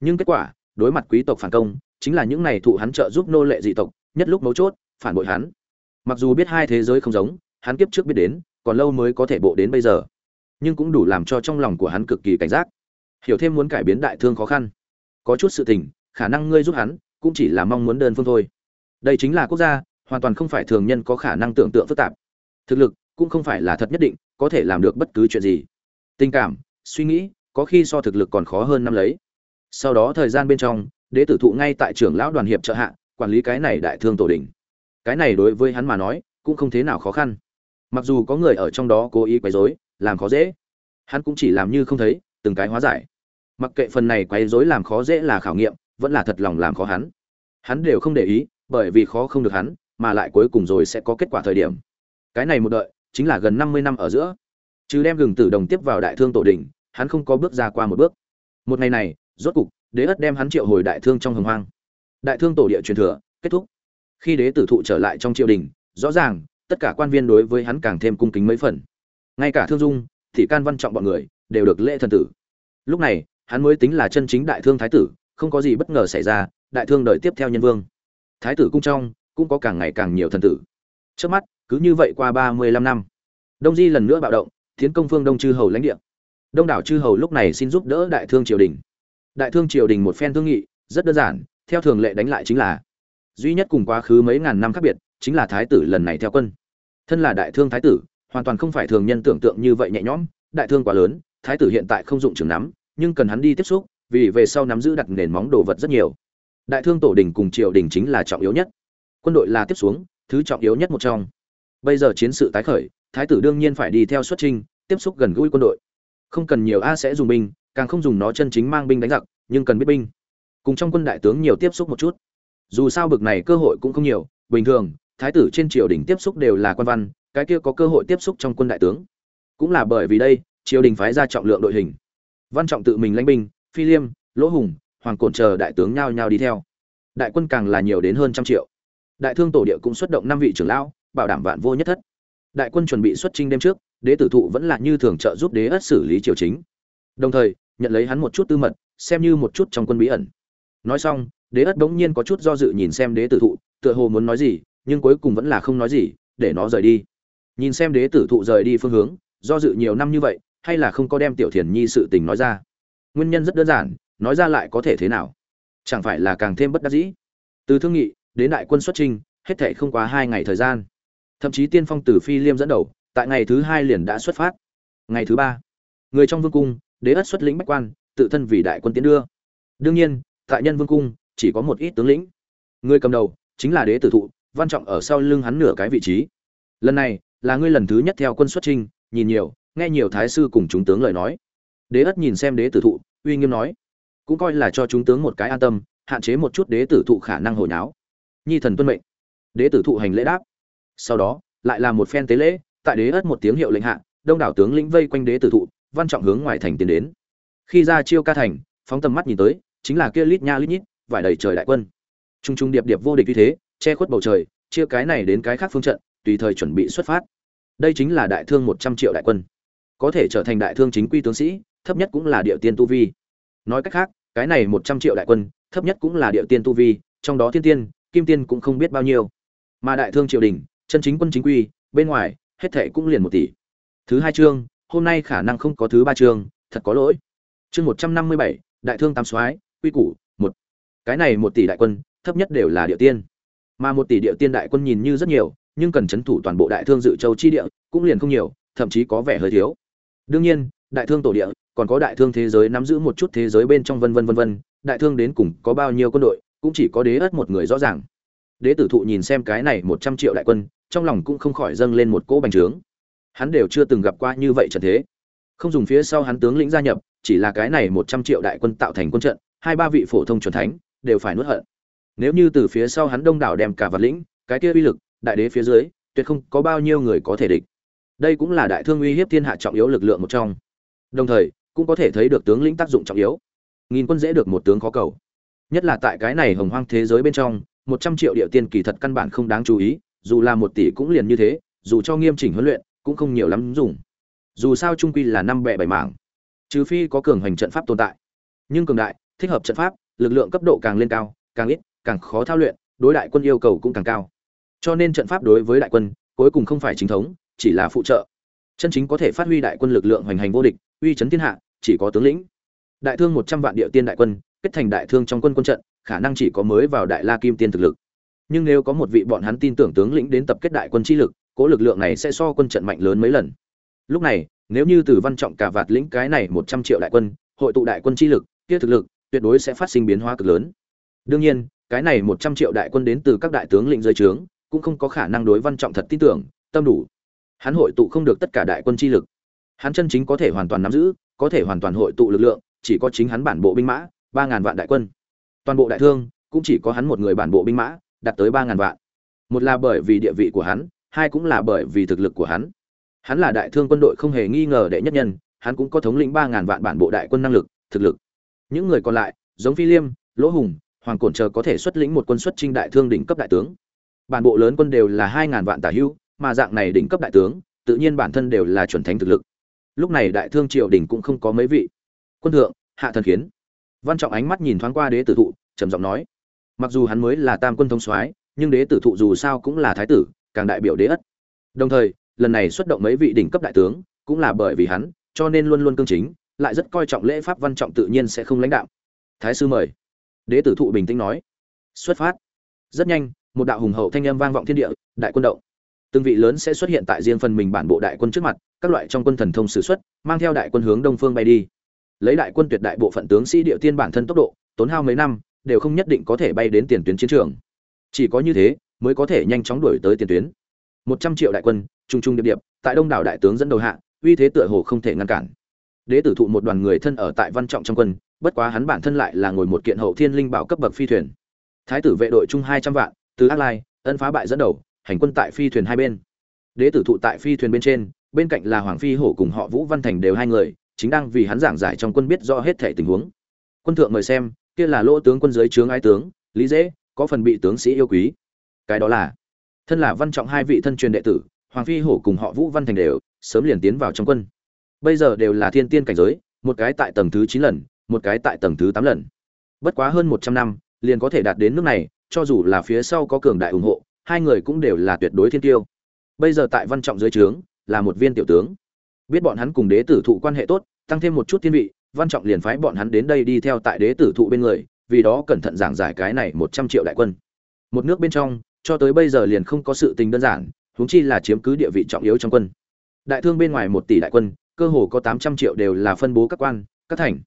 [SPEAKER 1] Nhưng kết quả, đối mặt quý tộc phản công, chính là những này thụ hắn trợ giúp nô lệ dị tộc, nhất lúc mấu chốt, phản bội hắn. Mặc dù biết hai thế giới không giống, hắn kiếp trước biết đến, còn lâu mới có thể bộ đến bây giờ. Nhưng cũng đủ làm cho trong lòng của hắn cực kỳ cảnh giác. Hiểu thêm muốn cải biến đại thương khó khăn. Có chút sự tình khả năng ngươi giúp hắn, cũng chỉ là mong muốn đơn phương thôi. Đây chính là quốc gia, hoàn toàn không phải thường nhân có khả năng tưởng tượng phức tạp. Thực lực cũng không phải là thật nhất định, có thể làm được bất cứ chuyện gì. Tình cảm, suy nghĩ, có khi so thực lực còn khó hơn năm lấy. Sau đó thời gian bên trong, đế tử thụ ngay tại trưởng lão đoàn hiệp trợ hạ, quản lý cái này đại thương tổ đình. Cái này đối với hắn mà nói, cũng không thế nào khó khăn. Mặc dù có người ở trong đó cố ý quấy rối, làm khó dễ, hắn cũng chỉ làm như không thấy, từng cái hóa giải. Mặc kệ phần này quấy rối làm khó dễ là khảo nghiệm vẫn là thật lòng làm khó hắn. Hắn đều không để ý, bởi vì khó không được hắn, mà lại cuối cùng rồi sẽ có kết quả thời điểm. Cái này một đợi, chính là gần năm mươi năm ở giữa. Chứ đem gừng tử đồng tiếp vào đại thương tổ đình hắn không có bước ra qua một bước. Một ngày này, rốt cục, đế ất đem hắn triệu hồi đại thương trong hồng hoang. Đại thương tổ địa truyền thừa, kết thúc. Khi đế tử thụ trở lại trong triều đình, rõ ràng, tất cả quan viên đối với hắn càng thêm cung kính mấy phần. Ngay cả thương dung, thị can văn trọng bọn người, đều được lễ thần tử. Lúc này, hắn mới tính là chân chính đại thương thái tử không có gì bất ngờ xảy ra, đại thương đợi tiếp theo nhân vương. Thái tử cung trong, cũng có càng ngày càng nhiều thần tử. Trước mắt, cứ như vậy qua ba mươi lăm năm. Đông di lần nữa bạo động tiến công phương đông chư hầu lãnh địa. Đông đảo chư hầu lúc này xin giúp đỡ đại thương triều đình. Đại thương triều đình một phen thương nghị, rất đơn giản, theo thường lệ đánh lại chính là, duy nhất cùng quá khứ mấy ngàn năm khác biệt, chính là thái tử lần này theo quân. Thân là đại thương thái tử, hoàn toàn không phải thường nhân tưởng tượng như vậy nhẹ nhõm, đại thương quá lớn, thái tử hiện tại không dụng trường nắm, nhưng cần hắn đi tiếp xúc vì về sau nắm giữ đặt nền móng đồ vật rất nhiều. Đại thương tổ đình cùng triều đình chính là trọng yếu nhất. Quân đội là tiếp xuống, thứ trọng yếu nhất một trong. Bây giờ chiến sự tái khởi, thái tử đương nhiên phải đi theo xuất trinh tiếp xúc gần gũi quân đội. Không cần nhiều a sẽ dùng binh, càng không dùng nó chân chính mang binh đánh giặc, nhưng cần biết binh. Cùng trong quân đại tướng nhiều tiếp xúc một chút. Dù sao bực này cơ hội cũng không nhiều, bình thường, thái tử trên triều đình tiếp xúc đều là quan văn, cái kia có cơ hội tiếp xúc trong quân đại tướng. Cũng là bởi vì đây, triều đình phái ra trọng lượng đội hình. Văn trọng tự mình lãnh binh phi liêm, lỗ hùng, hoàng cổn chờ đại tướng nhao nhao đi theo. Đại quân càng là nhiều đến hơn trăm triệu. Đại thương tổ địa cũng xuất động năm vị trưởng lão, bảo đảm vạn vô nhất thất. Đại quân chuẩn bị xuất chinh đêm trước, đế tử thụ vẫn là như thường trợ giúp đế ất xử lý triều chính. Đồng thời, nhận lấy hắn một chút tư mật, xem như một chút trong quân bí ẩn. Nói xong, đế ất bỗng nhiên có chút do dự nhìn xem đế tử thụ, tựa hồ muốn nói gì, nhưng cuối cùng vẫn là không nói gì, để nó rời đi. Nhìn xem đế tử thụ rời đi phương hướng, do dự nhiều năm như vậy, hay là không có đem tiểu thiền nhi sự tình nói ra nguyên nhân rất đơn giản, nói ra lại có thể thế nào? Chẳng phải là càng thêm bất đắc dĩ? Từ thương nghị đến đại quân xuất trình hết thảy không quá hai ngày thời gian. Thậm chí tiên phong từ phi liêm dẫn đầu, tại ngày thứ hai liền đã xuất phát. Ngày thứ ba, người trong vương cung, đế ất xuất lĩnh bách quan, tự thân vì đại quân tiến đưa. Đương nhiên, tại nhân vương cung, chỉ có một ít tướng lĩnh. Người cầm đầu chính là đế tử thụ, văn trọng ở sau lưng hắn nửa cái vị trí. Lần này là ngươi lần thứ nhất theo quân xuất trinh nhìn nhiều, nghe nhiều thái sư cùng chúng tướng lời nói đế ất nhìn xem đế tử thụ, uy nghiêm nói, cũng coi là cho chúng tướng một cái an tâm, hạn chế một chút đế tử thụ khả năng hồi náo. Nhi thần tuân mệnh. Đế tử thụ hành lễ đáp. Sau đó, lại là một phen tế lễ, tại đế ất một tiếng hiệu lệnh hạ, đông đảo tướng lĩnh vây quanh đế tử thụ, văn trọng hướng ngoài thành tiến đến. Khi ra chiêu ca thành, phóng tầm mắt nhìn tới, chính là kia lít nha lít nhít, vải đầy trời đại quân. Trung trung điệp điệp vô địch như thế, che khuất bầu trời, chia cái này đến cái khác phương trận, tùy thời chuẩn bị xuất phát. Đây chính là đại thương một trăm triệu đại quân. Có thể trở thành đại thương chính quy tướng sĩ thấp nhất cũng là địa tiên tu vi. Nói cách khác, cái này một trăm triệu đại quân, thấp nhất cũng là địa tiên tu vi, trong đó thiên tiên, kim tiên cũng không biết bao nhiêu. Mà đại thương triều đình, chân chính quân chính quy, bên ngoài, hết thệ cũng liền một tỷ. Thứ hai chương, hôm nay khả năng không có thứ ba chương, thật có lỗi. Chương một trăm năm mươi bảy, đại thương tam soái, quy củ, một. Cái này một tỷ đại quân, thấp nhất đều là địa tiên. Mà một tỷ địa tiên đại quân nhìn như rất nhiều, nhưng cần chấn thủ toàn bộ đại thương dự châu chi địa, cũng liền không nhiều, thậm chí có vẻ hơi thiếu. Đương nhiên, đại thương tổ địa còn có đại thương thế giới nắm giữ một chút thế giới bên trong vân vân vân vân, đại thương đến cùng có bao nhiêu quân đội, cũng chỉ có đế ất một người rõ ràng. Đế tử thụ nhìn xem cái này một trăm triệu đại quân, trong lòng cũng không khỏi dâng lên một cỗ bành trướng. Hắn đều chưa từng gặp qua như vậy trận thế. Không dùng phía sau hắn tướng lĩnh gia nhập, chỉ là cái này một trăm triệu đại quân tạo thành quân trận, hai ba vị phổ thông chuẩn thánh đều phải nuốt hận. Nếu như từ phía sau hắn đông đảo đem cả vật lĩnh, cái kia uy lực, đại đế phía dưới, tuyệt không có bao nhiêu người có thể địch. Đây cũng là đại thương uy hiếp thiên hạ trọng yếu lực lượng một trong. Đồng thời cũng có thể thấy được tướng lĩnh tác dụng trọng yếu. Nghìn quân dễ được một tướng khó cầu. Nhất là tại cái này hồng hoang thế giới bên trong, một trăm triệu địa tiên kỳ thật căn bản không đáng chú ý, dù là một tỷ cũng liền như thế, dù cho nghiêm chỉnh huấn luyện, cũng không nhiều lắm dùng. Dù sao trung quy là năm bẹ bảy mảng. Trừ phi có cường hành trận pháp tồn tại. Nhưng cường đại, thích hợp trận pháp, lực lượng cấp độ càng lên cao, càng ít, càng khó thao luyện, đối đại quân yêu cầu cũng càng cao. Cho nên trận pháp đối với đại quân, cuối cùng không phải chính thống, chỉ là phụ trợ chân chính có thể phát huy đại quân lực lượng hoành hành vô địch, uy chấn thiên hạ, chỉ có tướng lĩnh. Đại thương một trăm vạn địa tiên đại quân, kết thành đại thương trong quân quân trận, khả năng chỉ có mới vào đại la kim tiên thực lực. Nhưng nếu có một vị bọn hắn tin tưởng tướng lĩnh đến tập kết đại quân chi lực, cố lực lượng này sẽ so quân trận mạnh lớn mấy lần. Lúc này, nếu như từ văn trọng cả vạt lĩnh cái này một trăm triệu đại quân, hội tụ đại quân chi lực, kia thực lực, tuyệt đối sẽ phát sinh biến hóa cực lớn. Đương nhiên, cái này một trăm triệu đại quân đến từ các đại tướng lĩnh dưới trướng, cũng không có khả năng đối văn trọng thật tin tưởng, tâm đủ hắn hội tụ không được tất cả đại quân chi lực. Hắn chân chính có thể hoàn toàn nắm giữ, có thể hoàn toàn hội tụ lực lượng, chỉ có chính hắn bản bộ binh mã, ba ngàn vạn đại quân. Toàn bộ đại thương, cũng chỉ có hắn một người bản bộ binh mã, đạt tới ba ngàn vạn. Một là bởi vì địa vị của hắn, hai cũng là bởi vì thực lực của hắn. Hắn là đại thương quân đội không hề nghi ngờ đệ nhất nhân, hắn cũng có thống lĩnh ba ngàn vạn bản bộ đại quân năng lực, thực lực. Những người còn lại, giống phi liêm, lỗ hùng, hoàng cổn chờ có thể xuất lĩnh một quân xuất trinh đại thương đỉnh cấp đại tướng. Bản bộ lớn quân đều là hai ngàn vạn tả hữu mà dạng này đỉnh cấp đại tướng, tự nhiên bản thân đều là chuẩn thánh thực lực. Lúc này đại thương triều đình cũng không có mấy vị. Quân thượng, hạ thần kiến. Văn trọng ánh mắt nhìn thoáng qua đế tử thụ, trầm giọng nói, mặc dù hắn mới là tam quân thống soái, nhưng đế tử thụ dù sao cũng là thái tử, càng đại biểu đế ất. Đồng thời, lần này xuất động mấy vị đỉnh cấp đại tướng, cũng là bởi vì hắn, cho nên luôn luôn cương chính, lại rất coi trọng lễ pháp văn trọng tự nhiên sẽ không lãnh đạo. Thái sư mời. Đế tử thụ bình tĩnh nói, xuất phát. Rất nhanh, một đạo hùng hậu thanh âm vang vọng thiên địa, đại quân động từng vị lớn sẽ xuất hiện tại riêng phần mình bản bộ đại quân trước mặt, các loại trong quân thần thông sử xuất, mang theo đại quân hướng đông phương bay đi. Lấy đại quân tuyệt đại bộ phận tướng sĩ địa tiên bản thân tốc độ, tốn hao mấy năm, đều không nhất định có thể bay đến tiền tuyến chiến trường. Chỉ có như thế, mới có thể nhanh chóng đuổi tới tiền tuyến. Một trăm triệu đại quân, trung trung điệp điệp, tại đông đảo đại tướng dẫn đầu hạ, uy thế tựa hồ không thể ngăn cản. Đế tử thụ một đoàn người thân ở tại văn trọng trong quân, bất quá hắn bản thân lại là ngồi một kiện hậu thiên linh bảo cấp bậc phi thuyền. Thái tử vệ đội chung hai trăm vạn, từ ác lai, ân phá bại dẫn đầu hành quân tại phi thuyền hai bên. Đế tử thụ tại phi thuyền bên trên, bên cạnh là hoàng phi hổ cùng họ vũ văn thành đều hai người, chính đang vì hắn giảng giải trong quân biết rõ hết thể tình huống. Quân thượng mời xem, kia là lỗ tướng quân dưới trướng ái tướng, lý dễ, có phần bị tướng sĩ yêu quý. Cái đó là, thân là văn trọng hai vị thân truyền đệ tử, hoàng phi hổ cùng họ vũ văn thành đều, sớm liền tiến vào trong quân. Bây giờ đều là thiên tiên cảnh giới, một cái tại tầng thứ chín lần, một cái tại tầng thứ tám lần. Bất quá hơn một trăm năm, liền có thể đạt đến nước này, cho dù là phía sau có cường đại ủng hộ hai người cũng đều là tuyệt đối thiên tiêu. Bây giờ tại văn trọng dưới trướng, là một viên tiểu tướng. Biết bọn hắn cùng đế tử thụ quan hệ tốt, tăng thêm một chút thiên vị, văn trọng liền phái bọn hắn đến đây đi theo tại đế tử thụ bên người, vì đó cẩn thận giảng giải cái này một trăm triệu đại quân. Một nước bên trong, cho tới bây giờ liền không có sự tình đơn giản, huống chi là chiếm cứ địa vị trọng yếu trong quân. Đại thương bên ngoài một tỷ đại quân, cơ hồ có tám trăm triệu đều là phân bố các quan, các thành.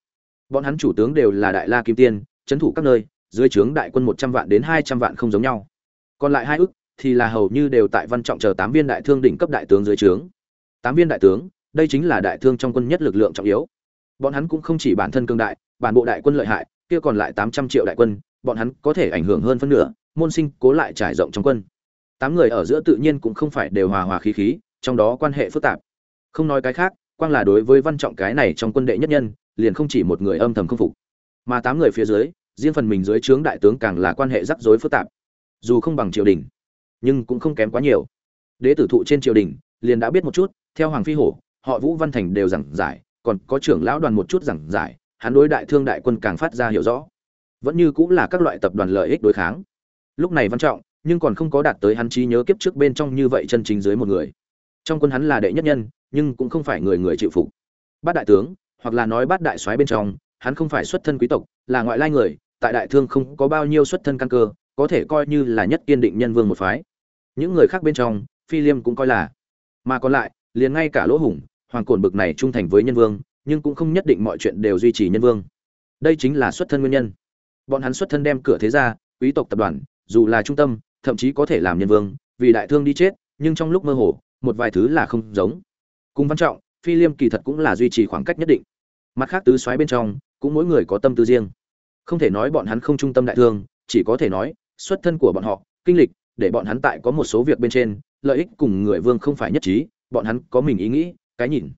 [SPEAKER 1] Bọn hắn chủ tướng đều là đại la kim tiên trấn thủ các nơi, dưới trướng đại quân một trăm vạn đến hai trăm vạn không giống nhau còn lại hai ức thì là hầu như đều tại văn trọng chờ tám viên đại thương đỉnh cấp đại tướng dưới trướng. Tám viên đại tướng, đây chính là đại thương trong quân nhất lực lượng trọng yếu. Bọn hắn cũng không chỉ bản thân cương đại, bản bộ đại quân lợi hại, kia còn lại tám trăm triệu đại quân, bọn hắn có thể ảnh hưởng hơn phân nửa, môn sinh cố lại trải rộng trong quân. Tám người ở giữa tự nhiên cũng không phải đều hòa hòa khí khí, trong đó quan hệ phức tạp. Không nói cái khác, quang là đối với văn trọng cái này trong quân đệ nhất nhân, liền không chỉ một người âm thầm không phục. Mà tám người phía dưới, riêng phần mình dưới trướng đại tướng càng là quan hệ rắc rối phức tạp dù không bằng triều đình, nhưng cũng không kém quá nhiều. Đế tử thụ trên triều đình, liền đã biết một chút, theo hoàng phi hổ, họ vũ văn thành đều giảng giải, còn có trưởng lão đoàn một chút giảng giải, hắn đối đại thương đại quân càng phát ra hiểu rõ. Vẫn như cũng là các loại tập đoàn lợi ích đối kháng. Lúc này văn trọng, nhưng còn không có đạt tới hắn trí nhớ kiếp trước bên trong như vậy chân chính dưới một người. Trong quân hắn là đệ nhất nhân, nhưng cũng không phải người người chịu phục. Bát đại tướng, hoặc là nói bát đại soái bên trong, hắn không phải xuất thân quý tộc, là ngoại lai người, tại đại thương không có bao nhiêu xuất thân căn cơ có thể coi như là nhất kiên định nhân vương một phái. Những người khác bên trong, phi liêm cũng coi là. Mà còn lại, liền ngay cả lỗ hùng, hoàng cổn bực này trung thành với nhân vương, nhưng cũng không nhất định mọi chuyện đều duy trì nhân vương. Đây chính là xuất thân nguyên nhân. Bọn hắn xuất thân đem cửa thế gia quý tộc tập đoàn, dù là trung tâm, thậm chí có thể làm nhân vương, vì đại thương đi chết, nhưng trong lúc mơ hồ, một vài thứ là không giống. Cùng văn trọng, phi liêm kỳ thật cũng là duy trì khoảng cách nhất định. Mặt khác tứ xoáy bên trong, cũng mỗi người có tâm tư riêng. Không thể nói bọn hắn không trung tâm đại thương, chỉ có thể nói xuất thân của bọn họ, kinh lịch, để bọn hắn tại có một số việc bên trên, lợi ích cùng người vương không phải nhất trí, bọn hắn có mình ý nghĩ, cái nhìn.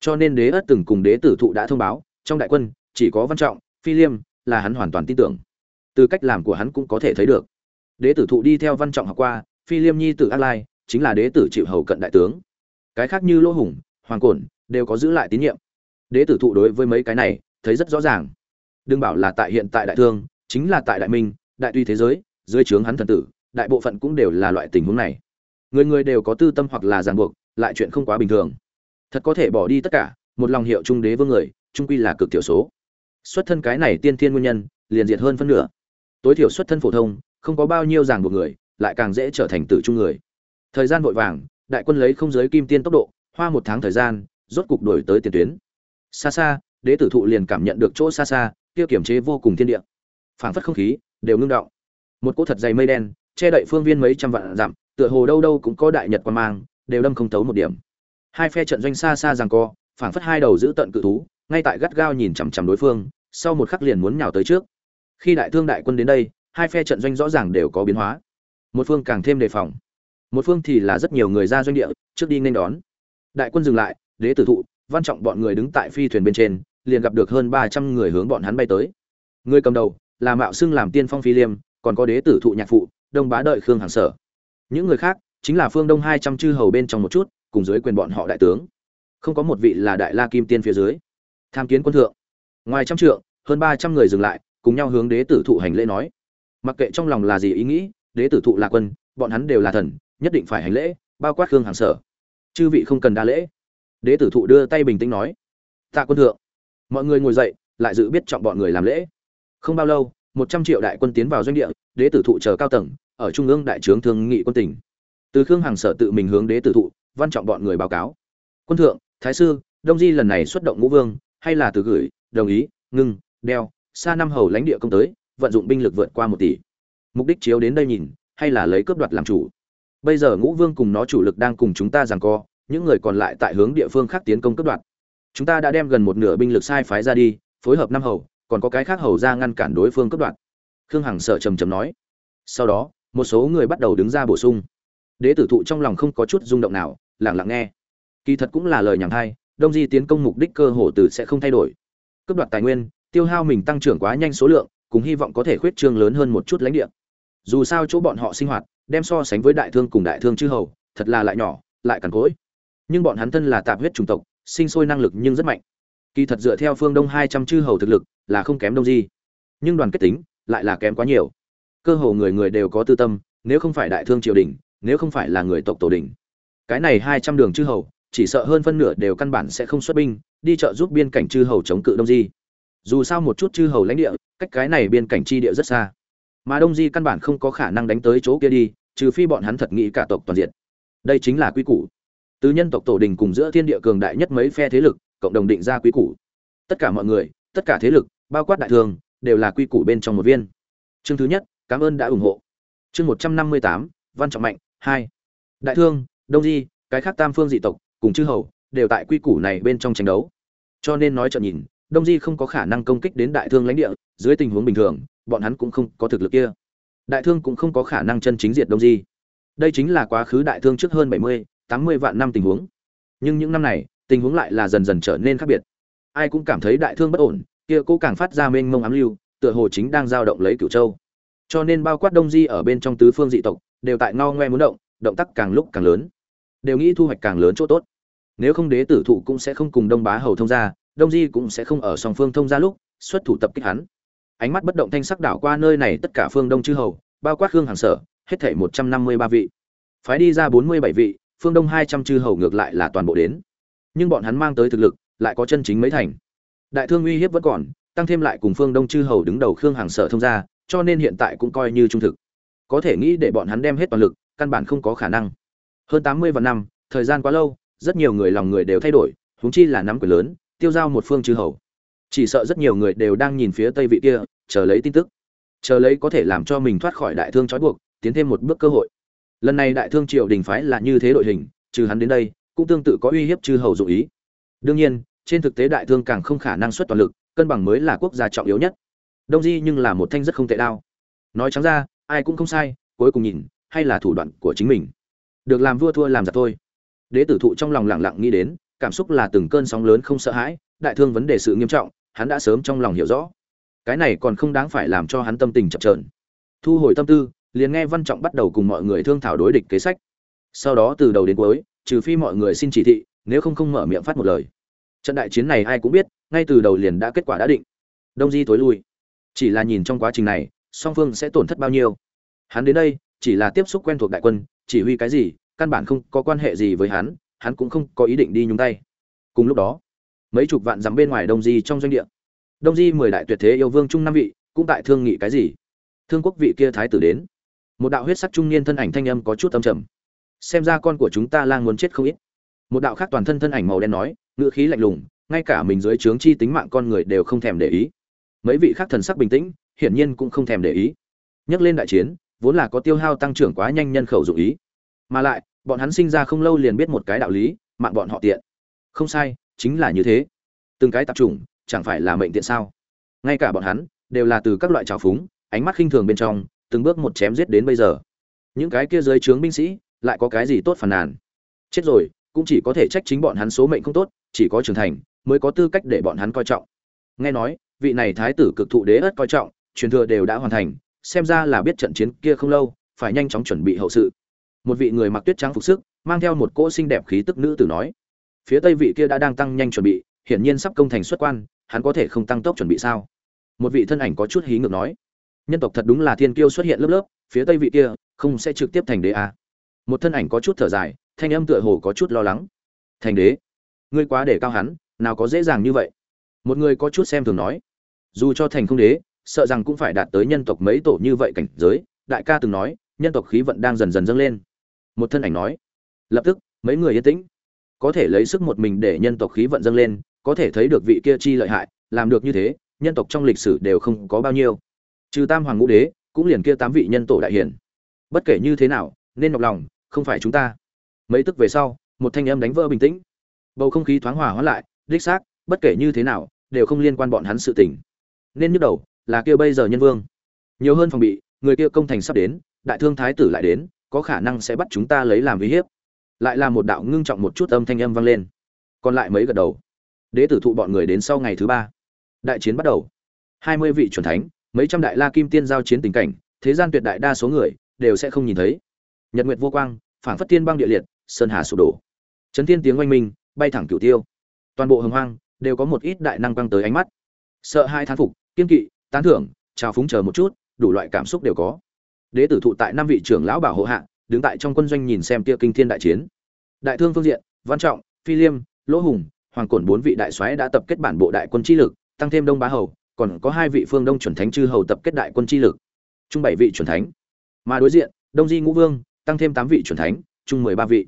[SPEAKER 1] Cho nên đế ất từng cùng đế tử thụ đã thông báo, trong đại quân, chỉ có văn trọng, phi liêm là hắn hoàn toàn tin tưởng. Từ cách làm của hắn cũng có thể thấy được. Đế tử thụ đi theo văn trọng học qua, phi liêm nhi tử ác lai, chính là đế tử chịu hầu cận đại tướng. Cái khác như lỗ hùng, hoàng cổn, đều có giữ lại tín nhiệm. Đế tử thụ đối với mấy cái này, thấy rất rõ ràng. Đừng bảo là tại hiện tại đại thương, chính là tại đại minh, đại tuy thế giới dưới trướng hắn thần tử, đại bộ phận cũng đều là loại tình huống này. Người người đều có tư tâm hoặc là ràng buộc, lại chuyện không quá bình thường. Thật có thể bỏ đi tất cả, một lòng hiệu trung đế vương người, trung quy là cực thiểu số. Xuất thân cái này tiên thiên nguyên nhân, liền diệt hơn phân nửa. Tối thiểu xuất thân phổ thông, không có bao nhiêu ràng buộc người, lại càng dễ trở thành tử trung người. Thời gian vội vàng, đại quân lấy không giới kim tiên tốc độ, hoa một tháng thời gian, rốt cục đổi tới tiền tuyến. Xa xa, đế tử thụ liền cảm nhận được chỗ xa xa, kia kiểm chế vô cùng thiên địa. Phảng phất không khí, đều ngưng động một cỗ thật dày mây đen, che đậy phương viên mấy trăm vạn dặm, tựa hồ đâu đâu cũng có đại nhật quan mang, đều đâm không thấu một điểm. Hai phe trận doanh xa xa giằng co, phảng phất hai đầu giữ tận cự thú, ngay tại gắt gao nhìn chằm chằm đối phương, sau một khắc liền muốn nhào tới trước. Khi đại thương đại quân đến đây, hai phe trận doanh rõ ràng đều có biến hóa. Một phương càng thêm đề phòng, một phương thì là rất nhiều người ra doanh địa, trước đi nên đón. Đại quân dừng lại, đế tử thụ, văn trọng bọn người đứng tại phi thuyền bên trên, liền gặp được hơn ba trăm người hướng bọn hắn bay tới. Người cầm đầu là mạo xưng làm tiên phong phi liêm còn có đế tử thụ nhạc phụ, đông bá đợi khương hàng sở. Những người khác chính là phương đông hai trăm chư hầu bên trong một chút, cùng dưới quyền bọn họ đại tướng. Không có một vị là đại la kim tiên phía dưới. Tham kiến quân thượng. Ngoài trăm trượng, hơn ba trăm người dừng lại, cùng nhau hướng đế tử thụ hành lễ nói. Mặc kệ trong lòng là gì ý nghĩ, đế tử thụ là quân, bọn hắn đều là thần, nhất định phải hành lễ, bao quát khương hàng sở. Chư vị không cần đa lễ. Đế tử thụ đưa tay bình tĩnh nói. Tạ quân thượng. Mọi người ngồi dậy, lại dự biết trọng bọn người làm lễ. Không bao lâu một trăm triệu đại quân tiến vào doanh địa, đế tử thụ chờ cao tầng, ở trung ương đại trướng thương nghị quân tỉnh. Từ khương hàng sở tự mình hướng đế tử thụ, văn trọng bọn người báo cáo. Quân thượng, thái sư, đông di lần này xuất động ngũ vương, hay là từ gửi, đồng ý, ngưng, đeo, xa năm hầu lãnh địa công tới, vận dụng binh lực vượt qua một tỷ. Mục đích chiếu đến đây nhìn, hay là lấy cướp đoạt làm chủ. Bây giờ ngũ vương cùng nó chủ lực đang cùng chúng ta giằng co, những người còn lại tại hướng địa phương khác tiến công cướp đoạt. Chúng ta đã đem gần một nửa binh lực sai phái ra đi, phối hợp năm hầu còn có cái khác hầu ra ngăn cản đối phương cướp đoạt. Khương hằng sợ trầm trầm nói. Sau đó, một số người bắt đầu đứng ra bổ sung. Đế tử thụ trong lòng không có chút rung động nào lẳng lặng nghe. Kỳ thật cũng là lời nhảm hay đông di tiến công mục đích cơ hồ từ sẽ không thay đổi. Cướp đoạt tài nguyên, tiêu hao mình tăng trưởng quá nhanh số lượng, cùng hy vọng có thể khuyết trương lớn hơn một chút lãnh địa. Dù sao chỗ bọn họ sinh hoạt, đem so sánh với đại thương cùng đại thương chư hầu, thật là lại nhỏ, lại cằn cỗi. Nhưng bọn hắn thân là tạp huyết chủng tộc, sinh sôi năng lực nhưng rất mạnh kỳ thật dựa theo phương đông hai trăm chư hầu thực lực, là không kém đông di. Nhưng đoàn kết tính lại là kém quá nhiều. Cơ hồ người người đều có tư tâm, nếu không phải đại thương triều đình, nếu không phải là người tộc tổ đình. Cái này hai trăm đường chư hầu, chỉ sợ hơn phân nửa đều căn bản sẽ không xuất binh, đi trợ giúp biên cảnh chư hầu chống cự đông di. Dù sao một chút chư hầu lãnh địa, cách cái này biên cảnh chi địa rất xa. Mà đông di căn bản không có khả năng đánh tới chỗ kia đi, trừ phi bọn hắn thật nghĩ cả tộc toàn diện. Đây chính là quy củ. Từ nhân tộc tổ đình cùng giữa thiên địa cường đại nhất mấy phe thế lực cộng đồng định ra quy củ. Tất cả mọi người, tất cả thế lực, bao quát đại thương đều là quy củ bên trong một viên. Chương thứ nhất, cảm ơn đã ủng hộ. Chương một trăm năm mươi tám, văn trọng mạnh, hai. Đại thương, đông di, cái khác tam phương dị tộc, cùng chư hầu, đều tại quy củ này bên trong tranh đấu. Cho nên nói trận nhìn, đông di không có khả năng công kích đến đại thương lãnh địa, dưới tình huống bình thường, bọn hắn cũng không có thực lực kia. Đại thương cũng không có khả năng chân chính diệt đông di. Đây chính là quá khứ đại thương trước hơn bảy mươi, tám mươi vạn năm tình huống. Nhưng những năm này tình huống lại là dần dần trở nên khác biệt. Ai cũng cảm thấy đại thương bất ổn, kia cố càng phát ra mênh mông ám lưu, tựa hồ chính đang giao động lấy cửu châu. Cho nên bao quát đông di ở bên trong tứ phương dị tộc, đều tại ngao ngoe muốn động động tác càng lúc càng lớn. Đều nghĩ thu hoạch càng lớn chỗ tốt. Nếu không đế tử thụ cũng sẽ không cùng đông bá hầu thông gia, đông di cũng sẽ không ở song phương thông gia lúc, xuất thủ tập kích hắn. Ánh mắt bất động thanh sắc đảo qua nơi này tất cả phương đông chư hầu, bao quát hương hàng sở, hết thảy một trăm năm mươi ba vị. Phái đi ra bốn mươi bảy vị, phương đông hai trăm chư hầu ngược lại là toàn bộ đến nhưng bọn hắn mang tới thực lực, lại có chân chính mấy thành. Đại thương uy hiếp vẫn còn, tăng thêm lại cùng phương đông chư hầu đứng đầu khương hàng sở thông gia, cho nên hiện tại cũng coi như trung thực. Có thể nghĩ để bọn hắn đem hết toàn lực, căn bản không có khả năng. Hơn tám mươi vạn năm, thời gian quá lâu, rất nhiều người lòng người đều thay đổi, huống chi là nắm quyền lớn, tiêu giao một phương chư hầu. Chỉ sợ rất nhiều người đều đang nhìn phía tây vị kia, chờ lấy tin tức. Chờ lấy có thể làm cho mình thoát khỏi đại thương trói buộc, tiến thêm một bước cơ hội. Lần này đại thương triều đình phái là như thế đội hình, trừ hắn đến đây cũng tương tự có uy hiếp chư hầu dụ ý. Đương nhiên, trên thực tế đại thương càng không khả năng xuất toàn lực, cân bằng mới là quốc gia trọng yếu nhất. Đông di nhưng là một thanh rất không tệ đao. Nói trắng ra, ai cũng không sai, cuối cùng nhìn, hay là thủ đoạn của chính mình. Được làm vua thua làm giặc thôi. Đế tử thụ trong lòng lặng lặng nghĩ đến, cảm xúc là từng cơn sóng lớn không sợ hãi, đại thương vấn đề sự nghiêm trọng, hắn đã sớm trong lòng hiểu rõ. Cái này còn không đáng phải làm cho hắn tâm tình chập trờn thu hồi tâm tư, liền nghe văn trọng bắt đầu cùng mọi người thương thảo đối địch kế sách. Sau đó từ đầu đến cuối trừ phi mọi người xin chỉ thị, nếu không không mở miệng phát một lời. Trận đại chiến này ai cũng biết, ngay từ đầu liền đã kết quả đã định. Đông di tối lui. Chỉ là nhìn trong quá trình này, song phương sẽ tổn thất bao nhiêu. Hắn đến đây, chỉ là tiếp xúc quen thuộc đại quân, chỉ huy cái gì, căn bản không có quan hệ gì với hắn hắn cũng không có ý định đi nhúng tay. Cùng lúc đó, mấy chục vạn dặm bên ngoài đông di trong doanh địa. Đông di mười đại tuyệt thế yêu vương trung năm vị, cũng tại thương nghị cái gì? Thương quốc vị kia thái tử đến. Một đạo huyết sắc trung niên thân ảnh thanh âm có chút âm trầm xem ra con của chúng ta lang muốn chết không ít. Một đạo khác toàn thân thân ảnh màu đen nói, ngữ khí lạnh lùng, ngay cả mình dưới trướng chi tính mạng con người đều không thèm để ý. Mấy vị khác thần sắc bình tĩnh, hiển nhiên cũng không thèm để ý. Nhắc lên đại chiến, vốn là có tiêu hao tăng trưởng quá nhanh nhân khẩu dụng ý. Mà lại, bọn hắn sinh ra không lâu liền biết một cái đạo lý, mạng bọn họ tiện. Không sai, chính là như thế. Từng cái tập chủng, chẳng phải là mệnh tiện sao? Ngay cả bọn hắn, đều là từ các loại trào phúng, ánh mắt khinh thường bên trong, từng bước một chém giết đến bây giờ. Những cái kia dưới trướng binh sĩ lại có cái gì tốt phàn nàn. Chết rồi, cũng chỉ có thể trách chính bọn hắn số mệnh không tốt, chỉ có trưởng thành mới có tư cách để bọn hắn coi trọng. Nghe nói, vị này thái tử cực thụ đế ất coi trọng, truyền thừa đều đã hoàn thành, xem ra là biết trận chiến kia không lâu, phải nhanh chóng chuẩn bị hậu sự. Một vị người mặc tuyết trắng phục sức, mang theo một cỗ xinh đẹp khí tức nữ tử nói, phía tây vị kia đã đang tăng nhanh chuẩn bị, hiển nhiên sắp công thành xuất quan, hắn có thể không tăng tốc chuẩn bị sao? Một vị thân ảnh có chút hí ngược nói, nhân tộc thật đúng là thiên kiêu xuất hiện lớp lớp, phía tây vị kia không sẽ trực tiếp thành đế à một thân ảnh có chút thở dài, thanh âm tựa hồ có chút lo lắng. Thành đế, ngươi quá để cao hắn, nào có dễ dàng như vậy. Một người có chút xem thường nói. Dù cho thành không đế, sợ rằng cũng phải đạt tới nhân tộc mấy tổ như vậy cảnh giới. Đại ca từng nói, nhân tộc khí vận đang dần dần dâng lên. Một thân ảnh nói. Lập tức, mấy người yên tĩnh. Có thể lấy sức một mình để nhân tộc khí vận dâng lên, có thể thấy được vị kia chi lợi hại, làm được như thế, nhân tộc trong lịch sử đều không có bao nhiêu. Trừ tam hoàng ngũ đế, cũng liền kia tám vị nhân tổ đại hiển. Bất kể như thế nào, nên nọc lòng không phải chúng ta. Mấy tức về sau, một thanh âm đánh vỡ bình tĩnh. Bầu không khí thoáng hòa hóa lại, đích xác, bất kể như thế nào, đều không liên quan bọn hắn sự tình. Nên nhức đầu, là kia bây giờ nhân vương. Nhiều hơn phòng bị, người kia công thành sắp đến, đại thương thái tử lại đến, có khả năng sẽ bắt chúng ta lấy làm uy hiếp. Lại là một đạo ngưng trọng một chút âm thanh âm vang lên. Còn lại mấy gật đầu. Đế tử thụ bọn người đến sau ngày thứ ba. Đại chiến bắt đầu. Hai mươi vị chuẩn thánh, mấy trăm đại la kim tiên giao chiến tình cảnh, thế gian tuyệt đại đa số người, đều sẽ không nhìn thấy nhật nguyệt vô quang Phản phất tiên băng địa liệt, sơn hà sụp đổ. Chấn thiên tiếng oanh minh, bay thẳng cửu tiêu. Toàn bộ hồng hoang đều có một ít đại năng băng tới ánh mắt. Sợ hai thán phục, kiên kỵ, tán thưởng, trào phúng chờ một chút, đủ loại cảm xúc đều có. Đế tử thụ tại năm vị trưởng lão bảo hộ hạ, đứng tại trong quân doanh nhìn xem tia kinh thiên đại chiến. Đại thương phương diện, văn trọng, phi liêm, lỗ hùng, hoàng cổn bốn vị đại soái đã tập kết bản bộ đại quân chi lực, tăng thêm đông bá hầu, còn có hai vị phương đông chuẩn thánh chư hầu tập kết đại quân chi lực. Chung bảy vị chuẩn thánh. Mà đối diện, đông di ngũ vương tăng thêm tám vị chuẩn thánh, chung mười ba vị.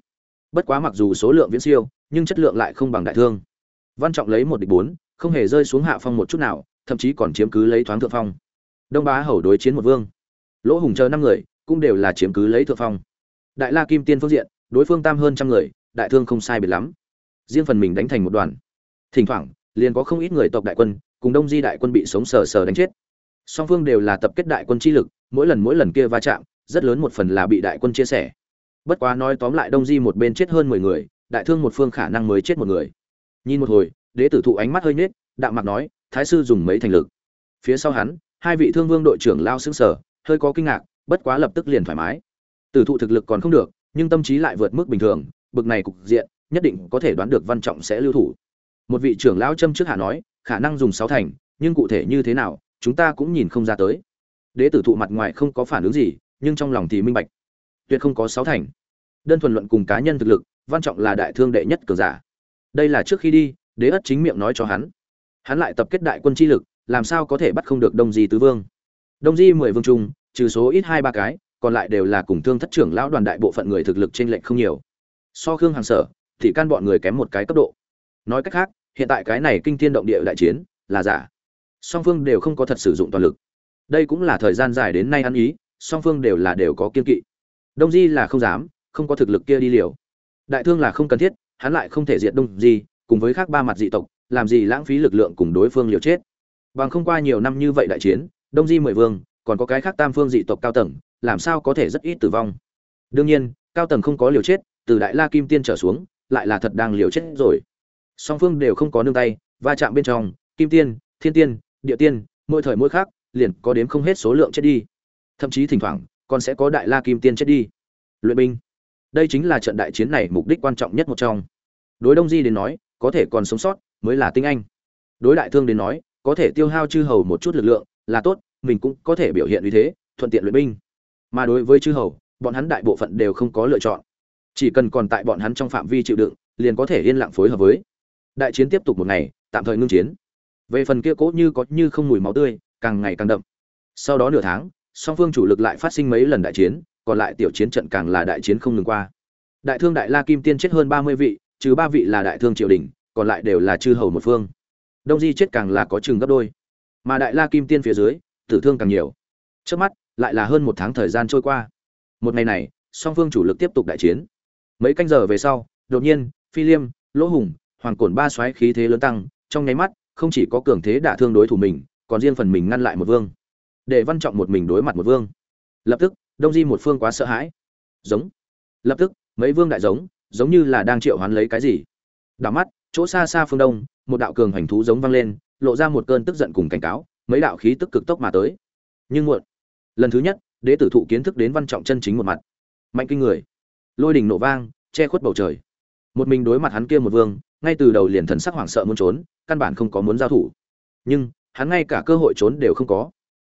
[SPEAKER 1] Bất quá mặc dù số lượng viễn siêu, nhưng chất lượng lại không bằng đại thương. Văn trọng lấy một địch bốn, không hề rơi xuống hạ phong một chút nào, thậm chí còn chiếm cứ lấy thoáng thượng phong. Đông bá hầu đối chiến một vương. Lỗ hùng chờ năm người, cũng đều là chiếm cứ lấy thượng phong. Đại la kim tiên phương diện, đối phương tam hơn trăm người, đại thương không sai biệt lắm. Riêng phần mình đánh thành một đoàn. Thỉnh thoảng, liền có không ít người tộc đại quân, cùng đông di đại quân bị sống sờ sờ đánh chết song phương đều là tập kết đại quân chi lực, mỗi lần mỗi lần kia va chạm, rất lớn một phần là bị đại quân chia sẻ. Bất quá nói tóm lại đông di một bên chết hơn mười người, đại thương một phương khả năng mới chết một người. Nhìn một hồi, đế tử thụ ánh mắt hơi nhếch, đạm mạc nói, thái sư dùng mấy thành lực? Phía sau hắn, hai vị thương vương đội trưởng lao xứng sở hơi có kinh ngạc, bất quá lập tức liền thoải mái. Tử thụ thực lực còn không được, nhưng tâm trí lại vượt mức bình thường, bực này cục diện, nhất định có thể đoán được văn trọng sẽ lưu thủ. Một vị trưởng lão châm trước hạ nói, khả năng dùng sáu thành, nhưng cụ thể như thế nào chúng ta cũng nhìn không ra tới. Đế tử thụ mặt ngoài không có phản ứng gì, nhưng trong lòng thì minh bạch. Tuyệt không có sáu thành. Đơn thuần luận cùng cá nhân thực lực, văn trọng là đại thương đệ nhất cường giả. Đây là trước khi đi, đế ất chính miệng nói cho hắn. Hắn lại tập kết đại quân chi lực, làm sao có thể bắt không được đông di tứ vương? Đông di mười vương trung, trừ số ít hai ba cái, còn lại đều là cùng thương thất trưởng lão đoàn đại bộ phận người thực lực trên lệnh không nhiều. So khương hàng sở, thì can bọn người kém một cái cấp độ. Nói cách khác, hiện tại cái này kinh thiên động địa đại chiến là giả song phương đều không có thật sử dụng toàn lực. Đây cũng là thời gian dài đến nay ăn ý, song phương đều là đều có kiên kỵ. Đông di là không dám, không có thực lực kia đi liều. Đại thương là không cần thiết, hắn lại không thể diệt đông di, cùng với khác ba mặt dị tộc, làm gì lãng phí lực lượng cùng đối phương liều chết. Bằng không qua nhiều năm như vậy đại chiến, đông di mười vương, còn có cái khác tam phương dị tộc cao tầng, làm sao có thể rất ít tử vong? Đương nhiên, cao tầng không có liều chết, từ đại la kim tiên trở xuống, lại là thật đang liều chết rồi. Song phương đều không có nương tay, va chạm bên trong, kim tiên, thiên tiên địa tiên, mỗi thời mỗi khác liền có đếm không hết số lượng chết đi. Thậm chí thỉnh thoảng, còn sẽ có đại la kim tiên chết đi. Luyện binh. Đây chính là trận đại chiến này mục đích quan trọng nhất một trong. Đối đông di đến nói, có thể còn sống sót, mới là tinh anh. Đối đại thương đến nói, có thể tiêu hao chư hầu một chút lực lượng, là tốt, mình cũng có thể biểu hiện như thế, thuận tiện luyện binh. Mà đối với chư hầu, bọn hắn đại bộ phận đều không có lựa chọn. Chỉ cần còn tại bọn hắn trong phạm vi chịu đựng, liền có thể yên lặng phối hợp với. Đại chiến tiếp tục một ngày, tạm thời ngưng chiến về phần kia cố như có như không mùi máu tươi, càng ngày càng đậm. Sau đó nửa tháng, song phương chủ lực lại phát sinh mấy lần đại chiến, còn lại tiểu chiến trận càng là đại chiến không ngừng qua. Đại thương đại la kim tiên chết hơn ba mươi vị, trừ ba vị là đại thương triều đình, còn lại đều là chư hầu một phương. Đông di chết càng là có chừng gấp đôi. Mà đại la kim tiên phía dưới, tử thương càng nhiều. Trước mắt, lại là hơn một tháng thời gian trôi qua. Một ngày này, song phương chủ lực tiếp tục đại chiến. Mấy canh giờ về sau, đột nhiên, phi liêm, lỗ hùng, hoàng cổn ba xoáy khí thế lớn tăng, trong nháy mắt không chỉ có cường thế đả thương đối thủ mình, còn riêng phần mình ngăn lại một vương. Để văn trọng một mình đối mặt một vương. Lập tức, đông di một phương quá sợ hãi. Giống. Lập tức, mấy vương đại giống giống như là đang triệu hoán lấy cái gì. Đảo mắt, chỗ xa xa phương đông, một đạo cường hành thú giống vang lên, lộ ra một cơn tức giận cùng cảnh cáo, mấy đạo khí tức cực tốc mà tới. Nhưng muộn. Lần thứ nhất, đế tử thụ kiến thức đến văn trọng chân chính một mặt. Mạnh kinh người. Lôi đỉnh nổ vang, che khuất bầu trời. Một mình đối mặt hắn kia một vương ngay từ đầu liền thần sắc hoảng sợ muốn trốn, căn bản không có muốn giao thủ. Nhưng, hắn ngay cả cơ hội trốn đều không có.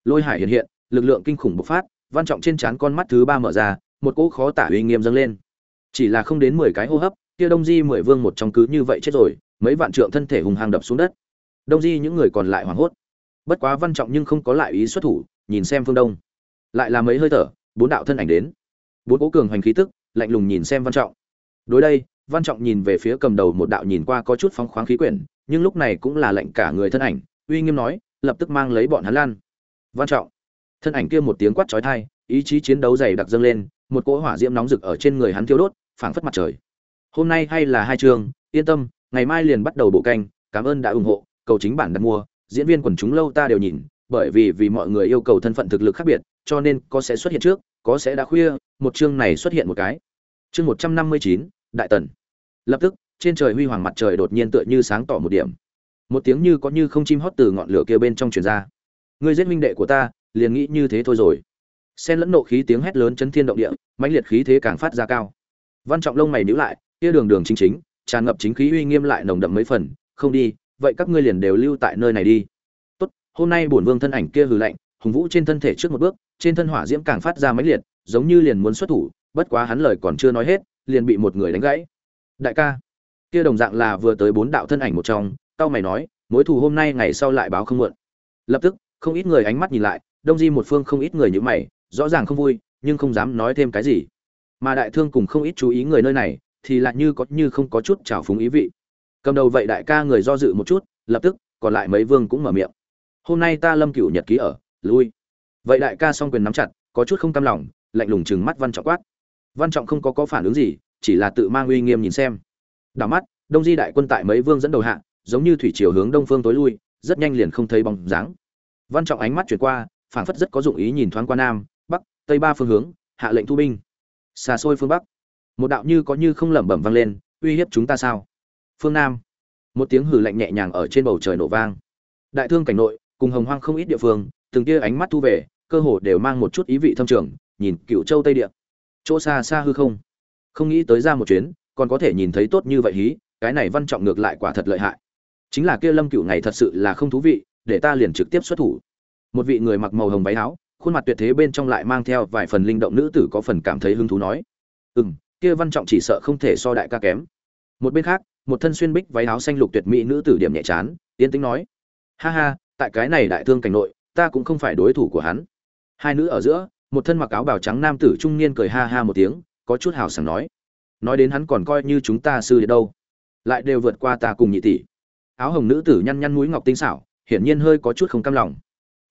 [SPEAKER 1] Lôi hải hiện hiện, lực lượng kinh khủng bộc phát, văn trọng trên trán con mắt thứ ba mở ra, một cỗ khó tả uy nghiêm dâng lên. Chỉ là không đến mười cái hô hấp, kia đông di mười vương một trong cứ như vậy chết rồi, mấy vạn trượng thân thể hùng hăng đập xuống đất. Đông di những người còn lại hoảng hốt. Bất quá văn trọng nhưng không có lại ý xuất thủ, nhìn xem phương đông. Lại là mấy hơi thở, bốn đạo thân ảnh đến. Bốn cố cường hoành khí tức, lạnh lùng nhìn xem văn trọng. Đối đây văn trọng nhìn về phía cầm đầu một đạo nhìn qua có chút phóng khoáng khí quyển, nhưng lúc này cũng là lệnh cả người thân ảnh, uy nghiêm nói, lập tức mang lấy bọn hắn lan. Văn trọng, thân ảnh kia một tiếng quát chói tai, ý chí chiến đấu dày đặc dâng lên, một cỗ hỏa diễm nóng rực ở trên người hắn thiêu đốt, phảng phất mặt trời. Hôm nay hay là hai trường yên tâm, ngày mai liền bắt đầu bộ canh, cảm ơn đã ủng hộ, cầu chính bản đặt mua, diễn viên quần chúng lâu ta đều nhìn, bởi vì vì mọi người yêu cầu thân phận thực lực khác biệt, cho nên có sẽ xuất hiện trước, có sẽ đã khuya, một chương này xuất hiện một cái. Chương một trăm năm mươi chín, đại tần lập tức, trên trời huy hoàng mặt trời đột nhiên tựa như sáng tỏ một điểm. Một tiếng như có như không chim hót từ ngọn lửa kia bên trong truyền ra. Ngươi giết minh đệ của ta, liền nghĩ như thế thôi rồi. Xen lẫn nộ khí tiếng hét lớn chấn thiên động địa, mãnh liệt khí thế càng phát ra cao. Văn trọng lông mày nhíu lại, kia đường đường chính chính, tràn ngập chính khí uy nghiêm lại nồng đậm mấy phần, không đi, vậy các ngươi liền đều lưu tại nơi này đi. Tốt, hôm nay bổn vương thân ảnh kia hừ lạnh, hùng vũ trên thân thể trước một bước, trên thân hỏa diễm càng phát ra mãnh liệt, giống như liền muốn xuất thủ, bất quá hắn lời còn chưa nói hết, liền bị một người đánh gãy đại ca. Kia đồng dạng là vừa tới bốn đạo thân ảnh một trong, tao mày nói, mối thù hôm nay ngày sau lại báo không muộn. Lập tức, không ít người ánh mắt nhìn lại, đông di một phương không ít người như mày, rõ ràng không vui, nhưng không dám nói thêm cái gì. Mà đại thương cùng không ít chú ý người nơi này, thì lại như có như không có chút trào phúng ý vị. Cầm đầu vậy đại ca người do dự một chút, lập tức, còn lại mấy vương cũng mở miệng. Hôm nay ta lâm cửu nhật ký ở, lui. Vậy đại ca song quyền nắm chặt, có chút không cam lòng, lạnh lùng chừng mắt văn trọng quát. Văn trọng không có có phản ứng gì chỉ là tự mang uy nghiêm nhìn xem. Đảo mắt, đông di đại quân tại mấy vương dẫn đầu hạ, giống như thủy chiều hướng đông phương tối lui, rất nhanh liền không thấy bóng dáng. Văn trọng ánh mắt chuyển qua, phảng phất rất có dụng ý nhìn thoáng qua nam, bắc, tây ba phương hướng, hạ lệnh thu binh. Xa xôi phương bắc. Một đạo như có như không lẩm bẩm vang lên, uy hiếp chúng ta sao? Phương nam. Một tiếng hử lạnh nhẹ nhàng ở trên bầu trời nổ vang. Đại thương cảnh nội, cùng hồng hoang không ít địa phương, từng kia ánh mắt thu về, cơ hồ đều mang một chút ý vị thâm trường, nhìn cựu châu tây địa. Chỗ xa xa hư không không nghĩ tới ra một chuyến, còn có thể nhìn thấy tốt như vậy hí, cái này văn trọng ngược lại quả thật lợi hại. Chính là kia lâm cựu này thật sự là không thú vị, để ta liền trực tiếp xuất thủ. Một vị người mặc màu hồng váy áo, khuôn mặt tuyệt thế bên trong lại mang theo vài phần linh động nữ tử có phần cảm thấy hứng thú nói ừ m kia văn trọng chỉ sợ không thể so đại ca kém. Một bên khác, một thân xuyên bích váy áo xanh lục tuyệt mỹ nữ tử điểm nhẹ chán tiến tính nói, ha ha, tại cái này đại thương cảnh nội, ta cũng không phải đối thủ của hắn. Hai nữ ở giữa, một thân mặc áo bào trắng nam tử trung niên cười ha ha một tiếng có chút hào sảng nói. Nói đến hắn còn coi như chúng ta sư đệ đâu. Lại đều vượt qua ta cùng nhị tỷ. Áo hồng nữ tử nhăn nhăn mũi ngọc tinh xảo, hiển nhiên hơi có chút không cam lòng.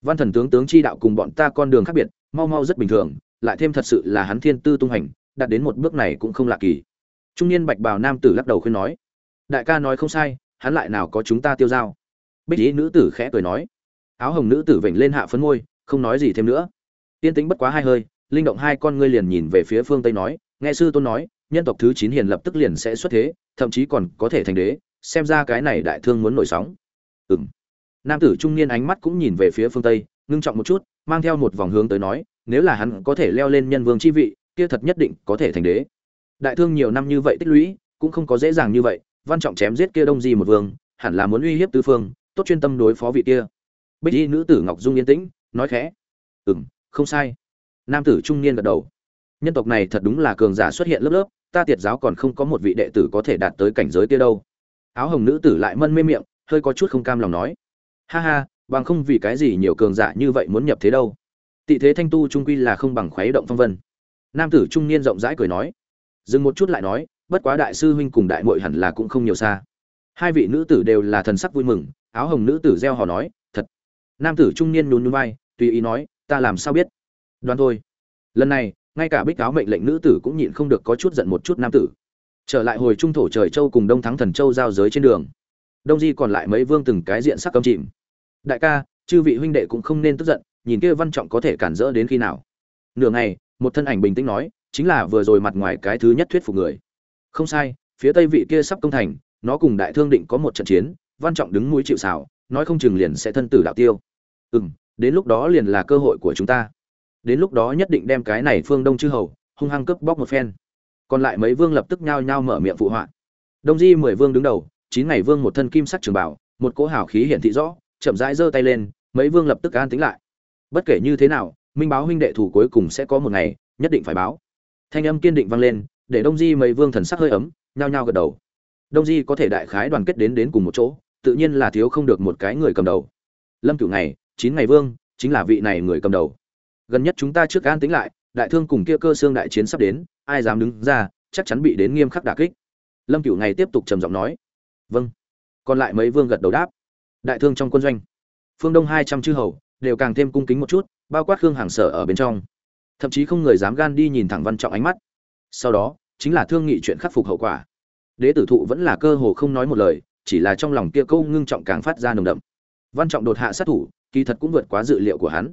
[SPEAKER 1] Văn thần tướng tướng chi đạo cùng bọn ta con đường khác biệt, mau mau rất bình thường, lại thêm thật sự là hắn thiên tư tung hành, đạt đến một bước này cũng không lạ kỳ. Trung niên bạch bào nam tử lắc đầu khuyên nói, đại ca nói không sai, hắn lại nào có chúng ta tiêu dao? Bích ý nữ tử khẽ cười nói. Áo hồng nữ tử vểnh lên hạ phấn môi, không nói gì thêm nữa. Tiên tính bất quá hai hơi linh động hai con ngươi liền nhìn về phía phương tây nói, nghe sư tôn nói, nhân tộc thứ chín hiền lập tức liền sẽ xuất thế, thậm chí còn có thể thành đế, xem ra cái này đại thương muốn nổi sóng. Ừng nam tử trung niên ánh mắt cũng nhìn về phía phương tây, ngưng trọng một chút, mang theo một vòng hướng tới nói, nếu là hắn có thể leo lên nhân vương chi vị, kia thật nhất định có thể thành đế. Đại thương nhiều năm như vậy tích lũy, cũng không có dễ dàng như vậy, văn trọng chém giết kia đông di một vương, hẳn là muốn uy hiếp tứ phương, tốt chuyên tâm đối phó vị kia. Bích y nữ tử ngọc dung yên tĩnh, nói khẽ. Ừ m không sai nam tử trung niên gật đầu. Nhân tộc này thật đúng là cường giả xuất hiện lớp lớp, ta tiệt giáo còn không có một vị đệ tử có thể đạt tới cảnh giới kia đâu. Áo hồng nữ tử lại mân mê miệng, hơi có chút không cam lòng nói. Ha ha, bằng không vì cái gì nhiều cường giả như vậy muốn nhập thế đâu. Tị thế thanh tu trung quy là không bằng khuấy động phong vân. Nam tử trung niên rộng rãi cười nói. Dừng một chút lại nói, bất quá đại sư huynh cùng đại muội hẳn là cũng không nhiều xa. Hai vị nữ tử đều là thần sắc vui mừng, áo hồng nữ tử gieo hò nói, thật. Nam tử trung niên nhún nhún vai, tùy ý nói, ta làm sao biết? Đoán thôi. Lần này, ngay cả bích cáo mệnh lệnh nữ tử cũng nhịn không được có chút giận một chút nam tử. Trở lại hồi trung thổ trời châu cùng đông thắng thần châu giao giới trên đường. Đông di còn lại mấy vương từng cái diện sắc cấm chìm. Đại ca, chư vị huynh đệ cũng không nên tức giận, nhìn kia văn trọng có thể cản rỡ đến khi nào. Nửa ngày, một thân ảnh bình tĩnh nói, chính là vừa rồi mặt ngoài cái thứ nhất thuyết phục người. Không sai, phía tây vị kia sắp công thành, nó cùng đại thương định có một trận chiến, văn trọng đứng mũi chịu xào nói không chừng liền sẽ thân tử đạo tiêu. Ừ m đến lúc đó liền là cơ hội của chúng ta đến lúc đó nhất định đem cái này phương đông chư hầu, hung hăng cướp bóc một phen. Còn lại mấy vương lập tức nhao nhao mở miệng phụ họa. Đông di mười vương đứng đầu, chín ngày vương một thân kim sắc trường bảo, một cỗ hào khí hiển thị rõ, chậm rãi giơ tay lên, mấy vương lập tức an tính lại. Bất kể như thế nào, minh báo huynh đệ thủ cuối cùng sẽ có một ngày, nhất định phải báo. Thanh âm kiên định vang lên, để đông di mấy vương thần sắc hơi ấm, nhao nhao gật đầu. Đông di có thể đại khái đoàn kết đến đến cùng một chỗ, tự nhiên là thiếu không được một cái người cầm đầu. Lâm cửu ngày, chín ngày vương, chính là vị này người cầm đầu gần nhất chúng ta trước an tính lại, đại thương cùng kia cơ xương đại chiến sắp đến, ai dám đứng ra, chắc chắn bị đến nghiêm khắc đả kích. Lâm cửu ngày tiếp tục trầm giọng nói. Vâng. Còn lại mấy vương gật đầu đáp. Đại thương trong quân doanh, phương đông hai trăm chư hầu, đều càng thêm cung kính một chút, bao quát khương hàng sở ở bên trong. Thậm chí không người dám gan đi nhìn thẳng văn trọng ánh mắt. Sau đó, chính là thương nghị chuyện khắc phục hậu quả. Đế tử thụ vẫn là cơ hồ không nói một lời, chỉ là trong lòng kia câu ngưng trọng càng phát ra nồng đậm. Văn trọng đột hạ sát thủ, kỳ thật cũng vượt quá dự liệu của hắn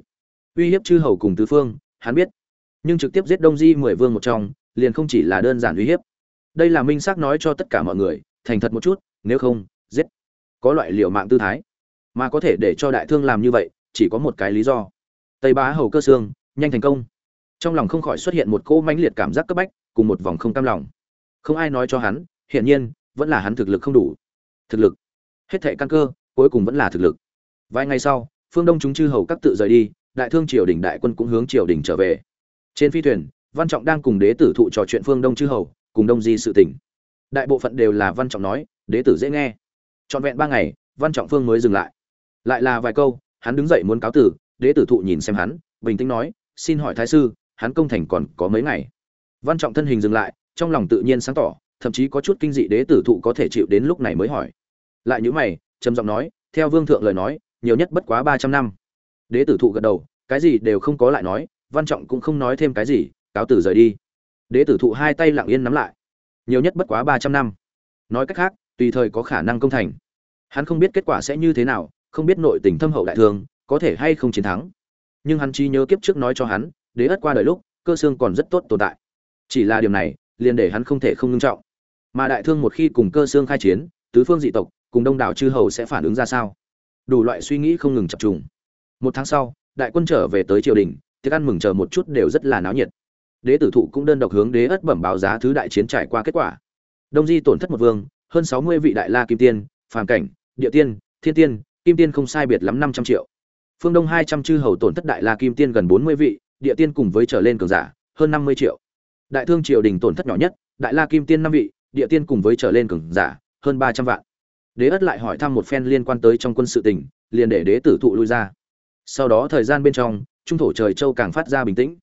[SPEAKER 1] uy hiếp chư hầu cùng tứ phương, hắn biết. Nhưng trực tiếp giết đông di mười vương một trong, liền không chỉ là đơn giản uy hiếp. Đây là minh xác nói cho tất cả mọi người, thành thật một chút, nếu không, giết. Có loại liệu mạng tư thái. Mà có thể để cho đại thương làm như vậy, chỉ có một cái lý do. Tây bá hầu cơ xương nhanh thành công. Trong lòng không khỏi xuất hiện một cỗ mãnh liệt cảm giác cấp bách, cùng một vòng không cam lòng. Không ai nói cho hắn, hiển nhiên, vẫn là hắn thực lực không đủ. Thực lực. Hết thệ căn cơ, cuối cùng vẫn là thực lực. Vài ngày sau, phương đông chúng chư hầu các tự rời đi đại thương triều đình đại quân cũng hướng triều đình trở về. Trên phi thuyền, văn trọng đang cùng đế tử thụ trò chuyện phương đông chư hầu, cùng đông di sự tỉnh. Đại bộ phận đều là văn trọng nói, đế tử dễ nghe. Trọn vẹn ba ngày, văn trọng phương mới dừng lại. Lại là vài câu, hắn đứng dậy muốn cáo tử, đế tử thụ nhìn xem hắn, bình tĩnh nói, xin hỏi thái sư, hắn công thành còn có mấy ngày? Văn trọng thân hình dừng lại, trong lòng tự nhiên sáng tỏ, thậm chí có chút kinh dị đế tử thụ có thể chịu đến lúc này mới hỏi. Lại những mày, trầm giọng nói, theo vương thượng lời nói, nhiều nhất bất quá ba trăm năm đế tử thụ gật đầu, cái gì đều không có lại nói, văn trọng cũng không nói thêm cái gì, cáo tử rời đi. Đế tử thụ hai tay lặng yên nắm lại. Nhiều nhất bất quá ba trăm năm. Nói cách khác, tùy thời có khả năng công thành. Hắn không biết kết quả sẽ như thế nào, không biết nội tình thâm hậu đại thương, có thể hay không chiến thắng. Nhưng hắn trí nhớ kiếp trước nói cho hắn, đế ất qua đời lúc, cơ xương còn rất tốt tồn tại. Chỉ là điều này, liền để hắn không thể không ngưng trọng. Mà đại thương một khi cùng cơ xương khai chiến, tứ phương dị tộc, cùng đông đảo chư hầu sẽ phản ứng ra sao? Đủ loại suy nghĩ không ngừng chập trùng một tháng sau, đại quân trở về tới triều đình, tiệc ăn mừng chờ một chút đều rất là náo nhiệt. Đế tử thụ cũng đơn độc hướng đế ất bẩm báo giá thứ đại chiến trải qua kết quả. Đông di tổn thất một vương, hơn sáu mươi vị đại la kim tiên, phàm cảnh, địa tiên, thiên tiên, kim tiên không sai biệt lắm năm trăm triệu. Phương đông hai trăm chư hầu tổn thất đại la kim tiên gần bốn mươi vị, địa tiên cùng với trở lên cường giả, hơn năm mươi triệu. Đại thương triều đình tổn thất nhỏ nhất, đại la kim tiên năm vị, địa tiên cùng với trở lên cường giả, hơn ba trăm vạn. Đế ất lại hỏi thăm một phen liên quan tới trong quân sự tỉnh liền để đế tử thụ lui ra sau đó thời gian bên trong, trung thổ trời châu càng phát ra bình tĩnh.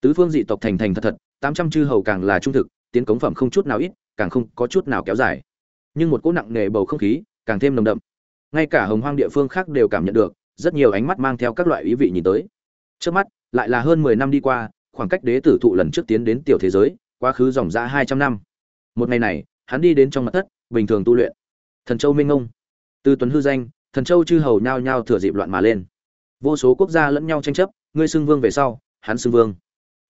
[SPEAKER 1] Tứ phương dị tộc thành thành thật thật, tám trăm chư hầu càng là trung thực, tiến cống phẩm không chút nào ít, càng không có chút nào kéo dài. Nhưng một cỗ nặng nề bầu không khí, càng thêm nồng đậm. Ngay cả hồng hoang địa phương khác đều cảm nhận được, rất nhiều ánh mắt mang theo các loại ý vị nhìn tới. Trước mắt, lại là hơn mười năm đi qua, khoảng cách đế tử thụ lần trước tiến đến tiểu thế giới, quá khứ dòng ra hai trăm năm. Một ngày này, hắn đi đến trong mặt thất, bình thường tu luyện. Thần châu minh ngông. Từ tuấn hư danh, thần châu chư hầu nhao nhao thừa dịp loạn mà lên vô số quốc gia lẫn nhau tranh chấp, ngươi xưng vương về sau, hắn xưng vương.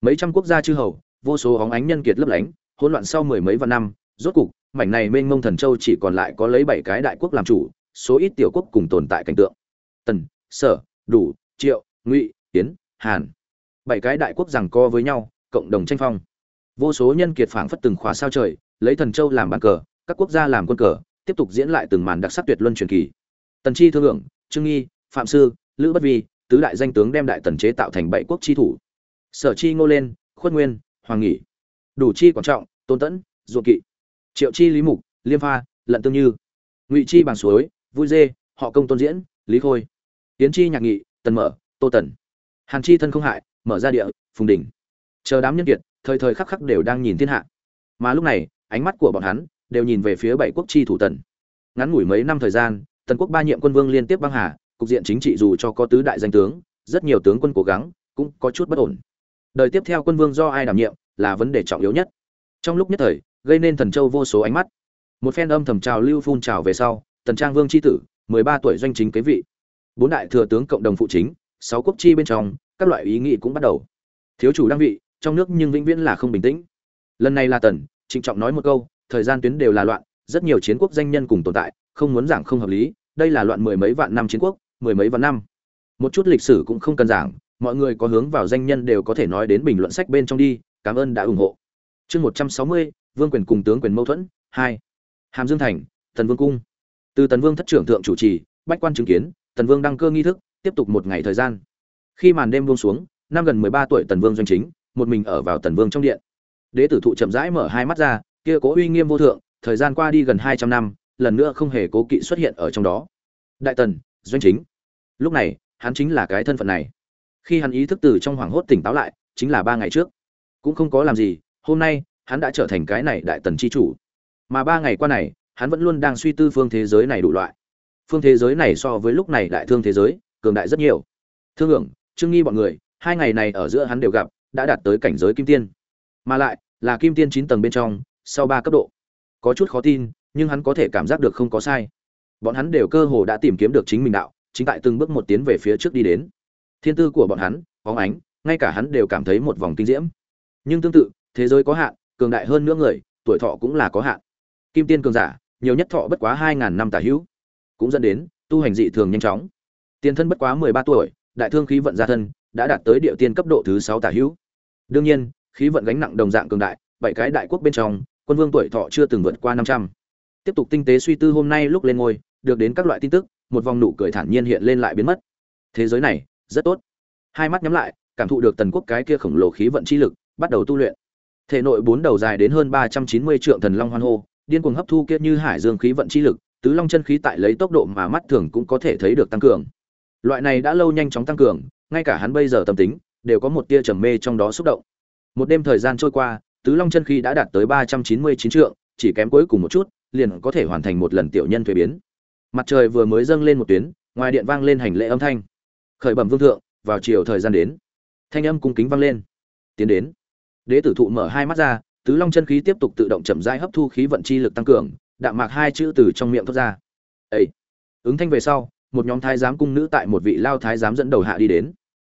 [SPEAKER 1] Mấy trăm quốc gia chư hầu, vô số hóng ánh nhân kiệt lấp lánh, hỗn loạn sau mười mấy vạn năm, rốt cục, mảnh này mênh mông thần châu chỉ còn lại có lấy bảy cái đại quốc làm chủ, số ít tiểu quốc cùng tồn tại cảnh tượng. Tần, sở, đủ, triệu, ngụy tiến hàn. Bảy cái đại quốc rằng co với nhau, cộng đồng tranh phong. Vô số nhân kiệt phảng phất từng khóa sao trời, lấy thần châu làm bàn cờ, các quốc gia làm quân cờ, tiếp tục diễn lại từng màn đặc sắc tuyệt luân truyền kỳ. Tần chi thương lượng, trương nghi, phạm sư lữ bất vi, tứ đại danh tướng đem đại tần chế tạo thành bảy quốc chi thủ. Sở chi ngô lên, khuất nguyên, hoàng nghỉ đủ chi quan trọng, tôn tẫn, ruột kỵ. Triệu chi lý mục, liêm pha, lận tương như. Ngụy chi bằng suối, vui dê, họ công tôn diễn, lý khôi. Tiến chi nhạc nghị, tần mở, tô tần. Hàn chi thân không hại, mở ra địa, phùng đỉnh chờ đám nhân kiệt, thời thời khắc khắc đều đang nhìn thiên hạ. Mà lúc này, ánh mắt của bọn hắn đều nhìn về phía bảy quốc chi thủ tần. Ngắn ngủi mấy năm thời gian, tần quốc ba nhiệm quân vương liên tiếp băng hà cục diện chính trị dù cho có tứ đại danh tướng, rất nhiều tướng quân cố gắng cũng có chút bất ổn. Đời tiếp theo quân vương do ai đảm nhiệm là vấn đề trọng yếu nhất. Trong lúc nhất thời, gây nên thần châu vô số ánh mắt. Một phen âm thầm trào lưu phun trào về sau, tần trang vương chi tử, mười ba tuổi doanh chính kế vị. Bốn đại thừa tướng cộng đồng phụ chính, sáu quốc chi bên trong, các loại ý nghĩ cũng bắt đầu. Thiếu chủ đăng vị, trong nước nhưng vĩnh viễn là không bình tĩnh. Lần này là tần, trịnh trọng nói một câu, thời gian tuyến đều là loạn, rất nhiều chiến quốc danh nhân cùng tồn tại, không muốn giảng không hợp lý, đây là loạn mười mấy vạn năm chiến quốc mười mấy vạn năm. Một chút lịch sử cũng không cần giảng, mọi người có hướng vào danh nhân đều có thể nói đến bình luận sách bên trong đi, cảm ơn đã ủng hộ. Chương một trăm sáu mươi, vương quyền cùng tướng quyền mâu thuẫn, hai. Hàm dương thành, tần vương cung. Từ tần vương thất trưởng thượng chủ trì, bách quan chứng kiến, tần vương đăng cơ nghi thức, tiếp tục một ngày thời gian. Khi màn đêm buông xuống, năm gần mười ba tuổi tần vương doanh chính, một mình ở vào tần vương trong điện. Đế tử thụ chậm rãi mở hai mắt ra, kia cố uy nghiêm vô thượng, thời gian qua đi gần hai trăm năm, lần nữa không hề cố kỵ xuất hiện ở trong đó. Đại tần doanh chính. Lúc này, hắn chính là cái thân phận này. Khi hắn ý thức từ trong hoảng hốt tỉnh táo lại, chính là ba ngày trước. Cũng không có làm gì, hôm nay, hắn đã trở thành cái này đại tần chi chủ. Mà ba ngày qua này, hắn vẫn luôn đang suy tư phương thế giới này đủ loại. Phương thế giới này so với lúc này đại thương thế giới, cường đại rất nhiều. Thương hưởng trương nghi bọn người, hai ngày này ở giữa hắn đều gặp, đã đạt tới cảnh giới kim tiên. Mà lại, là kim tiên chín tầng bên trong, sau ba cấp độ. Có chút khó tin, nhưng hắn có thể cảm giác được không có sai bọn hắn đều cơ hồ đã tìm kiếm được chính mình đạo, chính tại từng bước một tiến về phía trước đi đến. Thiên tư của bọn hắn óng ánh, ngay cả hắn đều cảm thấy một vòng kinh diễm. Nhưng tương tự, thế giới có hạn, cường đại hơn nữa người, tuổi thọ cũng là có hạn. Kim tiên cường giả, nhiều nhất thọ bất quá hai ngàn năm tả hữu. Cũng dẫn đến, tu hành dị thường nhanh chóng. Tiền thân bất quá mười ba tuổi, đại thương khí vận gia thân, đã đạt tới địa tiên cấp độ thứ sáu tả hữu. Đương nhiên, khí vận gánh nặng đồng dạng cường đại, bảy cái đại quốc bên trong, quân vương tuổi thọ chưa từng vượt qua năm trăm. Tiếp tục tinh tế suy tư hôm nay lúc lên ngôi được đến các loại tin tức, một vòng nụ cười thản nhiên hiện lên lại biến mất. Thế giới này, rất tốt. Hai mắt nhắm lại, cảm thụ được tần quốc cái kia khổng lồ khí vận chi lực, bắt đầu tu luyện. Thể nội bốn đầu dài đến hơn ba trăm chín mươi trượng thần long hoan hô, điên cuồng hấp thu kia như hải dương khí vận chi lực, tứ long chân khí tại lấy tốc độ mà mắt thường cũng có thể thấy được tăng cường. Loại này đã lâu nhanh chóng tăng cường, ngay cả hắn bây giờ tâm tính, đều có một tia trầm mê trong đó xúc động. Một đêm thời gian trôi qua, tứ long chân khí đã đạt tới ba trăm chín mươi chín trượng, chỉ kém cuối cùng một chút, liền có thể hoàn thành một lần tiểu nhân thuế biến mặt trời vừa mới dâng lên một tuyến, ngoài điện vang lên hành lễ âm thanh. Khởi bẩm vương thượng, vào chiều thời gian đến. Thanh âm cung kính vang lên. Tiến đến. Đế tử thụ mở hai mắt ra, tứ long chân khí tiếp tục tự động chậm rãi hấp thu khí vận chi lực tăng cường, đạm mạc hai chữ từ trong miệng thoát ra. Ấy ứng thanh về sau, một nhóm thái giám cung nữ tại một vị lao thái giám dẫn đầu hạ đi đến.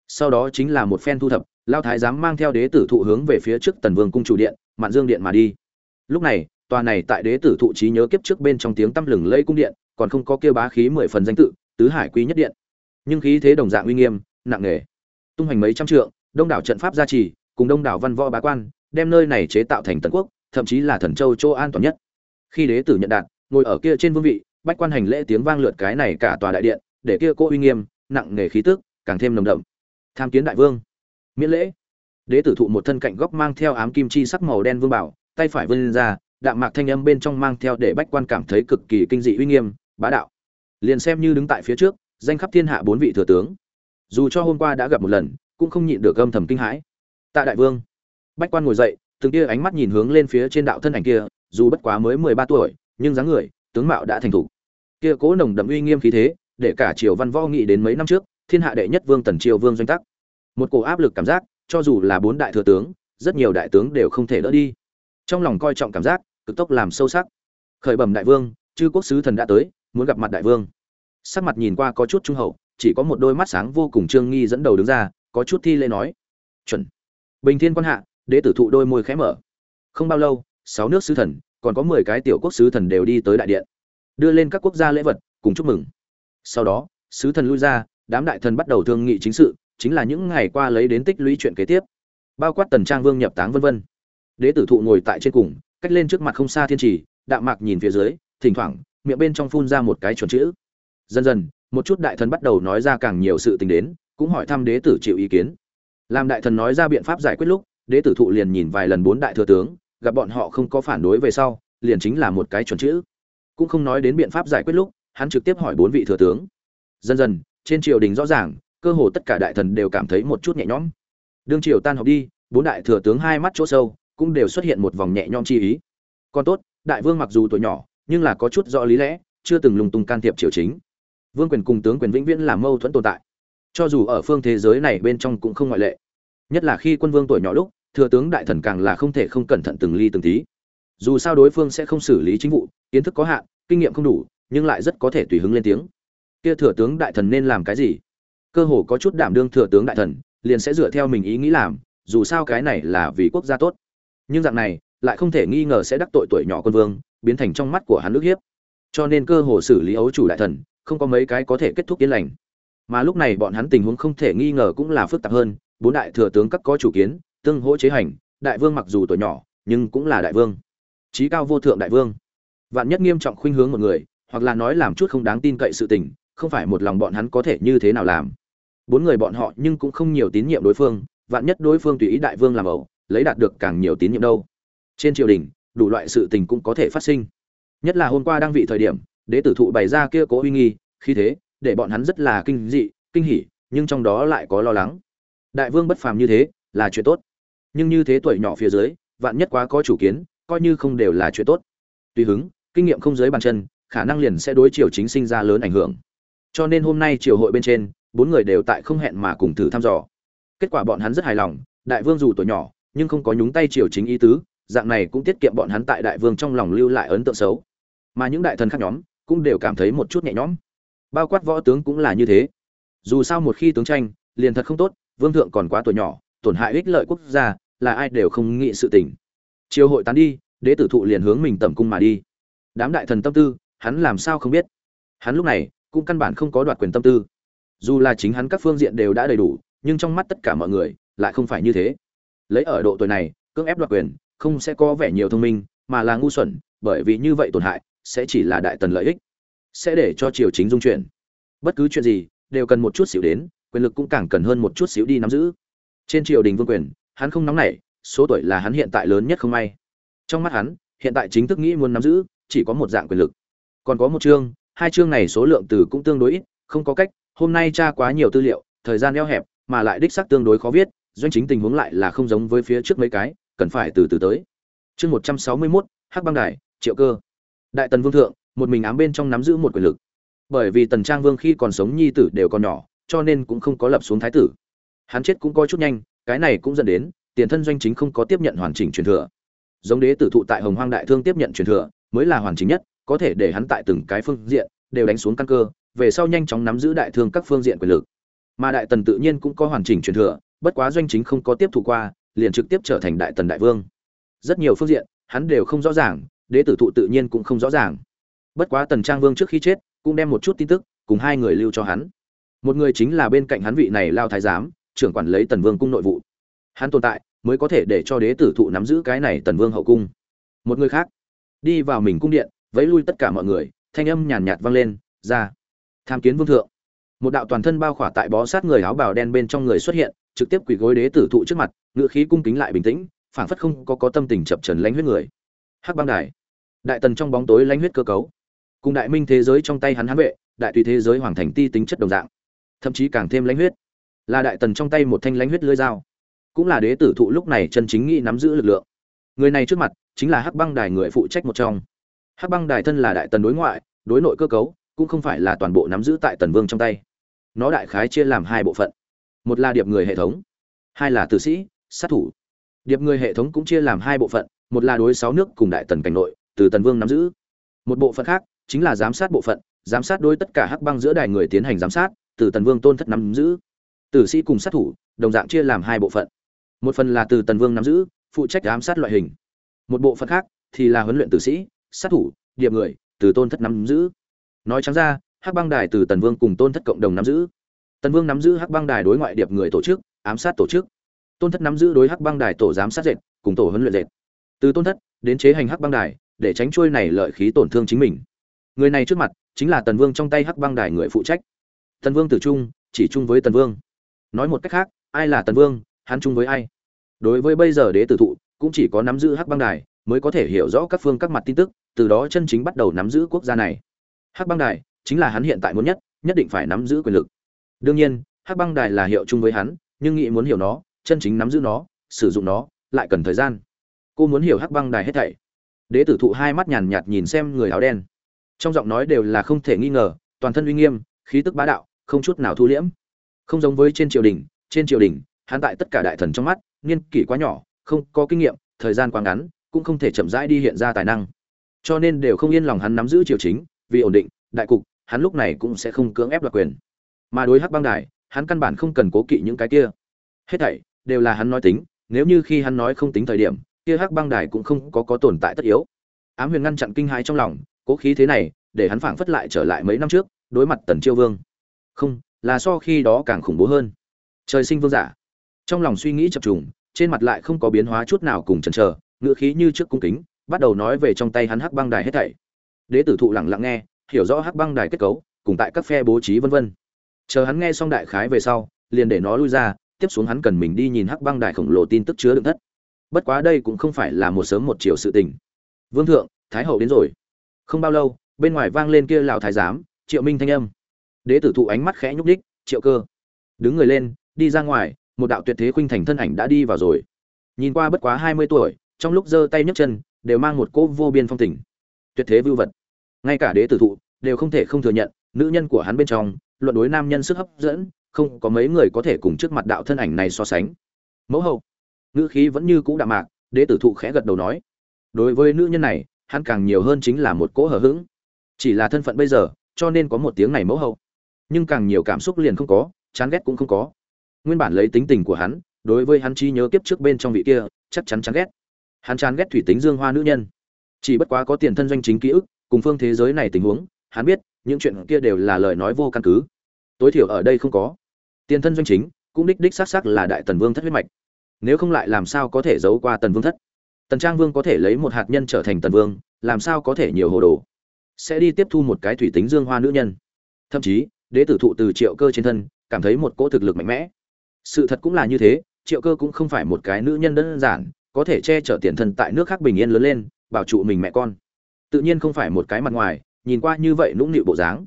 [SPEAKER 1] Sau đó chính là một phen thu thập, lao thái giám mang theo đế tử thụ hướng về phía trước tần vương cung chủ điện, mạn dương điện mà đi. Lúc này, tòa này tại đế tử thụ trí nhớ kiếp trước bên trong tiếng tăm lừng lây cung điện còn không có kêu bá khí mười phần danh tự, tứ hải quý nhất điện. Nhưng khí thế đồng dạng uy nghiêm, nặng nề. Tung hoành mấy trăm trượng, đông đảo trận pháp gia trì, cùng đông đảo văn võ bá quan, đem nơi này chế tạo thành tần quốc, thậm chí là thần châu châu an toàn nhất. Khi đế tử nhận đạt ngồi ở kia trên vương vị, bách quan hành lễ tiếng vang lượt cái này cả tòa đại điện, để kia cô uy nghiêm, nặng nề khí tức, càng thêm nồng đậm. Tham kiến đại vương. Miễn lễ. Đế tử thụ một thân cạnh góc mang theo ám kim chi sắc màu đen vương bảo, tay phải vươn ra, đạm mạc thanh âm bên trong mang theo để bách quan cảm thấy cực kỳ kinh dị uy nghiêm bá đạo. Liền xem như đứng tại phía trước, danh khắp thiên hạ bốn vị thừa tướng. Dù cho hôm qua đã gặp một lần, cũng không nhịn được âm thầm kinh hãi. Tạ đại vương. Bách quan ngồi dậy, từng kia ánh mắt nhìn hướng lên phía trên đạo thân ảnh kia, dù bất quá mới mười ba tuổi, nhưng dáng người, tướng mạo đã thành thục. Kia cố nồng đậm uy nghiêm khí thế, để cả triều văn võ nghĩ đến mấy năm trước, thiên hạ đệ nhất vương tần triều vương doanh tắc. Một cổ áp lực cảm giác, cho dù là bốn đại thừa tướng, rất nhiều đại tướng đều không thể đỡ đi. Trong lòng coi trọng cảm giác, cực tốc làm sâu sắc. Khởi bẩm đại vương, chư quốc sứ thần đã tới muốn gặp mặt đại vương. Sắc mặt nhìn qua có chút trung hậu, chỉ có một đôi mắt sáng vô cùng trương nghi dẫn đầu đứng ra, có chút thi lễ nói. Chuẩn. Bình thiên quan hạ, đế tử thụ đôi môi khẽ mở. Không bao lâu, sáu nước sứ thần, còn có mười cái tiểu quốc sứ thần đều đi tới đại điện. Đưa lên các quốc gia lễ vật, cùng chúc mừng. Sau đó, sứ thần lui ra, đám đại thần bắt đầu thương nghị chính sự, chính là những ngày qua lấy đến tích lũy chuyện kế tiếp. Bao quát tần trang vương nhập táng vân vân. Đế tử thụ ngồi tại trên cùng, cách lên trước mặt không xa thiên trì, đạm mạc nhìn phía dưới, thỉnh thoảng miệng bên trong phun ra một cái chuẩn chữ. Dần dần, một chút đại thần bắt đầu nói ra càng nhiều sự tình đến, cũng hỏi thăm đế tử chịu ý kiến. Làm đại thần nói ra biện pháp giải quyết lúc, đế tử thụ liền nhìn vài lần bốn đại thừa tướng, gặp bọn họ không có phản đối về sau, liền chính là một cái chuẩn chữ. Cũng không nói đến biện pháp giải quyết lúc, hắn trực tiếp hỏi bốn vị thừa tướng. Dần dần, trên triều đình rõ ràng, cơ hồ tất cả đại thần đều cảm thấy một chút nhẹ nhõm. Đương triều tan học đi, bốn đại thừa tướng hai mắt chỗ sâu, cũng đều xuất hiện một vòng nhẹ nhõm chi ý. Còn tốt, đại vương mặc dù tuổi nhỏ nhưng là có chút rõ lý lẽ, chưa từng lung tung can thiệp triều chính. Vương quyền cùng tướng quyền vĩnh viễn là mâu thuẫn tồn tại. Cho dù ở phương thế giới này bên trong cũng không ngoại lệ. Nhất là khi quân vương tuổi nhỏ lúc, thừa tướng đại thần càng là không thể không cẩn thận từng ly từng tí. Dù sao đối phương sẽ không xử lý chính vụ, kiến thức có hạn, kinh nghiệm không đủ, nhưng lại rất có thể tùy hứng lên tiếng. Kia thừa tướng đại thần nên làm cái gì? Cơ hồ có chút đảm đương thừa tướng đại thần, liền sẽ dựa theo mình ý nghĩ làm, dù sao cái này là vì quốc gia tốt. Nhưng dạng này, lại không thể nghi ngờ sẽ đắc tội tuổi nhỏ quân vương biến thành trong mắt của hắn nước hiếp. Cho nên cơ hồ xử lý ấu chủ đại thần, không có mấy cái có thể kết thúc yên lành. Mà lúc này bọn hắn tình huống không thể nghi ngờ cũng là phức tạp hơn, bốn đại thừa tướng các có chủ kiến, tương hỗ chế hành, đại vương mặc dù tuổi nhỏ, nhưng cũng là đại vương. Trí cao vô thượng đại vương. Vạn nhất nghiêm trọng khuynh hướng một người, hoặc là nói làm chút không đáng tin cậy sự tình, không phải một lòng bọn hắn có thể như thế nào làm. Bốn người bọn họ nhưng cũng không nhiều tín nhiệm đối phương, vạn nhất đối phương tùy ý đại vương làm ẩu, lấy đạt được càng nhiều tín nhiệm đâu. Trên triều đình đủ loại sự tình cũng có thể phát sinh. Nhất là hôm qua đang vị thời điểm, đế tử thụ bày ra kia cố uy nghi khi thế, để bọn hắn rất là kinh dị, kinh hỉ, nhưng trong đó lại có lo lắng. Đại vương bất phàm như thế, là chuyện tốt. Nhưng như thế tuổi nhỏ phía dưới, vạn nhất quá có chủ kiến, coi như không đều là chuyện tốt. Tùy hứng, kinh nghiệm không dưới bàn chân, khả năng liền sẽ đối chiều chính sinh ra lớn ảnh hưởng. Cho nên hôm nay triều hội bên trên, bốn người đều tại không hẹn mà cùng thử thăm dò. Kết quả bọn hắn rất hài lòng, đại vương dù tuổi nhỏ, nhưng không có nhúng tay triều chính ý tứ dạng này cũng tiết kiệm bọn hắn tại đại vương trong lòng lưu lại ấn tượng xấu. Mà những đại thần khác nhóm cũng đều cảm thấy một chút nhẹ nhõm. Bao quát võ tướng cũng là như thế. Dù sao một khi tướng tranh, liền thật không tốt, vương thượng còn quá tuổi nhỏ, tổn hại ích lợi quốc gia, là ai đều không nghĩ sự tình. Chiều hội tán đi, đế tử thụ liền hướng mình tẩm cung mà đi. Đám đại thần tâm tư, hắn làm sao không biết? Hắn lúc này cũng căn bản không có đoạt quyền tâm tư. Dù là chính hắn các phương diện đều đã đầy đủ, nhưng trong mắt tất cả mọi người lại không phải như thế. Lấy ở độ tuổi này, cưỡng ép đoạt quyền không sẽ có vẻ nhiều thông minh, mà là ngu xuẩn, bởi vì như vậy tổn hại, sẽ chỉ là đại tần lợi ích, sẽ để cho triều chính dung chuyển. Bất cứ chuyện gì, đều cần một chút xíu đến, quyền lực cũng càng cần hơn một chút xíu đi nắm giữ. Trên triều đình vương quyền, hắn không nóng nảy, số tuổi là hắn hiện tại lớn nhất không may. Trong mắt hắn, hiện tại chính thức nghĩ muốn nắm giữ, chỉ có một dạng quyền lực. Còn có một chương, hai chương này số lượng từ cũng tương đối ít, không có cách, hôm nay tra quá nhiều tư liệu, thời gian eo hẹp, mà lại đích xác tương đối khó viết, doanh chính tình huống lại là không giống với phía trước mấy cái cần phải từ từ tới. Chương một trăm sáu mươi mốt, hắc băng đài, triệu cơ. Đại tần vương thượng, một mình ám bên trong nắm giữ một quyền lực. Bởi vì tần trang vương khi còn sống nhi tử đều còn nhỏ, cho nên cũng không có lập xuống thái tử. Hắn chết cũng coi chút nhanh, cái này cũng dẫn đến, tiền thân doanh chính không có tiếp nhận hoàn chỉnh truyền thừa. Giống đế tử thụ tại hồng hoang đại thương tiếp nhận truyền thừa, mới là hoàn chỉnh nhất, có thể để hắn tại từng cái phương diện, đều đánh xuống căn cơ, về sau nhanh chóng nắm giữ đại thương các phương diện quyền lực. Mà đại tần tự nhiên cũng có hoàn chỉnh truyền thừa, bất quá doanh chính không có tiếp thụ qua liền trực tiếp trở thành đại tần đại vương. Rất nhiều phương diện, hắn đều không rõ ràng, đế tử thụ tự nhiên cũng không rõ ràng. Bất quá tần trang vương trước khi chết, cũng đem một chút tin tức, cùng hai người lưu cho hắn. Một người chính là bên cạnh hắn vị này lao thái giám, trưởng quản lấy tần vương cung nội vụ. Hắn tồn tại, mới có thể để cho đế tử thụ nắm giữ cái này tần vương hậu cung. Một người khác, đi vào mình cung điện, vẫy lui tất cả mọi người, thanh âm nhàn nhạt vang lên, ra. Tham kiến vương thượng. Một đạo toàn thân bao khỏa tại bó sát người áo bào đen bên trong người xuất hiện trực tiếp quỳ gối đế tử thụ trước mặt ngựa khí cung kính lại bình tĩnh, phảng phất không có có tâm tình chập trần lãnh huyết người. Hắc băng đài, đại tần trong bóng tối lãnh huyết cơ cấu, cùng đại minh thế giới trong tay hắn hán vệ, đại tùy thế giới hoàng thành ti tính chất đồng dạng, thậm chí càng thêm lãnh huyết. Là đại tần trong tay một thanh lãnh huyết lưỡi dao, cũng là đế tử thụ lúc này chân chính nghĩ nắm giữ lực lượng. Người này trước mặt, chính là hắc băng đài người phụ trách một trong. Hắc băng đài thân là đại tần đối ngoại, đối nội cơ cấu, cũng không phải là toàn bộ nắm giữ tại tần vương trong tay. Nó đại khái chia làm hai bộ phận một là điệp người hệ thống, hai là tử sĩ, sát thủ. Điệp người hệ thống cũng chia làm hai bộ phận, một là đối sáu nước cùng đại tần cảnh nội, từ tần vương nắm giữ. Một bộ phận khác chính là giám sát bộ phận, giám sát đối tất cả hắc băng giữa đài người tiến hành giám sát, từ tần vương tôn thất nắm giữ. Tử sĩ cùng sát thủ đồng dạng chia làm hai bộ phận. Một phần là từ tần vương nắm giữ, phụ trách giám sát loại hình. Một bộ phận khác thì là huấn luyện tử sĩ, sát thủ, điệp người từ tôn thất nắm giữ. Nói trắng ra, hắc băng đài từ tần vương cùng tôn thất cộng đồng nắm giữ tần vương nắm giữ hắc băng đài đối ngoại điệp người tổ chức, ám sát tổ chức. Tôn thất nắm giữ đối hắc băng đài tổ giám sát dệt, cùng tổ huấn luyện dệt. Từ tôn thất đến chế hành hắc băng đài, để tránh trôi này lợi khí tổn thương chính mình. Người này trước mặt chính là tần vương trong tay hắc băng đài người phụ trách. Tần vương tử trung, chỉ chung với tần vương. Nói một cách khác, ai là tần vương, hắn chung với ai? Đối với bây giờ đế tử thụ, cũng chỉ có nắm giữ hắc băng đài mới có thể hiểu rõ các phương các mặt tin tức, từ đó chân chính bắt đầu nắm giữ quốc gia này. Hắc băng đài chính là hắn hiện tại muốn nhất nhất định phải nắm giữ quyền lực đương nhiên, hắc băng đài là hiệu chung với hắn, nhưng nghĩ muốn hiểu nó, chân chính nắm giữ nó, sử dụng nó, lại cần thời gian. Cô muốn hiểu hắc băng đài hết thảy. Đế tử thụ hai mắt nhàn nhạt nhìn xem người áo đen. Trong giọng nói đều là không thể nghi ngờ, toàn thân uy nghiêm, khí tức bá đạo, không chút nào thu liễm. Không giống với trên triều đình, trên triều đình, hắn tại tất cả đại thần trong mắt, niên kỷ quá nhỏ, không có kinh nghiệm, thời gian quá ngắn, cũng không thể chậm rãi đi hiện ra tài năng. Cho nên đều không yên lòng hắn nắm giữ triều chính, vì ổn định, đại cục, hắn lúc này cũng sẽ không cưỡng ép đoạt quyền mà đối hắc băng đài, hắn căn bản không cần cố kỵ những cái kia. Hết thảy đều là hắn nói tính, nếu như khi hắn nói không tính thời điểm, kia hắc băng đài cũng không có có tồn tại tất yếu. Ám huyền ngăn chặn kinh hãi trong lòng, cố khí thế này, để hắn phảng phất lại trở lại mấy năm trước, đối mặt tần chiêu vương. Không, là so khi đó càng khủng bố hơn. Trời sinh vương giả. Trong lòng suy nghĩ chập trùng, trên mặt lại không có biến hóa chút nào cùng chần chờ, ngựa khí như trước cung kính, bắt đầu nói về trong tay hắn hắc băng đài hết thảy. Đế tử thụ lặng lặng nghe, hiểu rõ hắc băng đài kết cấu, cùng tại các phe bố trí vân vân chờ hắn nghe xong đại khái về sau, liền để nó lui ra, tiếp xuống hắn cần mình đi nhìn hắc băng đại khổng lồ tin tức chứa đựng thất. Bất quá đây cũng không phải là một sớm một chiều sự tình. Vương thượng, thái hậu đến rồi. Không bao lâu, bên ngoài vang lên kia lão thái giám, triệu minh thanh âm. Đế tử thụ ánh mắt khẽ nhúc đích triệu cơ, đứng người lên, đi ra ngoài, một đạo tuyệt thế khuynh thành thân ảnh đã đi vào rồi. Nhìn qua bất quá hai mươi tuổi, trong lúc giơ tay nhấc chân, đều mang một cỗ vô biên phong tình. Tuyệt thế vưu vật. Ngay cả đế tử thụ, đều không thể không thừa nhận, nữ nhân của hắn bên trong luận đối nam nhân sức hấp dẫn, không có mấy người có thể cùng trước mặt đạo thân ảnh này so sánh. Mẫu hậu, ngữ khí vẫn như cũ đạm mạc, đế tử thụ khẽ gật đầu nói. Đối với nữ nhân này, hắn càng nhiều hơn chính là một cỗ hở hững. Chỉ là thân phận bây giờ, cho nên có một tiếng này mẫu hậu. Nhưng càng nhiều cảm xúc liền không có, chán ghét cũng không có. Nguyên bản lấy tính tình của hắn, đối với hắn chi nhớ kiếp trước bên trong vị kia, chắc chắn chán ghét. Hắn chán ghét thủy tính dương hoa nữ nhân. Chỉ bất quá có tiền thân doanh chính ký ức, cùng phương thế giới này tình huống, hắn biết những chuyện kia đều là lời nói vô căn cứ. Tối thiểu ở đây không có. Tiền thân doanh chính, cũng đích đích xác xác là đại tần vương thất huyết mạch. Nếu không lại làm sao có thể giấu qua tần vương thất? Tần trang vương có thể lấy một hạt nhân trở thành tần vương, làm sao có thể nhiều hồ đồ? Sẽ đi tiếp thu một cái thủy tính dương hoa nữ nhân. Thậm chí, đế tử thụ từ triệu cơ trên thân, cảm thấy một cỗ thực lực mạnh mẽ. Sự thật cũng là như thế, triệu cơ cũng không phải một cái nữ nhân đơn giản, có thể che chở tiền thân tại nước khác bình yên lớn lên, bảo trụ mình mẹ con. Tự nhiên không phải một cái mặt ngoài nhìn qua như vậy nũng nịu bộ dáng.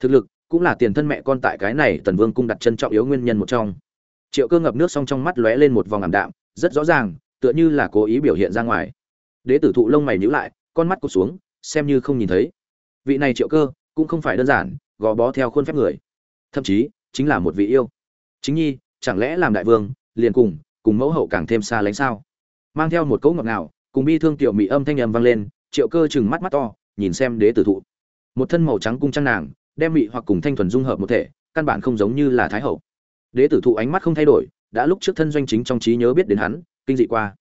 [SPEAKER 1] Thực lực, cũng là tiền thân mẹ con tại cái này tần vương cung đặt chân trọng yếu nguyên nhân một trong. Triệu cơ ngập nước xong trong mắt lóe lên một vòng ảm đạm, rất rõ ràng, tựa như là cố ý biểu hiện ra ngoài. Đế tử thụ lông mày nhíu lại, con mắt cụt xuống, xem như không nhìn thấy. Vị này triệu cơ, cũng không phải đơn giản, gò bó theo khuôn phép người. Thậm chí, chính là một vị yêu. Chính nhi, chẳng lẽ làm đại vương, liền cùng cùng mẫu hậu càng thêm xa lánh sao? Mang theo một cỗ ngọt ngào, cùng bi thương tiểu mỹ âm thanh âm vang lên, triệu cơ chừng mắt mắt to, nhìn xem đế tử thụ một thân màu trắng cung trang nàng, đem mị hoặc cùng thanh thuần dung hợp một thể, căn bản không giống như là thái hậu. Đế tử thụ ánh mắt không thay đổi, đã lúc trước thân doanh chính trong trí nhớ biết đến hắn, kinh dị qua.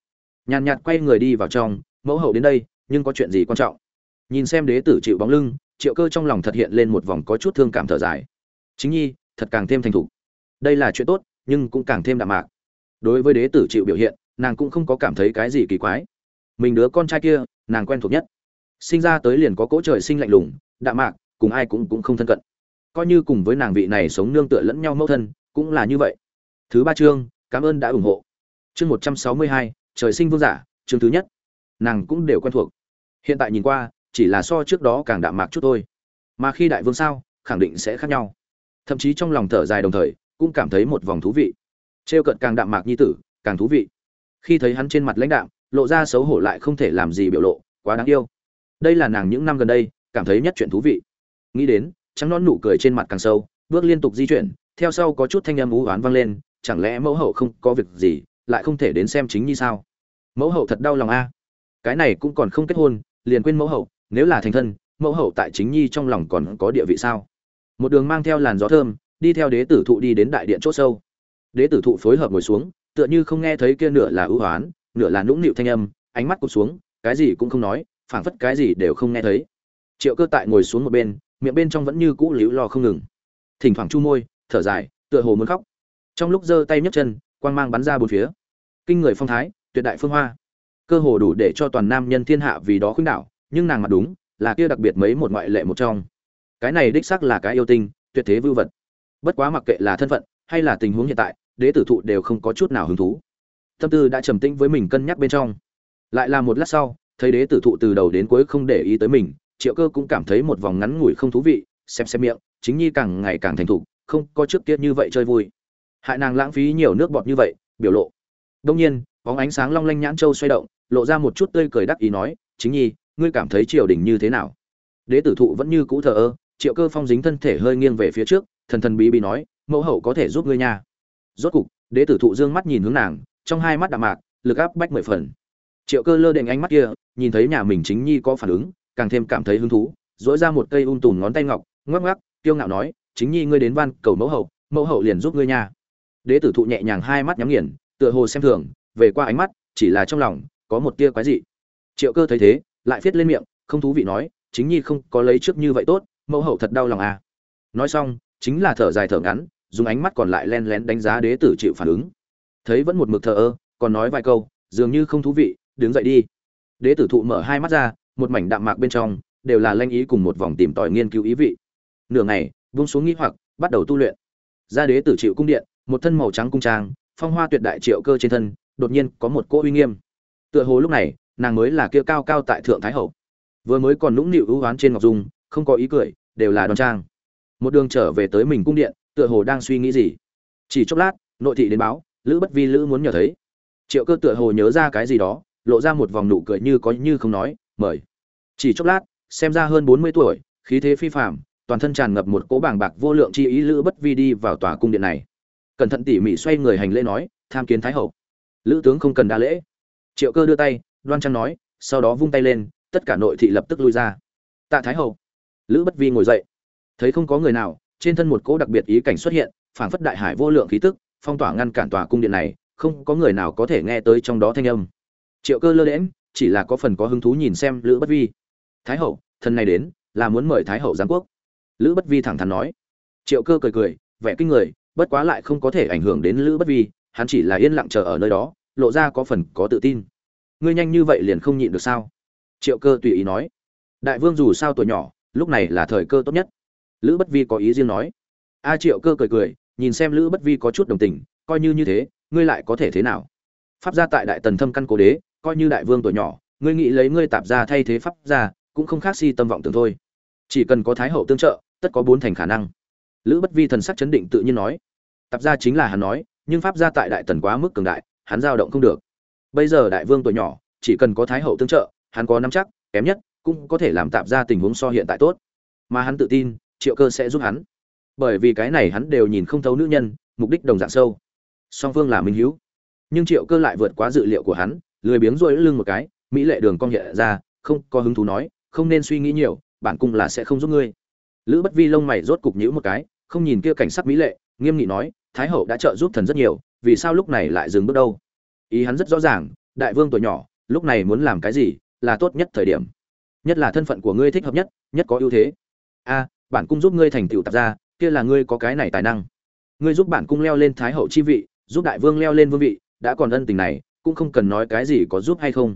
[SPEAKER 1] Nhàn nhạt quay người đi vào trong, mẫu hậu đến đây, nhưng có chuyện gì quan trọng? Nhìn xem đế tử chịu bóng lưng, triệu cơ trong lòng thật hiện lên một vòng có chút thương cảm thở dài. Chính nhi, thật càng thêm thành thục. Đây là chuyện tốt, nhưng cũng càng thêm đạm mạc. Đối với đế tử chịu biểu hiện, nàng cũng không có cảm thấy cái gì kỳ quái. Mình đứa con trai kia, nàng quen thuộc nhất. Sinh ra tới liền có cỗ trời sinh lạnh lùng đạm mạc, cùng ai cũng cũng không thân cận. Coi như cùng với nàng vị này sống nương tựa lẫn nhau mẫu thân, cũng là như vậy. Thứ ba chương, cảm ơn đã ủng hộ. Chương một trăm sáu mươi hai, trời sinh vương giả, chương thứ nhất. Nàng cũng đều quen thuộc. Hiện tại nhìn qua, chỉ là so trước đó càng đạm mạc chút thôi. Mà khi đại vương sao, khẳng định sẽ khác nhau. Thậm chí trong lòng thở dài đồng thời, cũng cảm thấy một vòng thú vị. Trêu cận càng đạm mạc như tử, càng thú vị. Khi thấy hắn trên mặt lãnh đạm, lộ ra xấu hổ lại không thể làm gì biểu lộ, quá đáng yêu. Đây là nàng những năm gần đây cảm thấy nhất chuyện thú vị. Nghĩ đến, trắng non nụ cười trên mặt càng sâu, bước liên tục di chuyển, theo sau có chút thanh âm ú oán vang lên, chẳng lẽ mẫu hậu không có việc gì, lại không thể đến xem chính như sao? Mẫu hậu thật đau lòng a. Cái này cũng còn không kết hôn, liền quên mẫu hậu, nếu là thành thân, mẫu hậu tại chính nhi trong lòng còn có địa vị sao? Một đường mang theo làn gió thơm, đi theo đế tử thụ đi đến đại điện c h ỗ sâu. Đế tử thụ phối hợp ngồi xuống, tựa như không nghe thấy kia nửa là ưu hoán nửa là nũng nịu thanh âm, ánh mắt cụp xuống, cái gì cũng không nói, phảng phất cái gì đều không nghe thấy triệu cơ tại ngồi xuống một bên, miệng bên trong vẫn như cũ líu lo không ngừng. Thỉnh thoảng chu môi, thở dài, tựa hồ muốn khóc. Trong lúc giơ tay nhấc chân, quang mang bắn ra bốn phía. Kinh người phong thái, tuyệt đại phương hoa. Cơ hồ đủ để cho toàn nam nhân thiên hạ vì đó khuynh đảo, nhưng nàng mặt đúng, là kia đặc biệt mấy một ngoại lệ một trong. Cái này đích xác là cái yêu tinh, tuyệt thế vưu vật. Bất quá mặc kệ là thân phận, hay là tình huống hiện tại, đế tử thụ đều không có chút nào hứng thú. Tâm tư đã trầm tĩnh với mình cân nhắc bên trong. Lại là một lát sau, thấy đế tử thụ từ đầu đến cuối không để ý tới mình triệu cơ cũng cảm thấy một vòng ngắn ngủi không thú vị, xem xem miệng, chính nhi càng ngày càng thành thục, không có trước kia như vậy chơi vui. Hại nàng lãng phí nhiều nước bọt như vậy, biểu lộ. Đông nhiên, bóng ánh sáng long lanh nhãn châu xoay động, lộ ra một chút tươi cười đắc ý nói, chính nhi, ngươi cảm thấy triều đình như thế nào? Đế tử thụ vẫn như cũ thờ ơ, triệu cơ phong dính thân thể hơi nghiêng về phía trước, thần thần bí bí nói, mẫu hậu có thể giúp ngươi nha. Rốt cục, đế tử thụ dương mắt nhìn hướng nàng, trong hai mắt đạm mạc, lực áp bách mười phần. Triệu cơ lơ đệnh ánh mắt kia, nhìn thấy nhà mình chính nhi có phản ứng càng thêm cảm thấy hứng thú dỗi ra một cây um un tùn ngón tay ngọc, ngoắc ngoắc tiêu ngạo nói, chính nhi ngươi đến van cầu mẫu hậu mẫu hậu liền giúp ngươi nha. Đế tử thụ nhẹ nhàng hai mắt nhắm nghiền, tựa hồ xem thường, về qua ánh mắt, chỉ là trong lòng, có một tia quái dị. Triệu cơ thấy thế, lại viết lên miệng, không thú vị nói, chính nhi không có lấy trước như vậy tốt, mẫu hậu thật đau lòng à. Nói xong, chính là thở dài thở ngắn, dùng ánh mắt còn lại len lén đánh giá đế tử chịu phản ứng. Thấy vẫn một mực thờ ơ, còn nói vài câu, dường như không thú vị, đứng dậy đi. Đế tử thụ mở hai mắt ra một mảnh đạm mạc bên trong, đều là lanh ý cùng một vòng tìm tòi nghiên cứu ý vị. Nửa ngày, buông xuống nghĩ hoặc, bắt đầu tu luyện. Ra đế tử chịu cung điện, một thân màu trắng cung trang, phong hoa tuyệt đại triệu cơ trên thân, đột nhiên có một cỗ uy nghiêm. Tựa hồ lúc này, nàng mới là kia cao cao tại thượng thái hậu. Vừa mới còn nũng nịu ưu oán trên ngọc dung, không có ý cười, đều là đoan trang. Một đường trở về tới mình cung điện, tựa hồ đang suy nghĩ gì. Chỉ chốc lát, nội thị đến báo, lữ bất vi lữ muốn nhờ thấy. Triệu cơ tựa hồ nhớ ra cái gì đó, lộ ra một vòng nụ cười như có như không nói mời. Chỉ chốc lát, xem ra hơn bốn mươi tuổi, khí thế phi phạm toàn thân tràn ngập một cỗ bảng bạc vô lượng chi ý lữ bất vi đi vào tòa cung điện này. Cẩn thận tỉ mỉ xoay người hành lễ nói, tham kiến thái hậu. Lữ tướng không cần đa lễ. Triệu cơ đưa tay, đoan trang nói, sau đó vung tay lên, tất cả nội thị lập tức lui ra. Tạ thái hậu. Lữ bất vi ngồi dậy. Thấy không có người nào, trên thân một cỗ đặc biệt ý cảnh xuất hiện, phảng phất đại hải vô lượng khí tức, phong tỏa ngăn cản tòa cung điện này, không có người nào có thể nghe tới trong đó thanh âm. Triệu cơ lơ đễm chỉ là có phần có hứng thú nhìn xem lữ bất vi. Thái hậu, thần này đến, là muốn mời thái hậu giáng quốc. Lữ bất vi thẳng thắn nói. Triệu cơ cười cười, vẻ kinh người, bất quá lại không có thể ảnh hưởng đến lữ bất vi, hắn chỉ là yên lặng chờ ở nơi đó, lộ ra có phần có tự tin. Ngươi nhanh như vậy liền không nhịn được sao? Triệu cơ tùy ý nói. Đại vương dù sao tuổi nhỏ, lúc này là thời cơ tốt nhất. Lữ bất vi có ý riêng nói. A triệu cơ cười cười, nhìn xem lữ bất vi có chút đồng tình, coi như như thế, ngươi lại có thể thế nào? Pháp gia tại đại tần thâm căn cố đế coi như đại vương tuổi nhỏ, ngươi nghĩ lấy ngươi tạp gia thay thế pháp gia, cũng không khác si tâm vọng tưởng thôi. Chỉ cần có thái hậu tương trợ, tất có bốn thành khả năng. Lữ bất vi thần sắc chấn định tự nhiên nói. Tạp gia chính là hắn nói, nhưng pháp gia tại đại tần quá mức cường đại, hắn dao động không được. Bây giờ đại vương tuổi nhỏ, chỉ cần có thái hậu tương trợ, hắn có nắm chắc, kém nhất, cũng có thể làm tạp ra tình huống so hiện tại tốt. Mà hắn tự tin, triệu cơ sẽ giúp hắn. Bởi vì cái này hắn đều nhìn không thấu nữ nhân, mục đích đồng dạng sâu. Song phương là minh hữu nhưng triệu cơ lại vượt quá dự liệu của hắn lười biếng rỗi lưng một cái, mỹ lệ đường cong nhẹ ra, không có hứng thú nói, không nên suy nghĩ nhiều, bản cung là sẽ không giúp ngươi. Lữ bất vi lông mày rốt cục nhữ một cái, không nhìn kia cảnh sắc mỹ lệ, nghiêm nghị nói, thái hậu đã trợ giúp thần rất nhiều, vì sao lúc này lại dừng bước đâu? Ý hắn rất rõ ràng, đại vương tuổi nhỏ, lúc này muốn làm cái gì, là tốt nhất thời điểm. Nhất là thân phận của ngươi thích hợp nhất nhất có ưu thế. A, bản cung giúp ngươi thành tựu tạp ra kia là ngươi có cái này tài năng. Ngươi giúp bản cung leo lên thái hậu chi vị, giúp đại vương leo lên vương vị, đã còn ân tình này cũng không cần nói cái gì có giúp hay không.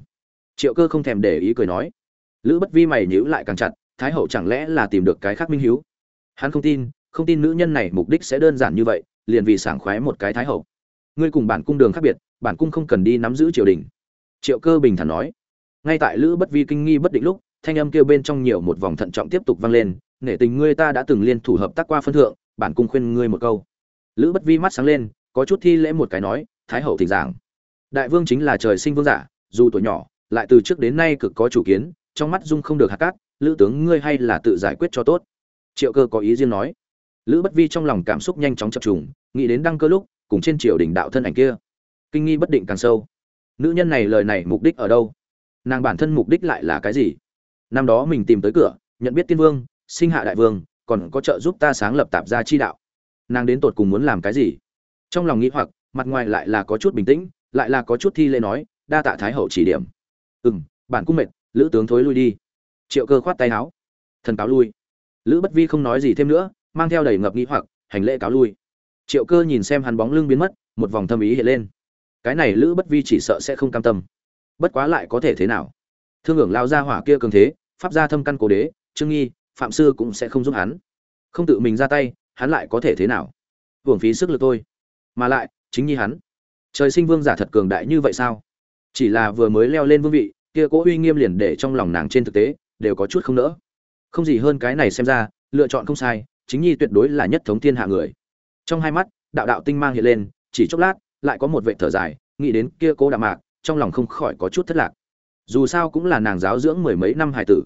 [SPEAKER 1] Triệu cơ không thèm để ý cười nói. Lữ bất vi mày nhíu lại càng chặt, thái hậu chẳng lẽ là tìm được cái khác minh hiếu? Hắn không tin không tin nữ nhân này mục đích sẽ đơn giản như vậy, liền vì sảng khoái một cái thái hậu. Ngươi cùng bản cung đường khác biệt, bản cung không cần đi nắm giữ triều đình. Triệu cơ bình thản nói. Ngay tại lữ bất vi kinh nghi bất định lúc, thanh âm kêu bên trong nhiều một vòng thận trọng tiếp tục vang lên, nể tình ngươi ta đã từng liên thủ hợp tác qua phân thượng, bản cung khuyên ngươi một câu. Lữ bất vi mắt sáng lên, có chút thi lễ một cái nói, thái hậu thỉnh giảng đại vương chính là trời sinh vương giả, dù tuổi nhỏ, lại từ trước đến nay cực có chủ kiến, trong mắt dung không được hạt cát, lữ tướng ngươi hay là tự giải quyết cho tốt. Triệu cơ có ý riêng nói. Lữ bất vi trong lòng cảm xúc nhanh chóng chập trùng, nghĩ đến đăng cơ lúc, cùng trên triều đình đạo thân ảnh kia. Kinh nghi bất định càng sâu. Nữ nhân này lời này mục đích ở đâu? Nàng bản thân mục đích lại là cái gì? Năm đó mình tìm tới cửa, nhận biết tiên vương, sinh hạ đại vương, còn có trợ giúp ta sáng lập tạp gia chi đạo. Nàng đến tột cùng muốn làm cái gì? Trong lòng nghĩ hoặc, mặt ngoài lại là có chút bình tĩnh lại là có chút thi lễ nói, đa tạ thái hậu chỉ điểm. Ừ m bản cung mệt, lữ tướng thối lui đi. Triệu cơ khoát tay áo. Thần cáo lui. Lữ bất vi không nói gì thêm nữa, mang theo đầy ngập nghĩ hoặc, hành lễ cáo lui. Triệu cơ nhìn xem hắn bóng lưng biến mất, một vòng thâm ý hiện lên. Cái này lữ bất vi chỉ sợ sẽ không cam tâm. Bất quá lại có thể thế nào? Thương hưởng lao ra hỏa kia cường thế, pháp gia thâm căn cố đế, trương nghi, phạm sư cũng sẽ không giúp hắn. Không tự mình ra tay, hắn lại có thể thế nào? Hưởng phí sức lực thôi. Mà lại, chính nhi hắn trời sinh vương giả thật cường đại như vậy sao? Chỉ là vừa mới leo lên vương vị, kia cố uy nghiêm liền để trong lòng nàng trên thực tế, đều có chút không nỡ. Không gì hơn cái này xem ra, lựa chọn không sai, chính nhi tuyệt đối là nhất thống thiên hạ người. Trong hai mắt, đạo đạo tinh mang hiện lên, chỉ chốc lát, lại có một vệ thở dài, nghĩ đến kia cố đạm mạc, trong lòng không khỏi có chút thất lạc. Dù sao cũng là nàng giáo dưỡng mười mấy năm hài tử.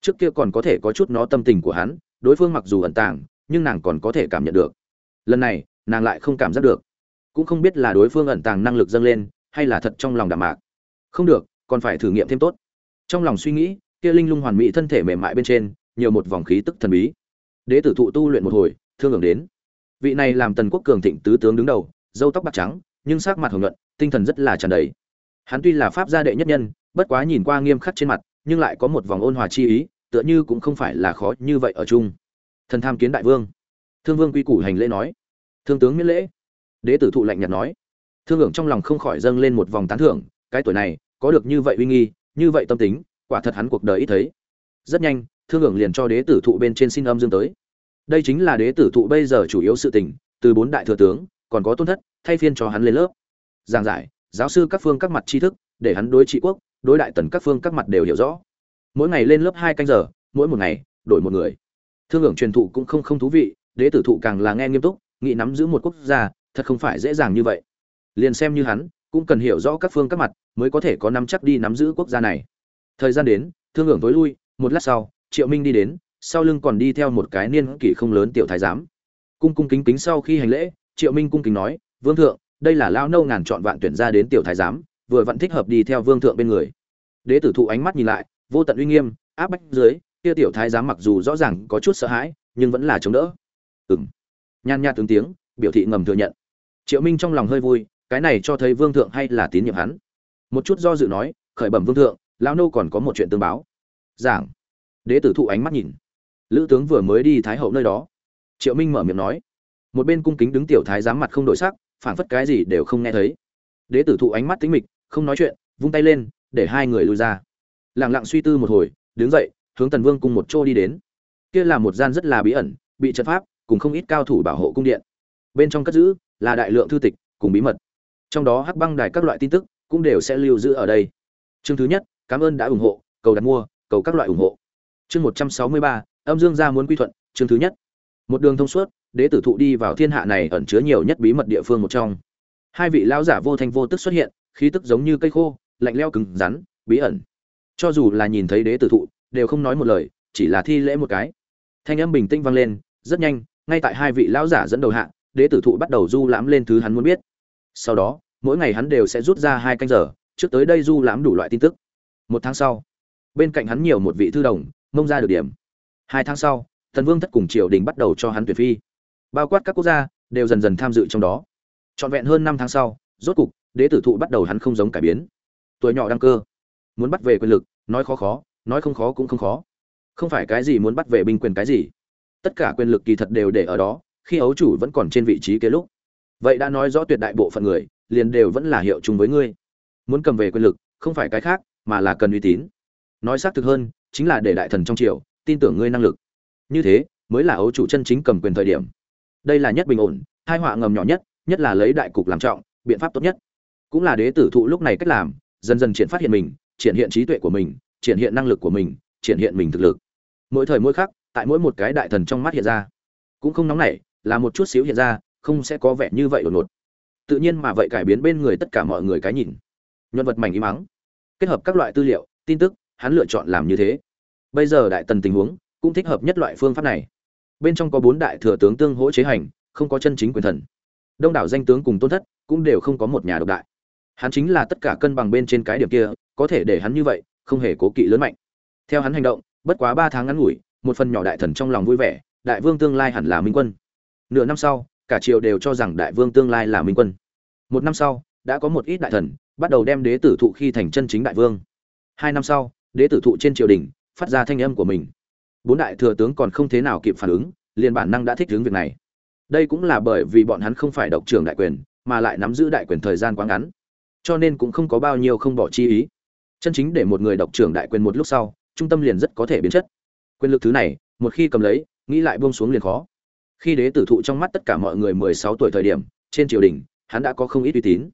[SPEAKER 1] Trước kia còn có thể có chút nó tâm tình của hắn, đối phương mặc dù ẩn tàng, nhưng nàng còn có thể cảm nhận được. Lần này, nàng lại không cảm giác được cũng không biết là đối phương ẩn tàng năng lực dâng lên, hay là thật trong lòng đàm mạc. Không được, còn phải thử nghiệm thêm tốt. Trong lòng suy nghĩ, kia linh lung hoàn mỹ thân thể mềm mại bên trên, nhiều một vòng khí tức thần bí. Đế tử thụ tu luyện một hồi, thương hưởng đến. Vị này làm tần quốc cường thịnh tứ tướng đứng đầu dâu tóc bạc trắng, nhưng sắc mặt hồng nhuận, tinh thần rất là tràn đầy. Hắn tuy là pháp gia đệ nhất nhân, bất quá nhìn qua nghiêm khắc trên mặt, nhưng lại có một vòng ôn hòa chi ý, tựa như cũng không phải là khó như vậy ở chung. Thần tham kiến đại vương. Thương vương quy củ hành lễ nói. Thương tướng miễn lễ đế tử thụ lạnh nhạt nói. Thương hưởng trong lòng không khỏi dâng lên một vòng tán thưởng, cái tuổi này, có được như vậy uy nghi, như vậy tâm tính, quả thật hắn cuộc đời ít thấy. Rất nhanh, thương hưởng liền cho đế tử thụ bên trên xin âm dương tới. Đây chính là đế tử thụ bây giờ chủ yếu sự tình, từ bốn đại thừa tướng, còn có tôn thất, thay phiên cho hắn lên lớp. Giảng giải, giáo sư các phương các mặt tri thức, để hắn đối trị quốc, đối đại tần các phương các mặt đều hiểu rõ. Mỗi ngày lên lớp hai canh giờ, mỗi một ngày, đổi một người. Thương hưởng truyền thụ cũng không không thú vị, đế tử thụ càng là nghe nghiêm túc, nghĩ nắm giữ một quốc gia thật không phải dễ dàng như vậy. Liền xem như hắn, cũng cần hiểu rõ các phương các mặt mới có thể có nắm chắc đi nắm giữ quốc gia này. Thời gian đến, thương hưởng tối lui, một lát sau, triệu minh đi đến, sau lưng còn đi theo một cái niên kỷ không lớn tiểu thái giám. Cung cung kính kính sau khi hành lễ, triệu minh cung kính nói, vương thượng, đây là lao nâu ngàn chọn vạn tuyển ra đến tiểu thái giám, vừa vẫn thích hợp đi theo vương thượng bên người. Đế tử thụ ánh mắt nhìn lại, vô tận uy nghiêm, áp bách dưới, kia tiểu thái giám mặc dù rõ ràng có chút sợ hãi, nhưng vẫn là chống đỡ. Ừng nhan nhạt tướng tiếng, biểu thị ngầm thừa nhận triệu minh trong lòng hơi vui, cái này cho thấy vương thượng hay là tín nhiệm hắn. Một chút do dự nói, khởi bẩm vương thượng, lão nô còn có một chuyện tương báo. Giảng. Đế tử thụ ánh mắt nhìn. Lữ tướng vừa mới đi thái hậu nơi đó. Triệu minh mở miệng nói. Một bên cung kính đứng tiểu thái giám mặt không đổi sắc phản phất cái gì đều không nghe thấy. Đế tử thụ ánh mắt tính mịch, không nói chuyện, vung tay lên, để hai người lui ra. Lẳng lặng suy tư một hồi, đứng dậy, hướng tần vương cùng một chỗ đi đến. Kia là một gian rất là bí ẩn, bị trận pháp, cùng không ít cao thủ bảo hộ cung điện. Bên trong cất giữ là đại lượng thư tịch, cùng bí mật. Trong đó hắc băng đài các loại tin tức cũng đều sẽ lưu giữ ở đây. Chương thứ nhất, cảm ơn đã ủng hộ, cầu đặt mua, cầu các loại ủng hộ. Chương một trăm sáu mươi ba, âm dương gia muốn quy thuận, chương thứ nhất. Một đường thông suốt, đế tử thụ đi vào thiên hạ này ẩn chứa nhiều nhất bí mật địa phương một trong. Hai vị lão giả vô thanh vô tức xuất hiện, khí tức giống như cây khô, lạnh leo cứng rắn, bí ẩn. Cho dù là nhìn thấy đế tử thụ, đều không nói một lời, chỉ là thi lễ một cái. Thanh âm bình tĩnh vang lên, rất nhanh, ngay tại hai vị lão giả dẫn đầu hạ đế tử thụ bắt đầu du lãm lên thứ hắn muốn biết. Sau đó, mỗi ngày hắn đều sẽ rút ra hai canh giờ, trước tới đây du lãm đủ loại tin tức. Một tháng sau, bên cạnh hắn nhiều một vị thư đồng, mông ra được điểm. Hai tháng sau, thần vương thất cùng triều đình bắt đầu cho hắn tuyển phi. Bao quát các quốc gia, đều dần dần tham dự trong đó. Trọn vẹn hơn năm tháng sau, rốt cục, đế tử thụ bắt đầu hắn không giống cải biến. Tuổi nhỏ đăng cơ. Muốn bắt về quyền lực, nói khó khó, nói không khó cũng không khó. Không phải cái gì muốn bắt về binh quyền cái gì. Tất cả quyền lực kỳ thật đều để ở đó khi ấu chủ vẫn còn trên vị trí kế lúc. Vậy đã nói rõ tuyệt đại bộ phận người, liền đều vẫn là hiệu chung với ngươi. Muốn cầm về quyền lực, không phải cái khác, mà là cần uy tín. Nói xác thực hơn, chính là để đại thần trong triều, tin tưởng ngươi năng lực. Như thế, mới là ấu chủ chân chính cầm quyền thời điểm. Đây là nhất bình ổn, hai họa ngầm nhỏ nhất nhất là lấy đại cục làm trọng, biện pháp tốt nhất. Cũng là đế tử thụ lúc này cách làm, dần dần triển phát hiện mình, triển hiện trí tuệ của mình, triển hiện năng lực của mình, triển hiện mình thực lực. Mỗi thời mỗi khắc, tại mỗi một cái đại thần trong mắt hiện ra, cũng không nóng nảy là một chút xíu hiện ra, không sẽ có vẻ như vậy đột ngột. Tự nhiên mà vậy cải biến bên người tất cả mọi người cái nhìn. Nhân vật mảnh im mắng kết hợp các loại tư liệu, tin tức, hắn lựa chọn làm như thế. Bây giờ đại tần tình huống cũng thích hợp nhất loại phương pháp này. Bên trong có bốn đại thừa tướng tương hỗ chế hành, không có chân chính quyền thần. Đông đảo danh tướng cùng tôn thất cũng đều không có một nhà độc đại. Hắn chính là tất cả cân bằng bên trên cái điểm kia, có thể để hắn như vậy, không hề cố kỵ lớn mạnh. Theo hắn hành động, bất quá ba tháng ngắn ngủi, một phần nhỏ đại thần trong lòng vui vẻ, đại vương tương lai hẳn là minh quân nửa năm sau, cả triều đều cho rằng đại vương tương lai là minh quân. Một năm sau, đã có một ít đại thần bắt đầu đem đế tử thụ khi thành chân chính đại vương. Hai năm sau, đế tử thụ trên triều đình phát ra thanh âm của mình. Bốn đại thừa tướng còn không thế nào kịp phản ứng, liền bản năng đã thích hướng việc này. Đây cũng là bởi vì bọn hắn không phải độc trưởng đại quyền, mà lại nắm giữ đại quyền thời gian quá ngắn. Cho nên cũng không có bao nhiêu không bỏ chi ý. Chân chính để một người độc trưởng đại quyền một lúc sau, trung tâm liền rất có thể biến chất. Quyền lực thứ này, một khi cầm lấy, nghĩ lại buông xuống liền khó khi đế tử thụ trong mắt tất cả mọi người mười sáu tuổi thời điểm, trên triều đình, hắn đã có không ít uy tín.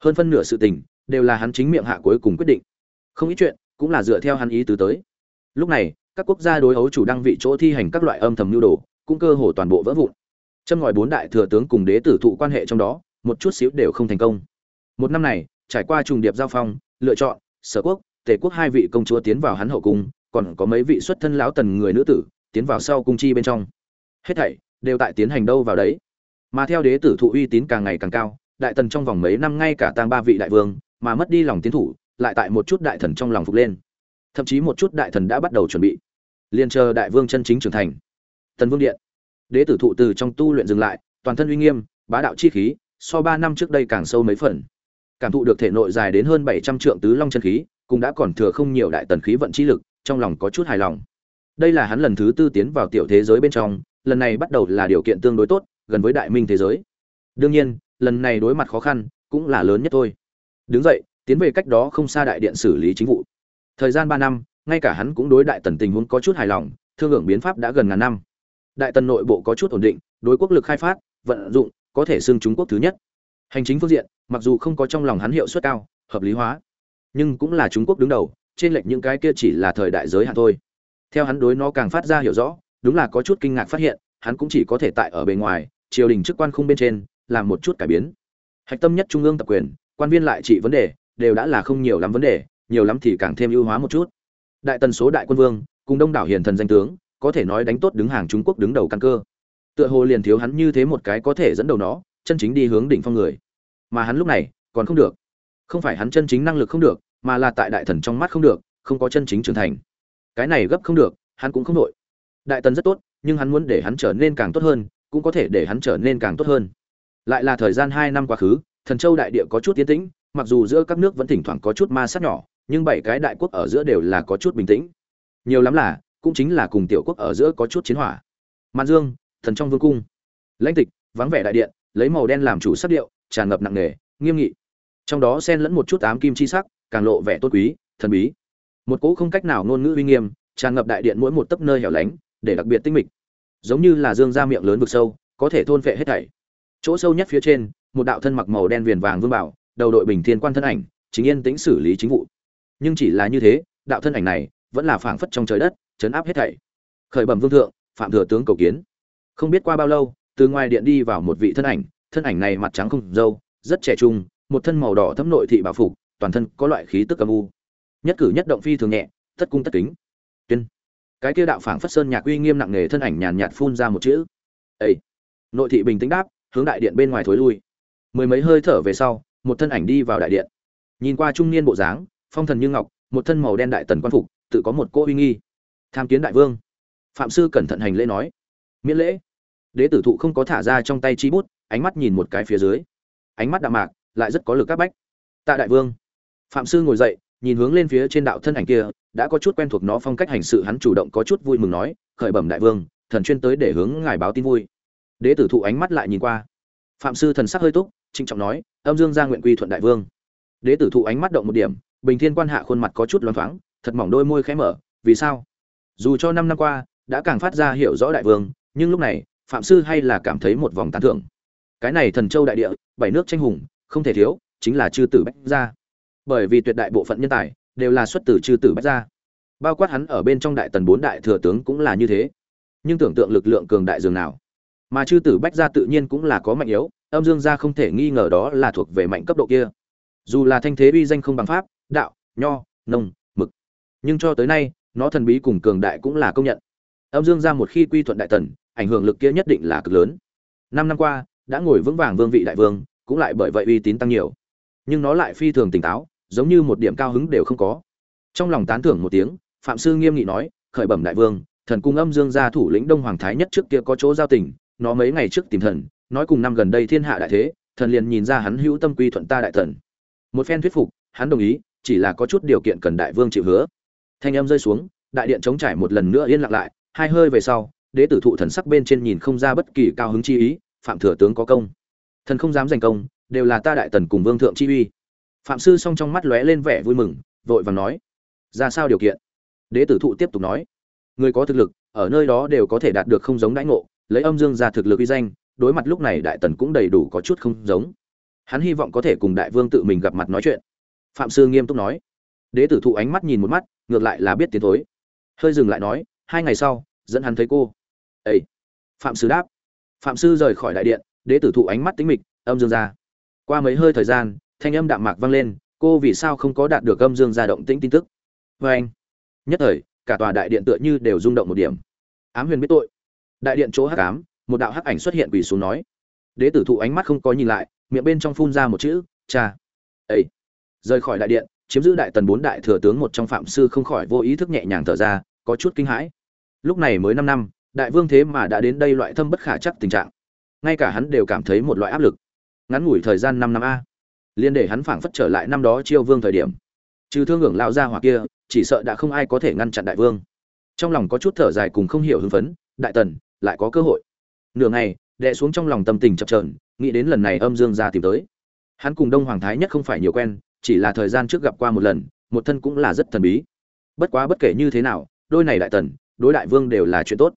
[SPEAKER 1] Hơn phân nửa sự tình, đều là hắn chính miệng hạ cuối cùng quyết định. Không ít chuyện, cũng là dựa theo hắn ý tứ tới. Lúc này, các quốc gia đối ấu chủ đăng vị chỗ thi hành các loại âm thầm nhu đồ, cũng cơ hồ toàn bộ vỡ vụn. Châm ngòi bốn đại thừa tướng cùng đế tử thụ quan hệ trong đó, một chút xíu đều không thành công. Một năm này, trải qua trùng điệp giao phong, lựa chọn, sở quốc, tề quốc hai vị công chúa tiến vào hắn hậu cung, còn có mấy vị xuất thân lão tần người nữ tử, tiến vào sau cung chi bên trong. Hết thảy đều tại tiến hành đâu vào đấy. Mà theo đế tử thụ uy tín càng ngày càng cao, đại tần trong vòng mấy năm ngay cả tang ba vị đại vương mà mất đi lòng tiến thủ, lại tại một chút đại thần trong lòng phục lên. Thậm chí một chút đại thần đã bắt đầu chuẩn bị. Liền chờ đại vương chân chính trưởng thành. Tần vương điện. Đế tử thụ từ trong tu luyện dừng lại, toàn thân uy nghiêm, bá đạo chi khí, so ba năm trước đây càng sâu mấy phần. Cảm thụ được thể nội dài đến hơn bảy trăm trượng tứ long chân khí, cũng đã còn thừa không nhiều đại tần khí vận chi lực, trong lòng có chút hài lòng. Đây là hắn lần thứ tư tiến vào tiểu thế giới bên trong lần này bắt đầu là điều kiện tương đối tốt, gần với đại minh thế giới. Đương nhiên, lần này đối mặt khó khăn cũng là lớn nhất thôi. Đứng dậy, tiến về cách đó không xa đại điện xử lý chính vụ. Thời gian ba năm, ngay cả hắn cũng đối đại tần tình huống có chút hài lòng, thương hưởng biến pháp đã gần ngàn năm. Đại tần nội bộ có chút ổn định, đối quốc lực khai phát, vận dụng, có thể xưng trung quốc thứ nhất. Hành chính phương diện, mặc dù không có trong lòng hắn hiệu suất cao, hợp lý hóa, nhưng cũng là trung quốc đứng đầu, trên lệch những cái kia chỉ là thời đại giới hạn thôi. Theo hắn đối nó càng phát ra hiểu rõ đúng là có chút kinh ngạc phát hiện, hắn cũng chỉ có thể tại ở bề ngoài, triều đình chức quan khung bên trên, làm một chút cải biến. Hạch tâm nhất trung ương tập quyền, quan viên lại trị vấn đề, đều đã là không nhiều lắm vấn đề, nhiều lắm thì càng thêm ưu hóa một chút. Đại tần số đại quân vương, cùng đông đảo hiền thần danh tướng, có thể nói đánh tốt đứng hàng trung quốc đứng đầu căn cơ. Tựa hồ liền thiếu hắn như thế một cái có thể dẫn đầu nó, chân chính đi hướng đỉnh phong người. Mà hắn lúc này, còn không được. Không phải hắn chân chính năng lực không được, mà là tại đại thần trong mắt không được, không có chân chính trưởng thành. Cái này gấp không được, hắn cũng không đội đại tần rất tốt, nhưng hắn muốn để hắn trở nên càng tốt hơn, cũng có thể để hắn trở nên càng tốt hơn. Lại là thời gian hai năm quá khứ, thần châu đại địa có chút tiến tĩnh, mặc dù giữa các nước vẫn thỉnh thoảng có chút ma sát nhỏ, nhưng bảy cái đại quốc ở giữa đều là có chút bình tĩnh. Nhiều lắm là, cũng chính là cùng tiểu quốc ở giữa có chút chiến hỏa. Mạn dương, thần trong vương cung. Lãnh tịch, vắng vẻ đại điện, lấy màu đen làm chủ sắc điệu, tràn ngập nặng nề, nghiêm nghị. Trong đó xen lẫn một chút ám kim chi sắc, càng lộ vẻ tốt quý, thần bí. Một cỗ không cách nào ngôn ngữ uy nghiêm, tràn ngập đại điện mỗi một tấc nơi hẻo lánh để đặc biệt tinh mịch. Giống như là dương ra miệng lớn vực sâu, có thể thôn vệ hết thảy. Chỗ sâu nhất phía trên, một đạo thân mặc màu đen viền vàng vương bảo, đầu đội bình thiên quan thân ảnh, chính yên tĩnh xử lý chính vụ. Nhưng chỉ là như thế, đạo thân ảnh này vẫn là phảng phất trong trời đất, chấn áp hết thảy. Khởi bẩm vương thượng, phạm thừa tướng cầu kiến. Không biết qua bao lâu, từ ngoài điện đi vào một vị thân ảnh thân ảnh này mặt trắng không dâu rất trẻ trung, một thân màu đỏ thấm nội thị bảo phục, toàn thân có loại khí tức âm u. Nhất cử nhất động phi thường nhẹ tất cung tất kính cái kia đạo phảng phất sơn nhạc uy nghiêm nặng nề thân ảnh nhàn nhạt phun ra một chữ. Ây nội thị bình tĩnh đáp, hướng đại điện bên ngoài thối lui. Mười mấy hơi thở về sau, một thân ảnh đi vào đại điện. Nhìn qua trung niên bộ dáng, phong thần như ngọc, một thân màu đen đại tần quan phục, tự có một cô uy nghi. Tham kiến đại vương. Phạm sư cẩn thận hành lễ nói. Miễn lễ. Đế tử thụ không có thả ra trong tay chi bút, ánh mắt nhìn một cái phía dưới. Ánh mắt đạm mạc, lại rất có lực các bách. Tạ đại vương. Phạm sư ngồi dậy nhìn hướng lên phía trên đạo thân ảnh kia, đã có chút quen thuộc nó phong cách hành sự, hắn chủ động có chút vui mừng nói, khởi bẩm đại vương, thần chuyên tới để hướng ngài báo tin vui. Đế tử thụ ánh mắt lại nhìn qua. Phạm sư thần sắc hơi túc, trịnh trọng nói, âm dương gia nguyện quy thuận đại vương. Đế tử thụ ánh mắt động một điểm, bình thiên quan hạ khuôn mặt có chút loáng thoáng, thật mỏng đôi môi khẽ mở, vì sao? Dù cho năm năm qua, đã càng phát ra hiểu rõ đại vương, nhưng lúc này, phạm sư hay là cảm thấy một vòng tán thưởng. Cái này thần châu đại địa, bảy nước tranh hùng, không thể thiếu, chính là chư tử bách gia bởi vì tuyệt đại bộ phận nhân tài đều là xuất từ chư tử bách gia. Bao quát hắn ở bên trong đại tần bốn đại thừa tướng cũng là như thế. Nhưng tưởng tượng lực lượng cường đại dường nào. Mà chư tử bách gia tự nhiên cũng là có mạnh yếu, âm dương gia không thể nghi ngờ đó là thuộc về mạnh cấp độ kia. Dù là thanh thế uy danh không bằng pháp, đạo, nho, nông, mực. Nhưng cho tới nay, nó thần bí cùng cường đại cũng là công nhận. Âm dương gia một khi quy thuận đại tần, ảnh hưởng lực kia nhất định là cực lớn. Năm năm qua, đã ngồi vững vàng vương vị đại vương, cũng lại bởi vậy uy tín tăng nhiều. Nhưng nó lại phi thường tỉnh táo giống như một điểm cao hứng đều không có. Trong lòng tán thưởng một tiếng, phạm sư nghiêm nghị nói, khởi bẩm đại vương, thần cung âm dương gia thủ lĩnh đông hoàng thái nhất trước kia có chỗ giao tình, nó mấy ngày trước tìm thần, nói cùng năm gần đây thiên hạ đại thế, thần liền nhìn ra hắn hữu tâm quy thuận ta đại thần. Một phen thuyết phục, hắn đồng ý, chỉ là có chút điều kiện cần đại vương chịu hứa. Thanh âm rơi xuống, đại điện chống trải một lần nữa yên lặng lại, hai hơi về sau, đế tử thụ thần sắc bên trên nhìn không ra bất kỳ cao hứng chi ý, phạm thừa tướng có công. Thần không dám giành công, đều là ta đại tần cùng vương thượng chi uy phạm sư song trong mắt lóe lên vẻ vui mừng, vội vàng nói, ra sao điều kiện? Đế tử thụ tiếp tục nói, người có thực lực, ở nơi đó đều có thể đạt được không giống đãi ngộ, lấy âm dương ra thực lực uy danh, đối mặt lúc này đại tần cũng đầy đủ có chút không giống. Hắn hy vọng có thể cùng đại vương tự mình gặp mặt nói chuyện. Phạm sư nghiêm túc nói. Đế tử thụ ánh mắt nhìn một mắt, ngược lại là biết tiến thối. hơi dừng lại nói, hai ngày sau, dẫn hắn thấy cô. Ấy phạm sư đáp. Phạm sư rời khỏi đại điện, đế tử thụ ánh mắt tính mịch, âm dương ra. Qua mấy hơi thời gian thanh âm đạm mạc vang lên, cô vì sao không có đạt được âm dương gia động tĩnh tin tức? Và anh. Nhất thời, cả tòa đại điện tựa như đều rung động một điểm. Ám huyền biết tội. Đại điện chỗ hắc ám, một đạo hắc ảnh xuất hiện quỳ xuống nói. Đế tử thụ ánh mắt không có nhìn lại, miệng bên trong phun ra một chữ, cha. Ấy rời khỏi đại điện, chiếm giữ đại tần bốn đại thừa tướng một trong phạm sư không khỏi vô ý thức nhẹ nhàng thở ra, có chút kinh hãi. Lúc này mới năm năm, đại vương thế mà đã đến đây loại thâm bất khả chắc tình trạng. Ngay cả hắn đều cảm thấy một loại áp lực. Ngắn ngủi thời gian năm năm a liên để hắn phảng phất trở lại năm đó chiêu vương thời điểm. Trừ thương hưởng lao ra hoặc kia, chỉ sợ đã không ai có thể ngăn chặn đại vương. Trong lòng có chút thở dài cùng không hiểu hưng phấn, đại tần, lại có cơ hội. Nửa ngày đệ xuống trong lòng tâm tình chập trờn nghĩ đến lần này âm dương ra tìm tới. Hắn cùng đông hoàng thái nhất không phải nhiều quen, chỉ là thời gian trước gặp qua một lần, một thân cũng là rất thần bí. Bất quá bất kể như thế nào, đôi này đại tần, đối đại vương đều là chuyện tốt.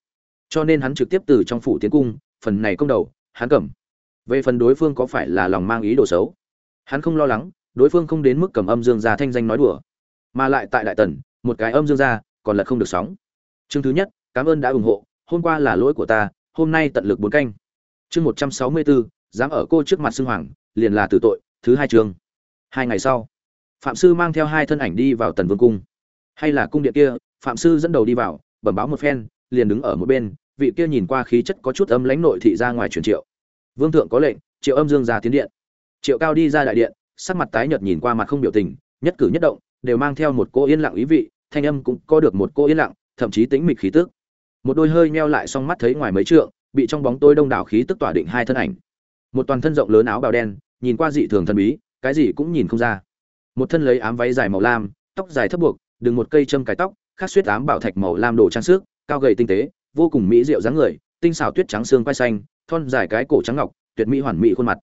[SPEAKER 1] Cho nên hắn trực tiếp từ trong phủ tiến cung, phần này công đầu, hắn cầm. Về phần đối phương có phải là lòng mang ý đồ xấu hắn không lo lắng, đối phương không đến mức cầm âm dương gia thanh danh nói đùa, mà lại tại đại tần, một cái âm dương gia còn là không được sóng. Chương thứ nhất, cảm ơn đã ủng hộ, hôm qua là lỗi của ta, hôm nay tận lực bốn canh. Chương một trăm sáu mươi bốn, dám ở cô trước mặt xưng hoàng, liền là tử tội, thứ hai chương. Hai ngày sau, phạm sư mang theo hai thân ảnh đi vào tần vương cung. Hay là cung điện kia, phạm sư dẫn đầu đi vào, bẩm báo một phen, liền đứng ở một bên, vị kia nhìn qua khí chất có chút âm lãnh nội thị ra ngoài truyền triệu. Vương thượng có lệnh, triệu âm dương ra tiến điện triệu cao đi ra đại điện, sắc mặt tái nhợt nhìn qua mặt không biểu tình, nhất cử nhất động, đều mang theo một cô yên lặng ý vị, thanh âm cũng có được một cô yên lặng, thậm chí tính mịch khí tức. Một đôi hơi meo lại xong mắt thấy ngoài mấy trượng, bị trong bóng tôi đông đảo khí tức tỏa định hai thân ảnh. Một toàn thân rộng lớn áo bào đen, nhìn qua dị thường thần bí, cái gì cũng nhìn không ra. Một thân lấy ám váy dài màu lam, tóc dài thấp buộc đừng một cây châm cái tóc, khắc suýt ám bảo thạch màu lam đồ trang sức, cao gầy tinh tế, vô cùng mỹ diệu dáng người, tinh xảo tuyết trắng xương quai xanh, thon dài cái cổ trắng ngọc, tuyệt mỹ hoàn mỹ khuôn mặt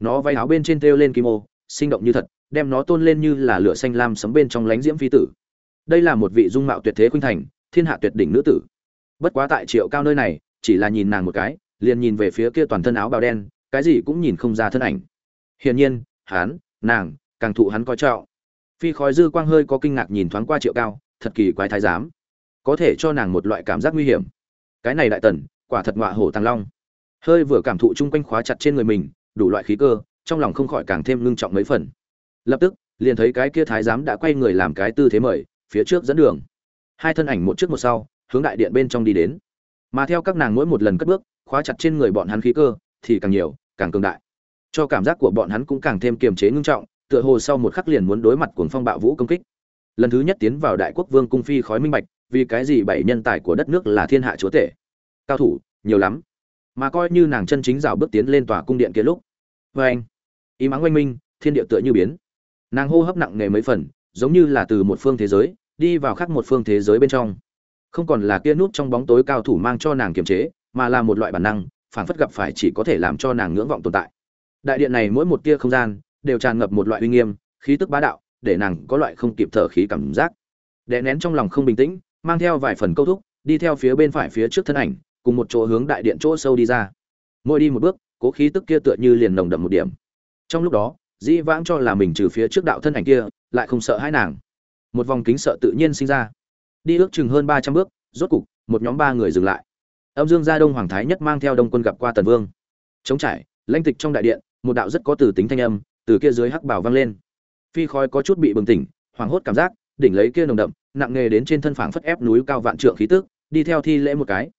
[SPEAKER 1] nó váy áo bên trên thêu lên kim ô, sinh động như thật, đem nó tôn lên như là lửa xanh lam sấm bên trong lánh diễm phi tử. Đây là một vị dung mạo tuyệt thế khuynh thành, thiên hạ tuyệt đỉnh nữ tử. Bất quá tại triệu cao nơi này, chỉ là nhìn nàng một cái, liền nhìn về phía kia toàn thân áo bào đen, cái gì cũng nhìn không ra thân ảnh. Hiển nhiên, hắn, nàng, càng thụ hắn coi trọng. Phi khói dư quang hơi có kinh ngạc nhìn thoáng qua triệu cao, thật kỳ quái thái giám. Có thể cho nàng một loại cảm giác nguy hiểm. Cái này đại tần, quả thật ngọa hổ tàng long. Hơi vừa cảm thụ chung quanh khóa chặt trên người mình đủ loại khí cơ, trong lòng không khỏi càng thêm ngưng trọng mấy phần. Lập tức, liền thấy cái kia thái giám đã quay người làm cái tư thế mời, phía trước dẫn đường. Hai thân ảnh một trước một sau, hướng đại điện bên trong đi đến. Mà theo các nàng mỗi một lần cất bước, khóa chặt trên người bọn hắn khí cơ, thì càng nhiều, càng cường đại. Cho cảm giác của bọn hắn cũng càng thêm kiềm chế ngưng trọng, tựa hồ sau một khắc liền muốn đối mặt cuồng phong bạo vũ công kích. Lần thứ nhất tiến vào đại quốc vương cung phi khói minh bạch, vì cái gì bảy nhân tài của đất nước là thiên hạ chúa tể? Cao thủ, nhiều lắm. Mà coi như nàng chân chính rào bước tiến lên tòa cung điện kia lúc vê anh, ý mắng oanh minh, thiên địa tựa như biến. Nàng hô hấp nặng nề mấy phần, giống như là từ một phương thế giới, đi vào khác một phương thế giới bên trong. Không còn là kia nút trong bóng tối cao thủ mang cho nàng kiềm chế, mà là một loại bản năng, phảng phất gặp phải chỉ có thể làm cho nàng ngưỡng vọng tồn tại. Đại điện này mỗi một tia không gian, đều tràn ngập một loại uy nghiêm, khí tức bá đạo, để nàng có loại không kịp thở khí cảm giác. Đè nén trong lòng không bình tĩnh, mang theo vài phần câu thúc, đi theo phía bên phải phía trước thân ảnh, cùng một chỗ hướng đại điện chỗ sâu đi ra. Mỗi đi một bước cố khí tức kia tựa như liền nồng đậm một điểm. Trong lúc đó, dĩ vãng cho là mình trừ phía trước đạo thân ảnh kia, lại không sợ hãi nàng. Một vòng kính sợ tự nhiên sinh ra. Đi ước chừng hơn ba trăm bước, rốt cục, một nhóm ba người dừng lại. Âm dương gia đông hoàng thái nhất mang theo đông quân gặp qua tần vương. Chống trải, lãnh tịch trong đại điện, một đạo rất có từ tính thanh âm, từ kia dưới hắc bảo vang lên. Phi khói có chút bị bừng tỉnh, hoảng hốt cảm giác, đỉnh lấy kia nồng đậm, nặng nghề đến trên thân phảng phất ép núi cao vạn trượng khí tức, đi theo thi lễ một cái.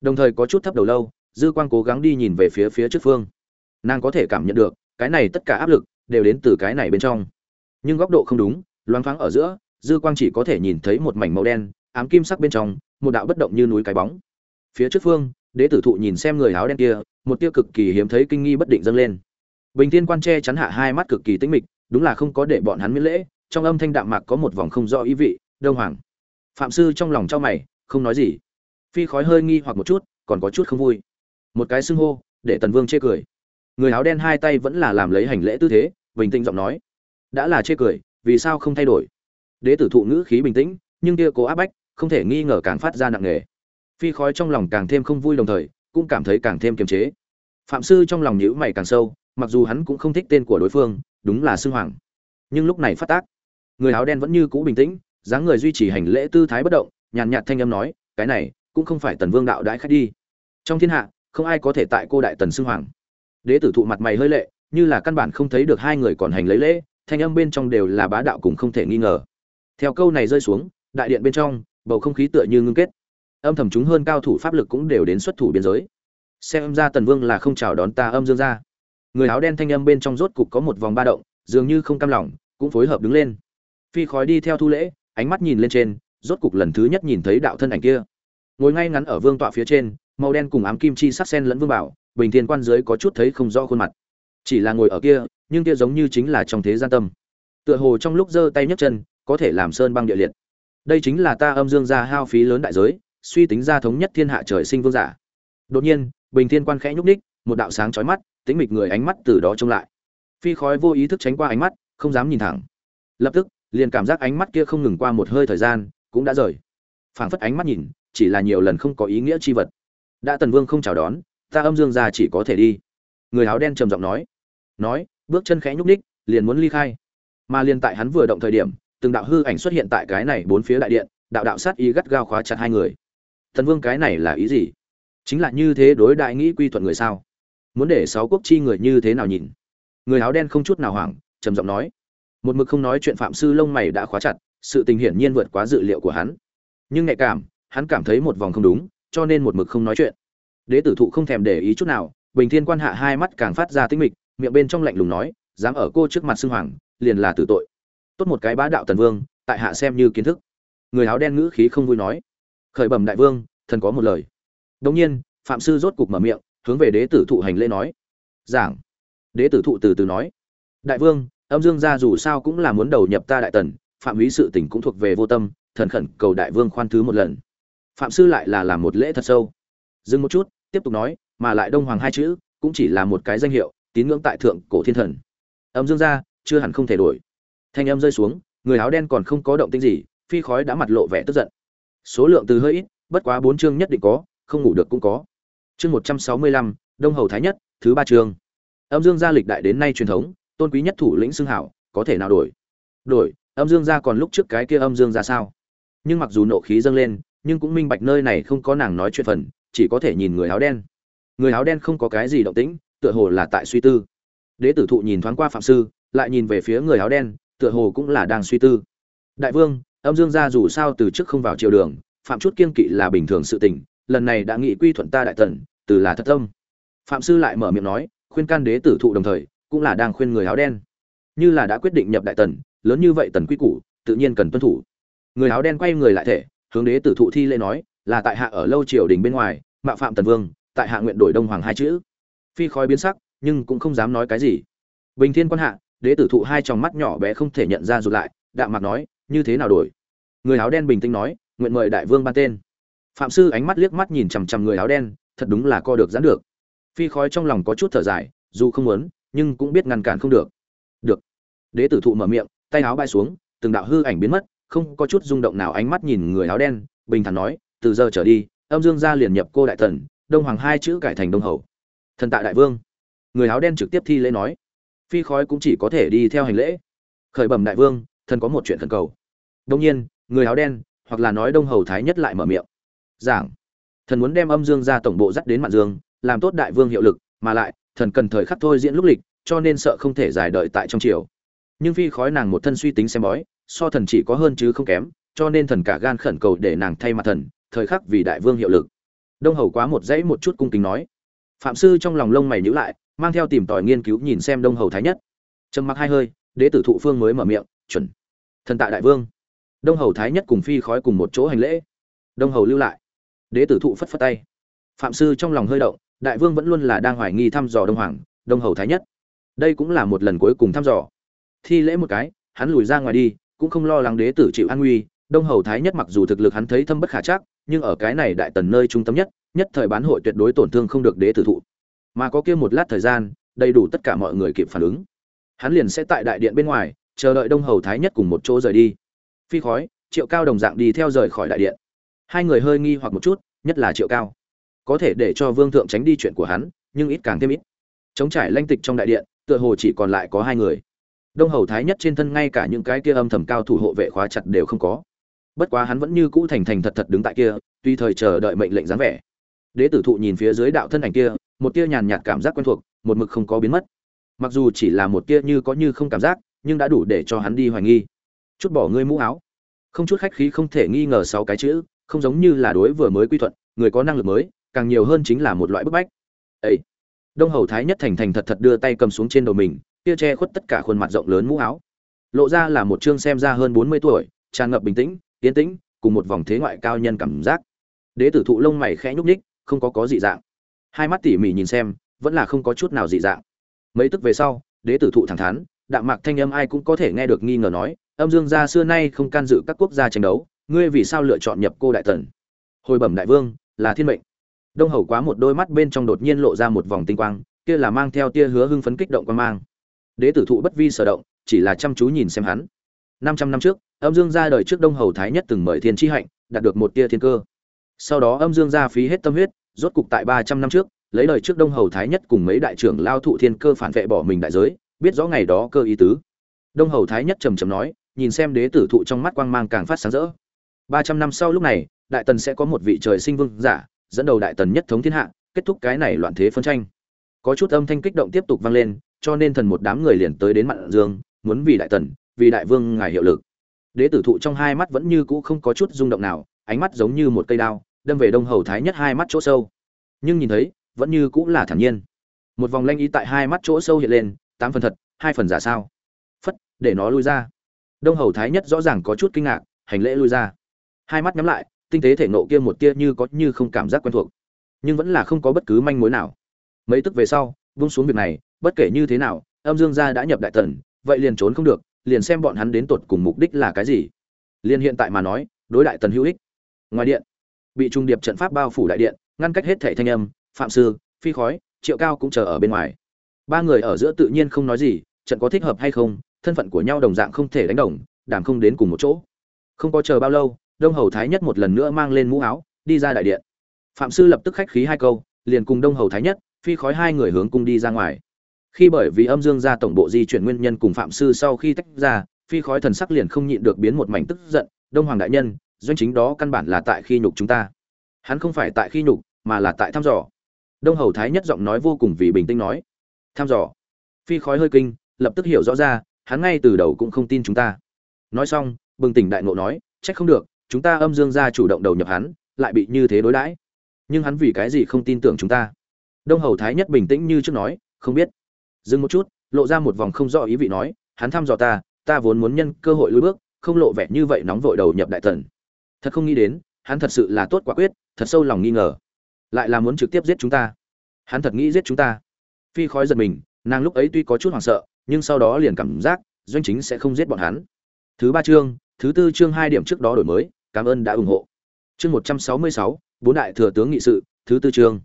[SPEAKER 1] Đồng thời có chút thấp đầu lâu dư quang cố gắng đi nhìn về phía phía trước phương. Nàng có thể cảm nhận được, cái này tất cả áp lực đều đến từ cái này bên trong. Nhưng góc độ không đúng, loáng thoáng ở giữa, dư quang chỉ có thể nhìn thấy một mảnh màu đen, ám kim sắc bên trong, một đạo bất động như núi cái bóng. Phía trước phương, đế tử thụ nhìn xem người áo đen kia, một tia cực kỳ hiếm thấy kinh nghi bất định dâng lên. Bình thiên quan che chắn hạ hai mắt cực kỳ tĩnh mịch, đúng là không có để bọn hắn miễn lễ, trong âm thanh đạm mạc có một vòng không rõ ý vị, đông hoàng. Phạm sư trong lòng cho mày, không nói gì. Phi khói hơi nghi hoặc một chút, còn có chút không vui một cái xưng hô, để tần vương chê cười. Người áo đen hai tay vẫn là làm lấy hành lễ tư thế, bình tĩnh giọng nói. Đã là chê cười, vì sao không thay đổi? Đế tử thụ ngữ khí bình tĩnh, nhưng kia cố áp bách, không thể nghi ngờ càng phát ra nặng nề. Phi khói trong lòng càng thêm không vui đồng thời, cũng cảm thấy càng thêm kiềm chế. Phạm sư trong lòng nhữ mày càng sâu, mặc dù hắn cũng không thích tên của đối phương, đúng là sư hoàng. Nhưng lúc này phát tác, người áo đen vẫn như cũ bình tĩnh, dáng người duy trì hành lễ tư thái bất động, nhàn nhạt thanh âm nói, cái này cũng không phải tần vương đạo đãi khách đi. Trong thiên hạ không ai có thể tại cô đại tần xưng hoàng. Đế tử thụ mặt mày hơi lệ, như là căn bản không thấy được hai người còn hành lấy lễ, thanh âm bên trong đều là bá đạo cùng không thể nghi ngờ. Theo câu này rơi xuống, đại điện bên trong, bầu không khí tựa như ngưng kết. Âm thầm chúng hơn cao thủ pháp lực cũng đều đến xuất thủ biên giới. Xem ra tần vương là không chào đón ta âm dương ra. Người áo đen thanh âm bên trong rốt cục có một vòng ba động, dường như không cam lòng, cũng phối hợp đứng lên. Phi khói đi theo thu lễ, ánh mắt nhìn lên trên, rốt cục lần thứ nhất nhìn thấy đạo thân ảnh kia. Ngồi ngay ngắn ở vương tọa phía trên màu đen cùng ám kim chi sắc sen lẫn vương bảo, bình thiên quan dưới có chút thấy không rõ khuôn mặt. Chỉ là ngồi ở kia, nhưng kia giống như chính là trong thế gian tâm. Tựa hồ trong lúc giơ tay nhấc chân, có thể làm sơn băng địa liệt. Đây chính là ta âm dương gia hao phí lớn đại giới, suy tính ra thống nhất thiên hạ trời sinh vương giả. Đột nhiên, bình thiên quan khẽ nhúc ních một đạo sáng chói mắt tính mịch người ánh mắt từ đó trông lại. Phi khói vô ý thức tránh qua ánh mắt, không dám nhìn thẳng. Lập tức, liền cảm giác ánh mắt kia không ngừng qua một hơi thời gian, cũng đã rời. Phảng phất ánh mắt nhìn, chỉ là nhiều lần không có ý nghĩa chi vật đã tần vương không chào đón, ta âm dương ra chỉ có thể đi. Người áo đen trầm giọng nói. Nói, bước chân khẽ nhúc ních liền muốn ly khai. Mà liền tại hắn vừa động thời điểm, từng đạo hư ảnh xuất hiện tại cái này bốn phía đại điện, đạo đạo sát ý gắt gao khóa chặt hai người. Thần vương cái này là ý gì? Chính là như thế đối đại nghĩ quy thuận người sao? Muốn để sáu quốc chi người như thế nào nhìn? Người áo đen không chút nào hoảng, trầm giọng nói. Một mực không nói chuyện phạm sư lông mày đã khóa chặt, sự tình hiển nhiên vượt quá dự liệu của hắn. Nhưng nhạy cảm, hắn cảm thấy một vòng không đúng cho nên một mực không nói chuyện. Đế tử thụ không thèm để ý chút nào, bình thiên quan hạ hai mắt càng phát ra tinh mịch, miệng bên trong lạnh lùng nói, dám ở cô trước mặt xưng hoàng, liền là tử tội. Tốt một cái bá đạo tần vương, tại hạ xem như kiến thức. Người áo đen ngữ khí không vui nói, khởi bẩm đại vương, thần có một lời. Đống nhiên, phạm sư rốt cục mở miệng, hướng về đế tử thụ hành lễ nói, giảng. Đế tử thụ từ từ nói, đại vương, âm dương gia dù sao cũng là muốn đầu nhập ta đại tần, phạm ý sự tình cũng thuộc về vô tâm, thần khẩn cầu đại vương khoan thứ một lần phạm sư lại là làm một lễ thật sâu. Dừng một chút, tiếp tục nói, mà lại đông hoàng hai chữ, cũng chỉ là một cái danh hiệu, tín ngưỡng tại thượng cổ thiên thần. Âm dương gia chưa hẳn không thể đổi. Thanh âm rơi xuống, người áo đen còn không có động tĩnh gì, phi khói đã mặt lộ vẻ tức giận. Số lượng từ hơi ít, bất quá bốn chương nhất định có, không ngủ được cũng có. Chương một trăm sáu mươi lăm, đông hầu thái nhất, thứ ba chương. Âm dương gia lịch đại đến nay truyền thống, tôn quý nhất thủ lĩnh xưng hảo, có thể nào đổi? Đổi, âm dương gia còn lúc trước cái kia âm dương gia sao? Nhưng mặc dù nộ khí dâng lên nhưng cũng minh bạch nơi này không có nàng nói chuyện phần, chỉ có thể nhìn người áo đen. Người áo đen không có cái gì động tĩnh, tựa hồ là tại suy tư. Đế tử thụ nhìn thoáng qua phạm sư, lại nhìn về phía người áo đen, tựa hồ cũng là đang suy tư. Đại vương, âm dương gia dù sao từ trước không vào triều đường, phạm chút kiên kỵ là bình thường sự tình, lần này đã nghị quy thuận ta đại tần, từ là thất tâm. Phạm sư lại mở miệng nói, khuyên can đế tử thụ đồng thời, cũng là đang khuyên người áo đen. Như là đã quyết định nhập đại tần, lớn như vậy tần quy củ, tự nhiên cần tuân thủ. Người áo đen quay người lại thể hướng đế tử thụ thi lễ nói, là tại hạ ở lâu triều đình bên ngoài mạo phạm tần vương, tại hạ nguyện đổi đông hoàng hai chữ. Phi khói biến sắc, nhưng cũng không dám nói cái gì. Bình thiên quan hạ, đế tử thụ hai tròng mắt nhỏ bé không thể nhận ra rụt lại, đạm mạc nói, như thế nào đổi? Người áo đen bình tĩnh nói, nguyện mời đại vương ban tên. Phạm sư ánh mắt liếc mắt nhìn chằm chằm người áo đen, thật đúng là co được giãn được. Phi khói trong lòng có chút thở dài, dù không muốn, nhưng cũng biết ngăn cản không được. Được. Đế tử thụ mở miệng, tay áo bay xuống, từng đạo hư ảnh biến mất không có chút rung động nào ánh mắt nhìn người áo đen, bình thản nói, từ giờ trở đi, âm dương gia liền nhập cô đại thần, đông hoàng hai chữ cải thành đông hầu. Thần tại đại vương. Người áo đen trực tiếp thi lễ nói. Phi khói cũng chỉ có thể đi theo hành lễ. Khởi bẩm đại vương, thần có một chuyện thần cầu. Đông nhiên, người áo đen, hoặc là nói đông hầu thái nhất lại mở miệng. Giảng. Thần muốn đem âm dương ra tổng bộ dắt đến mạn dương, làm tốt đại vương hiệu lực, mà lại, thần cần thời khắc thôi diễn lúc lịch, cho nên sợ không thể dài đợi tại trong triều. Nhưng phi khói nàng một thân suy tính xem bói so thần chỉ có hơn chứ không kém, cho nên thần cả gan khẩn cầu để nàng thay mặt thần, thời khắc vì đại vương hiệu lực. Đông hầu quá một dãy một chút cung kính nói. Phạm sư trong lòng lông mày nhíu lại, mang theo tìm tòi nghiên cứu nhìn xem đông hầu thái nhất. Trầm mặc hai hơi, đế tử thụ phương mới mở miệng, chuẩn. Thần tại đại vương. Đông hầu thái nhất cùng phi khói cùng một chỗ hành lễ. Đông hầu lưu lại. Đế tử thụ phất phất tay. Phạm sư trong lòng hơi động, đại vương vẫn luôn là đang hoài nghi thăm dò đông hoàng, đông hầu thái nhất. Đây cũng là một lần cuối cùng thăm dò. Thi lễ một cái, hắn lùi ra ngoài đi cũng không lo lắng đế tử chịu an nguy, đông hầu thái nhất mặc dù thực lực hắn thấy thâm bất khả chắc, nhưng ở cái này đại tần nơi trung tâm nhất nhất thời bán hội tuyệt đối tổn thương không được đế tử thụ. Mà có kia một lát thời gian, đầy đủ tất cả mọi người kịp phản ứng. Hắn liền sẽ tại đại điện bên ngoài, chờ đợi đông hầu thái nhất cùng một chỗ rời đi. Phi khói, triệu cao đồng dạng đi theo rời khỏi đại điện. Hai người hơi nghi hoặc một chút, nhất là triệu cao. Có thể để cho vương thượng tránh đi chuyện của hắn, nhưng ít càng thêm ít. Chống trải lanh tịch trong đại điện, tựa hồ chỉ còn lại có hai người đông hầu thái nhất trên thân ngay cả những cái kia âm thầm cao thủ hộ vệ khóa chặt đều không có. Bất quá hắn vẫn như cũ thành thành thật thật đứng tại kia, tuy thời chờ đợi mệnh lệnh dáng vẻ. Đế tử thụ nhìn phía dưới đạo thân ảnh kia, một tia nhàn nhạt cảm giác quen thuộc, một mực không có biến mất. Mặc dù chỉ là một tia như có như không cảm giác, nhưng đã đủ để cho hắn đi hoài nghi. Chút bỏ ngươi mũ áo. Không chút khách khí không thể nghi ngờ sáu cái chữ, không giống như là đối vừa mới quy thuận, người có năng lực mới, càng nhiều hơn chính là một loại bức bách. Ấy đông hầu thái nhất thành thành thật thật đưa tay cầm xuống trên đầu mình kia che khuất tất cả khuôn mặt rộng lớn mũ áo. Lộ ra là một chương xem ra hơn bốn mươi tuổi, tràn ngập bình tĩnh tiến tĩnh, cùng một vòng thế ngoại cao nhân cảm giác. Đế tử thụ lông mày khẽ nhúc nhích, không có có dị dạng. Hai mắt tỉ mỉ nhìn xem, vẫn là không có chút nào dị dạng. Mấy tức về sau, đế tử thụ thẳng thắn, đạm mạc thanh âm ai cũng có thể nghe được nghi ngờ nói, âm dương gia xưa nay không can dự các quốc gia tranh đấu, ngươi vì sao lựa chọn nhập cô đại tần? Hồi bẩm đại vương, là thiên mệnh. Đông hầu quá một đôi mắt bên trong đột nhiên lộ ra một vòng tinh quang, kia là mang theo tia hứa hưng phấn kích động quan mang đế tử thụ bất vi sở động, chỉ là chăm chú nhìn xem hắn. Năm trăm năm trước, âm dương gia đời trước đông hầu thái nhất từng mời thiên tri hạnh, đạt được một tia thiên cơ. Sau đó âm dương gia phí hết tâm huyết, rốt cục tại ba trăm năm trước, lấy đời trước đông hầu thái nhất cùng mấy đại trưởng lao thụ thiên cơ phản vệ bỏ mình đại giới, biết rõ ngày đó cơ ý tứ. Đông hầu thái nhất trầm trầm nói, nhìn xem đế tử thụ trong mắt quang mang càng phát sáng rỡ. ba trăm năm sau lúc này, đại tần sẽ có một vị trời sinh vương giả, dẫn đầu đại tần nhất thống thiên hạ, kết thúc cái này loạn thế phân tranh. Có chút âm thanh kích động tiếp tục vang lên cho nên thần một đám người liền tới đến mạn dương, muốn vì đại tần, vì đại vương ngài hiệu lực. Đế tử thụ trong hai mắt vẫn như cũ không có chút rung động nào, ánh mắt giống như một cây đao, đâm về đông hầu thái nhất hai mắt chỗ sâu. Nhưng nhìn thấy, vẫn như cũ là thản nhiên. Một vòng lanh ý tại hai mắt chỗ sâu hiện lên, tám phần thật, hai phần giả sao. Phất, để nó lui ra. Đông hầu thái nhất rõ ràng có chút kinh ngạc, hành lễ lui ra. Hai mắt nhắm lại, tinh tế thể nộ kia một tia như có như không cảm giác quen thuộc. Nhưng vẫn là không có bất cứ manh mối nào. Mấy tức về sau vung xuống việc này, bất kể như thế nào, âm dương gia đã nhập đại tần vậy liền trốn không được, liền xem bọn hắn đến tột cùng mục đích là cái gì. Liền hiện tại mà nói, đối đại tần hữu ích. Ngoài điện, bị trung điệp trận pháp bao phủ đại điện, ngăn cách hết thảy thanh âm, phạm sư, phi khói, triệu cao cũng chờ ở bên ngoài. Ba người ở giữa tự nhiên không nói gì, trận có thích hợp hay không, thân phận của nhau đồng dạng không thể đánh đồng, đảm không đến cùng một chỗ. Không có chờ bao lâu, đông hầu thái nhất một lần nữa mang lên mũ áo, đi ra đại điện. Phạm sư lập tức khách khí hai câu, liền cùng đông hầu thái nhất phi khói hai người hướng cung đi ra ngoài. Khi bởi vì âm dương gia tổng bộ di chuyển nguyên nhân cùng phạm sư sau khi tách ra, phi khói thần sắc liền không nhịn được biến một mảnh tức giận, đông hoàng đại nhân, doanh chính đó căn bản là tại khi nhục chúng ta. Hắn không phải tại khi nhục, mà là tại thăm dò. Đông hầu thái nhất giọng nói vô cùng vì bình tĩnh nói, thăm dò. Phi khói hơi kinh, lập tức hiểu rõ ra, hắn ngay từ đầu cũng không tin chúng ta. Nói xong, bừng tỉnh đại ngộ nói, trách không được, chúng ta âm dương gia chủ động đầu nhập hắn, lại bị như thế đối đãi. Nhưng hắn vì cái gì không tin tưởng chúng ta? Đông hầu thái nhất bình tĩnh như trước nói, không biết. Dừng một chút, lộ ra một vòng không rõ ý vị nói, hắn thăm dò ta ta vốn muốn nhân cơ hội lùi bước, không lộ vẻ như vậy nóng vội đầu nhập đại tần thật không nghĩ đến, hắn thật sự là tốt quả quyết, thật sâu lòng nghi ngờ. Lại là muốn trực tiếp giết chúng ta. Hắn thật nghĩ giết chúng ta. Phi khói giật mình, nàng lúc ấy tuy có chút hoảng sợ, nhưng sau đó liền cảm giác, doanh chính sẽ không giết bọn hắn. Thứ ba chương, thứ tư chương hai điểm trước đó đổi mới, cảm ơn đã ủng hộ. Chương một trăm sáu mươi sáu, bốn đại thừa tướng nghị sự, thứ tư chương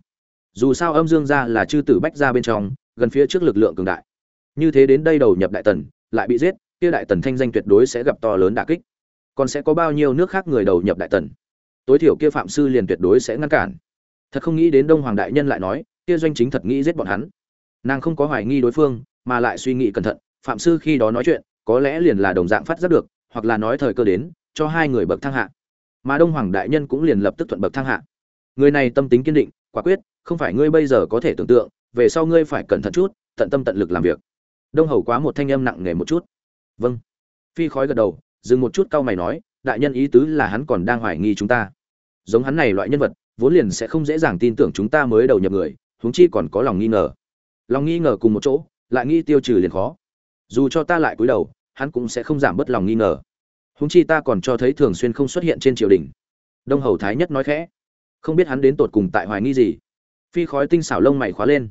[SPEAKER 1] dù sao âm dương gia là chư tử bách gia bên trong, gần phía trước lực lượng cường đại. Như thế đến đây đầu nhập đại tần, lại bị giết, kia đại tần thanh danh tuyệt đối sẽ gặp to lớn đả kích. Còn sẽ có bao nhiêu nước khác người đầu nhập đại tần? Tối thiểu kia phạm sư liền tuyệt đối sẽ ngăn cản. Thật không nghĩ đến đông hoàng đại nhân lại nói, kia doanh chính thật nghĩ giết bọn hắn. Nàng không có hoài nghi đối phương, mà lại suy nghĩ cẩn thận, phạm sư khi đó nói chuyện, có lẽ liền là đồng dạng phát giác được, hoặc là nói thời cơ đến, cho hai người bậc thang hạ. Mà đông hoàng đại nhân cũng liền lập tức thuận bậc thang hạ. Người này tâm tính kiên định, quả quyết không phải ngươi bây giờ có thể tưởng tượng, về sau ngươi phải cẩn thận chút, tận tâm tận lực làm việc. Đông hầu quá một thanh âm nặng nề một chút. Vâng. Phi khói gật đầu, dừng một chút cau mày nói, đại nhân ý tứ là hắn còn đang hoài nghi chúng ta. Giống hắn này loại nhân vật, vốn liền sẽ không dễ dàng tin tưởng chúng ta mới đầu nhập người, huống chi còn có lòng nghi ngờ. Lòng nghi ngờ cùng một chỗ, lại nghi tiêu trừ liền khó. Dù cho ta lại cúi đầu, hắn cũng sẽ không giảm bớt lòng nghi ngờ. Huống chi ta còn cho thấy thường xuyên không xuất hiện trên triều đình. Đông hầu thái nhất nói khẽ. Không biết hắn đến tột cùng tại hoài nghi gì phi khói tinh xảo lông mày khóa lên.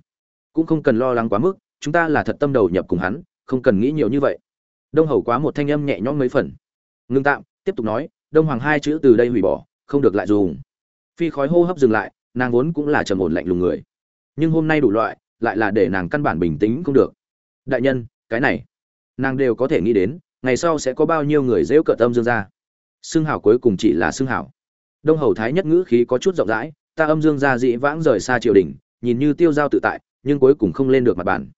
[SPEAKER 1] Cũng không cần lo lắng quá mức, chúng ta là thật tâm đầu nhập cùng hắn, không cần nghĩ nhiều như vậy. Đông hầu quá một thanh âm nhẹ nhõm mấy phần. Ngưng tạm, tiếp tục nói, đông hoàng hai chữ từ đây hủy bỏ, không được lại dùng. Phi khói hô hấp dừng lại, nàng vốn cũng là trầm ổn lạnh lùng người. Nhưng hôm nay đủ loại, lại là để nàng căn bản bình tĩnh không được. Đại nhân, cái này, nàng đều có thể nghĩ đến, ngày sau sẽ có bao nhiêu người dễu cợt tâm dương ra. Xương hảo cuối cùng chỉ là xương hảo. Đông hầu thái nhất ngữ khí có chút rộng rãi ta âm dương gia dĩ vãng rời xa triều đình, nhìn như tiêu giao tự tại, nhưng cuối cùng không lên được mặt bàn.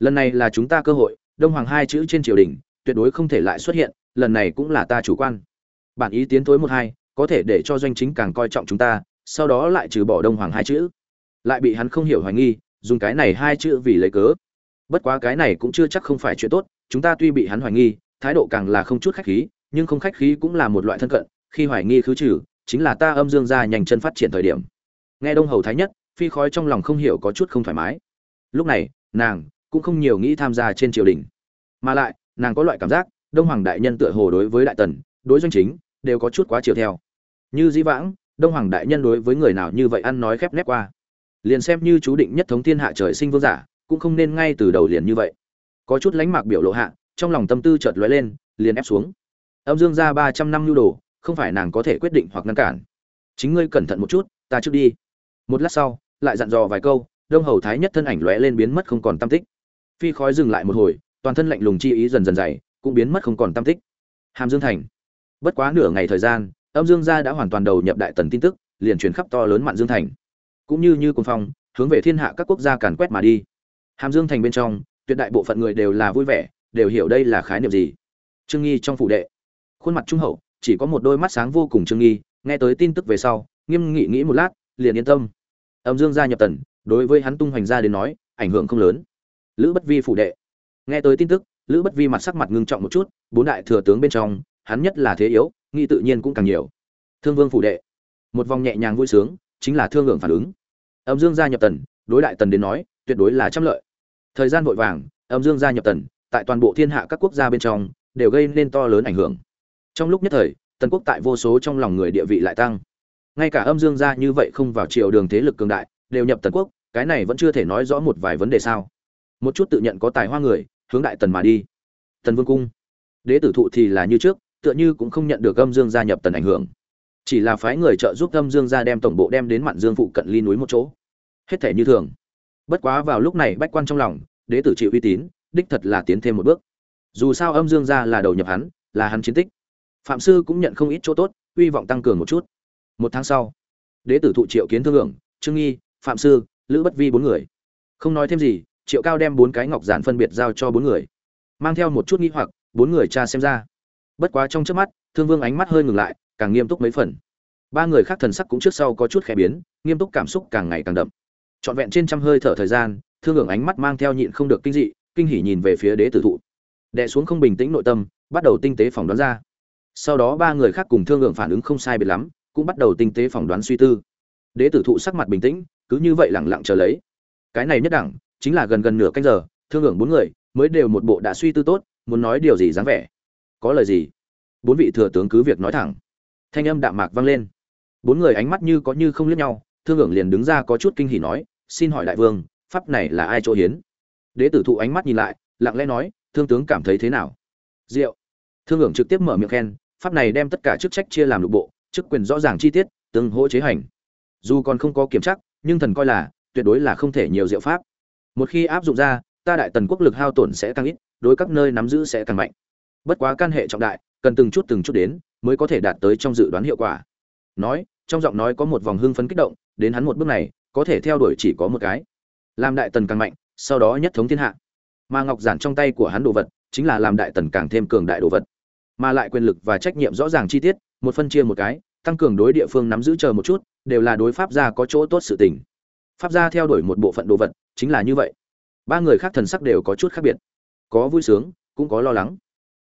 [SPEAKER 1] lần này là chúng ta cơ hội, đông hoàng hai chữ trên triều đình, tuyệt đối không thể lại xuất hiện, lần này cũng là ta chủ quan. Bản ý tiến thối một hai, có thể để cho doanh chính càng coi trọng chúng ta, sau đó lại trừ bỏ đông hoàng hai chữ. Lại bị hắn không hiểu hoài nghi, dùng cái này hai chữ vì lấy cớ. Bất quá cái này cũng chưa chắc không phải chuyện tốt, chúng ta tuy bị hắn hoài nghi, thái độ càng là không chút khách khí, nhưng không khách khí cũng là một loại thân cận, khi hoài nghi khứ trừ, chính là ta âm dương ra nhanh chân phát triển thời điểm nghe đông hầu thái nhất, phi khói trong lòng không hiểu có chút không thoải mái. Lúc này, nàng cũng không nhiều nghĩ tham gia trên triều đình. Mà lại, nàng có loại cảm giác, đông hoàng đại nhân tựa hồ đối với đại tần, đối doanh chính, đều có chút quá chiều theo. Như dĩ vãng, đông hoàng đại nhân đối với người nào như vậy ăn nói khép nép qua. Liền xem như chú định nhất thống thiên hạ trời sinh vương giả, cũng không nên ngay từ đầu liền như vậy. Có chút lánh mạc biểu lộ hạ, trong lòng tâm tư chợt lóe lên, liền ép xuống. Âm dương ra ba trăm năm nhu đồ, không phải nàng có thể quyết định hoặc ngăn cản. Chính ngươi cẩn thận một chút, ta trước đi một lát sau, lại dặn dò vài câu, đông hầu thái nhất thân ảnh lóe lên biến mất không còn tam tích. Phi khói dừng lại một hồi, toàn thân lạnh lùng chi ý dần dần dày, cũng biến mất không còn tam tích. Hàm dương thành. Bất quá nửa ngày thời gian, âm dương gia đã hoàn toàn đầu nhập đại tần tin tức, liền truyền khắp to lớn mạn dương thành. Cũng như như cung phong, hướng về thiên hạ các quốc gia càn quét mà đi. Hàm dương thành bên trong, tuyệt đại bộ phận người đều là vui vẻ, đều hiểu đây là khái niệm gì. Trương nghi trong phủ đệ. Khuôn mặt trung hậu, chỉ có một đôi mắt sáng vô cùng trương nghi, nghe tới tin tức về sau, nghiêm nghị nghĩ một lát liền yên tâm. Âm dương gia nhập tần, đối với hắn tung hoành gia đến nói, ảnh hưởng không lớn. Lữ bất vi phủ đệ. Nghe tới tin tức, lữ bất vi mặt sắc mặt ngưng trọng một chút, bốn đại thừa tướng bên trong, hắn nhất là thế yếu nghi tự nhiên cũng càng nhiều. Thương vương phủ đệ. Một vòng nhẹ nhàng vui sướng, chính là thương lượng phản ứng. Âm dương gia nhập tần, đối đại tần đến nói, tuyệt đối là trăm lợi. Thời gian vội vàng, âm dương gia nhập tần, tại toàn bộ thiên hạ các quốc gia bên trong, đều gây nên to lớn ảnh hưởng. Trong lúc nhất thời, tần quốc tại vô số trong lòng người địa vị lại tăng ngay cả âm dương gia như vậy không vào triều đường thế lực cường đại, đều nhập tần quốc, cái này vẫn chưa thể nói rõ một vài vấn đề sao. Một chút tự nhận có tài hoa người, hướng đại tần mà đi. Tần vương cung. Đế tử thụ thì là như trước, tựa như cũng không nhận được âm dương gia nhập tần ảnh hưởng. Chỉ là phái người trợ giúp âm dương gia đem tổng bộ đem đến mạn dương phụ cận ly núi một chỗ. Hết thể như thường. Bất quá vào lúc này bách quan trong lòng, đế tử chịu uy tín, đích thật là tiến thêm một bước. Dù sao âm dương gia là đầu nhập hắn, là hắn chiến tích. Phạm sư cũng nhận không ít chỗ tốt, hy vọng tăng cường một chút một tháng sau, đế tử thụ triệu kiến thương hưởng trương nghi, phạm sư, lữ bất vi bốn người. Không nói thêm gì, triệu cao đem bốn cái ngọc giản phân biệt giao cho bốn người. Mang theo một chút nghi hoặc, bốn người cha xem ra. Bất quá trong trước mắt, thương vương ánh mắt hơi ngừng lại, càng nghiêm túc mấy phần. Ba người khác thần sắc cũng trước sau có chút khẽ biến, nghiêm túc cảm xúc càng ngày càng đậm. Trọn vẹn trên trăm hơi thở thời gian, thương hưởng ánh mắt mang theo nhịn không được kinh dị, kinh hỉ nhìn về phía đế tử thụ. Đệ xuống không bình tĩnh nội tâm, bắt đầu tinh tế phỏng đoán ra. Sau đó ba người khác cùng thương lượng phản ứng không sai biệt lắm cũng bắt đầu tinh tế phỏng đoán suy tư. Đế tử thụ sắc mặt bình tĩnh, cứ như vậy lẳng lặng chờ lấy. Cái này nhất đẳng, chính là gần gần nửa canh giờ, thương hưởng bốn người mới đều một bộ đã suy tư tốt, muốn nói điều gì dáng vẻ. Có lời gì? Bốn vị thừa tướng cứ việc nói thẳng. Thanh âm đạm mạc vang lên. Bốn người ánh mắt như có như không liếc nhau, thương hưởng liền đứng ra có chút kinh hỉ nói, xin hỏi đại vương, pháp này là ai chỗ hiến? Đế tử thụ ánh mắt nhìn lại, lặng lẽ nói, thương tướng cảm thấy thế nào? Diệu thương hưởng trực tiếp mở miệng khen, pháp này đem tất cả chức trách chia làm lục bộ chức quyền rõ ràng chi tiết, tương hỗ chế hành. Dù còn không có kiểm chắc, nhưng thần coi là, tuyệt đối là không thể nhiều diệu pháp. Một khi áp dụng ra, ta đại tần quốc lực hao tổn sẽ tăng ít, đối các nơi nắm giữ sẽ càng mạnh. Bất quá căn hệ trọng đại, cần từng chút từng chút đến, mới có thể đạt tới trong dự đoán hiệu quả. Nói, trong giọng nói có một vòng hưng phấn kích động, đến hắn một bước này, có thể theo đuổi chỉ có một cái. Làm đại tần càng mạnh, sau đó nhất thống thiên hạ. Mà ngọc giản trong tay của hắn đồ vật, chính là làm đại tần càng thêm cường đại đồ vật. Mà lại quyền lực và trách nhiệm rõ ràng chi tiết một phân chia một cái, tăng cường đối địa phương nắm giữ chờ một chút, đều là đối pháp gia có chỗ tốt sự tình. Pháp gia theo đuổi một bộ phận đồ vật, chính là như vậy. Ba người khác thần sắc đều có chút khác biệt. Có vui sướng, cũng có lo lắng.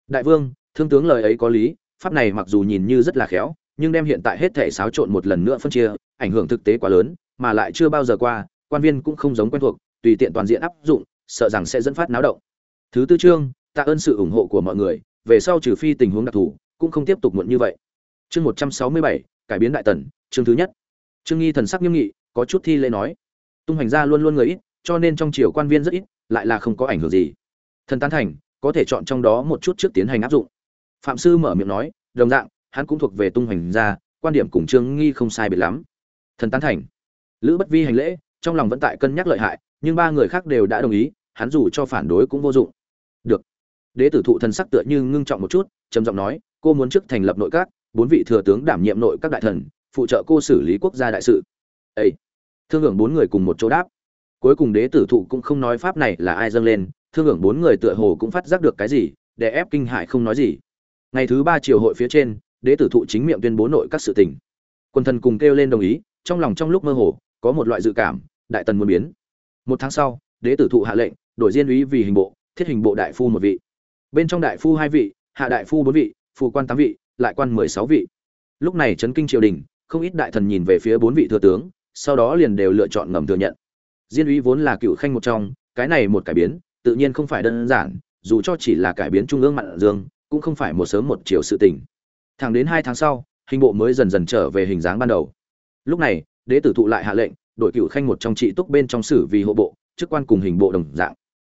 [SPEAKER 1] Đại vương, thương tướng lời ấy có lý, pháp này mặc dù nhìn như rất là khéo, nhưng đem hiện tại hết thể xáo trộn một lần nữa phân chia, ảnh hưởng thực tế quá lớn, mà lại chưa bao giờ qua, quan viên cũng không giống quen thuộc, tùy tiện toàn diện áp dụng, sợ rằng sẽ dẫn phát náo động. Thứ tư chương, tạ ơn sự ủng hộ của mọi người, về sau trừ phi tình huống đặc thù, cũng không tiếp tục muộn như vậy chương một trăm sáu mươi bảy, cải biến đại tần, chương thứ nhất. Trương nghi thần sắc nghiêm nghị, có chút thi lễ nói. Tung hành gia luôn luôn người ít, cho nên trong triều quan viên rất ít, lại là không có ảnh hưởng gì. Thần tán thành, có thể chọn trong đó một chút trước tiến hành áp dụng. Phạm sư mở miệng nói, đồng dạng, hắn cũng thuộc về tung hành gia, quan điểm cùng trương nghi không sai biệt lắm. Thần tán thành. Lữ bất vi hành lễ, trong lòng vẫn tại cân nhắc lợi hại, nhưng ba người khác đều đã đồng ý, hắn dù cho phản đối cũng vô dụng. Được. Đế tử thụ thần sắc tựa như ngưng trọng một chút, trầm giọng nói, cô muốn trước thành lập nội các bốn vị thừa tướng đảm nhiệm nội các đại thần, phụ trợ cô xử lý quốc gia đại sự. Ấy thương hưởng bốn người cùng một chỗ đáp. Cuối cùng đế tử thụ cũng không nói pháp này là ai dâng lên, thương hưởng bốn người tựa hồ cũng phát giác được cái gì để ép kinh hại không nói gì. Ngày thứ ba triều hội phía trên, đế tử thụ chính miệng tuyên bố nội các sự tình. Quân thần cùng kêu lên đồng ý, trong lòng trong lúc mơ hồ, có một loại dự cảm, đại tần muốn biến. Một tháng sau, đế tử thụ hạ lệnh, đổi diên úy vì hình bộ, thiết hình bộ đại phu một vị. Bên trong đại phu hai vị, hạ đại phu bốn vị, phù quan tám vị lại quan mười sáu vị. Lúc này chấn kinh triều đình, không ít đại thần nhìn về phía bốn vị thừa tướng, sau đó liền đều lựa chọn ngầm thừa nhận. Diên úy vốn là cựu khanh một trong, cái này một cải biến, tự nhiên không phải đơn giản, dù cho chỉ là cải biến trung ương mặn dương, cũng không phải một sớm một chiều sự tình. Thẳng đến hai tháng sau, hình bộ mới dần dần trở về hình dáng ban đầu. Lúc này, đế tử thụ lại hạ lệnh, đội cựu khanh một trong trị túc bên trong sử vì hộ bộ, chức quan cùng hình bộ đồng dạng.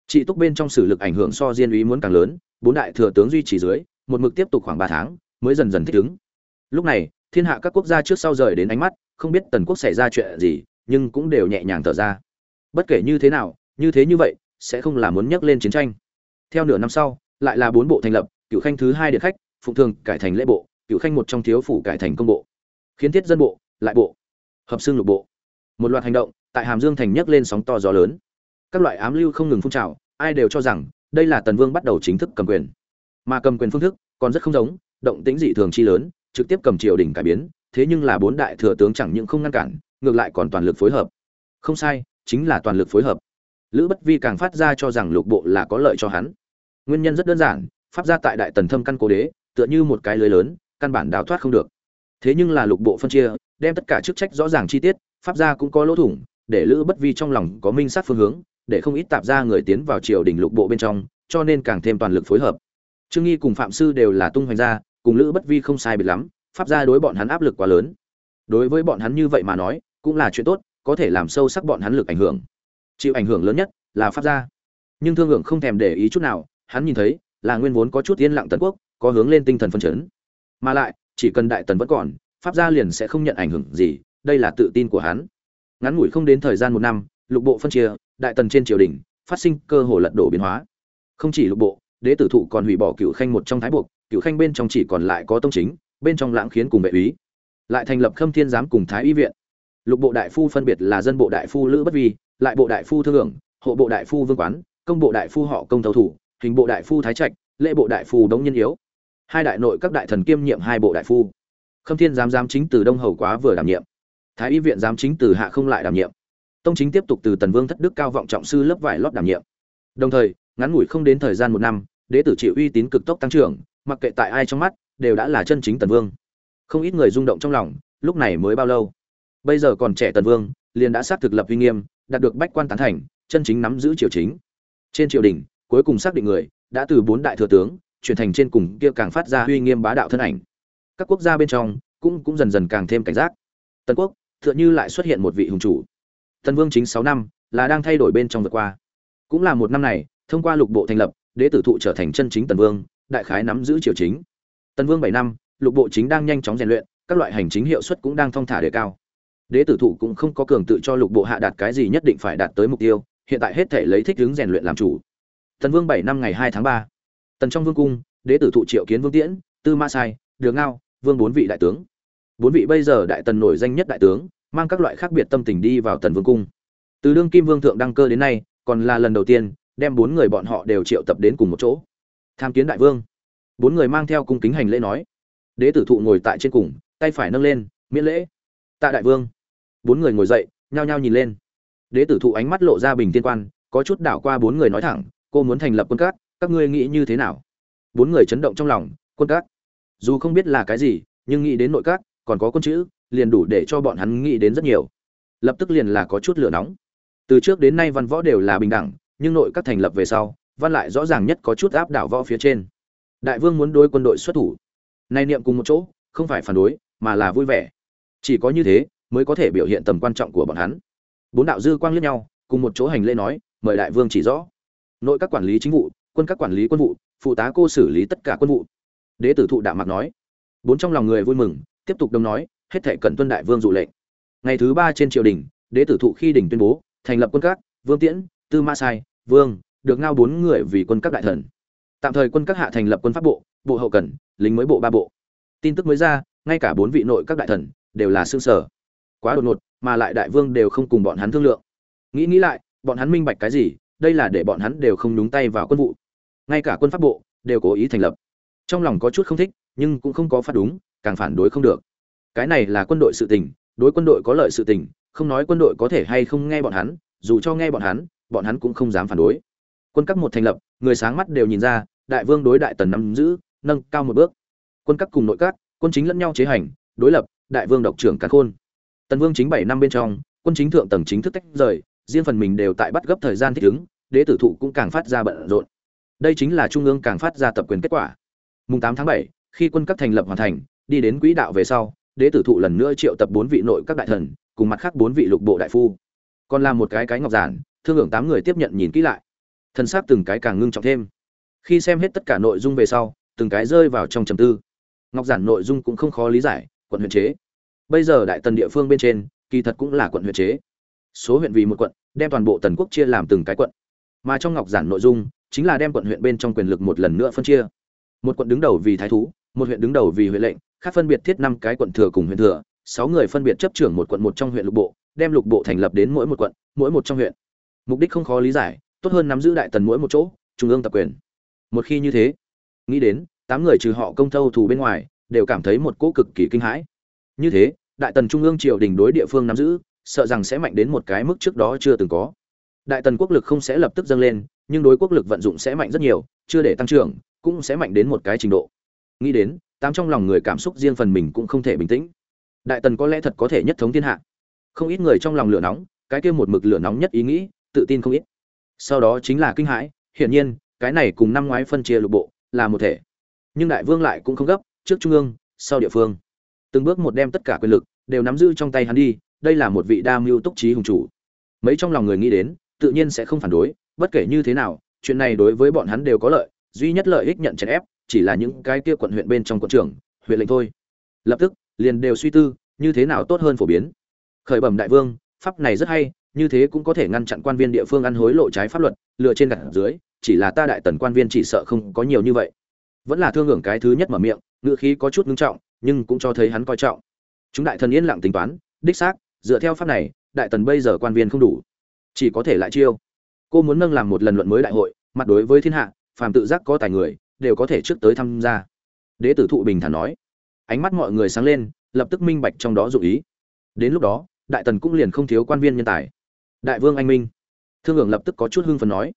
[SPEAKER 1] Trị túc bên trong sử lực ảnh hưởng so diên úy muốn càng lớn, bốn đại thừa tướng duy trì dưới, một mực tiếp tục khoảng ba tháng mới dần dần thích ứng. Lúc này, thiên hạ các quốc gia trước sau rời đến ánh mắt, không biết tần quốc xảy ra chuyện gì, nhưng cũng đều nhẹ nhàng thở ra. Bất kể như thế nào, như thế như vậy, sẽ không là muốn nhắc lên chiến tranh. Theo nửa năm sau, lại là bốn bộ thành lập cựu khanh thứ hai điện khách, phụng thường cải thành lễ bộ cựu khanh một trong thiếu phủ cải thành công bộ. Khiến thiết dân bộ, lại bộ. Hợp xương lục bộ. Một loạt hành động, tại hàm dương thành nhấc lên sóng to gió lớn. Các loại ám lưu không ngừng phun trào, ai đều cho rằng, đây là tần vương bắt đầu chính thức cầm quyền. Mà cầm quyền phương thức, còn rất không giống động tĩnh dị thường chi lớn, trực tiếp cầm triều đình cải biến, thế nhưng là bốn đại thừa tướng chẳng những không ngăn cản, ngược lại còn toàn lực phối hợp. Không sai, chính là toàn lực phối hợp. Lữ bất vi càng phát ra cho rằng lục bộ là có lợi cho hắn. Nguyên nhân rất đơn giản, pháp gia tại đại tần thâm căn cố đế, tựa như một cái lưới lớn, căn bản đào thoát không được. Thế nhưng là lục bộ phân chia, đem tất cả chức trách rõ ràng chi tiết, pháp gia cũng có lỗ thủng, để lữ bất vi trong lòng có minh sát phương hướng, để không ít tạp ra người tiến vào triều đình lục bộ bên trong, cho nên càng thêm toàn lực phối hợp. Trương nghi cùng phạm sư đều là tung hoành gia cùng lữ bất vi không sai biệt lắm, pháp gia đối bọn hắn áp lực quá lớn. Đối với bọn hắn như vậy mà nói, cũng là chuyện tốt, có thể làm sâu sắc bọn hắn lực ảnh hưởng. Chịu ảnh hưởng lớn nhất là pháp gia. Nhưng thương hưởng không thèm để ý chút nào, hắn nhìn thấy, là nguyên vốn có chút yên lặng tần quốc, có hướng lên tinh thần phân chấn. Mà lại, chỉ cần đại tần vẫn còn, pháp gia liền sẽ không nhận ảnh hưởng gì, đây là tự tin của hắn. Ngắn ngủi không đến thời gian một năm, lục bộ phân chia, đại tần trên triều đình, phát sinh cơ hồ lật đổ biến hóa. Không chỉ lục bộ, đế tử thụ còn hủy bỏ cựu khanh một trong thái buộc cựu khanh bên trong chỉ còn lại có tông chính, bên trong lãng khiến cùng vệ úy. Lại thành lập khâm thiên giám cùng thái y viện. Lục bộ đại phu phân biệt là dân bộ đại phu lữ bất vi, lại bộ đại phu thương hưởng, hộ bộ đại phu vương quán, công bộ đại phu họ công thầu thủ, hình bộ đại phu thái trạch, lễ bộ đại phu đống nhân yếu. Hai đại nội các đại thần kiêm nhiệm hai bộ đại phu. Khâm thiên giám giám chính từ đông hầu quá vừa đảm nhiệm. Thái y viện giám chính từ hạ không lại đảm nhiệm. Tông chính tiếp tục từ tần vương thất đức cao vọng trọng sư lớp vải lót đảm nhiệm. Đồng thời, ngắn ngủi không đến thời gian một năm, đế tử chịu uy tín cực tốc tăng trưởng mặc kệ tại ai trong mắt, đều đã là chân chính tần vương. Không ít người rung động trong lòng, lúc này mới bao lâu? Bây giờ còn trẻ tần vương, liền đã xác thực lập uy nghiêm, đạt được bách quan tán thành, chân chính nắm giữ triều chính. Trên triều đình, cuối cùng xác định người, đã từ bốn đại thừa tướng, chuyển thành trên cùng kia càng phát ra uy nghiêm bá đạo thân ảnh. Các quốc gia bên trong, cũng cũng dần dần càng thêm cảnh giác. Tần quốc, tựa như lại xuất hiện một vị hùng chủ. Tần vương chính sáu năm, là đang thay đổi bên trong vượt qua. Cũng là một năm này, thông qua lục bộ thành lập, đế tử thụ trở thành chân chính tần vương đại khái nắm giữ triều chính. Tân vương bảy năm, lục bộ chính đang nhanh chóng rèn luyện, các loại hành chính hiệu suất cũng đang thong thả đề cao. Đế tử thụ cũng không có cường tự cho lục bộ hạ đạt cái gì nhất định phải đạt tới mục tiêu, hiện tại hết thể lấy thích hướng rèn luyện làm chủ. Tần vương bảy năm ngày hai tháng ba. Tần trong vương cung, đế tử thụ triệu kiến vương tiễn, tư ma sai, đường ngao, vương bốn vị đại tướng. Bốn vị bây giờ đại tần nổi danh nhất đại tướng, mang các loại khác biệt tâm tình đi vào tần vương cung. Từ đương kim vương thượng đăng cơ đến nay, còn là lần đầu tiên, đem bốn người bọn họ đều triệu tập đến cùng một chỗ tham kiến đại vương. Bốn người mang theo cung kính hành lễ nói. Đế tử thụ ngồi tại trên cùng, tay phải nâng lên, miễn lễ. Tạ đại vương. Bốn người ngồi dậy, nhao nhao nhìn lên. Đế tử thụ ánh mắt lộ ra bình tiên quan, có chút đảo qua bốn người nói thẳng, cô muốn thành lập quân cát, các ngươi nghĩ như thế nào? Bốn người chấn động trong lòng, quân cát? Dù không biết là cái gì, nhưng nghĩ đến nội các còn có quân chữ, liền đủ để cho bọn hắn nghĩ đến rất nhiều. Lập tức liền là có chút lửa nóng. Từ trước đến nay văn võ đều là bình đẳng, nhưng nội các thành lập về sau văn lại rõ ràng nhất có chút áp đảo võ phía trên. Đại vương muốn đối quân đội xuất thủ. Nay niệm cùng một chỗ, không phải phản đối, mà là vui vẻ. Chỉ có như thế, mới có thể biểu hiện tầm quan trọng của bọn hắn. Bốn đạo dư quang liếc nhau, cùng một chỗ hành lễ nói, mời đại vương chỉ rõ. Nội các quản lý chính vụ, quân các quản lý quân vụ, phụ tá cô xử lý tất cả quân vụ. Đế tử thụ đạo mạc nói. Bốn trong lòng người vui mừng, tiếp tục đồng nói, hết thể cần tuân đại vương dụ lệnh. Ngày thứ ba trên triều đình, đế tử thụ khi đỉnh tuyên bố, thành lập quân các, vương tiễn, tư mã sai, vương được ngao bốn người vì quân các đại thần. Tạm thời quân các hạ thành lập quân pháp bộ bộ hậu cần, lính mới bộ ba bộ. Tin tức mới ra, ngay cả bốn vị nội các đại thần đều là xương sở quá đột ngột, mà lại đại vương đều không cùng bọn hắn thương lượng. Nghĩ nghĩ lại, bọn hắn minh bạch cái gì, đây là để bọn hắn đều không đúng tay vào quân vụ. Ngay cả quân pháp bộ đều cố ý thành lập. Trong lòng có chút không thích, nhưng cũng không có phát đúng, càng phản đối không được. Cái này là quân đội sự tình, đối quân đội có lợi sự tình, không nói quân đội có thể hay không nghe bọn hắn, dù cho nghe bọn hắn bọn hắn cũng không dám phản đối quân các một thành lập, người sáng mắt đều nhìn ra, đại vương đối đại tần nắm giữ, nâng cao một bước. Quân các cùng nội các, quân chính lẫn nhau chế hành, đối lập, đại vương độc trưởng cán khôn. Tần vương chính bảy năm bên trong, quân chính thượng tầng chính thức tách rời, riêng phần mình đều tại bắt gấp thời gian thích ứng, đế tử thụ cũng càng phát ra bận rộn. Đây chính là trung ương càng phát ra tập quyền kết quả. Mùng tám tháng bảy, khi quân các thành lập hoàn thành, đi đến quỹ đạo về sau, đế tử thụ lần nữa triệu tập bốn vị nội các đại thần, cùng mặt khác bốn vị lục bộ đại phu. Còn làm một cái cái ngọc giản, thương hưởng tám người tiếp nhận nhìn kỹ lại thân xác từng cái càng ngưng trọng thêm. Khi xem hết tất cả nội dung về sau, từng cái rơi vào trong trầm tư. Ngọc giản nội dung cũng không khó lý giải, quận huyện chế. Bây giờ đại tần địa phương bên trên, kỳ thật cũng là quận huyện chế. Số huyện vì một quận, đem toàn bộ tần quốc chia làm từng cái quận. Mà trong ngọc giản nội dung, chính là đem quận huyện bên trong quyền lực một lần nữa phân chia. Một quận đứng đầu vì thái thú, một huyện đứng đầu vì huyện lệnh, khác phân biệt thiết năm cái quận thừa cùng huyện thừa, sáu người phân biệt chấp trưởng một quận một trong huyện lục bộ, đem lục bộ thành lập đến mỗi một quận, mỗi một trong huyện. Mục đích không khó lý giải tốt hơn nắm giữ đại tần mỗi một chỗ, trung ương tập quyền. Một khi như thế, nghĩ đến, tám người trừ họ công thâu thù bên ngoài, đều cảm thấy một cỗ cực kỳ kinh hãi. Như thế, đại tần trung ương triều đình đối địa phương nắm giữ, sợ rằng sẽ mạnh đến một cái mức trước đó chưa từng có. Đại tần quốc lực không sẽ lập tức dâng lên, nhưng đối quốc lực vận dụng sẽ mạnh rất nhiều, chưa để tăng trưởng, cũng sẽ mạnh đến một cái trình độ. Nghĩ đến, tám trong lòng người cảm xúc riêng phần mình cũng không thể bình tĩnh. Đại tần có lẽ thật có thể nhất thống thiên hạ. Không ít người trong lòng lửa nóng, cái kia một mực lửa nóng nhất ý nghĩ, tự tin không ít sau đó chính là kinh hãi, hiển nhiên, cái này cùng năm ngoái phân chia lục bộ là một thể. Nhưng đại vương lại cũng không gấp, trước trung ương, sau địa phương. Từng bước một đem tất cả quyền lực đều nắm giữ trong tay hắn đi, đây là một vị đa mưu túc trí hùng chủ. Mấy trong lòng người nghĩ đến, tự nhiên sẽ không phản đối, bất kể như thế nào, chuyện này đối với bọn hắn đều có lợi, duy nhất lợi ích nhận chèn ép, chỉ là những cái kia quận huyện bên trong quận trưởng, huyện lệnh thôi. Lập tức, liền đều suy tư, như thế nào tốt hơn phổ biến. Khởi bẩm đại vương, pháp này rất hay như thế cũng có thể ngăn chặn quan viên địa phương ăn hối lộ trái pháp luật, lừa trên gặt dưới, chỉ là ta đại tần quan viên chỉ sợ không có nhiều như vậy. Vẫn là thương hưởng cái thứ nhất mở miệng ngựa khí có chút ngưng trọng, nhưng cũng cho thấy hắn coi trọng. Chúng đại thần yên lặng tính toán, đích xác, dựa theo pháp này, đại tần bây giờ quan viên không đủ. Chỉ có thể lại chiêu. Cô muốn nâng làm một lần luận mới đại hội, mặt đối với thiên hạ, phàm tự giác có tài người, đều có thể trước tới tham gia. Đế tử thụ bình thản nói. Ánh mắt mọi người sáng lên, lập tức minh bạch trong đó dụ ý. Đến lúc đó, đại tần cũng liền không thiếu quan viên nhân tài đại vương anh minh. Thương hưởng lập tức có chút hưng phấn nói.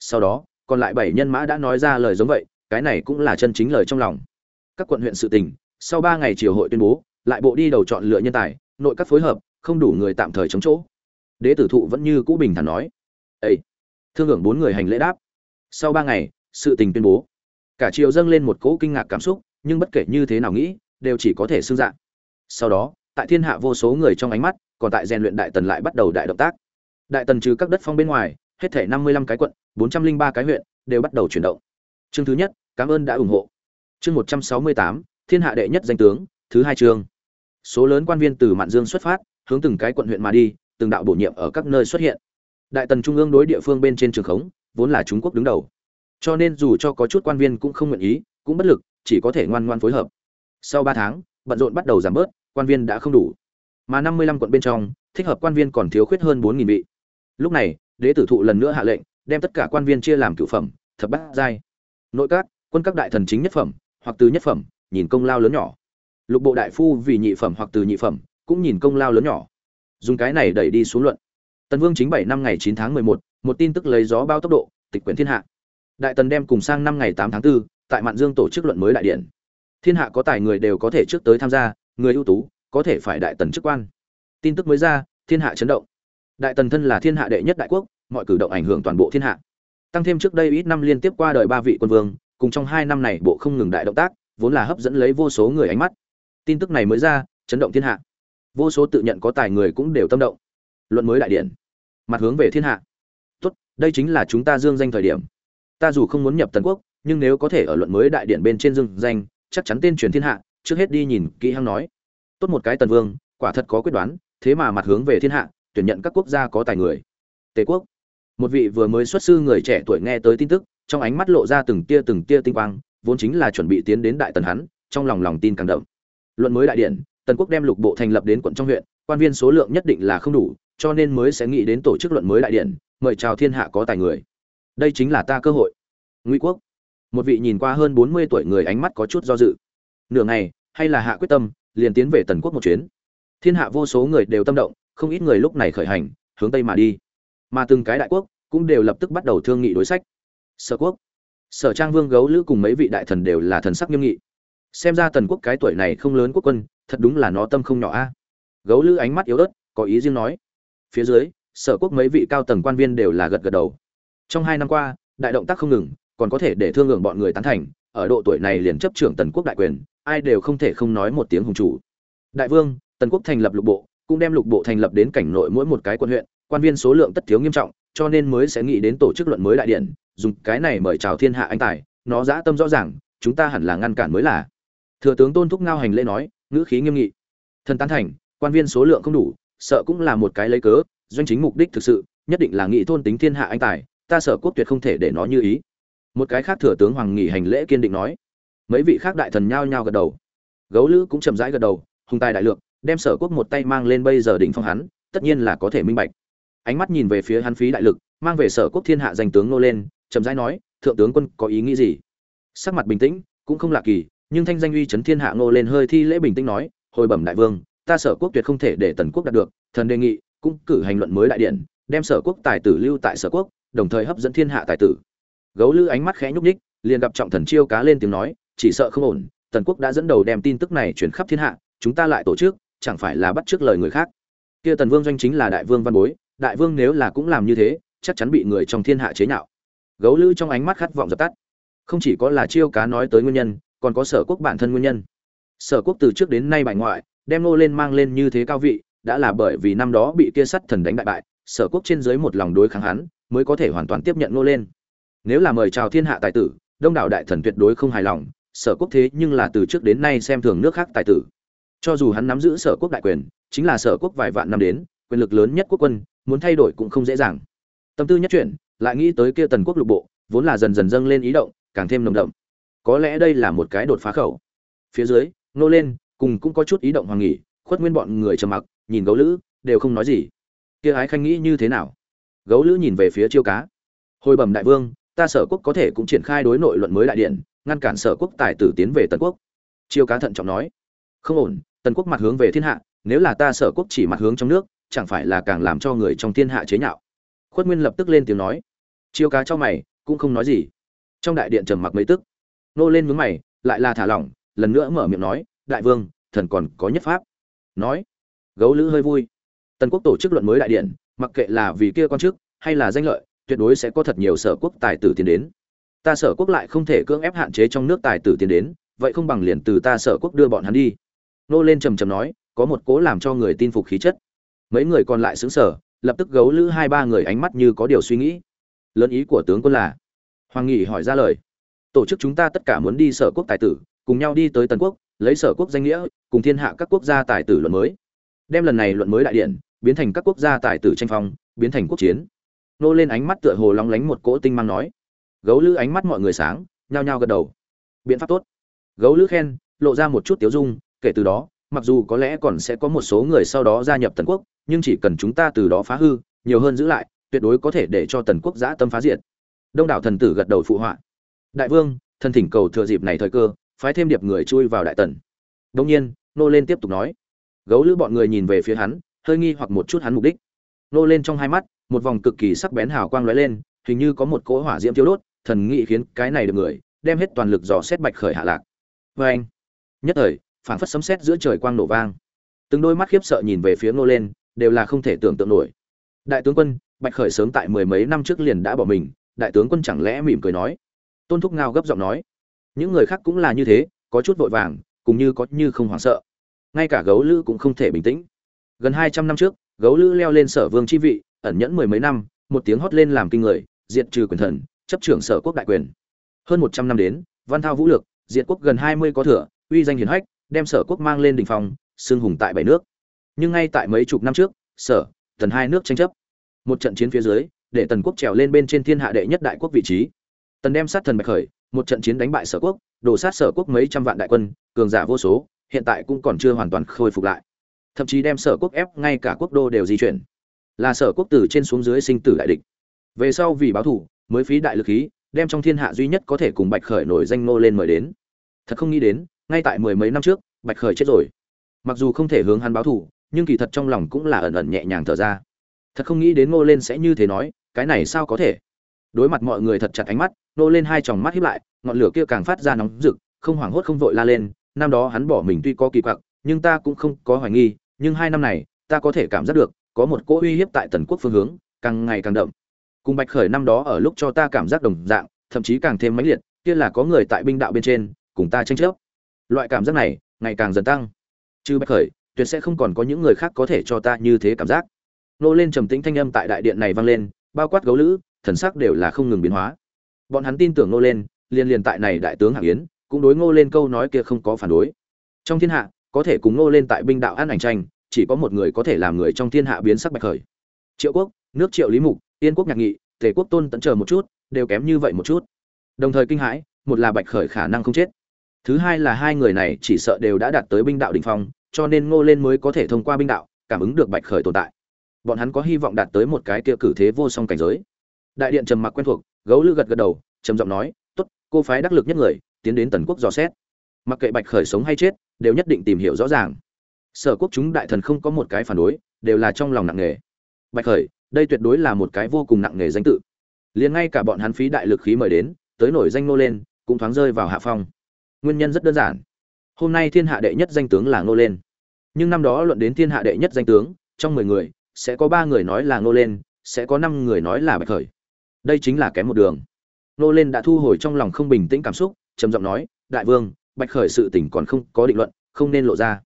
[SPEAKER 1] Sau đó, còn lại bảy nhân mã đã nói ra lời giống vậy, cái này cũng là chân chính lời trong lòng. Các quận huyện sự tình, sau ba ngày triều hội tuyên bố, lại bộ đi đầu chọn lựa nhân tài, nội các phối hợp, không đủ người tạm thời chống chỗ. Đế tử thụ vẫn như cũ bình thản nói. Ấy thương hưởng bốn người hành lễ đáp. Sau ba ngày, sự tình tuyên bố. Cả triều dâng lên một cỗ kinh ngạc cảm xúc, nhưng bất kể như thế nào nghĩ, đều chỉ có thể xưng dạng. Sau đó, tại thiên hạ vô số người trong ánh mắt, còn tại rèn luyện đại tần lại bắt đầu đại động tác đại tần trừ các đất phong bên ngoài, hết thể năm mươi lăm cái quận, bốn trăm linh ba cái huyện đều bắt đầu chuyển động. Chương thứ nhất, cảm ơn đã ủng hộ. Chương một trăm sáu mươi tám, thiên hạ đệ nhất danh tướng, thứ hai chương. Số lớn quan viên từ mạn dương xuất phát, hướng từng cái quận huyện mà đi, từng đạo bổ nhiệm ở các nơi xuất hiện. Đại tần trung ương đối địa phương bên trên trường khống, vốn là trung quốc đứng đầu. Cho nên dù cho có chút quan viên cũng không nguyện ý, cũng bất lực, chỉ có thể ngoan ngoan phối hợp. Sau ba tháng, bận rộn bắt đầu giảm bớt, quan viên đã không đủ. Mà năm mươi lăm quận bên trong, thích hợp quan viên còn thiếu khuyết hơn bốn nghìn vị lúc này đế tử thụ lần nữa hạ lệnh đem tất cả quan viên chia làm cửu phẩm thập bát giai. Nội các quân các đại thần chính nhất phẩm hoặc từ nhất phẩm nhìn công lao lớn nhỏ. Lục bộ đại phu vì nhị phẩm hoặc từ nhị phẩm cũng nhìn công lao lớn nhỏ. Dùng cái này đẩy đi xuống luận. Tần vương chính bảy năm ngày chín tháng mười một một tin tức lấy gió bao tốc độ tịch quyển thiên hạ. Đại tần đem cùng sang năm ngày tám tháng 4, tại mạn dương tổ chức luận mới đại điện. Thiên hạ có tài người đều có thể trước tới tham gia người ưu tú có thể phải đại tần chức quan. Tin tức mới ra thiên hạ chấn động đại tần thân là thiên hạ đệ nhất đại quốc mọi cử động ảnh hưởng toàn bộ thiên hạ. Tăng thêm trước đây ít năm liên tiếp qua đời ba vị quân vương cùng trong hai năm này bộ không ngừng đại động tác vốn là hấp dẫn lấy vô số người ánh mắt. Tin tức này mới ra chấn động thiên hạ. Vô số tự nhận có tài người cũng đều tâm động. Luận mới đại điển, mặt hướng về thiên hạ. Tốt đây chính là chúng ta dương danh thời điểm. Ta dù không muốn nhập tần quốc nhưng nếu có thể ở luận mới đại điển bên trên dương danh chắc chắn tên truyền thiên hạ trước hết đi nhìn kỹ hăng nói. Tốt một cái tần vương quả thật có quyết đoán thế mà mặt hướng về thiên hạ tuyển nhận các quốc gia có tài người. Tề quốc. Một vị vừa mới xuất sư người trẻ tuổi nghe tới tin tức, trong ánh mắt lộ ra từng tia từng tia tinh quang, vốn chính là chuẩn bị tiến đến đại tần hắn, trong lòng lòng tin càng đậm. Luận mới đại điện, tần quốc đem lục bộ thành lập đến quận trong huyện, quan viên số lượng nhất định là không đủ, cho nên mới sẽ nghĩ đến tổ chức luận mới đại điện, mời chào thiên hạ có tài người. Đây chính là ta cơ hội. Ngụy quốc. Một vị nhìn qua hơn bốn mươi tuổi người ánh mắt có chút do dự. Nửa ngày, hay là hạ quyết tâm, liền tiến về tần quốc một chuyến. Thiên hạ vô số người đều tâm động không ít người lúc này khởi hành, hướng tây mà đi. Mà từng cái đại quốc cũng đều lập tức bắt đầu thương nghị đối sách. Sở quốc, sở trang vương gấu lữ cùng mấy vị đại thần đều là thần sắc nghiêm nghị. Xem ra tần quốc cái tuổi này không lớn quốc quân, thật đúng là nó tâm không nhỏ a. Gấu lữ ánh mắt yếu ớt, có ý riêng nói. Phía dưới, sở quốc mấy vị cao tầng quan viên đều là gật gật đầu. Trong hai năm qua, đại động tác không ngừng, còn có thể để thương lượng bọn người tán thành, ở độ tuổi này liền chấp trưởng tần quốc đại quyền, ai đều không thể không nói một tiếng hùng chủ. Đại vương, tần quốc thành lập lục bộ cũng đem lục bộ thành lập đến cảnh nội mỗi một cái quận huyện, quan viên số lượng tất thiếu nghiêm trọng, cho nên mới sẽ nghĩ đến tổ chức luận mới đại điện dùng cái này mời chào thiên hạ anh tài, nó dã tâm rõ ràng, chúng ta hẳn là ngăn cản mới là. Thừa tướng tôn thúc ngao hành lễ nói, ngữ khí nghiêm nghị. Thần tán thành, quan viên số lượng không đủ, sợ cũng là một cái lấy cớ, doanh chính mục đích thực sự, nhất định là nghị thôn tính thiên hạ anh tài, ta sở quốc tuyệt không thể để nó như ý. Một cái khác thừa tướng hoàng nghỉ hành lễ kiên định nói. Mấy vị khác đại thần nhao nhao gật đầu. Gấu lữ cũng chậm rãi gật đầu, hùng tài đại lượng đem sở quốc một tay mang lên bây giờ đỉnh phong hắn, tất nhiên là có thể minh bạch. Ánh mắt nhìn về phía hắn phí đại lực, mang về sở quốc thiên hạ danh tướng nô lên, chậm rãi nói, thượng tướng quân, có ý nghĩ gì? Sắc mặt bình tĩnh, cũng không lạ kỳ, nhưng thanh danh uy chấn thiên hạ nô lên hơi thi lễ bình tĩnh nói, hồi bẩm đại vương, ta sở quốc tuyệt không thể để tần quốc đạt được, thần đề nghị, cũng cử hành luận mới đại điện đem sở quốc tài tử lưu tại sở quốc, đồng thời hấp dẫn thiên hạ tài tử. Gấu lư ánh mắt khẽ nhúc nhích, liền gặp trọng thần chiêu cá lên tiếng nói, chỉ sợ không ổn, tần quốc đã dẫn đầu đem tin tức này truyền khắp thiên hạ, chúng ta lại tổ chức chẳng phải là bắt trước lời người khác. Kia tần vương doanh chính là đại vương văn bối, đại vương nếu là cũng làm như thế, chắc chắn bị người trong thiên hạ chế nhạo. Gấu lư trong ánh mắt khát vọng dập tắt. Không chỉ có là chiêu cá nói tới nguyên nhân, còn có sở quốc bản thân nguyên nhân. Sở quốc từ trước đến nay bại ngoại, đem nô lên mang lên như thế cao vị, đã là bởi vì năm đó bị kia sắt thần đánh đại bại, sở quốc trên dưới một lòng đối kháng hắn, mới có thể hoàn toàn tiếp nhận nô lên. Nếu là mời chào thiên hạ tài tử, đông đảo đại thần tuyệt đối không hài lòng, sở quốc thế nhưng là từ trước đến nay xem thường nước khác tài tử cho dù hắn nắm giữ sở quốc đại quyền, chính là sở quốc vài vạn năm đến, quyền lực lớn nhất quốc quân, muốn thay đổi cũng không dễ dàng. Tâm tư nhất chuyển, lại nghĩ tới kia tần quốc lục bộ, vốn là dần dần dâng lên ý động, càng thêm nồng đậm. Có lẽ đây là một cái đột phá khẩu. Phía dưới, nô lên, cùng cũng có chút ý động hoàng nghỉ, khuất nguyên bọn người trầm mặc, nhìn gấu lữ, đều không nói gì. Kia ái khanh nghĩ như thế nào? Gấu lữ nhìn về phía chiêu cá. Hồi bẩm đại vương, ta sở quốc có thể cũng triển khai đối nội luận mới đại điện, ngăn cản sở quốc tài tử tiến về tần quốc. Chiêu cá thận trọng nói không ổn, tần quốc mặt hướng về thiên hạ, nếu là ta sở quốc chỉ mặt hướng trong nước, chẳng phải là càng làm cho người trong thiên hạ chế nhạo? Khuất nguyên lập tức lên tiếng nói. Chiêu cá cho mày, cũng không nói gì. Trong đại điện trầm mặc mấy tức. Nô lên mướn mày, lại là thả lỏng, lần nữa mở miệng nói, đại vương, thần còn có nhất pháp. Nói. Gấu lữ hơi vui. Tần quốc tổ chức luận mới đại điện, mặc kệ là vì kia quan chức, hay là danh lợi, tuyệt đối sẽ có thật nhiều sở quốc tài tử tiến đến. Ta sở quốc lại không thể cưỡng ép hạn chế trong nước tài tử tiến đến, vậy không bằng liền từ ta sở quốc đưa bọn hắn đi nô lên trầm trầm nói, có một cố làm cho người tin phục khí chất. Mấy người còn lại xứng sở lập tức gấu lữ hai ba người ánh mắt như có điều suy nghĩ. Lớn ý của tướng quân là, hoàng nghị hỏi ra lời, tổ chức chúng ta tất cả muốn đi sở quốc tài tử, cùng nhau đi tới tần quốc, lấy sở quốc danh nghĩa, cùng thiên hạ các quốc gia tài tử luận mới. Đem lần này luận mới đại điện biến thành các quốc gia tài tử tranh phong, biến thành quốc chiến. Nô lên ánh mắt tựa hồ lóng lánh một cỗ tinh mang nói. Gấu lữ ánh mắt mọi người sáng, nhao nhao gật đầu. Biện pháp tốt. Gấu lữ khen, lộ ra một chút tiếu dung kể từ đó, mặc dù có lẽ còn sẽ có một số người sau đó gia nhập tần quốc, nhưng chỉ cần chúng ta từ đó phá hư, nhiều hơn giữ lại, tuyệt đối có thể để cho tần quốc giã tâm phá diệt. Đông đảo thần tử gật đầu phụ họa. Đại vương, thần thỉnh cầu thừa dịp này thời cơ, phái thêm điệp người chui vào đại tần. Đông nhiên, nô lên tiếp tục nói. Gấu lữ bọn người nhìn về phía hắn, hơi nghi hoặc một chút hắn mục đích. Nô lên trong hai mắt, một vòng cực kỳ sắc bén hào quang lóe lên, hình như có một cỗ hỏa diễm thiếu đốt, thần nghị khiến cái này được người, đem hết toàn lực dò xét bạch khởi hạ lạc. Vê anh nhất thời phảng phất sấm sét giữa trời quang nổ vang. Từng đôi mắt khiếp sợ nhìn về phía nô lên, đều là không thể tưởng tượng nổi. Đại tướng quân, bạch khởi sớm tại mười mấy năm trước liền đã bỏ mình, đại tướng quân chẳng lẽ mỉm cười nói? Tôn thúc ngao gấp giọng nói. Những người khác cũng là như thế, có chút vội vàng, cũng như có như không hoảng sợ. Ngay cả gấu lữ cũng không thể bình tĩnh. Gần hai trăm năm trước, gấu lữ leo lên sở vương chi vị, ẩn nhẫn mười mấy năm, một tiếng hót lên làm kinh người, diệt trừ quyền thần, chấp trưởng sở quốc đại quyền. Hơn một trăm năm đến, văn thao vũ lược, diệt quốc gần hai mươi có thừa, uy danh hiển hách đem sở quốc mang lên đỉnh phòng xưng hùng tại bảy nước. Nhưng ngay tại mấy chục năm trước, sở tần hai nước tranh chấp. Một trận chiến phía dưới, để tần quốc trèo lên bên trên thiên hạ đệ nhất đại quốc vị trí. Tần đem sát thần bạch khởi, một trận chiến đánh bại sở quốc, đổ sát sở quốc mấy trăm vạn đại quân, cường giả vô số, hiện tại cũng còn chưa hoàn toàn khôi phục lại. Thậm chí đem sở quốc ép ngay cả quốc đô đều di chuyển. Là sở quốc từ trên xuống dưới sinh tử đại địch. Về sau vì báo thủ mới phí đại lực khí, đem trong thiên hạ duy nhất có thể cùng bạch khởi nổi danh nô lên mời đến. Thật không nghĩ đến ngay tại mười mấy năm trước, bạch khởi chết rồi. Mặc dù không thể hướng hắn báo thủ nhưng kỳ thật trong lòng cũng là ẩn ẩn nhẹ nhàng thở ra. Thật không nghĩ đến ngô lên sẽ như thế nói, cái này sao có thể? Đối mặt mọi người thật chặt ánh mắt nô lên hai tròng mắt hiếp lại, ngọn lửa kia càng phát ra nóng rực, không hoảng hốt không vội la lên, năm đó hắn bỏ mình tuy có kỳ quặc, nhưng ta cũng không có hoài nghi, nhưng hai năm này, ta có thể cảm giác được, có một cỗ uy hiếp tại tần quốc phương hướng, càng ngày càng đậm. Cùng bạch khởi năm đó ở lúc cho ta cảm giác đồng dạng, thậm chí càng thêm mãnh liệt, kia là có người tại binh đạo bên trên, cùng ta tranh chấp loại cảm giác này, ngày càng dần tăng. Chứ bạch khởi, tuyệt sẽ không còn có những người khác có thể cho ta như thế cảm giác. Nô lên trầm tĩnh thanh âm tại đại điện này vang lên, bao quát gấu lữ, thần sắc đều là không ngừng biến hóa. Bọn hắn tin tưởng nô lên liên liên tại này đại tướng hạng yến, cũng đối ngô lên câu nói kia không có phản đối. Trong thiên hạ, có thể cùng ngô lên tại binh đạo an ảnh tranh, chỉ có một người có thể làm người trong thiên hạ biến sắc bạch khởi. Triệu quốc, nước triệu lý mục, yên quốc nhạc nghị, tề quốc tôn tận chờ một chút, đều kém như vậy một chút. Đồng thời kinh hãi, một là bạch khởi khả năng không chết thứ hai là hai người này chỉ sợ đều đã đạt tới binh đạo đỉnh phong, cho nên ngô lên mới có thể thông qua binh đạo, cảm ứng được bạch khởi tồn tại. Bọn hắn có hy vọng đạt tới một cái kia cử thế vô song cảnh giới. Đại điện trầm mặc quen thuộc, gấu lư gật gật đầu, trầm giọng nói, tốt, cô phái đắc lực nhất người, tiến đến tần quốc dò xét. Mặc kệ bạch khởi sống hay chết, đều nhất định tìm hiểu rõ ràng. Sở quốc chúng đại thần không có một cái phản đối, đều là trong lòng nặng nề. Bạch khởi, đây tuyệt đối là một cái vô cùng nặng nề danh tự. Liền ngay cả bọn hắn phí đại lực khí mời đến, tới nổi danh nô lên, cũng thoáng rơi vào hạ phong nguyên nhân rất đơn giản. Hôm nay thiên hạ đệ nhất danh tướng là nô lên. Nhưng năm đó luận đến thiên hạ đệ nhất danh tướng, trong mười người, sẽ có ba người nói là nô lên, sẽ có năm người nói là bạch khởi. Đây chính là kém một đường. Nô lên đã thu hồi trong lòng không bình tĩnh cảm xúc, trầm giọng nói, đại vương, bạch khởi sự tình còn không có định luận, không nên lộ ra.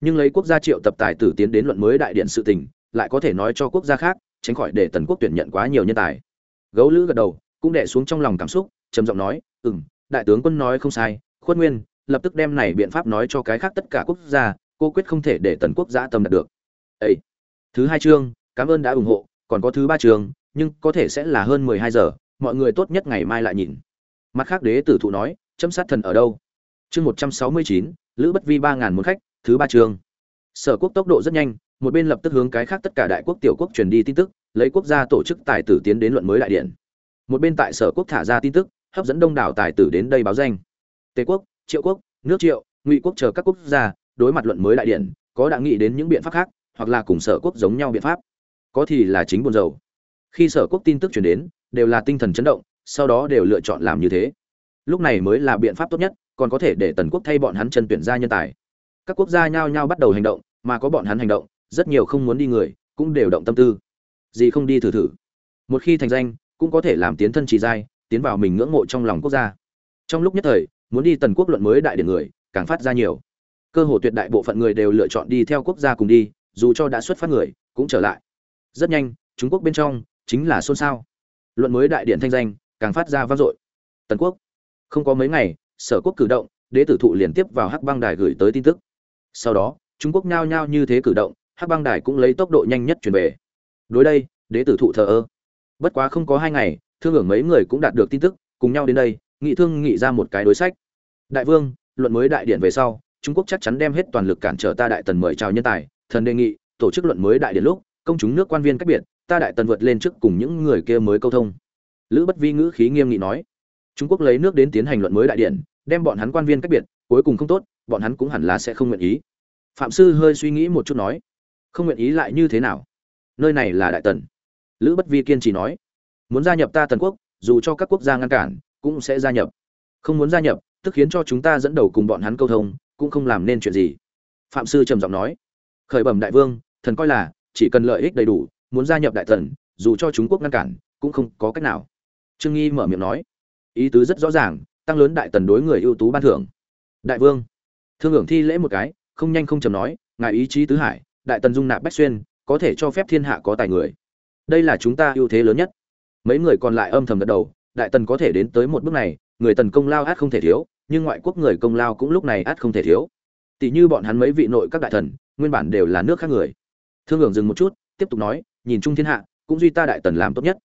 [SPEAKER 1] Nhưng lấy quốc gia triệu tập tài tử tiến đến luận mới đại điện sự tình, lại có thể nói cho quốc gia khác, tránh khỏi để tần quốc tuyển nhận quá nhiều nhân tài. Gấu lữ gật đầu, cũng đẻ xuống trong lòng cảm xúc, trầm giọng nói ừ m đại tướng quân nói không sai khuất nguyên, lập tức đem này biện pháp nói cho cái khác tất cả quốc gia, cô quyết không thể để tần quốc giã tâm đạt được. Ấy thứ hai chương, cảm ơn đã ủng hộ, còn có thứ ba chương, nhưng có thể sẽ là hơn mười hai giờ, mọi người tốt nhất ngày mai lại nhìn. Mặt khác đế tử thụ nói, chấm sát thần ở đâu? Chương một trăm sáu mươi chín, lữ bất vi ba ngàn một khách, thứ ba chương. Sở quốc tốc độ rất nhanh, một bên lập tức hướng cái khác tất cả đại quốc tiểu quốc truyền đi tin tức, lấy quốc gia tổ chức tài tử tiến đến luận mới đại điện. Một bên tại sở quốc thả ra tin tức, hấp dẫn đông đảo tài tử đến đây báo danh tề quốc triệu quốc nước triệu ngụy quốc chờ các quốc gia đối mặt luận mới đại điển, có đã nghĩ đến những biện pháp khác hoặc là cùng sở quốc giống nhau biện pháp. Có thì là chính buồn dầu khi sở quốc tin tức truyền đến đều là tinh thần chấn động sau đó đều lựa chọn làm như thế. Lúc này mới là biện pháp tốt nhất còn có thể để tần quốc thay bọn hắn chân tuyển ra nhân tài. Các quốc gia nhao nhao bắt đầu hành động mà có bọn hắn hành động rất nhiều không muốn đi người cũng đều động tâm tư. Gì không đi thử thử. Một khi thành danh cũng có thể làm tiến thân trì giai tiến vào mình ngưỡng mộ trong lòng quốc gia. Trong lúc nhất thời muốn đi tần quốc luận mới đại điển người, càng phát ra nhiều. Cơ hồ tuyệt đại bộ phận người đều lựa chọn đi theo quốc gia cùng đi, dù cho đã xuất phát người, cũng trở lại. Rất nhanh, trung quốc bên trong chính là xôn xao. Luận mới đại điện thanh danh, càng phát ra vang dội. Tần quốc, không có mấy ngày, sở quốc cử động, đế tử thụ liên tiếp vào hắc băng đài gửi tới tin tức. Sau đó, trung quốc nhao nhao như thế cử động, hắc băng đài cũng lấy tốc độ nhanh nhất truyền về. Đối đây, đế tử thụ thờ ơ. Bất quá không có hai ngày, thương hưởng mấy người cũng đạt được tin tức, cùng nhau đến đây, nghị thương nghị ra một cái đối sách đại vương, luận mới đại điện về sau, trung quốc chắc chắn đem hết toàn lực cản trở ta đại tần mời chào nhân tài. Thần đề nghị, tổ chức luận mới đại điện lúc, công chúng nước quan viên cách biệt, ta đại tần vượt lên trước cùng những người kia mới câu thông. Lữ bất vi ngữ khí nghiêm nghị nói. Trung quốc lấy nước đến tiến hành luận mới đại điện đem bọn hắn quan viên cách biệt, cuối cùng không tốt, bọn hắn cũng hẳn là sẽ không nguyện ý. Phạm sư hơi suy nghĩ một chút nói. Không nguyện ý lại như thế nào? Nơi này là đại tần. Lữ bất vi kiên trì nói. Muốn gia nhập ta tần quốc, dù cho các quốc gia ngăn cản, cũng sẽ gia nhập. Không muốn gia nhập tức khiến cho chúng ta dẫn đầu cùng bọn hắn câu thông, cũng không làm nên chuyện gì. Phạm sư trầm giọng nói, khởi bẩm đại vương, thần coi là chỉ cần lợi ích đầy đủ, muốn gia nhập đại tần dù cho trung quốc ngăn cản, cũng không có cách nào. Trương nghi mở miệng nói, ý tứ rất rõ ràng, tăng lớn đại tần đối người ưu tú ban thưởng. Đại vương. Thương hưởng thi lễ một cái, không nhanh không chầm nói, ngài ý chí tứ hải, đại tần dung nạp bách xuyên, có thể cho phép thiên hạ có tài người. Đây là chúng ta ưu thế lớn nhất. Mấy người còn lại âm thầm gật đầu, đại tần có thể đến tới một bước này, người tần công lao hát không thể thiếu nhưng ngoại quốc người công lao cũng lúc này át không thể thiếu. Tỷ như bọn hắn mấy vị nội các đại thần, nguyên bản đều là nước khác người. Thương hưởng dừng một chút, tiếp tục nói, nhìn chung thiên hạ, cũng duy ta đại tần làm tốt nhất.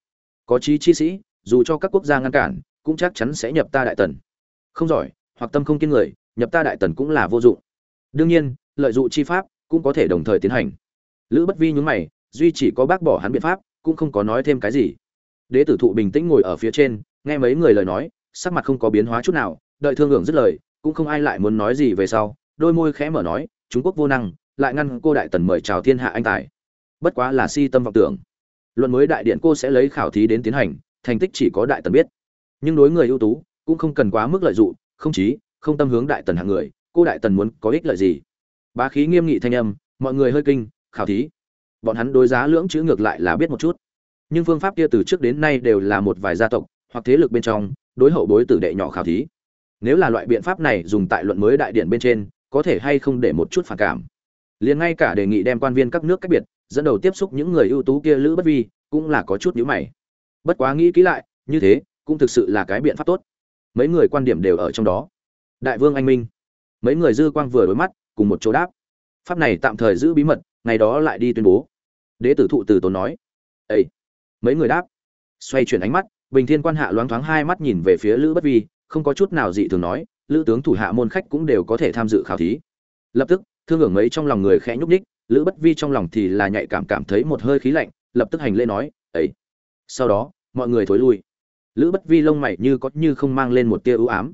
[SPEAKER 1] Có chí chi sĩ, dù cho các quốc gia ngăn cản, cũng chắc chắn sẽ nhập ta đại tần. Không giỏi, hoặc tâm không kiên người, nhập ta đại tần cũng là vô dụng. Đương nhiên, lợi dụng chi pháp cũng có thể đồng thời tiến hành. Lữ bất vi nhún mày, duy chỉ có bác bỏ hắn biện pháp, cũng không có nói thêm cái gì. Đế tử thụ bình tĩnh ngồi ở phía trên, nghe mấy người lời nói, sắc mặt không có biến hóa chút nào đợi thương hưởng dứt lời, cũng không ai lại muốn nói gì về sau, đôi môi khẽ mở nói trung quốc vô năng, lại ngăn cô đại tần mời chào thiên hạ anh tài. Bất quá là si tâm vọng tưởng. Luận mới đại điện cô sẽ lấy khảo thí đến tiến hành, thành tích chỉ có đại tần biết. Nhưng đối người ưu tú, cũng không cần quá mức lợi dụng, không chí, không tâm hướng đại tần hạng người, cô đại tần muốn có ích lợi gì? Bá khí nghiêm nghị thanh âm, mọi người hơi kinh, khảo thí. Bọn hắn đối giá lưỡng chữ ngược lại là biết một chút. Nhưng phương pháp kia từ trước đến nay đều là một vài gia tộc, hoặc thế lực bên trong, đối hậu bối tử đệ nhỏ khảo thí nếu là loại biện pháp này dùng tại luận mới đại điện bên trên, có thể hay không để một chút phản cảm. Liền ngay cả đề nghị đem quan viên các nước cách biệt, dẫn đầu tiếp xúc những người ưu tú kia lữ bất vi, cũng là có chút nhữ mày. Bất quá nghĩ kỹ lại, như thế, cũng thực sự là cái biện pháp tốt. Mấy người quan điểm đều ở trong đó. Đại vương anh minh. Mấy người dư quang vừa đối mắt, cùng một chỗ đáp. Pháp này tạm thời giữ bí mật, ngày đó lại đi tuyên bố. Đế tử thụ từ tốn nói. Ây mấy người đáp. Xoay chuyển ánh mắt, bình thiên quan hạ loáng thoáng hai mắt nhìn về phía lữ bất vi không có chút nào dị thường nói, lữ tướng thủ hạ môn khách cũng đều có thể tham dự khảo thí. Lập tức, thương hưởng mấy trong lòng người khẽ nhúc ních lữ bất vi trong lòng thì là nhạy cảm cảm thấy một hơi khí lạnh, lập tức hành lễ nói, ấy. Sau đó, mọi người thối lui. Lữ bất vi lông mày như có như không mang lên một tia ưu ám.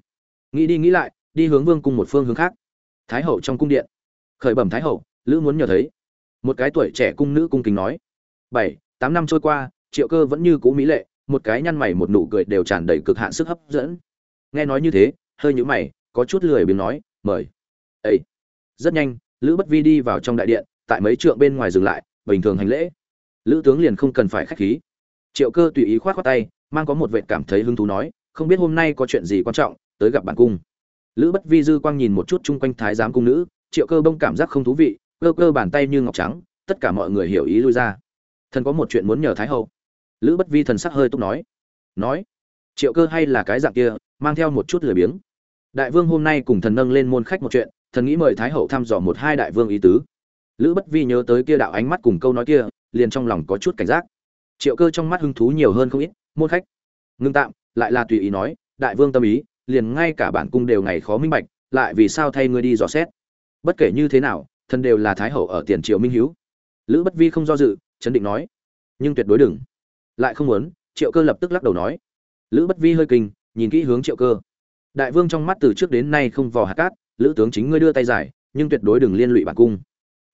[SPEAKER 1] Nghĩ đi nghĩ lại, đi hướng vương cung một phương hướng khác. Thái hậu trong cung điện. Khởi bẩm thái hậu, lữ muốn nhờ thấy. Một cái tuổi trẻ cung nữ cung kính nói, bảy, tám năm trôi qua, triệu cơ vẫn như cũ mỹ lệ, một cái nhăn mày một nụ cười đều tràn đầy cực hạn sức hấp dẫn nghe nói như thế, hơi nhũ mày, có chút lười biếng nói, mời. Ấy rất nhanh, lữ bất vi đi vào trong đại điện, tại mấy trượng bên ngoài dừng lại, bình thường hành lễ. Lữ tướng liền không cần phải khách khí. Triệu cơ tùy ý khoát khoát tay, mang có một vệ cảm thấy hứng thú nói, không biết hôm nay có chuyện gì quan trọng, tới gặp bản cung. Lữ bất vi dư quang nhìn một chút chung quanh thái giám cung nữ, triệu cơ bông cảm giác không thú vị, cơ cơ bàn tay như ngọc trắng, tất cả mọi người hiểu ý lui ra. Thần có một chuyện muốn nhờ thái hậu. Lữ bất vi thần sắc hơi túc nói. Nói, triệu cơ hay là cái dạng kia mang theo một chút lười biếng. Đại vương hôm nay cùng thần nâng lên môn khách một chuyện, thần nghĩ mời thái hậu thăm dò một hai đại vương ý tứ. Lữ bất vi nhớ tới kia đạo ánh mắt cùng câu nói kia, liền trong lòng có chút cảnh giác. Triệu cơ trong mắt hứng thú nhiều hơn không ít, môn khách. Ngưng tạm, lại là tùy ý nói, đại vương tâm ý, liền ngay cả bản cung đều ngày khó minh bạch, lại vì sao thay ngươi đi dò xét? Bất kể như thế nào, thần đều là thái hậu ở tiền triều minh hiếu. Lữ bất vi không do dự, chấn định nói, nhưng tuyệt đối đừng. Lại không muốn, triệu cơ lập tức lắc đầu nói. Lữ bất vi hơi kinh nhìn kỹ hướng triệu cơ. Đại vương trong mắt từ trước đến nay không vò hạt cát, lữ tướng chính ngươi đưa tay giải, nhưng tuyệt đối đừng liên lụy bản cung.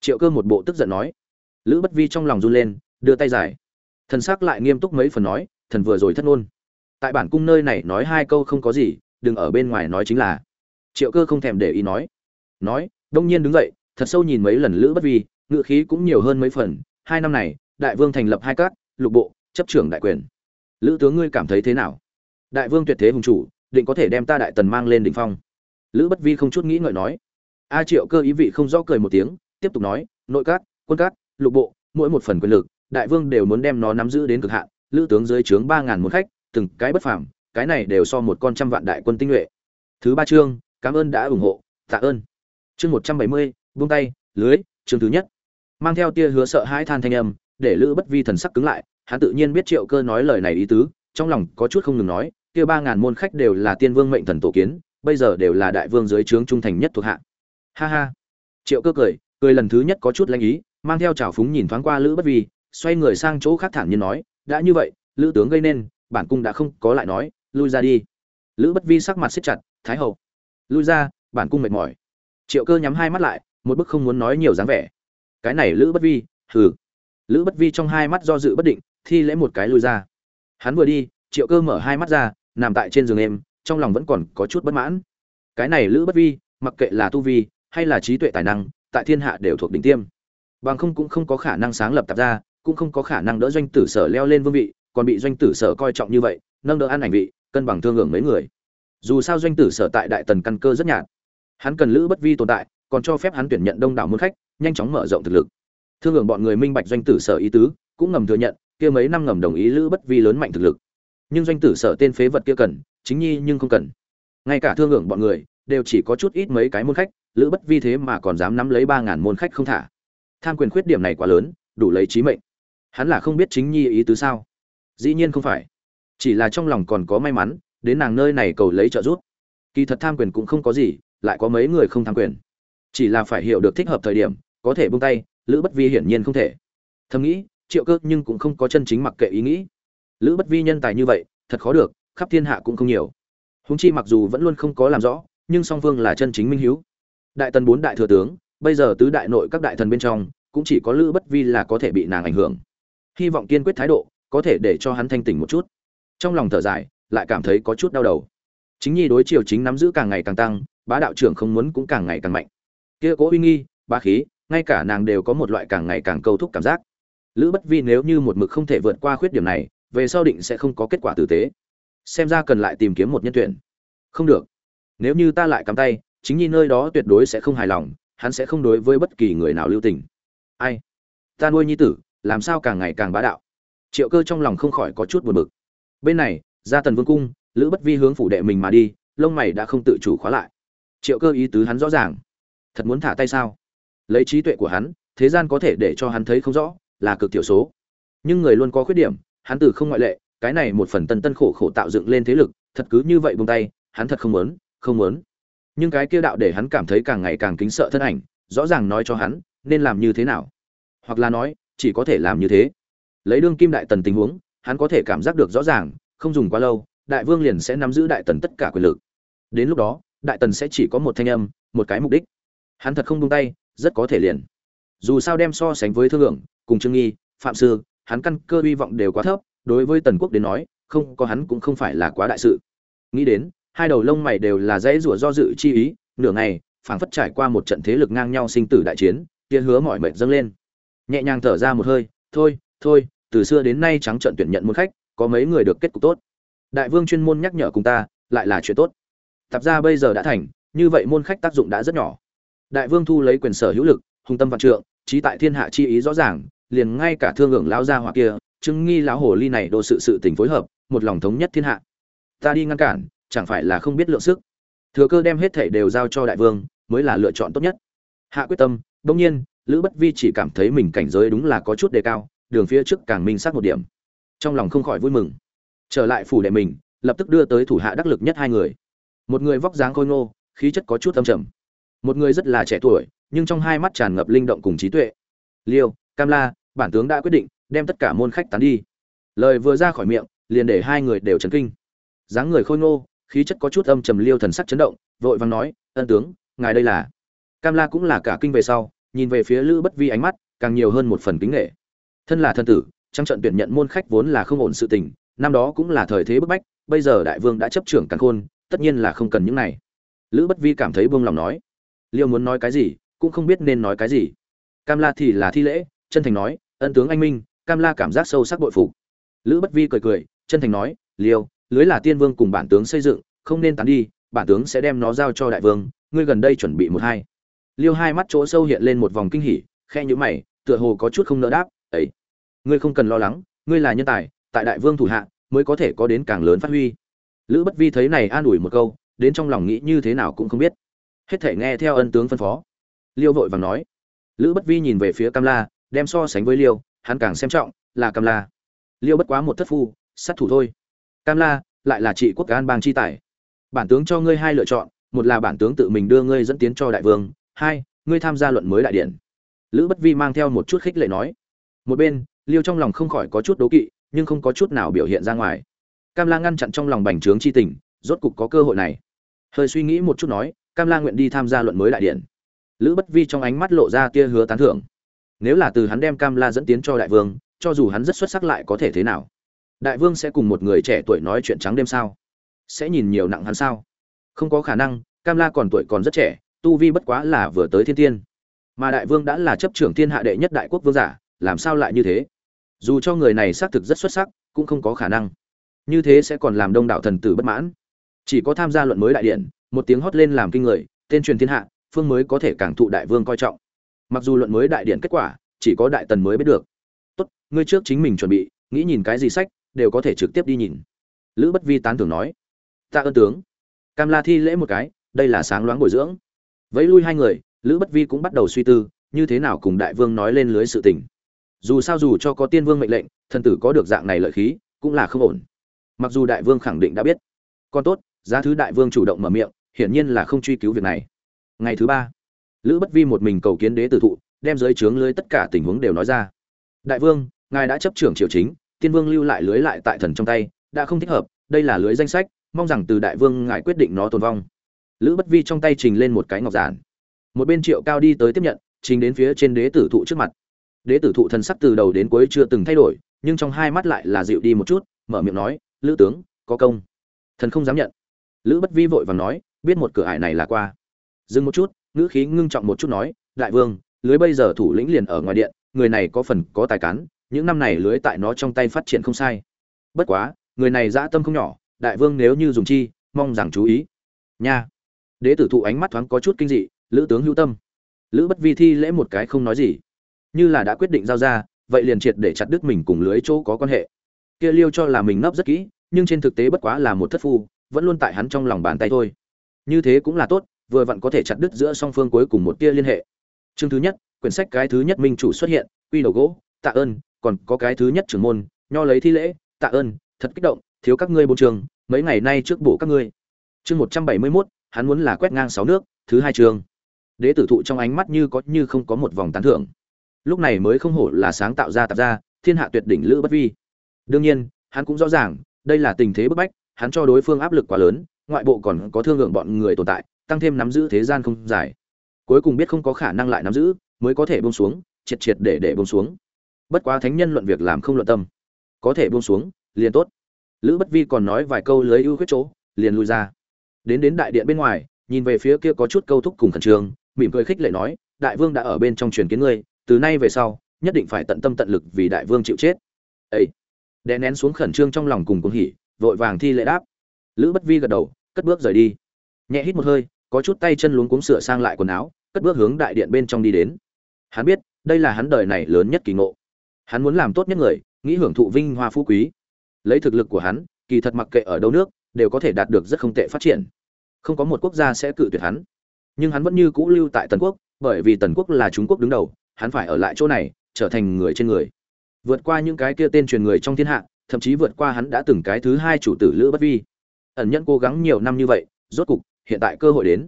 [SPEAKER 1] Triệu cơ một bộ tức giận nói. Lữ bất vi trong lòng run lên, đưa tay giải. Thần s ắ c lại nghiêm túc mấy phần nói, thần vừa rồi thất ngôn. Tại bản cung nơi này nói hai câu không có gì, đừng ở bên ngoài nói chính là. Triệu cơ không thèm để ý nói. Nói, đông nhiên đứng dậy, thật sâu nhìn mấy lần lữ bất vi ngự khí cũng nhiều hơn mấy phần. Hai năm này, đại vương thành lập hai cát lục bộ, chấp trưởng đại quyền. Lữ tướng ngươi cảm thấy thế nào? Đại vương tuyệt thế hùng chủ, định có thể đem ta đại tần mang lên đỉnh phong. Lữ bất vi không chút nghĩ ngợi nói. A triệu cơ ý vị không rõ cười một tiếng, tiếp tục nói, nội các, quân các, lục bộ, mỗi một phần quyền lực, đại vương đều muốn đem nó nắm giữ đến cực hạn. Lữ tướng dưới trướng ba ngàn một khách, từng cái bất phàm, cái này đều so một con trăm vạn đại quân tinh nhuệ. Thứ ba chương, cảm ơn đã ủng hộ, tạ ơn. Chương một trăm bảy mươi, buông tay, lưới, chương thứ nhất. Mang theo tia hứa sợ hãi than thanh âm, để lữ bất vi thần sắc cứng lại, hắn tự nhiên biết triệu cơ nói lời này ý tứ, trong lòng có chút không ngừng nói kia ba ngàn môn khách đều là tiên vương mệnh thần tổ kiến, bây giờ đều là đại vương dưới trướng trung thành nhất thuộc hạ. Ha ha. Triệu cơ cười cười lần thứ nhất có chút lanh ý, mang theo trào phúng nhìn thoáng qua lữ bất vi, xoay người sang chỗ khác thản nhiên nói, đã như vậy, lữ tướng gây nên, bản cung đã không có lại nói, lui ra đi. Lữ bất vi sắc mặt siết chặt, thái hậu. Lui ra, bản cung mệt mỏi. Triệu cơ nhắm hai mắt lại, một bức không muốn nói nhiều dáng vẻ. Cái này lữ bất vi, hừ. Lữ bất vi trong hai mắt do dự bất định, thi lễ một cái lui ra. Hắn vừa đi, triệu cơ mở hai mắt ra nằm tại trên giường em, trong lòng vẫn còn có chút bất mãn. Cái này lữ bất vi, mặc kệ là tu vi, hay là trí tuệ tài năng, tại thiên hạ đều thuộc đỉnh tiêm. Bằng không cũng không có khả năng sáng lập tạp ra cũng không có khả năng đỡ doanh tử sở leo lên vương vị, còn bị doanh tử sở coi trọng như vậy, nâng đỡ ăn ảnh vị, cân bằng thương hưởng mấy người. Dù sao doanh tử sở tại đại tần căn cơ rất nhạt. Hắn cần lữ bất vi tồn tại, còn cho phép hắn tuyển nhận đông đảo môn khách, nhanh chóng mở rộng thực lực. Thương hưởng bọn người minh bạch doanh tử sở ý tứ, cũng ngầm thừa nhận, kia mấy năm ngầm đồng ý lữ bất vi lớn mạnh thực lực nhưng doanh tử sở tên phế vật kia cần, chính nhi nhưng không cần. Ngay cả thương hưởng bọn người, đều chỉ có chút ít mấy cái môn khách, lữ bất vi thế mà còn dám nắm lấy ba ngàn môn khách không thả. Tham quyền khuyết điểm này quá lớn, đủ lấy trí mệnh. Hắn là không biết chính nhi ý tứ sao? Dĩ nhiên không phải. Chỉ là trong lòng còn có may mắn, đến nàng nơi này cầu lấy trợ giúp. Kỳ thật tham quyền cũng không có gì, lại có mấy người không tham quyền. Chỉ là phải hiểu được thích hợp thời điểm, có thể buông tay, lữ bất vi hiển nhiên không thể. Thầm nghĩ, triệu cơ nhưng cũng không có chân chính mặc kệ ý nghĩ lữ bất vi nhân tài như vậy, thật khó được, khắp thiên hạ cũng không nhiều. Húng chi mặc dù vẫn luôn không có làm rõ, nhưng song phương là chân chính minh hiếu. Đại tần bốn đại thừa tướng, bây giờ tứ đại nội các đại thần bên trong, cũng chỉ có lữ bất vi là có thể bị nàng ảnh hưởng. Hy vọng kiên quyết thái độ, có thể để cho hắn thanh tỉnh một chút. Trong lòng thở dài, lại cảm thấy có chút đau đầu. Chính nhi đối chiều chính nắm giữ càng ngày càng tăng, bá đạo trưởng không muốn cũng càng ngày càng mạnh. Kia cố uy nghi ba khí, ngay cả nàng đều có một loại càng ngày càng câu thúc cảm giác. Lữ bất vi nếu như một mực không thể vượt qua khuyết điểm này về sau định sẽ không có kết quả tử tế. Xem ra cần lại tìm kiếm một nhân tuyển. Không được. Nếu như ta lại cắm tay, chính nhi nơi đó tuyệt đối sẽ không hài lòng, hắn sẽ không đối với bất kỳ người nào lưu tình. Ai? Ta nuôi nhi tử, làm sao càng ngày càng bá đạo? Triệu cơ trong lòng không khỏi có chút buồn bực. Bên này ra tần vương cung, lữ bất vi hướng phủ đệ mình mà đi, lông mày đã không tự chủ khóa lại. Triệu cơ ý tứ hắn rõ ràng. Thật muốn thả tay sao? Lấy trí tuệ của hắn, thế gian có thể để cho hắn thấy không rõ, là cực thiểu số. Nhưng người luôn có khuyết điểm hắn từ không ngoại lệ, cái này một phần tân tân khổ khổ tạo dựng lên thế lực, thật cứ như vậy buông tay, hắn thật không muốn không muốn. Nhưng cái kia đạo để hắn cảm thấy càng ngày càng kính sợ thân ảnh, rõ ràng nói cho hắn, nên làm như thế nào? Hoặc là nói, chỉ có thể làm như thế. Lấy đương kim đại tần tình huống, hắn có thể cảm giác được rõ ràng, không dùng quá lâu, đại vương liền sẽ nắm giữ đại tần tất cả quyền lực. Đến lúc đó, đại tần sẽ chỉ có một thanh âm, một cái mục đích. Hắn thật không buông tay, rất có thể liền. Dù sao đem so sánh với thương lượng, cùng trương nghi, phạm sư hắn căn cơ hy vọng đều quá thấp, đối với tần quốc đến nói, không, có hắn cũng không phải là quá đại sự. Nghĩ đến, hai đầu lông mày đều là dãy rủa do dự chi ý, nửa ngày, phảng phất trải qua một trận thế lực ngang nhau sinh tử đại chiến, kia hứa mọi mệt dâng lên. Nhẹ nhàng thở ra một hơi, thôi thôi, từ xưa đến nay trắng trận tuyển nhận môn khách, có mấy người được kết cục tốt. Đại vương chuyên môn nhắc nhở cùng ta, lại là chuyện tốt. Tập ra bây giờ đã thành, như vậy môn khách tác dụng đã rất nhỏ. Đại vương thu lấy quyền sở hữu lực hùng tâm vạn trượng, trí tại thiên hạ chi ý rõ ràng liền ngay cả thương lượng lão gia hỏa kia, chứng nghi lão hồ ly này đồ sự sự tình phối hợp, một lòng thống nhất thiên hạ. Ta đi ngăn cản, chẳng phải là không biết lượng sức. Thừa cơ đem hết thể đều giao cho đại vương, mới là lựa chọn tốt nhất. Hạ quyết tâm, đương nhiên, lữ bất vi chỉ cảm thấy mình cảnh giới đúng là có chút đề cao, đường phía trước càng minh xác một điểm. Trong lòng không khỏi vui mừng. Trở lại phủ đệ mình, lập tức đưa tới thủ hạ đắc lực nhất hai người. Một người vóc dáng khôi ngô, khí chất có chút âm trầm. Một người rất là trẻ tuổi, nhưng trong hai mắt tràn ngập linh động cùng trí tuệ. Liêu, cam la bản tướng đã quyết định đem tất cả môn khách tán đi. Lời vừa ra khỏi miệng, liền để hai người đều chấn kinh. Dáng người khôi ngô, khí chất có chút âm trầm liêu thần sắc chấn động, vội vàng nói, ân tướng, ngài đây là? Cam la cũng là cả kinh về sau, nhìn về phía lữ bất vi ánh mắt, càng nhiều hơn một phần kính nghệ. Thân là thân tử trong trận tuyển nhận môn khách vốn là không ổn sự tình, năm đó cũng là thời thế bức bách, bây giờ đại vương đã chấp trưởng càn khôn, tất nhiên là không cần những này. Lữ bất vi cảm thấy buông lòng nói, liêu muốn nói cái gì, cũng không biết nên nói cái gì. Cam la thì là thi lễ chân thành nói, ân tướng anh minh, cam la cảm giác sâu sắc bội phục. Lữ bất vi cười cười, chân thành nói, liêu, lưới là tiên vương cùng bản tướng xây dựng, không nên tán đi, bản tướng sẽ đem nó giao cho đại vương, ngươi gần đây chuẩn bị một hai. Liêu hai mắt chỗ sâu hiện lên một vòng kinh hỉ, khe nhữ mày, tựa hồ có chút không nỡ đáp, ấy, ngươi không cần lo lắng, ngươi là nhân tài, tại đại vương thủ hạ mới có thể có đến càng lớn phát huy. Lữ bất vi thấy này an ủi một câu, đến trong lòng nghĩ như thế nào cũng không biết. Hết thể nghe theo ân tướng phân phó. Liêu vội vàng nói. Lữ bất vi nhìn về phía cam la đem so sánh với liêu, hắn càng xem trọng là cam la. Liêu bất quá một thất phu, sát thủ thôi. Cam la lại là trị quốc an bang chi tài. Bản tướng cho ngươi hai lựa chọn, một là bản tướng tự mình đưa ngươi dẫn tiến cho đại vương, hai, ngươi tham gia luận mới đại điện. Lữ bất vi mang theo một chút khích lệ nói. Một bên, liêu trong lòng không khỏi có chút đố kỵ, nhưng không có chút nào biểu hiện ra ngoài. Cam la ngăn chặn trong lòng bành trướng chi tình, rốt cục có cơ hội này. Hơi suy nghĩ một chút nói, cam la nguyện đi tham gia luận mới đại điện. Lữ bất vi trong ánh mắt lộ ra tia hứa tán thưởng nếu là từ hắn đem cam la dẫn tiến cho đại vương, cho dù hắn rất xuất sắc lại có thể thế nào? Đại vương sẽ cùng một người trẻ tuổi nói chuyện trắng đêm sao? Sẽ nhìn nhiều nặng hắn sao? Không có khả năng cam la còn tuổi còn rất trẻ, tu vi bất quá là vừa tới thiên tiên. Mà đại vương đã là chấp trưởng thiên hạ đệ nhất đại quốc vương giả, làm sao lại như thế? Dù cho người này xác thực rất xuất sắc, cũng không có khả năng. Như thế sẽ còn làm đông đảo thần tử bất mãn. Chỉ có tham gia luận mới đại điện, một tiếng hót lên làm kinh người, tên truyền thiên hạ, phương mới có thể càng thụ đại vương coi trọng mặc dù luận mới đại điện kết quả, chỉ có đại tần mới biết được. Tốt, ngươi trước chính mình chuẩn bị, nghĩ nhìn cái gì sách, đều có thể trực tiếp đi nhìn. Lữ bất vi tán tưởng nói. Ta ơn tướng. Cam la thi lễ một cái, đây là sáng loáng bồi dưỡng. Vẫy lui hai người, lữ bất vi cũng bắt đầu suy tư, như thế nào cùng đại vương nói lên lưới sự tình. Dù sao dù cho có tiên vương mệnh lệnh, thần tử có được dạng này lợi khí, cũng là không ổn. Mặc dù đại vương khẳng định đã biết. Còn tốt, giá thứ đại vương chủ động mở miệng, hiển nhiên là không truy cứu việc này. Ngày thứ ba lữ bất vi một mình cầu kiến đế tử thụ, đem dưới trướng lưới tất cả tình huống đều nói ra. Đại vương, ngài đã chấp trưởng triều chính, tiên vương lưu lại lưới lại tại thần trong tay, đã không thích hợp, đây là lưới danh sách, mong rằng từ đại vương ngài quyết định nó tồn vong. Lữ bất vi trong tay trình lên một cái ngọc giản. Một bên triệu cao đi tới tiếp nhận, trình đến phía trên đế tử thụ trước mặt. Đế tử thụ thần sắc từ đầu đến cuối chưa từng thay đổi, nhưng trong hai mắt lại là dịu đi một chút, mở miệng nói, lữ tướng, có công. Thần không dám nhận. Lữ bất vi vội vàng nói, biết một cửa ải này là qua. Dừng một chút ngữ khí ngưng trọng một chút nói, đại vương, lưới bây giờ thủ lĩnh liền ở ngoài điện, người này có phần có tài cán, những năm này lưới tại nó trong tay phát triển không sai. Bất quá, người này dã tâm không nhỏ, đại vương nếu như dùng chi, mong rằng chú ý. Nha. Đế tử thụ ánh mắt thoáng có chút kinh dị, lữ tướng hữu tâm. Lữ bất vi thi lễ một cái không nói gì. Như là đã quyết định giao ra, vậy liền triệt để chặt đứt mình cùng lưới chỗ có quan hệ. Kia liêu cho là mình nấp rất kỹ, nhưng trên thực tế bất quá là một thất phu, vẫn luôn tại hắn trong lòng bàn tay thôi. Như thế cũng là tốt vừa vặn có thể chặt đứt giữa song phương cuối cùng một tia liên hệ. Chương thứ nhất quyển sách cái thứ nhất minh chủ xuất hiện quy đầu gỗ tạ ơn còn có cái thứ nhất trưởng môn nho lấy thi lễ tạ ơn thật kích động thiếu các ngươi bốn trường mấy ngày nay trước bổ các ngươi. Chương một trăm bảy mươi 171, hắn muốn là quét ngang sáu nước thứ hai trường. Đế tử thụ trong ánh mắt như có như không có một vòng tán thưởng. Lúc này mới không hổ là sáng tạo ra tạp ra thiên hạ tuyệt đỉnh lữ bất vi. Đương nhiên hắn cũng rõ ràng đây là tình thế bức bách hắn cho đối phương áp lực quá lớn ngoại bộ còn có thương lượng bọn người tồn tại tăng thêm nắm giữ thế gian không dài. Cuối cùng biết không có khả năng lại nắm giữ, mới có thể buông xuống, triệt triệt để để buông xuống. Bất quá thánh nhân luận việc làm không luận tâm. Có thể buông xuống, liền tốt. Lữ bất vi còn nói vài câu lưới ưu khuyết chỗ, liền lui ra. Đến đến đại điện bên ngoài, nhìn về phía kia có chút câu thúc cùng khẩn trương, mỉm cười khích lệ nói, đại vương đã ở bên trong truyền kiến ngươi, từ nay về sau, nhất định phải tận tâm tận lực vì đại vương chịu chết. Ấy đè nén xuống khẩn trương trong lòng cùng cuồng hỉ, vội vàng thi lễ đáp. Lữ bất vi gật đầu, cất bước rời đi. Nhẹ hít một hơi có chút tay chân luống cuống sửa sang lại quần áo, cất bước hướng đại điện bên trong đi đến. Hắn biết, đây là hắn đời này lớn nhất kỳ ngộ. Hắn muốn làm tốt nhất người, nghĩ hưởng thụ vinh hoa phú quý. Lấy thực lực của hắn, kỳ thật mặc kệ ở đâu nước, đều có thể đạt được rất không tệ phát triển. Không có một quốc gia sẽ cự tuyệt hắn. Nhưng hắn vẫn như cũ lưu tại tần quốc, bởi vì tần quốc là trung quốc đứng đầu, hắn phải ở lại chỗ này, trở thành người trên người. Vượt qua những cái kia tên truyền người trong thiên hạ, thậm chí vượt qua hắn đã từng cái thứ hai chủ tử lữ bất vi. Ẩn nhẫn cố gắng nhiều năm như vậy, rốt cục hiện tại cơ hội đến.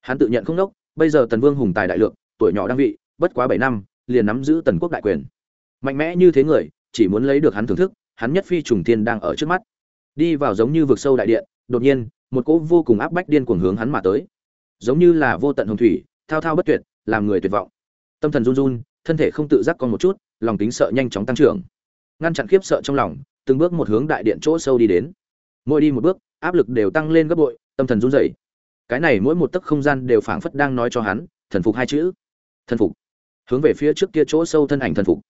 [SPEAKER 1] Hắn tự nhận không đốc, bây giờ tần vương hùng tài đại lượng, tuổi nhỏ đang vị, bất quá bảy năm, liền nắm giữ tần quốc đại quyền. Mạnh mẽ như thế người, chỉ muốn lấy được hắn thưởng thức, hắn nhất phi trùng thiên đang ở trước mắt. Đi vào giống như vực sâu đại điện, đột nhiên, một cỗ vô cùng áp bách điên cuồng hướng hắn mà tới. Giống như là vô tận hồng thủy, thao thao bất tuyệt, làm người tuyệt vọng. Tâm thần run run, thân thể không tự giác con một chút, lòng tính sợ nhanh chóng tăng trưởng. Ngăn chặn khiếp sợ trong lòng, từng bước một hướng đại điện chỗ sâu đi đến. Mỗi đi một bước, áp lực đều tăng lên gấp bội, tâm thần run rẩy cái này mỗi một tấc không gian đều phảng phất đang nói cho hắn, thần phục hai chữ. Thần phục. Hướng về phía trước kia chỗ sâu thân ảnh thần phục.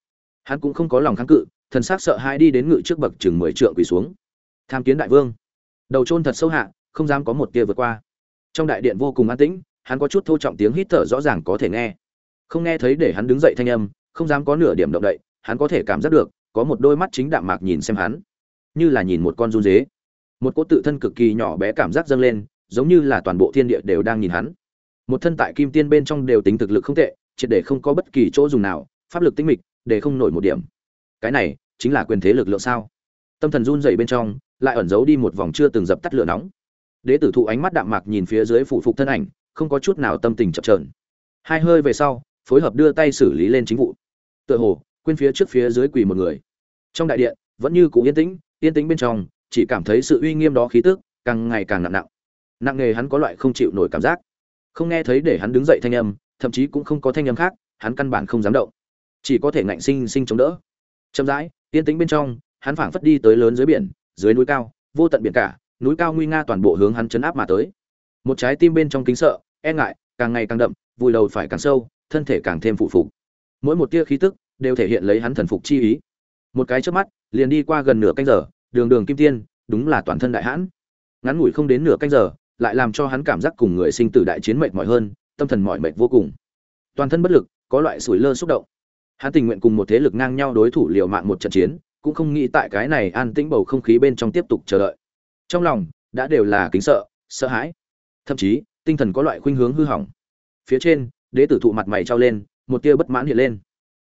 [SPEAKER 1] Hắn cũng không có lòng kháng cự, thần sắc sợ hãi đi đến ngự trước bậc chừng mười trượng quỳ xuống. Tham kiến đại vương. Đầu trôn thật sâu hạ, không dám có một tia vượt qua. Trong đại điện vô cùng an tĩnh, hắn có chút thô trọng tiếng hít thở rõ ràng có thể nghe. Không nghe thấy để hắn đứng dậy thanh âm, không dám có nửa điểm động đậy, hắn có thể cảm giác được, có một đôi mắt chính đạm mạc nhìn xem hắn. Như là nhìn một con run dế. Một cỗ tự thân cực kỳ nhỏ bé cảm giác dâng lên giống như là toàn bộ thiên địa đều đang nhìn hắn. Một thân tại kim tiên bên trong đều tính thực lực không tệ, triệt để không có bất kỳ chỗ dùng nào, pháp lực tinh mịch, để không nổi một điểm. Cái này chính là quyền thế lực lượng sao? Tâm thần run rẩy bên trong, lại ẩn giấu đi một vòng chưa từng dập tắt lửa nóng. Đế tử thụ ánh mắt đạm mạc nhìn phía dưới phụ phục thân ảnh, không có chút nào tâm tình chập trờn hai hơi về sau, phối hợp đưa tay xử lý lên chính vụ. Tựa hồ, quên phía trước phía dưới quỳ một người. Trong đại điện, vẫn như cũ yên tĩnh yên tĩnh bên trong, chỉ cảm thấy sự uy nghiêm đó khí tức càng ngày càng nặng nặng nặng nghề hắn có loại không chịu nổi cảm giác. Không nghe thấy để hắn đứng dậy thanh âm, thậm chí cũng không có thanh âm khác, hắn căn bản không dám động. Chỉ có thể ngạnh sinh sinh chống đỡ. Chậm rãi, yên tĩnh bên trong, hắn phảng phất đi tới lớn dưới biển, dưới núi cao, vô tận biển cả, núi cao nguy nga toàn bộ hướng hắn chấn áp mà tới. Một trái tim bên trong kính sợ e ngại, càng ngày càng đậm, vùi đầu phải càng sâu, thân thể càng thêm phụ phục. Mỗi một tia khí tức đều thể hiện lấy hắn thần phục chi ý. Một cái chớp mắt, liền đi qua gần nửa canh giờ, đường đường kim tiên, đúng là toàn thân đại hãn. Ngắn ngủi không đến nửa canh giờ lại làm cho hắn cảm giác cùng người sinh tử đại chiến mệt mỏi hơn, tâm thần mỏi mệt vô cùng. Toàn thân bất lực, có loại sủi lơ xúc động. Hắn tình nguyện cùng một thế lực ngang nhau đối thủ liều mạng một trận chiến, cũng không nghĩ tại cái này an tĩnh bầu không khí bên trong tiếp tục chờ đợi. Trong lòng, đã đều là kính sợ sợ hãi. Thậm chí, tinh thần có loại khuynh hướng hư hỏng. Phía trên, đế tử thụ mặt mày trao lên, một tia bất mãn hiện lên.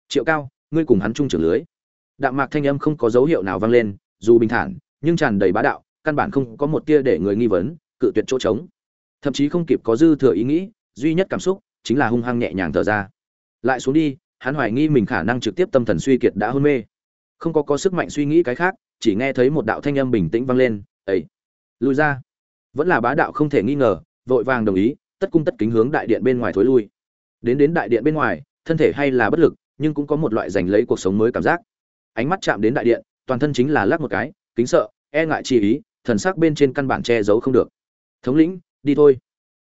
[SPEAKER 1] Triệu cao, ngươi cùng hắn chung trưởng lưới. Đạm mạc thanh âm không có dấu hiệu nào vang lên, dù bình thản, nhưng tràn đầy bá đạo, căn bản không có một tia để người nghi vấn cự tuyệt chỗ trống. Thậm chí không kịp có dư thừa ý nghĩ, duy nhất cảm xúc chính là hung hăng nhẹ nhàng thở ra. Lại xuống đi, hắn hoài nghi mình khả năng trực tiếp tâm thần suy kiệt đã hôn mê. Không có có sức mạnh suy nghĩ cái khác, chỉ nghe thấy một đạo thanh âm bình tĩnh vang lên ấy lui ra. Vẫn là bá đạo không thể nghi ngờ, vội vàng đồng ý, tất cung tất kính hướng đại điện bên ngoài thối lui. Đến đến đại điện bên ngoài, thân thể hay là bất lực, nhưng cũng có một loại giành lấy cuộc sống mới cảm giác. Ánh mắt chạm đến đại điện, toàn thân chính là lắc một cái, kính sợ e ngại chi ý, thần sắc bên trên căn bản che giấu không được thống lĩnh, đi thôi.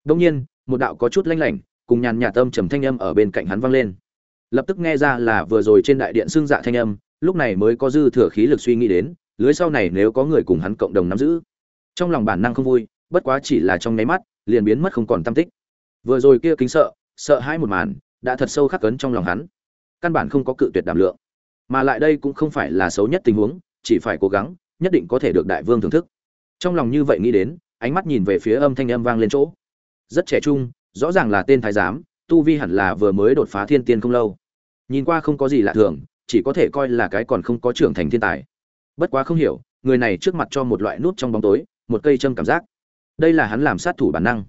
[SPEAKER 1] Đông nhiên, một đạo có chút lanh lảnh, cùng nhàn nhạt tâm trầm thanh âm ở bên cạnh hắn vang lên. Lập tức nghe ra là vừa rồi trên đại điện xương dạ thanh âm, lúc này mới có dư thừa khí lực suy nghĩ đến, lưới sau này nếu có người cùng hắn cộng đồng nắm giữ. Trong lòng bản năng không vui, bất quá chỉ là trong nháy mắt, liền biến mất không còn tâm tích. Vừa rồi kia kính sợ sợ hãi một màn, đã thật sâu khắc cấn trong lòng hắn. Căn bản không có cự tuyệt đảm lượng. Mà lại đây cũng không phải là xấu nhất tình huống, chỉ phải cố gắng, nhất định có thể được đại vương thưởng thức. Trong lòng như vậy nghĩ đến ánh mắt nhìn về phía âm thanh âm vang lên chỗ. Rất trẻ trung, rõ ràng là tên thái giám, tu vi hẳn là vừa mới đột phá thiên tiên không lâu. Nhìn qua không có gì lạ thường, chỉ có thể coi là cái còn không có trưởng thành thiên tài. Bất quá không hiểu, người này trước mặt cho một loại nút trong bóng tối, một cây châm cảm giác. Đây là hắn làm sát thủ bản năng.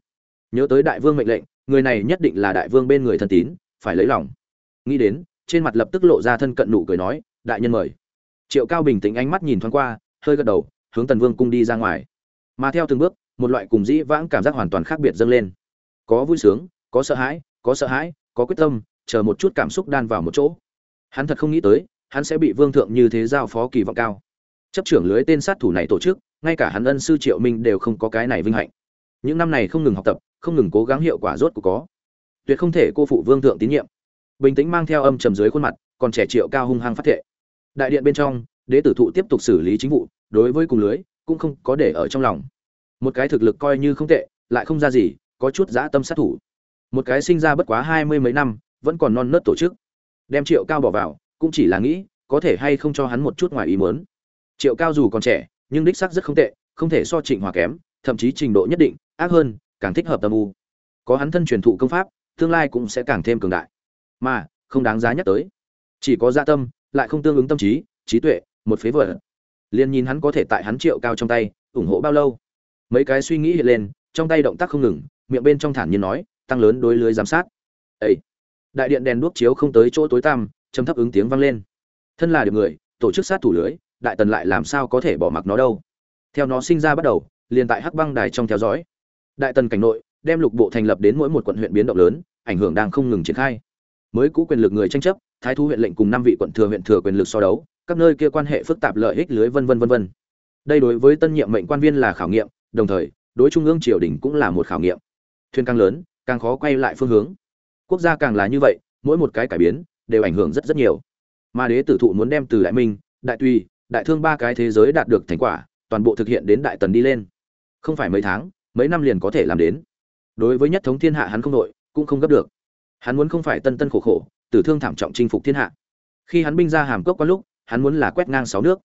[SPEAKER 1] Nhớ tới đại vương mệnh lệnh, người này nhất định là đại vương bên người thân tín, phải lấy lòng. Nghĩ đến, trên mặt lập tức lộ ra thân cận nụ cười nói, đại nhân mời. Triệu cao bình tĩnh ánh mắt nhìn thoáng qua, hơi gật đầu, hướng tần vương cung đi ra ngoài mà theo từng bước, một loại cùng dĩ vãng cảm giác hoàn toàn khác biệt dâng lên. Có vui sướng, có sợ hãi, có sợ hãi, có quyết tâm, chờ một chút cảm xúc đan vào một chỗ. Hắn thật không nghĩ tới, hắn sẽ bị vương thượng như thế giao phó kỳ vọng cao. Chấp trưởng lưới tên sát thủ này tổ chức, ngay cả hắn ân sư triệu minh đều không có cái này vinh hạnh. Những năm này không ngừng học tập, không ngừng cố gắng hiệu quả rốt của có. Tuyệt không thể cô phụ vương thượng tín nhiệm. Bình tĩnh mang theo âm trầm dưới khuôn mặt, còn trẻ triệu cao hung hăng phát thệ. Đại điện bên trong, đế tử thụ tiếp tục xử lý chính vụ, đối với cùng lưới cũng không có để ở trong lòng. Một cái thực lực coi như không tệ, lại không ra gì, có chút dã tâm sát thủ. Một cái sinh ra bất quá hai mươi mấy năm, vẫn còn non nớt tổ chức. Đem triệu cao bỏ vào, cũng chỉ là nghĩ, có thể hay không cho hắn một chút ngoài ý muốn. Triệu cao dù còn trẻ, nhưng đích xác rất không tệ, không thể so trịnh hòa kém, thậm chí trình độ nhất định, ác hơn, càng thích hợp tâm u. Có hắn thân truyền thụ công pháp, tương lai cũng sẽ càng thêm cường đại. Mà, không đáng giá nhắc tới. Chỉ có gia tâm, lại không tương ứng tâm trí trí tuệ, một phế vật liền nhìn hắn có thể tại hắn triệu cao trong tay, ủng hộ bao lâu. Mấy cái suy nghĩ hiện lên, trong tay động tác không ngừng, miệng bên trong thản nhiên nói, tăng lớn đối lưới giám sát. Ấy đại điện đèn đuốc chiếu không tới chỗ tối tăm, trầm thấp ứng tiếng vang lên. Thân là được người, tổ chức sát thủ lưới, đại tần lại làm sao có thể bỏ mặc nó đâu. Theo nó sinh ra bắt đầu, liền tại hắc băng đài trong theo dõi. Đại tần cảnh nội, đem lục bộ thành lập đến mỗi một quận huyện biến động lớn, ảnh hưởng đang không ngừng triển khai. Mới cũ quyền lực người tranh chấp, thái thu huyện lệnh cùng năm vị quận thừa huyện thừa quyền lực so đấu các nơi kia quan hệ phức tạp lợi ích lưới vân vân vân vân. Đây đối với tân nhiệm mệnh quan viên là khảo nghiệm, đồng thời, đối trung ương triều đình cũng là một khảo nghiệm. Thuyền càng lớn, càng khó quay lại phương hướng. Quốc gia càng là như vậy, mỗi một cái cải biến đều ảnh hưởng rất rất nhiều. Mà đế tử thụ muốn đem từ đại minh, đại tùy, đại thương ba cái thế giới đạt được thành quả, toàn bộ thực hiện đến đại tần đi lên. Không phải mấy tháng, mấy năm liền có thể làm đến. Đối với nhất thống thiên hạ hắn không đội cũng không gấp được. Hắn muốn không phải tân tân khổ khổ, tử thương thảm trọng chinh phục thiên hạ. Khi hắn binh ra hàm cốc có lúc hắn muốn là quét ngang sáu nước.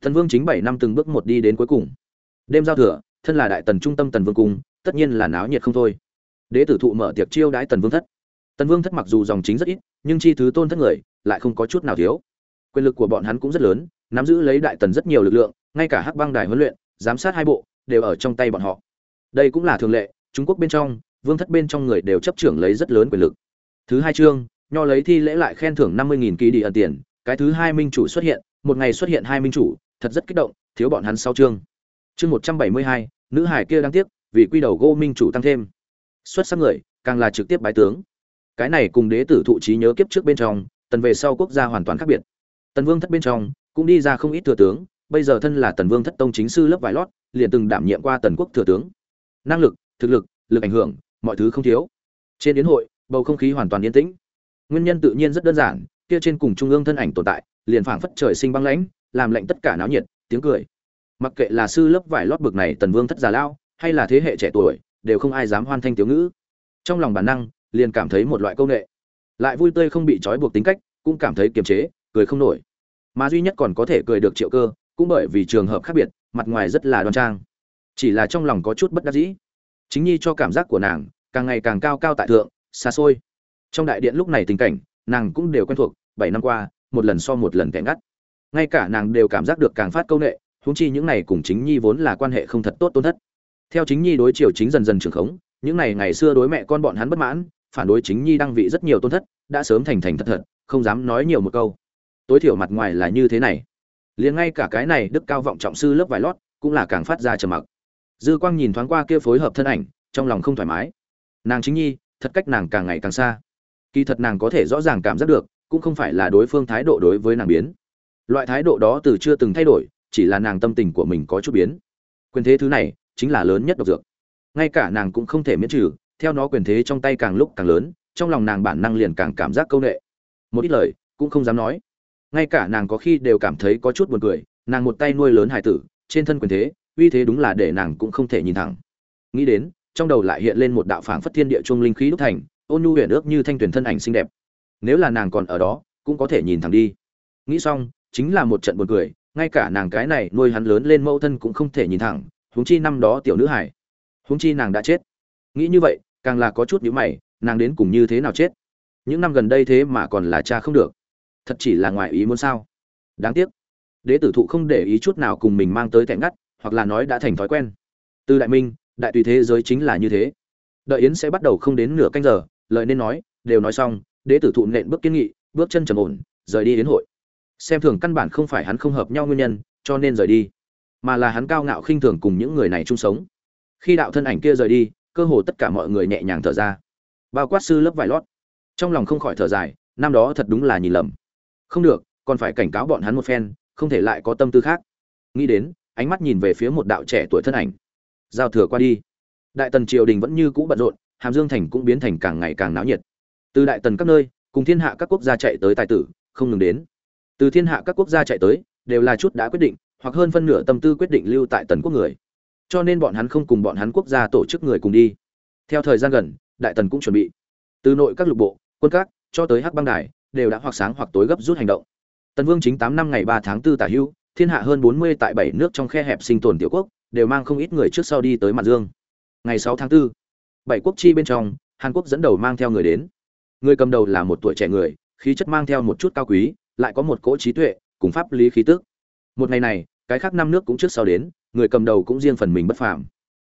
[SPEAKER 1] Thần vương chính bảy năm từng bước một đi đến cuối cùng. Đêm giao thừa, thân là đại tần trung tâm tần vương cung, tất nhiên là náo nhiệt không thôi. Đế tử thụ mở tiệc chiêu đãi tần vương thất. Tần vương thất mặc dù dòng chính rất ít, nhưng chi thứ tôn thất người, lại không có chút nào thiếu. Quyền lực của bọn hắn cũng rất lớn, nắm giữ lấy đại tần rất nhiều lực lượng, ngay cả hắc băng đài huấn luyện, giám sát hai bộ, đều ở trong tay bọn họ. Đây cũng là thường lệ, trung quốc bên trong, vương thất bên trong người đều chấp trưởng lấy rất lớn quyền lực. Thứ hai chương, nho lấy thi lễ lại khen thưởng năm mươi nghìn ký đi ẩn tiền cái thứ hai minh chủ xuất hiện, một ngày xuất hiện hai minh chủ, thật rất kích động, thiếu bọn hắn sau chương. Chương một trăm bảy mươi hai, nữ hải kia đáng tiếc, vì quy đầu gô minh chủ tăng thêm. Xuất sắc người, càng là trực tiếp bái tướng. Cái này cùng đế tử thụ trí nhớ kiếp trước bên trong, tần về sau quốc gia hoàn toàn khác biệt. Tần vương thất bên trong, cũng đi ra không ít thừa tướng, bây giờ thân là tần vương thất tông chính sư lớp vải lót, liền từng đảm nhiệm qua tần quốc thừa tướng. Năng lực, thực lực lực ảnh hưởng, mọi thứ không thiếu. Trên đến hội, bầu không khí hoàn toàn yên tĩnh. Nguyên nhân tự nhiên rất đơn giản kia trên cùng trung ương thân ảnh tồn tại, liền phảng phất trời sinh băng lãnh, làm lệnh tất cả náo nhiệt, tiếng cười. Mặc kệ là sư lớp vải lót bực này tần vương thất già lao hay là thế hệ trẻ tuổi, đều không ai dám hoan thanh tiểu ngữ. Trong lòng bản năng, liền cảm thấy một loại công nghệ lại vui tươi không bị trói buộc tính cách, cũng cảm thấy kiềm chế, cười không nổi. Mà duy nhất còn có thể cười được triệu cơ, cũng bởi vì trường hợp khác biệt, mặt ngoài rất là đoan trang. Chỉ là trong lòng có chút bất đắc dĩ. Chính nhi cho cảm giác của nàng, càng ngày càng cao cao tại thượng, xa xôi. Trong đại điện lúc này tình cảnh nàng cũng đều quen thuộc, bảy năm qua, một lần so một lần kẻ ngắt. Ngay cả nàng đều cảm giác được càng phát câu nệ, huống chi những này cùng chính nhi vốn là quan hệ không thật tốt tôn thất. Theo chính nhi đối chiều chính dần dần trưởng khống, những này ngày xưa đối mẹ con bọn hắn bất mãn, phản đối chính nhi đăng vị rất nhiều tôn thất, đã sớm thành thành thật thật, không dám nói nhiều một câu. Tối thiểu mặt ngoài là như thế này. Liền ngay cả cái này đức cao vọng trọng sư lớp vải lót, cũng là càng phát ra trầm mặc. Dư quang nhìn thoáng qua kia phối hợp thân ảnh, trong lòng không thoải mái. Nàng chính nhi, thật cách nàng càng ngày càng xa kỳ thật nàng có thể rõ ràng cảm giác được, cũng không phải là đối phương thái độ đối với nàng biến. Loại thái độ đó từ chưa từng thay đổi, chỉ là nàng tâm tình của mình có chút biến. Quyền thế thứ này, chính là lớn nhất độc dược. Ngay cả nàng cũng không thể miễn trừ, theo nó quyền thế trong tay càng lúc càng lớn, trong lòng nàng bản năng liền càng cảm giác câu nệ. Một ít lời, cũng không dám nói. Ngay cả nàng có khi đều cảm thấy có chút buồn cười, nàng một tay nuôi lớn hải tử, trên thân quyền thế, uy thế đúng là để nàng cũng không thể nhìn thẳng. Nghĩ đến, trong đầu lại hiện lên một đạo phảng phất thiên địa trung linh khí đúc thành ôn nhu huyền ước như thanh tuyển thân ảnh xinh đẹp. Nếu là nàng còn ở đó, cũng có thể nhìn thẳng đi. Nghĩ xong, chính là một trận buồn cười, ngay cả nàng cái này nuôi hắn lớn lên mẫu thân cũng không thể nhìn thẳng, huống chi năm đó tiểu nữ hải huống chi nàng đã chết. Nghĩ như vậy, càng là có chút nhữ mày, nàng đến cùng như thế nào chết? Những năm gần đây thế mà còn là cha không được. Thật chỉ là ngoài ý muốn sao? Đáng tiếc. Đế tử thụ không để ý chút nào cùng mình mang tới thẹn ngắt, hoặc là nói đã thành thói quen. Từ đại minh, đại tùy thế giới chính là như thế. Đợi yến sẽ bắt đầu không đến nửa canh giờ lời nên nói, đều nói xong, đế tử thụ nện bước kiên nghị, bước chân trầm ổn, rời đi đến hội. Xem thường căn bản không phải hắn không hợp nhau nguyên nhân, cho nên rời đi, mà là hắn cao ngạo khinh thường cùng những người này chung sống. Khi đạo thân ảnh kia rời đi, cơ hồ tất cả mọi người nhẹ nhàng thở ra. Bao quát sư lớp vải lót. Trong lòng không khỏi thở dài, năm đó thật đúng là nhìn lầm. Không được, còn phải cảnh cáo bọn hắn một phen, không thể lại có tâm tư khác. Nghĩ đến, ánh mắt nhìn về phía một đạo trẻ tuổi thân ảnh. Giao thừa qua đi. Đại tần triều đình vẫn như cũ bận rộn hàm dương thành cũng biến thành càng ngày càng náo nhiệt. Từ đại tần các nơi cùng thiên hạ các quốc gia chạy tới tài tử không ngừng đến. Từ thiên hạ các quốc gia chạy tới đều là chút đã quyết định hoặc hơn phân nửa tâm tư quyết định lưu tại tần quốc người. Cho nên bọn hắn không cùng bọn hắn quốc gia tổ chức người cùng đi. Theo thời gian gần đại tần cũng chuẩn bị. Từ nội các lục bộ quân các cho tới hắc băng đài đều đã hoặc sáng hoặc tối gấp rút hành động. Tần vương chính tám năm ngày ba tháng 4 tả hưu thiên hạ hơn bốn mươi tại bảy nước trong khe hẹp sinh tồn tiểu quốc đều mang không ít người trước sau đi tới mặt dương. Ngày sáu tháng 4, bảy quốc chi bên trong, hàn quốc dẫn đầu mang theo người đến. Người cầm đầu là một tuổi trẻ người, khí chất mang theo một chút cao quý, lại có một cỗ trí tuệ, cùng pháp lý khí tức. Một ngày này, cái khác năm nước cũng trước sau đến, người cầm đầu cũng riêng phần mình bất phàm.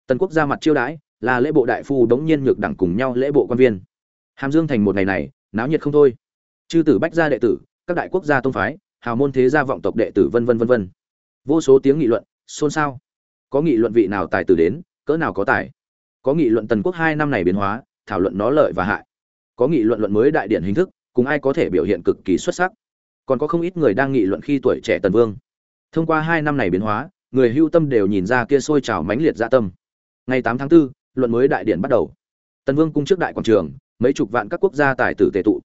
[SPEAKER 1] Tần quốc ra mặt chiêu đãi, là lễ bộ đại phu đống nhiên nhược đẳng cùng nhau lễ bộ quan viên. Hàm dương thành một ngày này, náo nhiệt không thôi. Chư tử bách gia đệ tử, các đại quốc gia tông phái, hào môn thế gia vọng tộc đệ tử vân vân vân vân. Vô số tiếng nghị luận, xôn xao. Có nghị luận vị nào tài tử đến, cỡ nào có tài có nghị luận tần quốc hai năm này biến hóa thảo luận nó lợi và hại. Có nghị luận luận mới đại điển hình thức cùng ai có thể biểu hiện cực kỳ xuất sắc. Còn có không ít người đang nghị luận khi tuổi trẻ tần vương. Thông qua hai năm này biến hóa người hưu tâm đều nhìn ra kia sôi trào mãnh liệt dạ tâm. Ngày tám tháng 4, luận mới đại điển bắt đầu. Tần vương cung trước đại quảng trường mấy chục vạn các quốc gia tài tử tề tụ.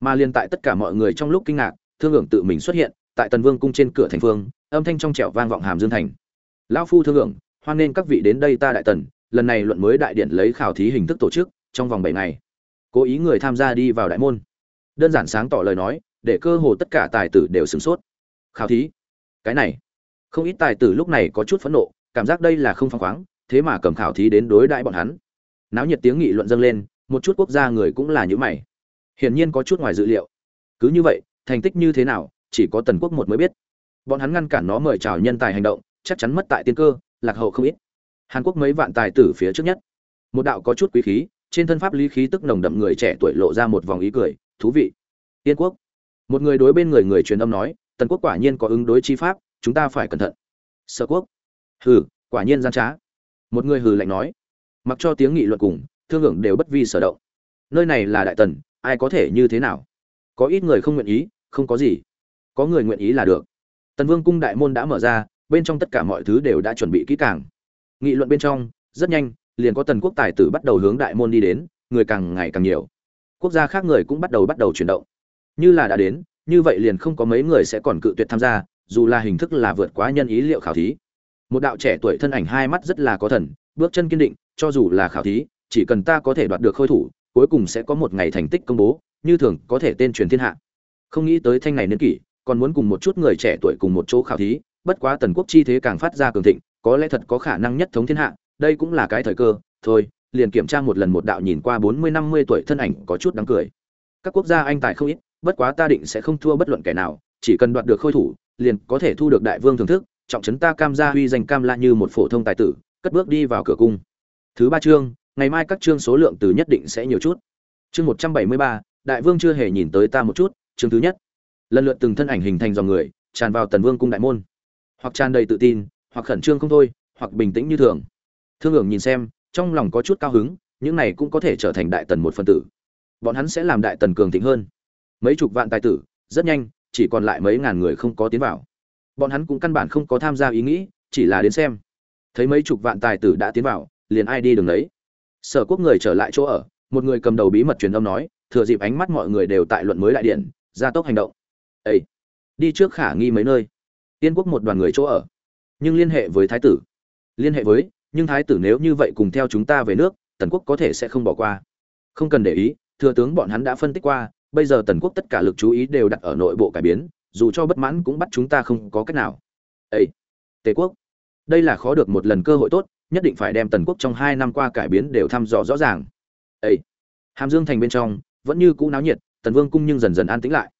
[SPEAKER 1] Mà liên tại tất cả mọi người trong lúc kinh ngạc thương hưởng tự mình xuất hiện tại tần vương cung trên cửa thành phương âm thanh trong trẻo vang vọng hàm dương thành. Lão phu thương hưởng hoan nên các vị đến đây ta đại tần lần này luận mới đại điện lấy khảo thí hình thức tổ chức trong vòng bảy ngày. Cố ý người tham gia đi vào đại môn. Đơn giản sáng tỏ lời nói, để cơ hồ tất cả tài tử đều sửng sốt. Khảo thí? Cái này. Không ít tài tử lúc này có chút phẫn nộ, cảm giác đây là không phăng khoáng, thế mà cầm khảo thí đến đối đãi bọn hắn. Náo nhiệt tiếng nghị luận dâng lên, một chút quốc gia người cũng là như mày. Hiển nhiên có chút ngoài dự liệu. Cứ như vậy, thành tích như thế nào, chỉ có tần quốc một mới biết. Bọn hắn ngăn cản nó mời chào nhân tài hành động, chắc chắn mất tại tiên cơ, lạc hậu không ít hàn quốc mấy vạn tài tử phía trước nhất. Một đạo có chút quý khí, trên thân pháp lý khí tức nồng đậm người trẻ tuổi lộ ra một vòng ý cười, thú vị. Tiên quốc. Một người đối bên người người truyền âm nói, tần quốc quả nhiên có ứng đối chi pháp, chúng ta phải cẩn thận. Sở quốc. Hừ, quả nhiên gian trá. Một người hừ lạnh nói, mặc cho tiếng nghị luận cùng, thương hưởng đều bất vi sở động. Nơi này là đại tần, ai có thể như thế nào? Có ít người không nguyện ý, không có gì. Có người nguyện ý là được. Tần vương cung đại môn đã mở ra, bên trong tất cả mọi thứ đều đã chuẩn bị kỹ càng nghị luận bên trong, rất nhanh, liền có tần quốc tài tử bắt đầu hướng đại môn đi đến, người càng ngày càng nhiều. Quốc gia khác người cũng bắt đầu bắt đầu chuyển động. Như là đã đến, như vậy liền không có mấy người sẽ còn cự tuyệt tham gia, dù là hình thức là vượt quá nhân ý liệu khảo thí. Một đạo trẻ tuổi thân ảnh hai mắt rất là có thần, bước chân kiên định, cho dù là khảo thí, chỉ cần ta có thể đoạt được khôi thủ, cuối cùng sẽ có một ngày thành tích công bố, như thường, có thể tên truyền thiên hạ. Không nghĩ tới thanh này niên kỷ, còn muốn cùng một chút người trẻ tuổi cùng một chỗ khảo thí, bất quá tần quốc chi thế càng phát ra cường thịnh có lẽ thật có khả năng nhất thống thiên hạ, đây cũng là cái thời cơ. Thôi, liền kiểm tra một lần một đạo nhìn qua bốn mươi, năm mươi tuổi thân ảnh có chút đáng cười. Các quốc gia anh tài không ít, bất quá ta định sẽ không thua bất luận kẻ nào, chỉ cần đoạt được khôi thủ, liền có thể thu được đại vương thưởng thức, trọng trấn ta cam gia huy danh cam la như một phổ thông tài tử, cất bước đi vào cửa cung. Thứ ba chương, ngày mai các chương số lượng từ nhất định sẽ nhiều chút. Chương một trăm bảy mươi ba, đại vương chưa hề nhìn tới ta một chút, chương thứ nhất. Lần lượt từng thân ảnh hình thành dòng người, tràn vào tần vương cung đại môn. Hoặc tràn đầy tự tin hoặc khẩn trương không thôi, hoặc bình tĩnh như thường. Thương hưởng nhìn xem, trong lòng có chút cao hứng, những này cũng có thể trở thành đại tần một phần tử. Bọn hắn sẽ làm đại tần cường thịnh hơn. Mấy chục vạn tài tử, rất nhanh, chỉ còn lại mấy ngàn người không có tiến vào. Bọn hắn cũng căn bản không có tham gia ý nghĩ, chỉ là đến xem. Thấy mấy chục vạn tài tử đã tiến vào, liền ai đi đường đấy sở quốc người trở lại chỗ ở, một người cầm đầu bí mật truyền âm nói, thừa dịp ánh mắt mọi người đều tại luận mới đại điện, gia tốc hành động. Ây đi trước khả nghi mấy nơi. Tiên quốc một đoàn người chỗ ở nhưng liên hệ với thái tử. Liên hệ với, nhưng thái tử nếu như vậy cùng theo chúng ta về nước, tần quốc có thể sẽ không bỏ qua. Không cần để ý, thừa tướng bọn hắn đã phân tích qua, bây giờ tần quốc tất cả lực chú ý đều đặt ở nội bộ cải biến, dù cho bất mãn cũng bắt chúng ta không có cách nào. Ấy tề quốc, đây là khó được một lần cơ hội tốt, nhất định phải đem tần quốc trong hai năm qua cải biến đều thăm dò rõ ràng. Ấy hàm dương thành bên trong, vẫn như cũ náo nhiệt, tần vương cung nhưng dần dần an tĩnh lại.